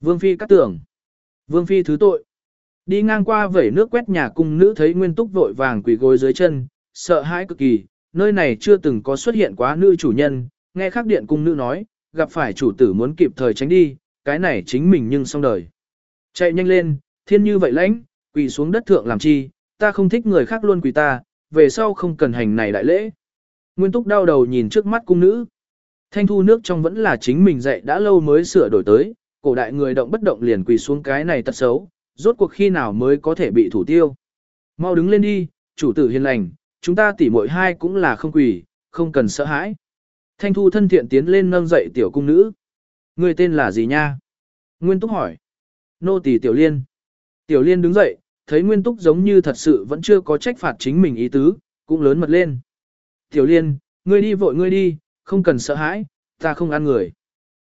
Vương Phi cắt tưởng. Vương Phi thứ tội. Đi ngang qua vẩy nước quét nhà cung nữ thấy nguyên túc vội vàng quỳ gối dưới chân, sợ hãi cực kỳ, nơi này chưa từng có xuất hiện quá nữ chủ nhân, nghe khắc điện cung nữ nói, gặp phải chủ tử muốn kịp thời tránh đi, cái này chính mình nhưng xong đời. Chạy nhanh lên, thiên như vậy lãnh, quỳ xuống đất thượng làm chi, ta không thích người khác luôn quỳ ta, về sau không cần hành này đại lễ. Nguyên túc đau đầu nhìn trước mắt cung nữ. Thanh thu nước trong vẫn là chính mình dạy đã lâu mới sửa đổi tới, cổ đại người động bất động liền quỳ xuống cái này tật xấu, rốt cuộc khi nào mới có thể bị thủ tiêu. Mau đứng lên đi, chủ tử hiền lành, chúng ta tỉ mỗi hai cũng là không quỳ, không cần sợ hãi. Thanh thu thân thiện tiến lên nâng dậy tiểu cung nữ. Người tên là gì nha? Nguyên túc hỏi. Nô tỳ tiểu liên. Tiểu liên đứng dậy, thấy Nguyên Túc giống như thật sự vẫn chưa có trách phạt chính mình ý tứ, cũng lớn mật lên. Tiểu liên, ngươi đi vội ngươi đi, không cần sợ hãi, ta không ăn người.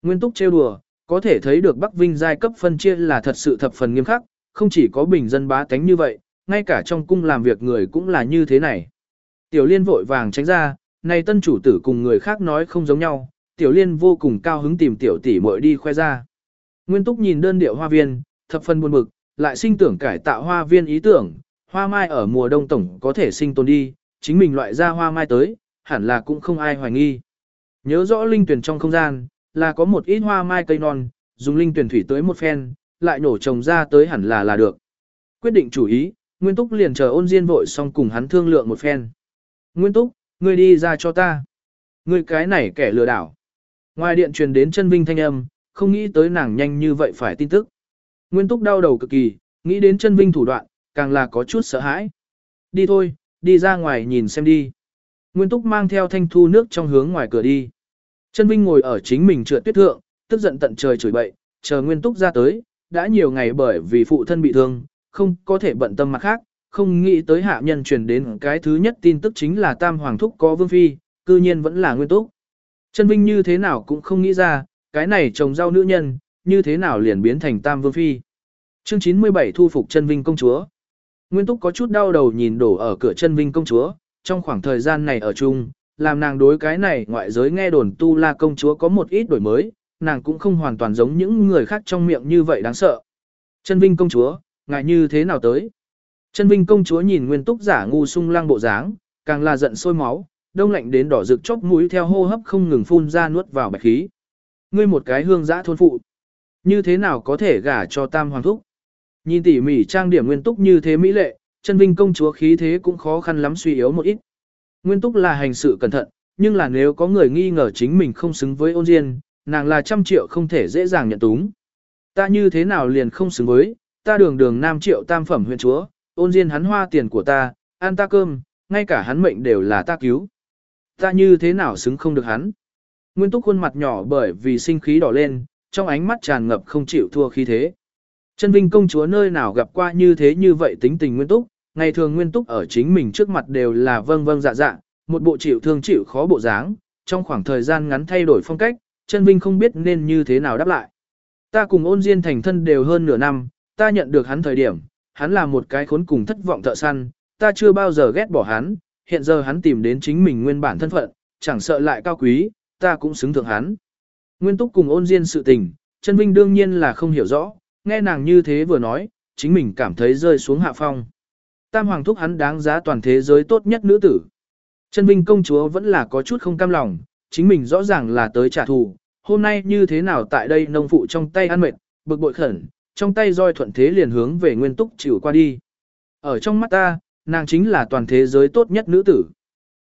Nguyên Túc trêu đùa, có thể thấy được Bắc Vinh giai cấp phân chia là thật sự thập phần nghiêm khắc, không chỉ có bình dân bá tánh như vậy, ngay cả trong cung làm việc người cũng là như thế này. Tiểu liên vội vàng tránh ra, này tân chủ tử cùng người khác nói không giống nhau, tiểu liên vô cùng cao hứng tìm tiểu tỷ muội đi khoe ra. Nguyên túc nhìn đơn điệu hoa viên, thập phần buồn bực, lại sinh tưởng cải tạo hoa viên ý tưởng, hoa mai ở mùa đông tổng có thể sinh tồn đi, chính mình loại ra hoa mai tới, hẳn là cũng không ai hoài nghi. Nhớ rõ linh tuyển trong không gian, là có một ít hoa mai cây non, dùng linh tuyển thủy tới một phen, lại nổ trồng ra tới hẳn là là được. Quyết định chủ ý, Nguyên Túc liền chờ ôn diên vội xong cùng hắn thương lượng một phen. Nguyên Túc, ngươi đi ra cho ta. Ngươi cái này kẻ lừa đảo. Ngoài điện truyền đến chân vinh thanh âm, không nghĩ tới nàng nhanh như vậy phải tin tức. Nguyên Túc đau đầu cực kỳ, nghĩ đến chân vinh thủ đoạn, càng là có chút sợ hãi. Đi thôi, đi ra ngoài nhìn xem đi. Nguyên Túc mang theo thanh thu nước trong hướng ngoài cửa đi. Chân Vinh ngồi ở chính mình trượt tuyết thượng, tức giận tận trời chửi bậy, chờ Nguyên Túc ra tới, đã nhiều ngày bởi vì phụ thân bị thương, không có thể bận tâm mặt khác, không nghĩ tới hạ nhân truyền đến cái thứ nhất tin tức chính là Tam Hoàng Thúc có Vương Phi, cư nhiên vẫn là Nguyên Túc. Chân Vinh như thế nào cũng không nghĩ ra, cái này trồng rau nữ nhân, như thế nào liền biến thành Tam Vương Phi. Chương 97 thu phục chân Vinh công chúa. Nguyên Túc có chút đau đầu nhìn đổ ở cửa chân Vinh công chúa, trong khoảng thời gian này ở chung, làm nàng đối cái này ngoại giới nghe đồn tu la công chúa có một ít đổi mới, nàng cũng không hoàn toàn giống những người khác trong miệng như vậy đáng sợ. Chân Vinh công chúa, ngại như thế nào tới? Chân Vinh công chúa nhìn Nguyên Túc giả ngu sung lang bộ dáng, càng là giận sôi máu, đông lạnh đến đỏ rực chóp mũi theo hô hấp không ngừng phun ra nuốt vào bạch khí. Ngươi một cái hương giã thôn phụ, như thế nào có thể gả cho Tam hoàng thúc? Nhìn tỉ mỉ trang điểm Nguyên Túc như thế mỹ lệ, chân Vinh công chúa khí thế cũng khó khăn lắm suy yếu một ít. Nguyên túc là hành sự cẩn thận, nhưng là nếu có người nghi ngờ chính mình không xứng với ôn diên, nàng là trăm triệu không thể dễ dàng nhận túng. Ta như thế nào liền không xứng với, ta đường đường nam triệu tam phẩm huyện chúa, ôn diên hắn hoa tiền của ta, ăn ta cơm, ngay cả hắn mệnh đều là ta cứu. Ta như thế nào xứng không được hắn. Nguyên túc khuôn mặt nhỏ bởi vì sinh khí đỏ lên, trong ánh mắt tràn ngập không chịu thua khí thế. Chân Vinh công chúa nơi nào gặp qua như thế như vậy tính tình Nguyên túc, ngày thường nguyên túc ở chính mình trước mặt đều là vâng vâng dạ dạ, một bộ chịu thương chịu khó bộ dáng, trong khoảng thời gian ngắn thay đổi phong cách, chân vinh không biết nên như thế nào đáp lại. Ta cùng ôn diên thành thân đều hơn nửa năm, ta nhận được hắn thời điểm, hắn là một cái khốn cùng thất vọng thợ săn, ta chưa bao giờ ghét bỏ hắn, hiện giờ hắn tìm đến chính mình nguyên bản thân phận, chẳng sợ lại cao quý, ta cũng xứng thượng hắn. Nguyên túc cùng ôn diên sự tình, chân vinh đương nhiên là không hiểu rõ, nghe nàng như thế vừa nói, chính mình cảm thấy rơi xuống hạ phong. Tam hoàng thúc hắn đáng giá toàn thế giới tốt nhất nữ tử. Chân Vinh công chúa vẫn là có chút không cam lòng, chính mình rõ ràng là tới trả thù, hôm nay như thế nào tại đây nông phụ trong tay ăn mệt, bực bội khẩn, trong tay roi thuận thế liền hướng về nguyên túc chịu qua đi. Ở trong mắt ta, nàng chính là toàn thế giới tốt nhất nữ tử.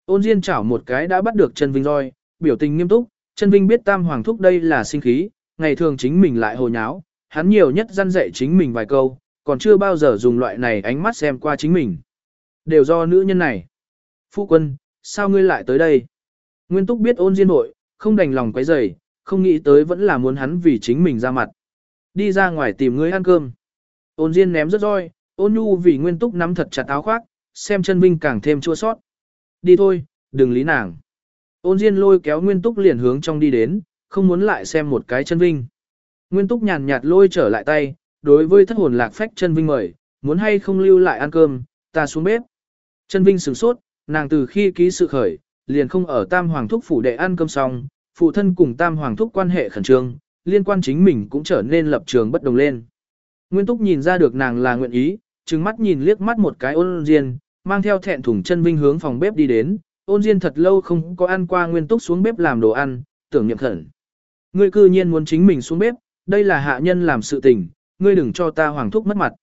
Ôn Diên chảo một cái đã bắt được chân Vinh roi, biểu tình nghiêm túc, chân Vinh biết tam hoàng thúc đây là sinh khí, ngày thường chính mình lại hồ nháo, hắn nhiều nhất răn dạy chính mình vài câu, còn chưa bao giờ dùng loại này ánh mắt xem qua chính mình. Đều do nữ nhân này. Phu quân, sao ngươi lại tới đây? Nguyên túc biết ôn diên nội, không đành lòng quấy rầy, không nghĩ tới vẫn là muốn hắn vì chính mình ra mặt. Đi ra ngoài tìm ngươi ăn cơm. Ôn diên ném rất roi, ôn nhu vì nguyên túc nắm thật chặt áo khoác, xem chân vinh càng thêm chua sót. Đi thôi, đừng lý nàng. Ôn diên lôi kéo nguyên túc liền hướng trong đi đến, không muốn lại xem một cái chân vinh. Nguyên túc nhàn nhạt lôi trở lại tay, đối với thất hồn lạc phách chân vinh mời, muốn hay không lưu lại ăn cơm, ta xuống bếp. Chân vinh sửng sốt, nàng từ khi ký sự khởi, liền không ở tam hoàng thúc phủ đệ ăn cơm xong, phụ thân cùng tam hoàng thúc quan hệ khẩn trương, liên quan chính mình cũng trở nên lập trường bất đồng lên. Nguyên túc nhìn ra được nàng là nguyện ý, trừng mắt nhìn liếc mắt một cái ôn diên, mang theo thẹn thùng chân vinh hướng phòng bếp đi đến, ôn diên thật lâu không có ăn qua nguyên túc xuống bếp làm đồ ăn, tưởng niệm khẩn. Ngươi cư nhiên muốn chính mình xuống bếp, đây là hạ nhân làm sự tình, ngươi đừng cho ta hoàng thúc mất mặt.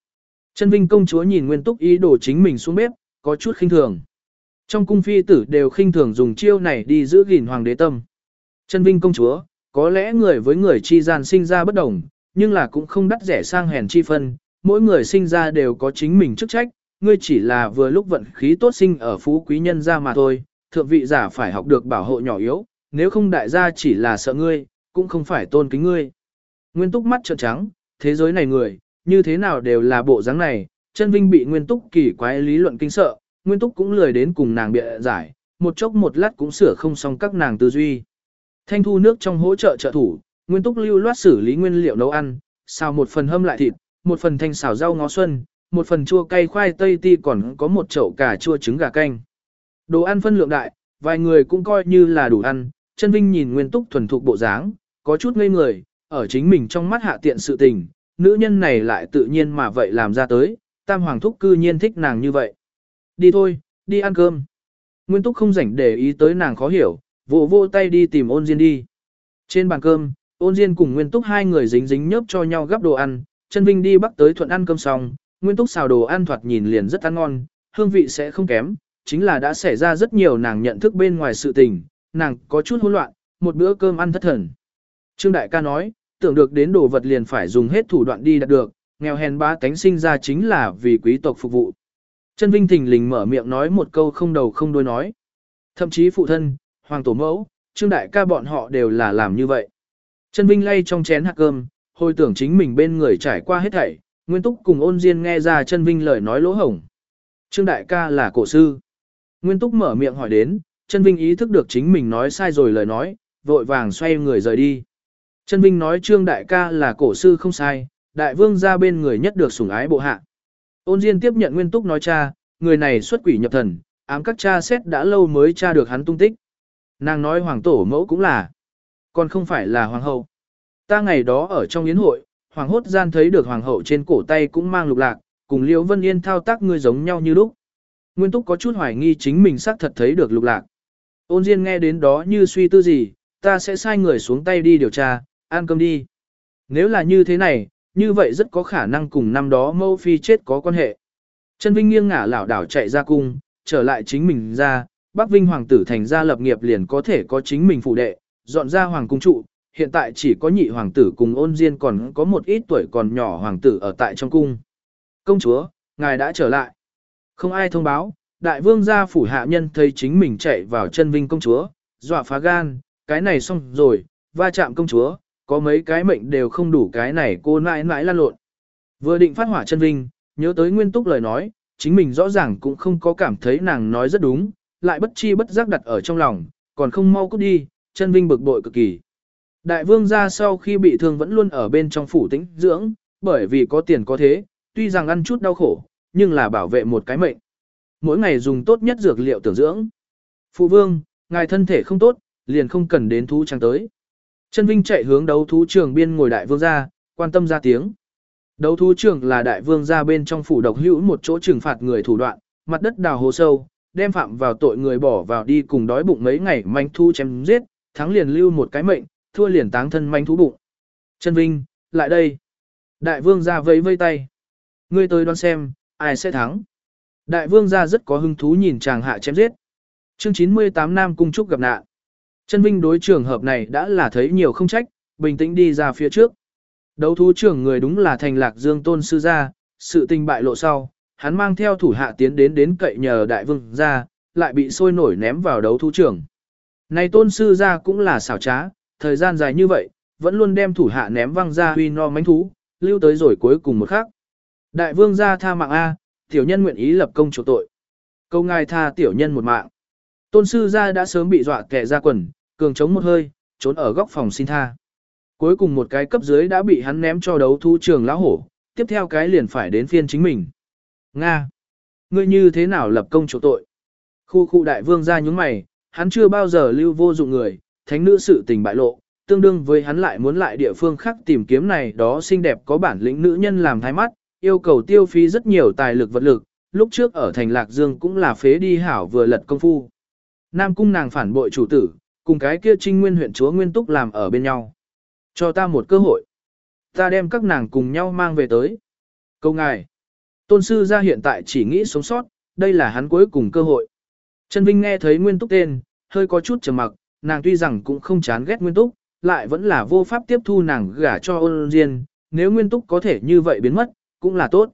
Chân Vinh công chúa nhìn Nguyên Túc ý đồ chính mình xuống bếp, có chút khinh thường. Trong cung phi tử đều khinh thường dùng chiêu này đi giữ gìn hoàng đế tâm. Chân Vinh công chúa, có lẽ người với người chi gian sinh ra bất đồng, nhưng là cũng không đắt rẻ sang hèn chi phân, mỗi người sinh ra đều có chính mình chức trách, ngươi chỉ là vừa lúc vận khí tốt sinh ở phú quý nhân ra mà thôi, thượng vị giả phải học được bảo hộ nhỏ yếu, nếu không đại gia chỉ là sợ ngươi, cũng không phải tôn kính ngươi. Nguyên túc mắt trợn trắng, thế giới này người, như thế nào đều là bộ dáng này, chân vinh bị nguyên túc kỳ quái lý luận kinh sợ, nguyên túc cũng lười đến cùng nàng bịa giải, một chốc một lát cũng sửa không xong các nàng tư duy. Thanh thu nước trong hỗ trợ trợ thủ, Nguyên túc lưu loát xử lý nguyên liệu nấu ăn, xào một phần hâm lại thịt, một phần thanh xào rau ngó xuân, một phần chua cay khoai tây ti còn có một chậu cà chua trứng gà canh. Đồ ăn phân lượng đại, vài người cũng coi như là đủ ăn, chân vinh nhìn nguyên túc thuần thục bộ dáng, có chút ngây người, ở chính mình trong mắt hạ tiện sự tình, nữ nhân này lại tự nhiên mà vậy làm ra tới, tam hoàng thúc cư nhiên thích nàng như vậy. Đi thôi, đi ăn cơm. Nguyên túc không rảnh để ý tới nàng khó hiểu, vỗ vô tay đi tìm ôn diên đi. Trên bàn cơm, ôn diên cùng nguyên túc hai người dính dính nhớp cho nhau gắp đồ ăn, chân vinh đi bắc tới thuận ăn cơm xong, nguyên túc xào đồ ăn thoạt nhìn liền rất ăn ngon, hương vị sẽ không kém, chính là đã xảy ra rất nhiều nàng nhận thức bên ngoài sự tình, nàng có chút hỗn loạn, một bữa cơm ăn thất thần. Trương Đại ca nói, tưởng được đến đồ vật liền phải dùng hết thủ đoạn đi đạt được, nghèo hèn ba tánh sinh ra chính là vì quý tộc phục vụ. Chân Vinh Thình lình mở miệng nói một câu không đầu không đuôi nói. Thậm chí phụ thân, hoàng tổ mẫu, Trương Đại ca bọn họ đều là làm như vậy. Chân Vinh lay trong chén hạt cơm, hồi tưởng chính mình bên người trải qua hết thảy, Nguyên Túc cùng ôn Diên nghe ra chân Vinh lời nói lỗ hổng. Trương Đại ca là cổ sư. Nguyên Túc mở miệng hỏi đến, Trân Vinh ý thức được chính mình nói sai rồi lời nói, vội vàng xoay người rời đi. Trân Vinh nói Trương Đại ca là cổ sư không sai, đại vương ra bên người nhất được sủng ái bộ hạ. Ôn Diên tiếp nhận Nguyên Túc nói cha, người này xuất quỷ nhập thần, ám các cha xét đã lâu mới tra được hắn tung tích. Nàng nói hoàng tổ mẫu cũng là, còn không phải là hoàng hậu. Ta ngày đó ở trong yến hội, hoàng hốt gian thấy được hoàng hậu trên cổ tay cũng mang lục lạc, cùng Liễu Vân Yên thao tác người giống nhau như lúc. Nguyên Túc có chút hoài nghi chính mình xác thật thấy được lục lạc. Ôn Diên nghe đến đó như suy tư gì, ta sẽ sai người xuống tay đi điều tra, ăn cơm đi. Nếu là như thế này, như vậy rất có khả năng cùng năm đó mâu phi chết có quan hệ. Trần Vinh nghiêng ngả lảo đảo chạy ra cung, trở lại chính mình ra, Bắc Vinh hoàng tử thành ra lập nghiệp liền có thể có chính mình phụ đệ, dọn ra hoàng cung trụ, hiện tại chỉ có nhị hoàng tử cùng ôn diên còn có một ít tuổi còn nhỏ hoàng tử ở tại trong cung. Công chúa, ngài đã trở lại. Không ai thông báo, đại vương gia phủ hạ nhân thấy chính mình chạy vào chân vinh công chúa, dọa phá gan, cái này xong rồi, va chạm công chúa, có mấy cái mệnh đều không đủ cái này cô mãi mãi lan lộn. Vừa định phát hỏa chân vinh, nhớ tới nguyên túc lời nói, chính mình rõ ràng cũng không có cảm thấy nàng nói rất đúng, lại bất chi bất giác đặt ở trong lòng, còn không mau cút đi, chân vinh bực bội cực kỳ. Đại vương gia sau khi bị thương vẫn luôn ở bên trong phủ tĩnh dưỡng, bởi vì có tiền có thế, tuy rằng ăn chút đau khổ, nhưng là bảo vệ một cái mệnh. Mỗi ngày dùng tốt nhất dược liệu tưởng dưỡng. Phụ vương, ngài thân thể không tốt, liền không cần đến thú trang tới. Chân Vinh chạy hướng đấu thú trường biên ngồi đại vương gia, quan tâm ra tiếng. Đấu thú trường là đại vương gia bên trong phủ độc hữu một chỗ trừng phạt người thủ đoạn, mặt đất đào hồ sâu, đem phạm vào tội người bỏ vào đi cùng đói bụng mấy ngày manh thu chém giết, thắng liền lưu một cái mệnh, thua liền táng thân manh thú bụng. Chân Vinh, lại đây. Đại vương gia vẫy vây tay. Ngươi tới đoán xem, ai sẽ thắng. Đại vương gia rất có hứng thú nhìn chàng hạ chém giết. Chương 98 Nam Cung Trúc gặp nạn. Chân Vinh đối trường hợp này đã là thấy nhiều không trách, bình tĩnh đi ra phía trước. Đấu thú trưởng người đúng là thành lạc dương tôn sư gia, sự tình bại lộ sau, hắn mang theo thủ hạ tiến đến đến cậy nhờ đại vương gia, lại bị sôi nổi ném vào đấu thú trưởng. Này tôn sư gia cũng là xảo trá, thời gian dài như vậy, vẫn luôn đem thủ hạ ném văng ra huy no mánh thú, lưu tới rồi cuối cùng một khắc. Đại vương gia tha mạng A, tiểu nhân nguyện ý lập công chỗ tội. Câu ngài tha tiểu nhân một mạng. Tôn sư gia đã sớm bị dọa kẻ ra quần, cường chống một hơi, trốn ở góc phòng xin tha. Cuối cùng một cái cấp dưới đã bị hắn ném cho đấu thu trường lão hổ, tiếp theo cái liền phải đến phiên chính mình. Nga! Ngươi như thế nào lập công chỗ tội? Khu khu đại vương ra nhúng mày, hắn chưa bao giờ lưu vô dụng người, thánh nữ sự tình bại lộ, tương đương với hắn lại muốn lại địa phương khác tìm kiếm này đó xinh đẹp có bản lĩnh nữ nhân làm thái mắt, yêu cầu tiêu phí rất nhiều tài lực vật lực, lúc trước ở thành Lạc Dương cũng là phế đi hảo vừa lật công phu. Nam cung nàng phản bội chủ tử, cùng cái kia trinh nguyên huyện chúa Nguyên Túc làm ở bên nhau. Cho ta một cơ hội. Ta đem các nàng cùng nhau mang về tới. Câu ngài. Tôn sư ra hiện tại chỉ nghĩ sống sót, đây là hắn cuối cùng cơ hội. Trần Vinh nghe thấy Nguyên Túc tên, hơi có chút trầm mặc, nàng tuy rằng cũng không chán ghét Nguyên Túc, lại vẫn là vô pháp tiếp thu nàng gả cho ôn diên, nếu Nguyên Túc có thể như vậy biến mất, cũng là tốt.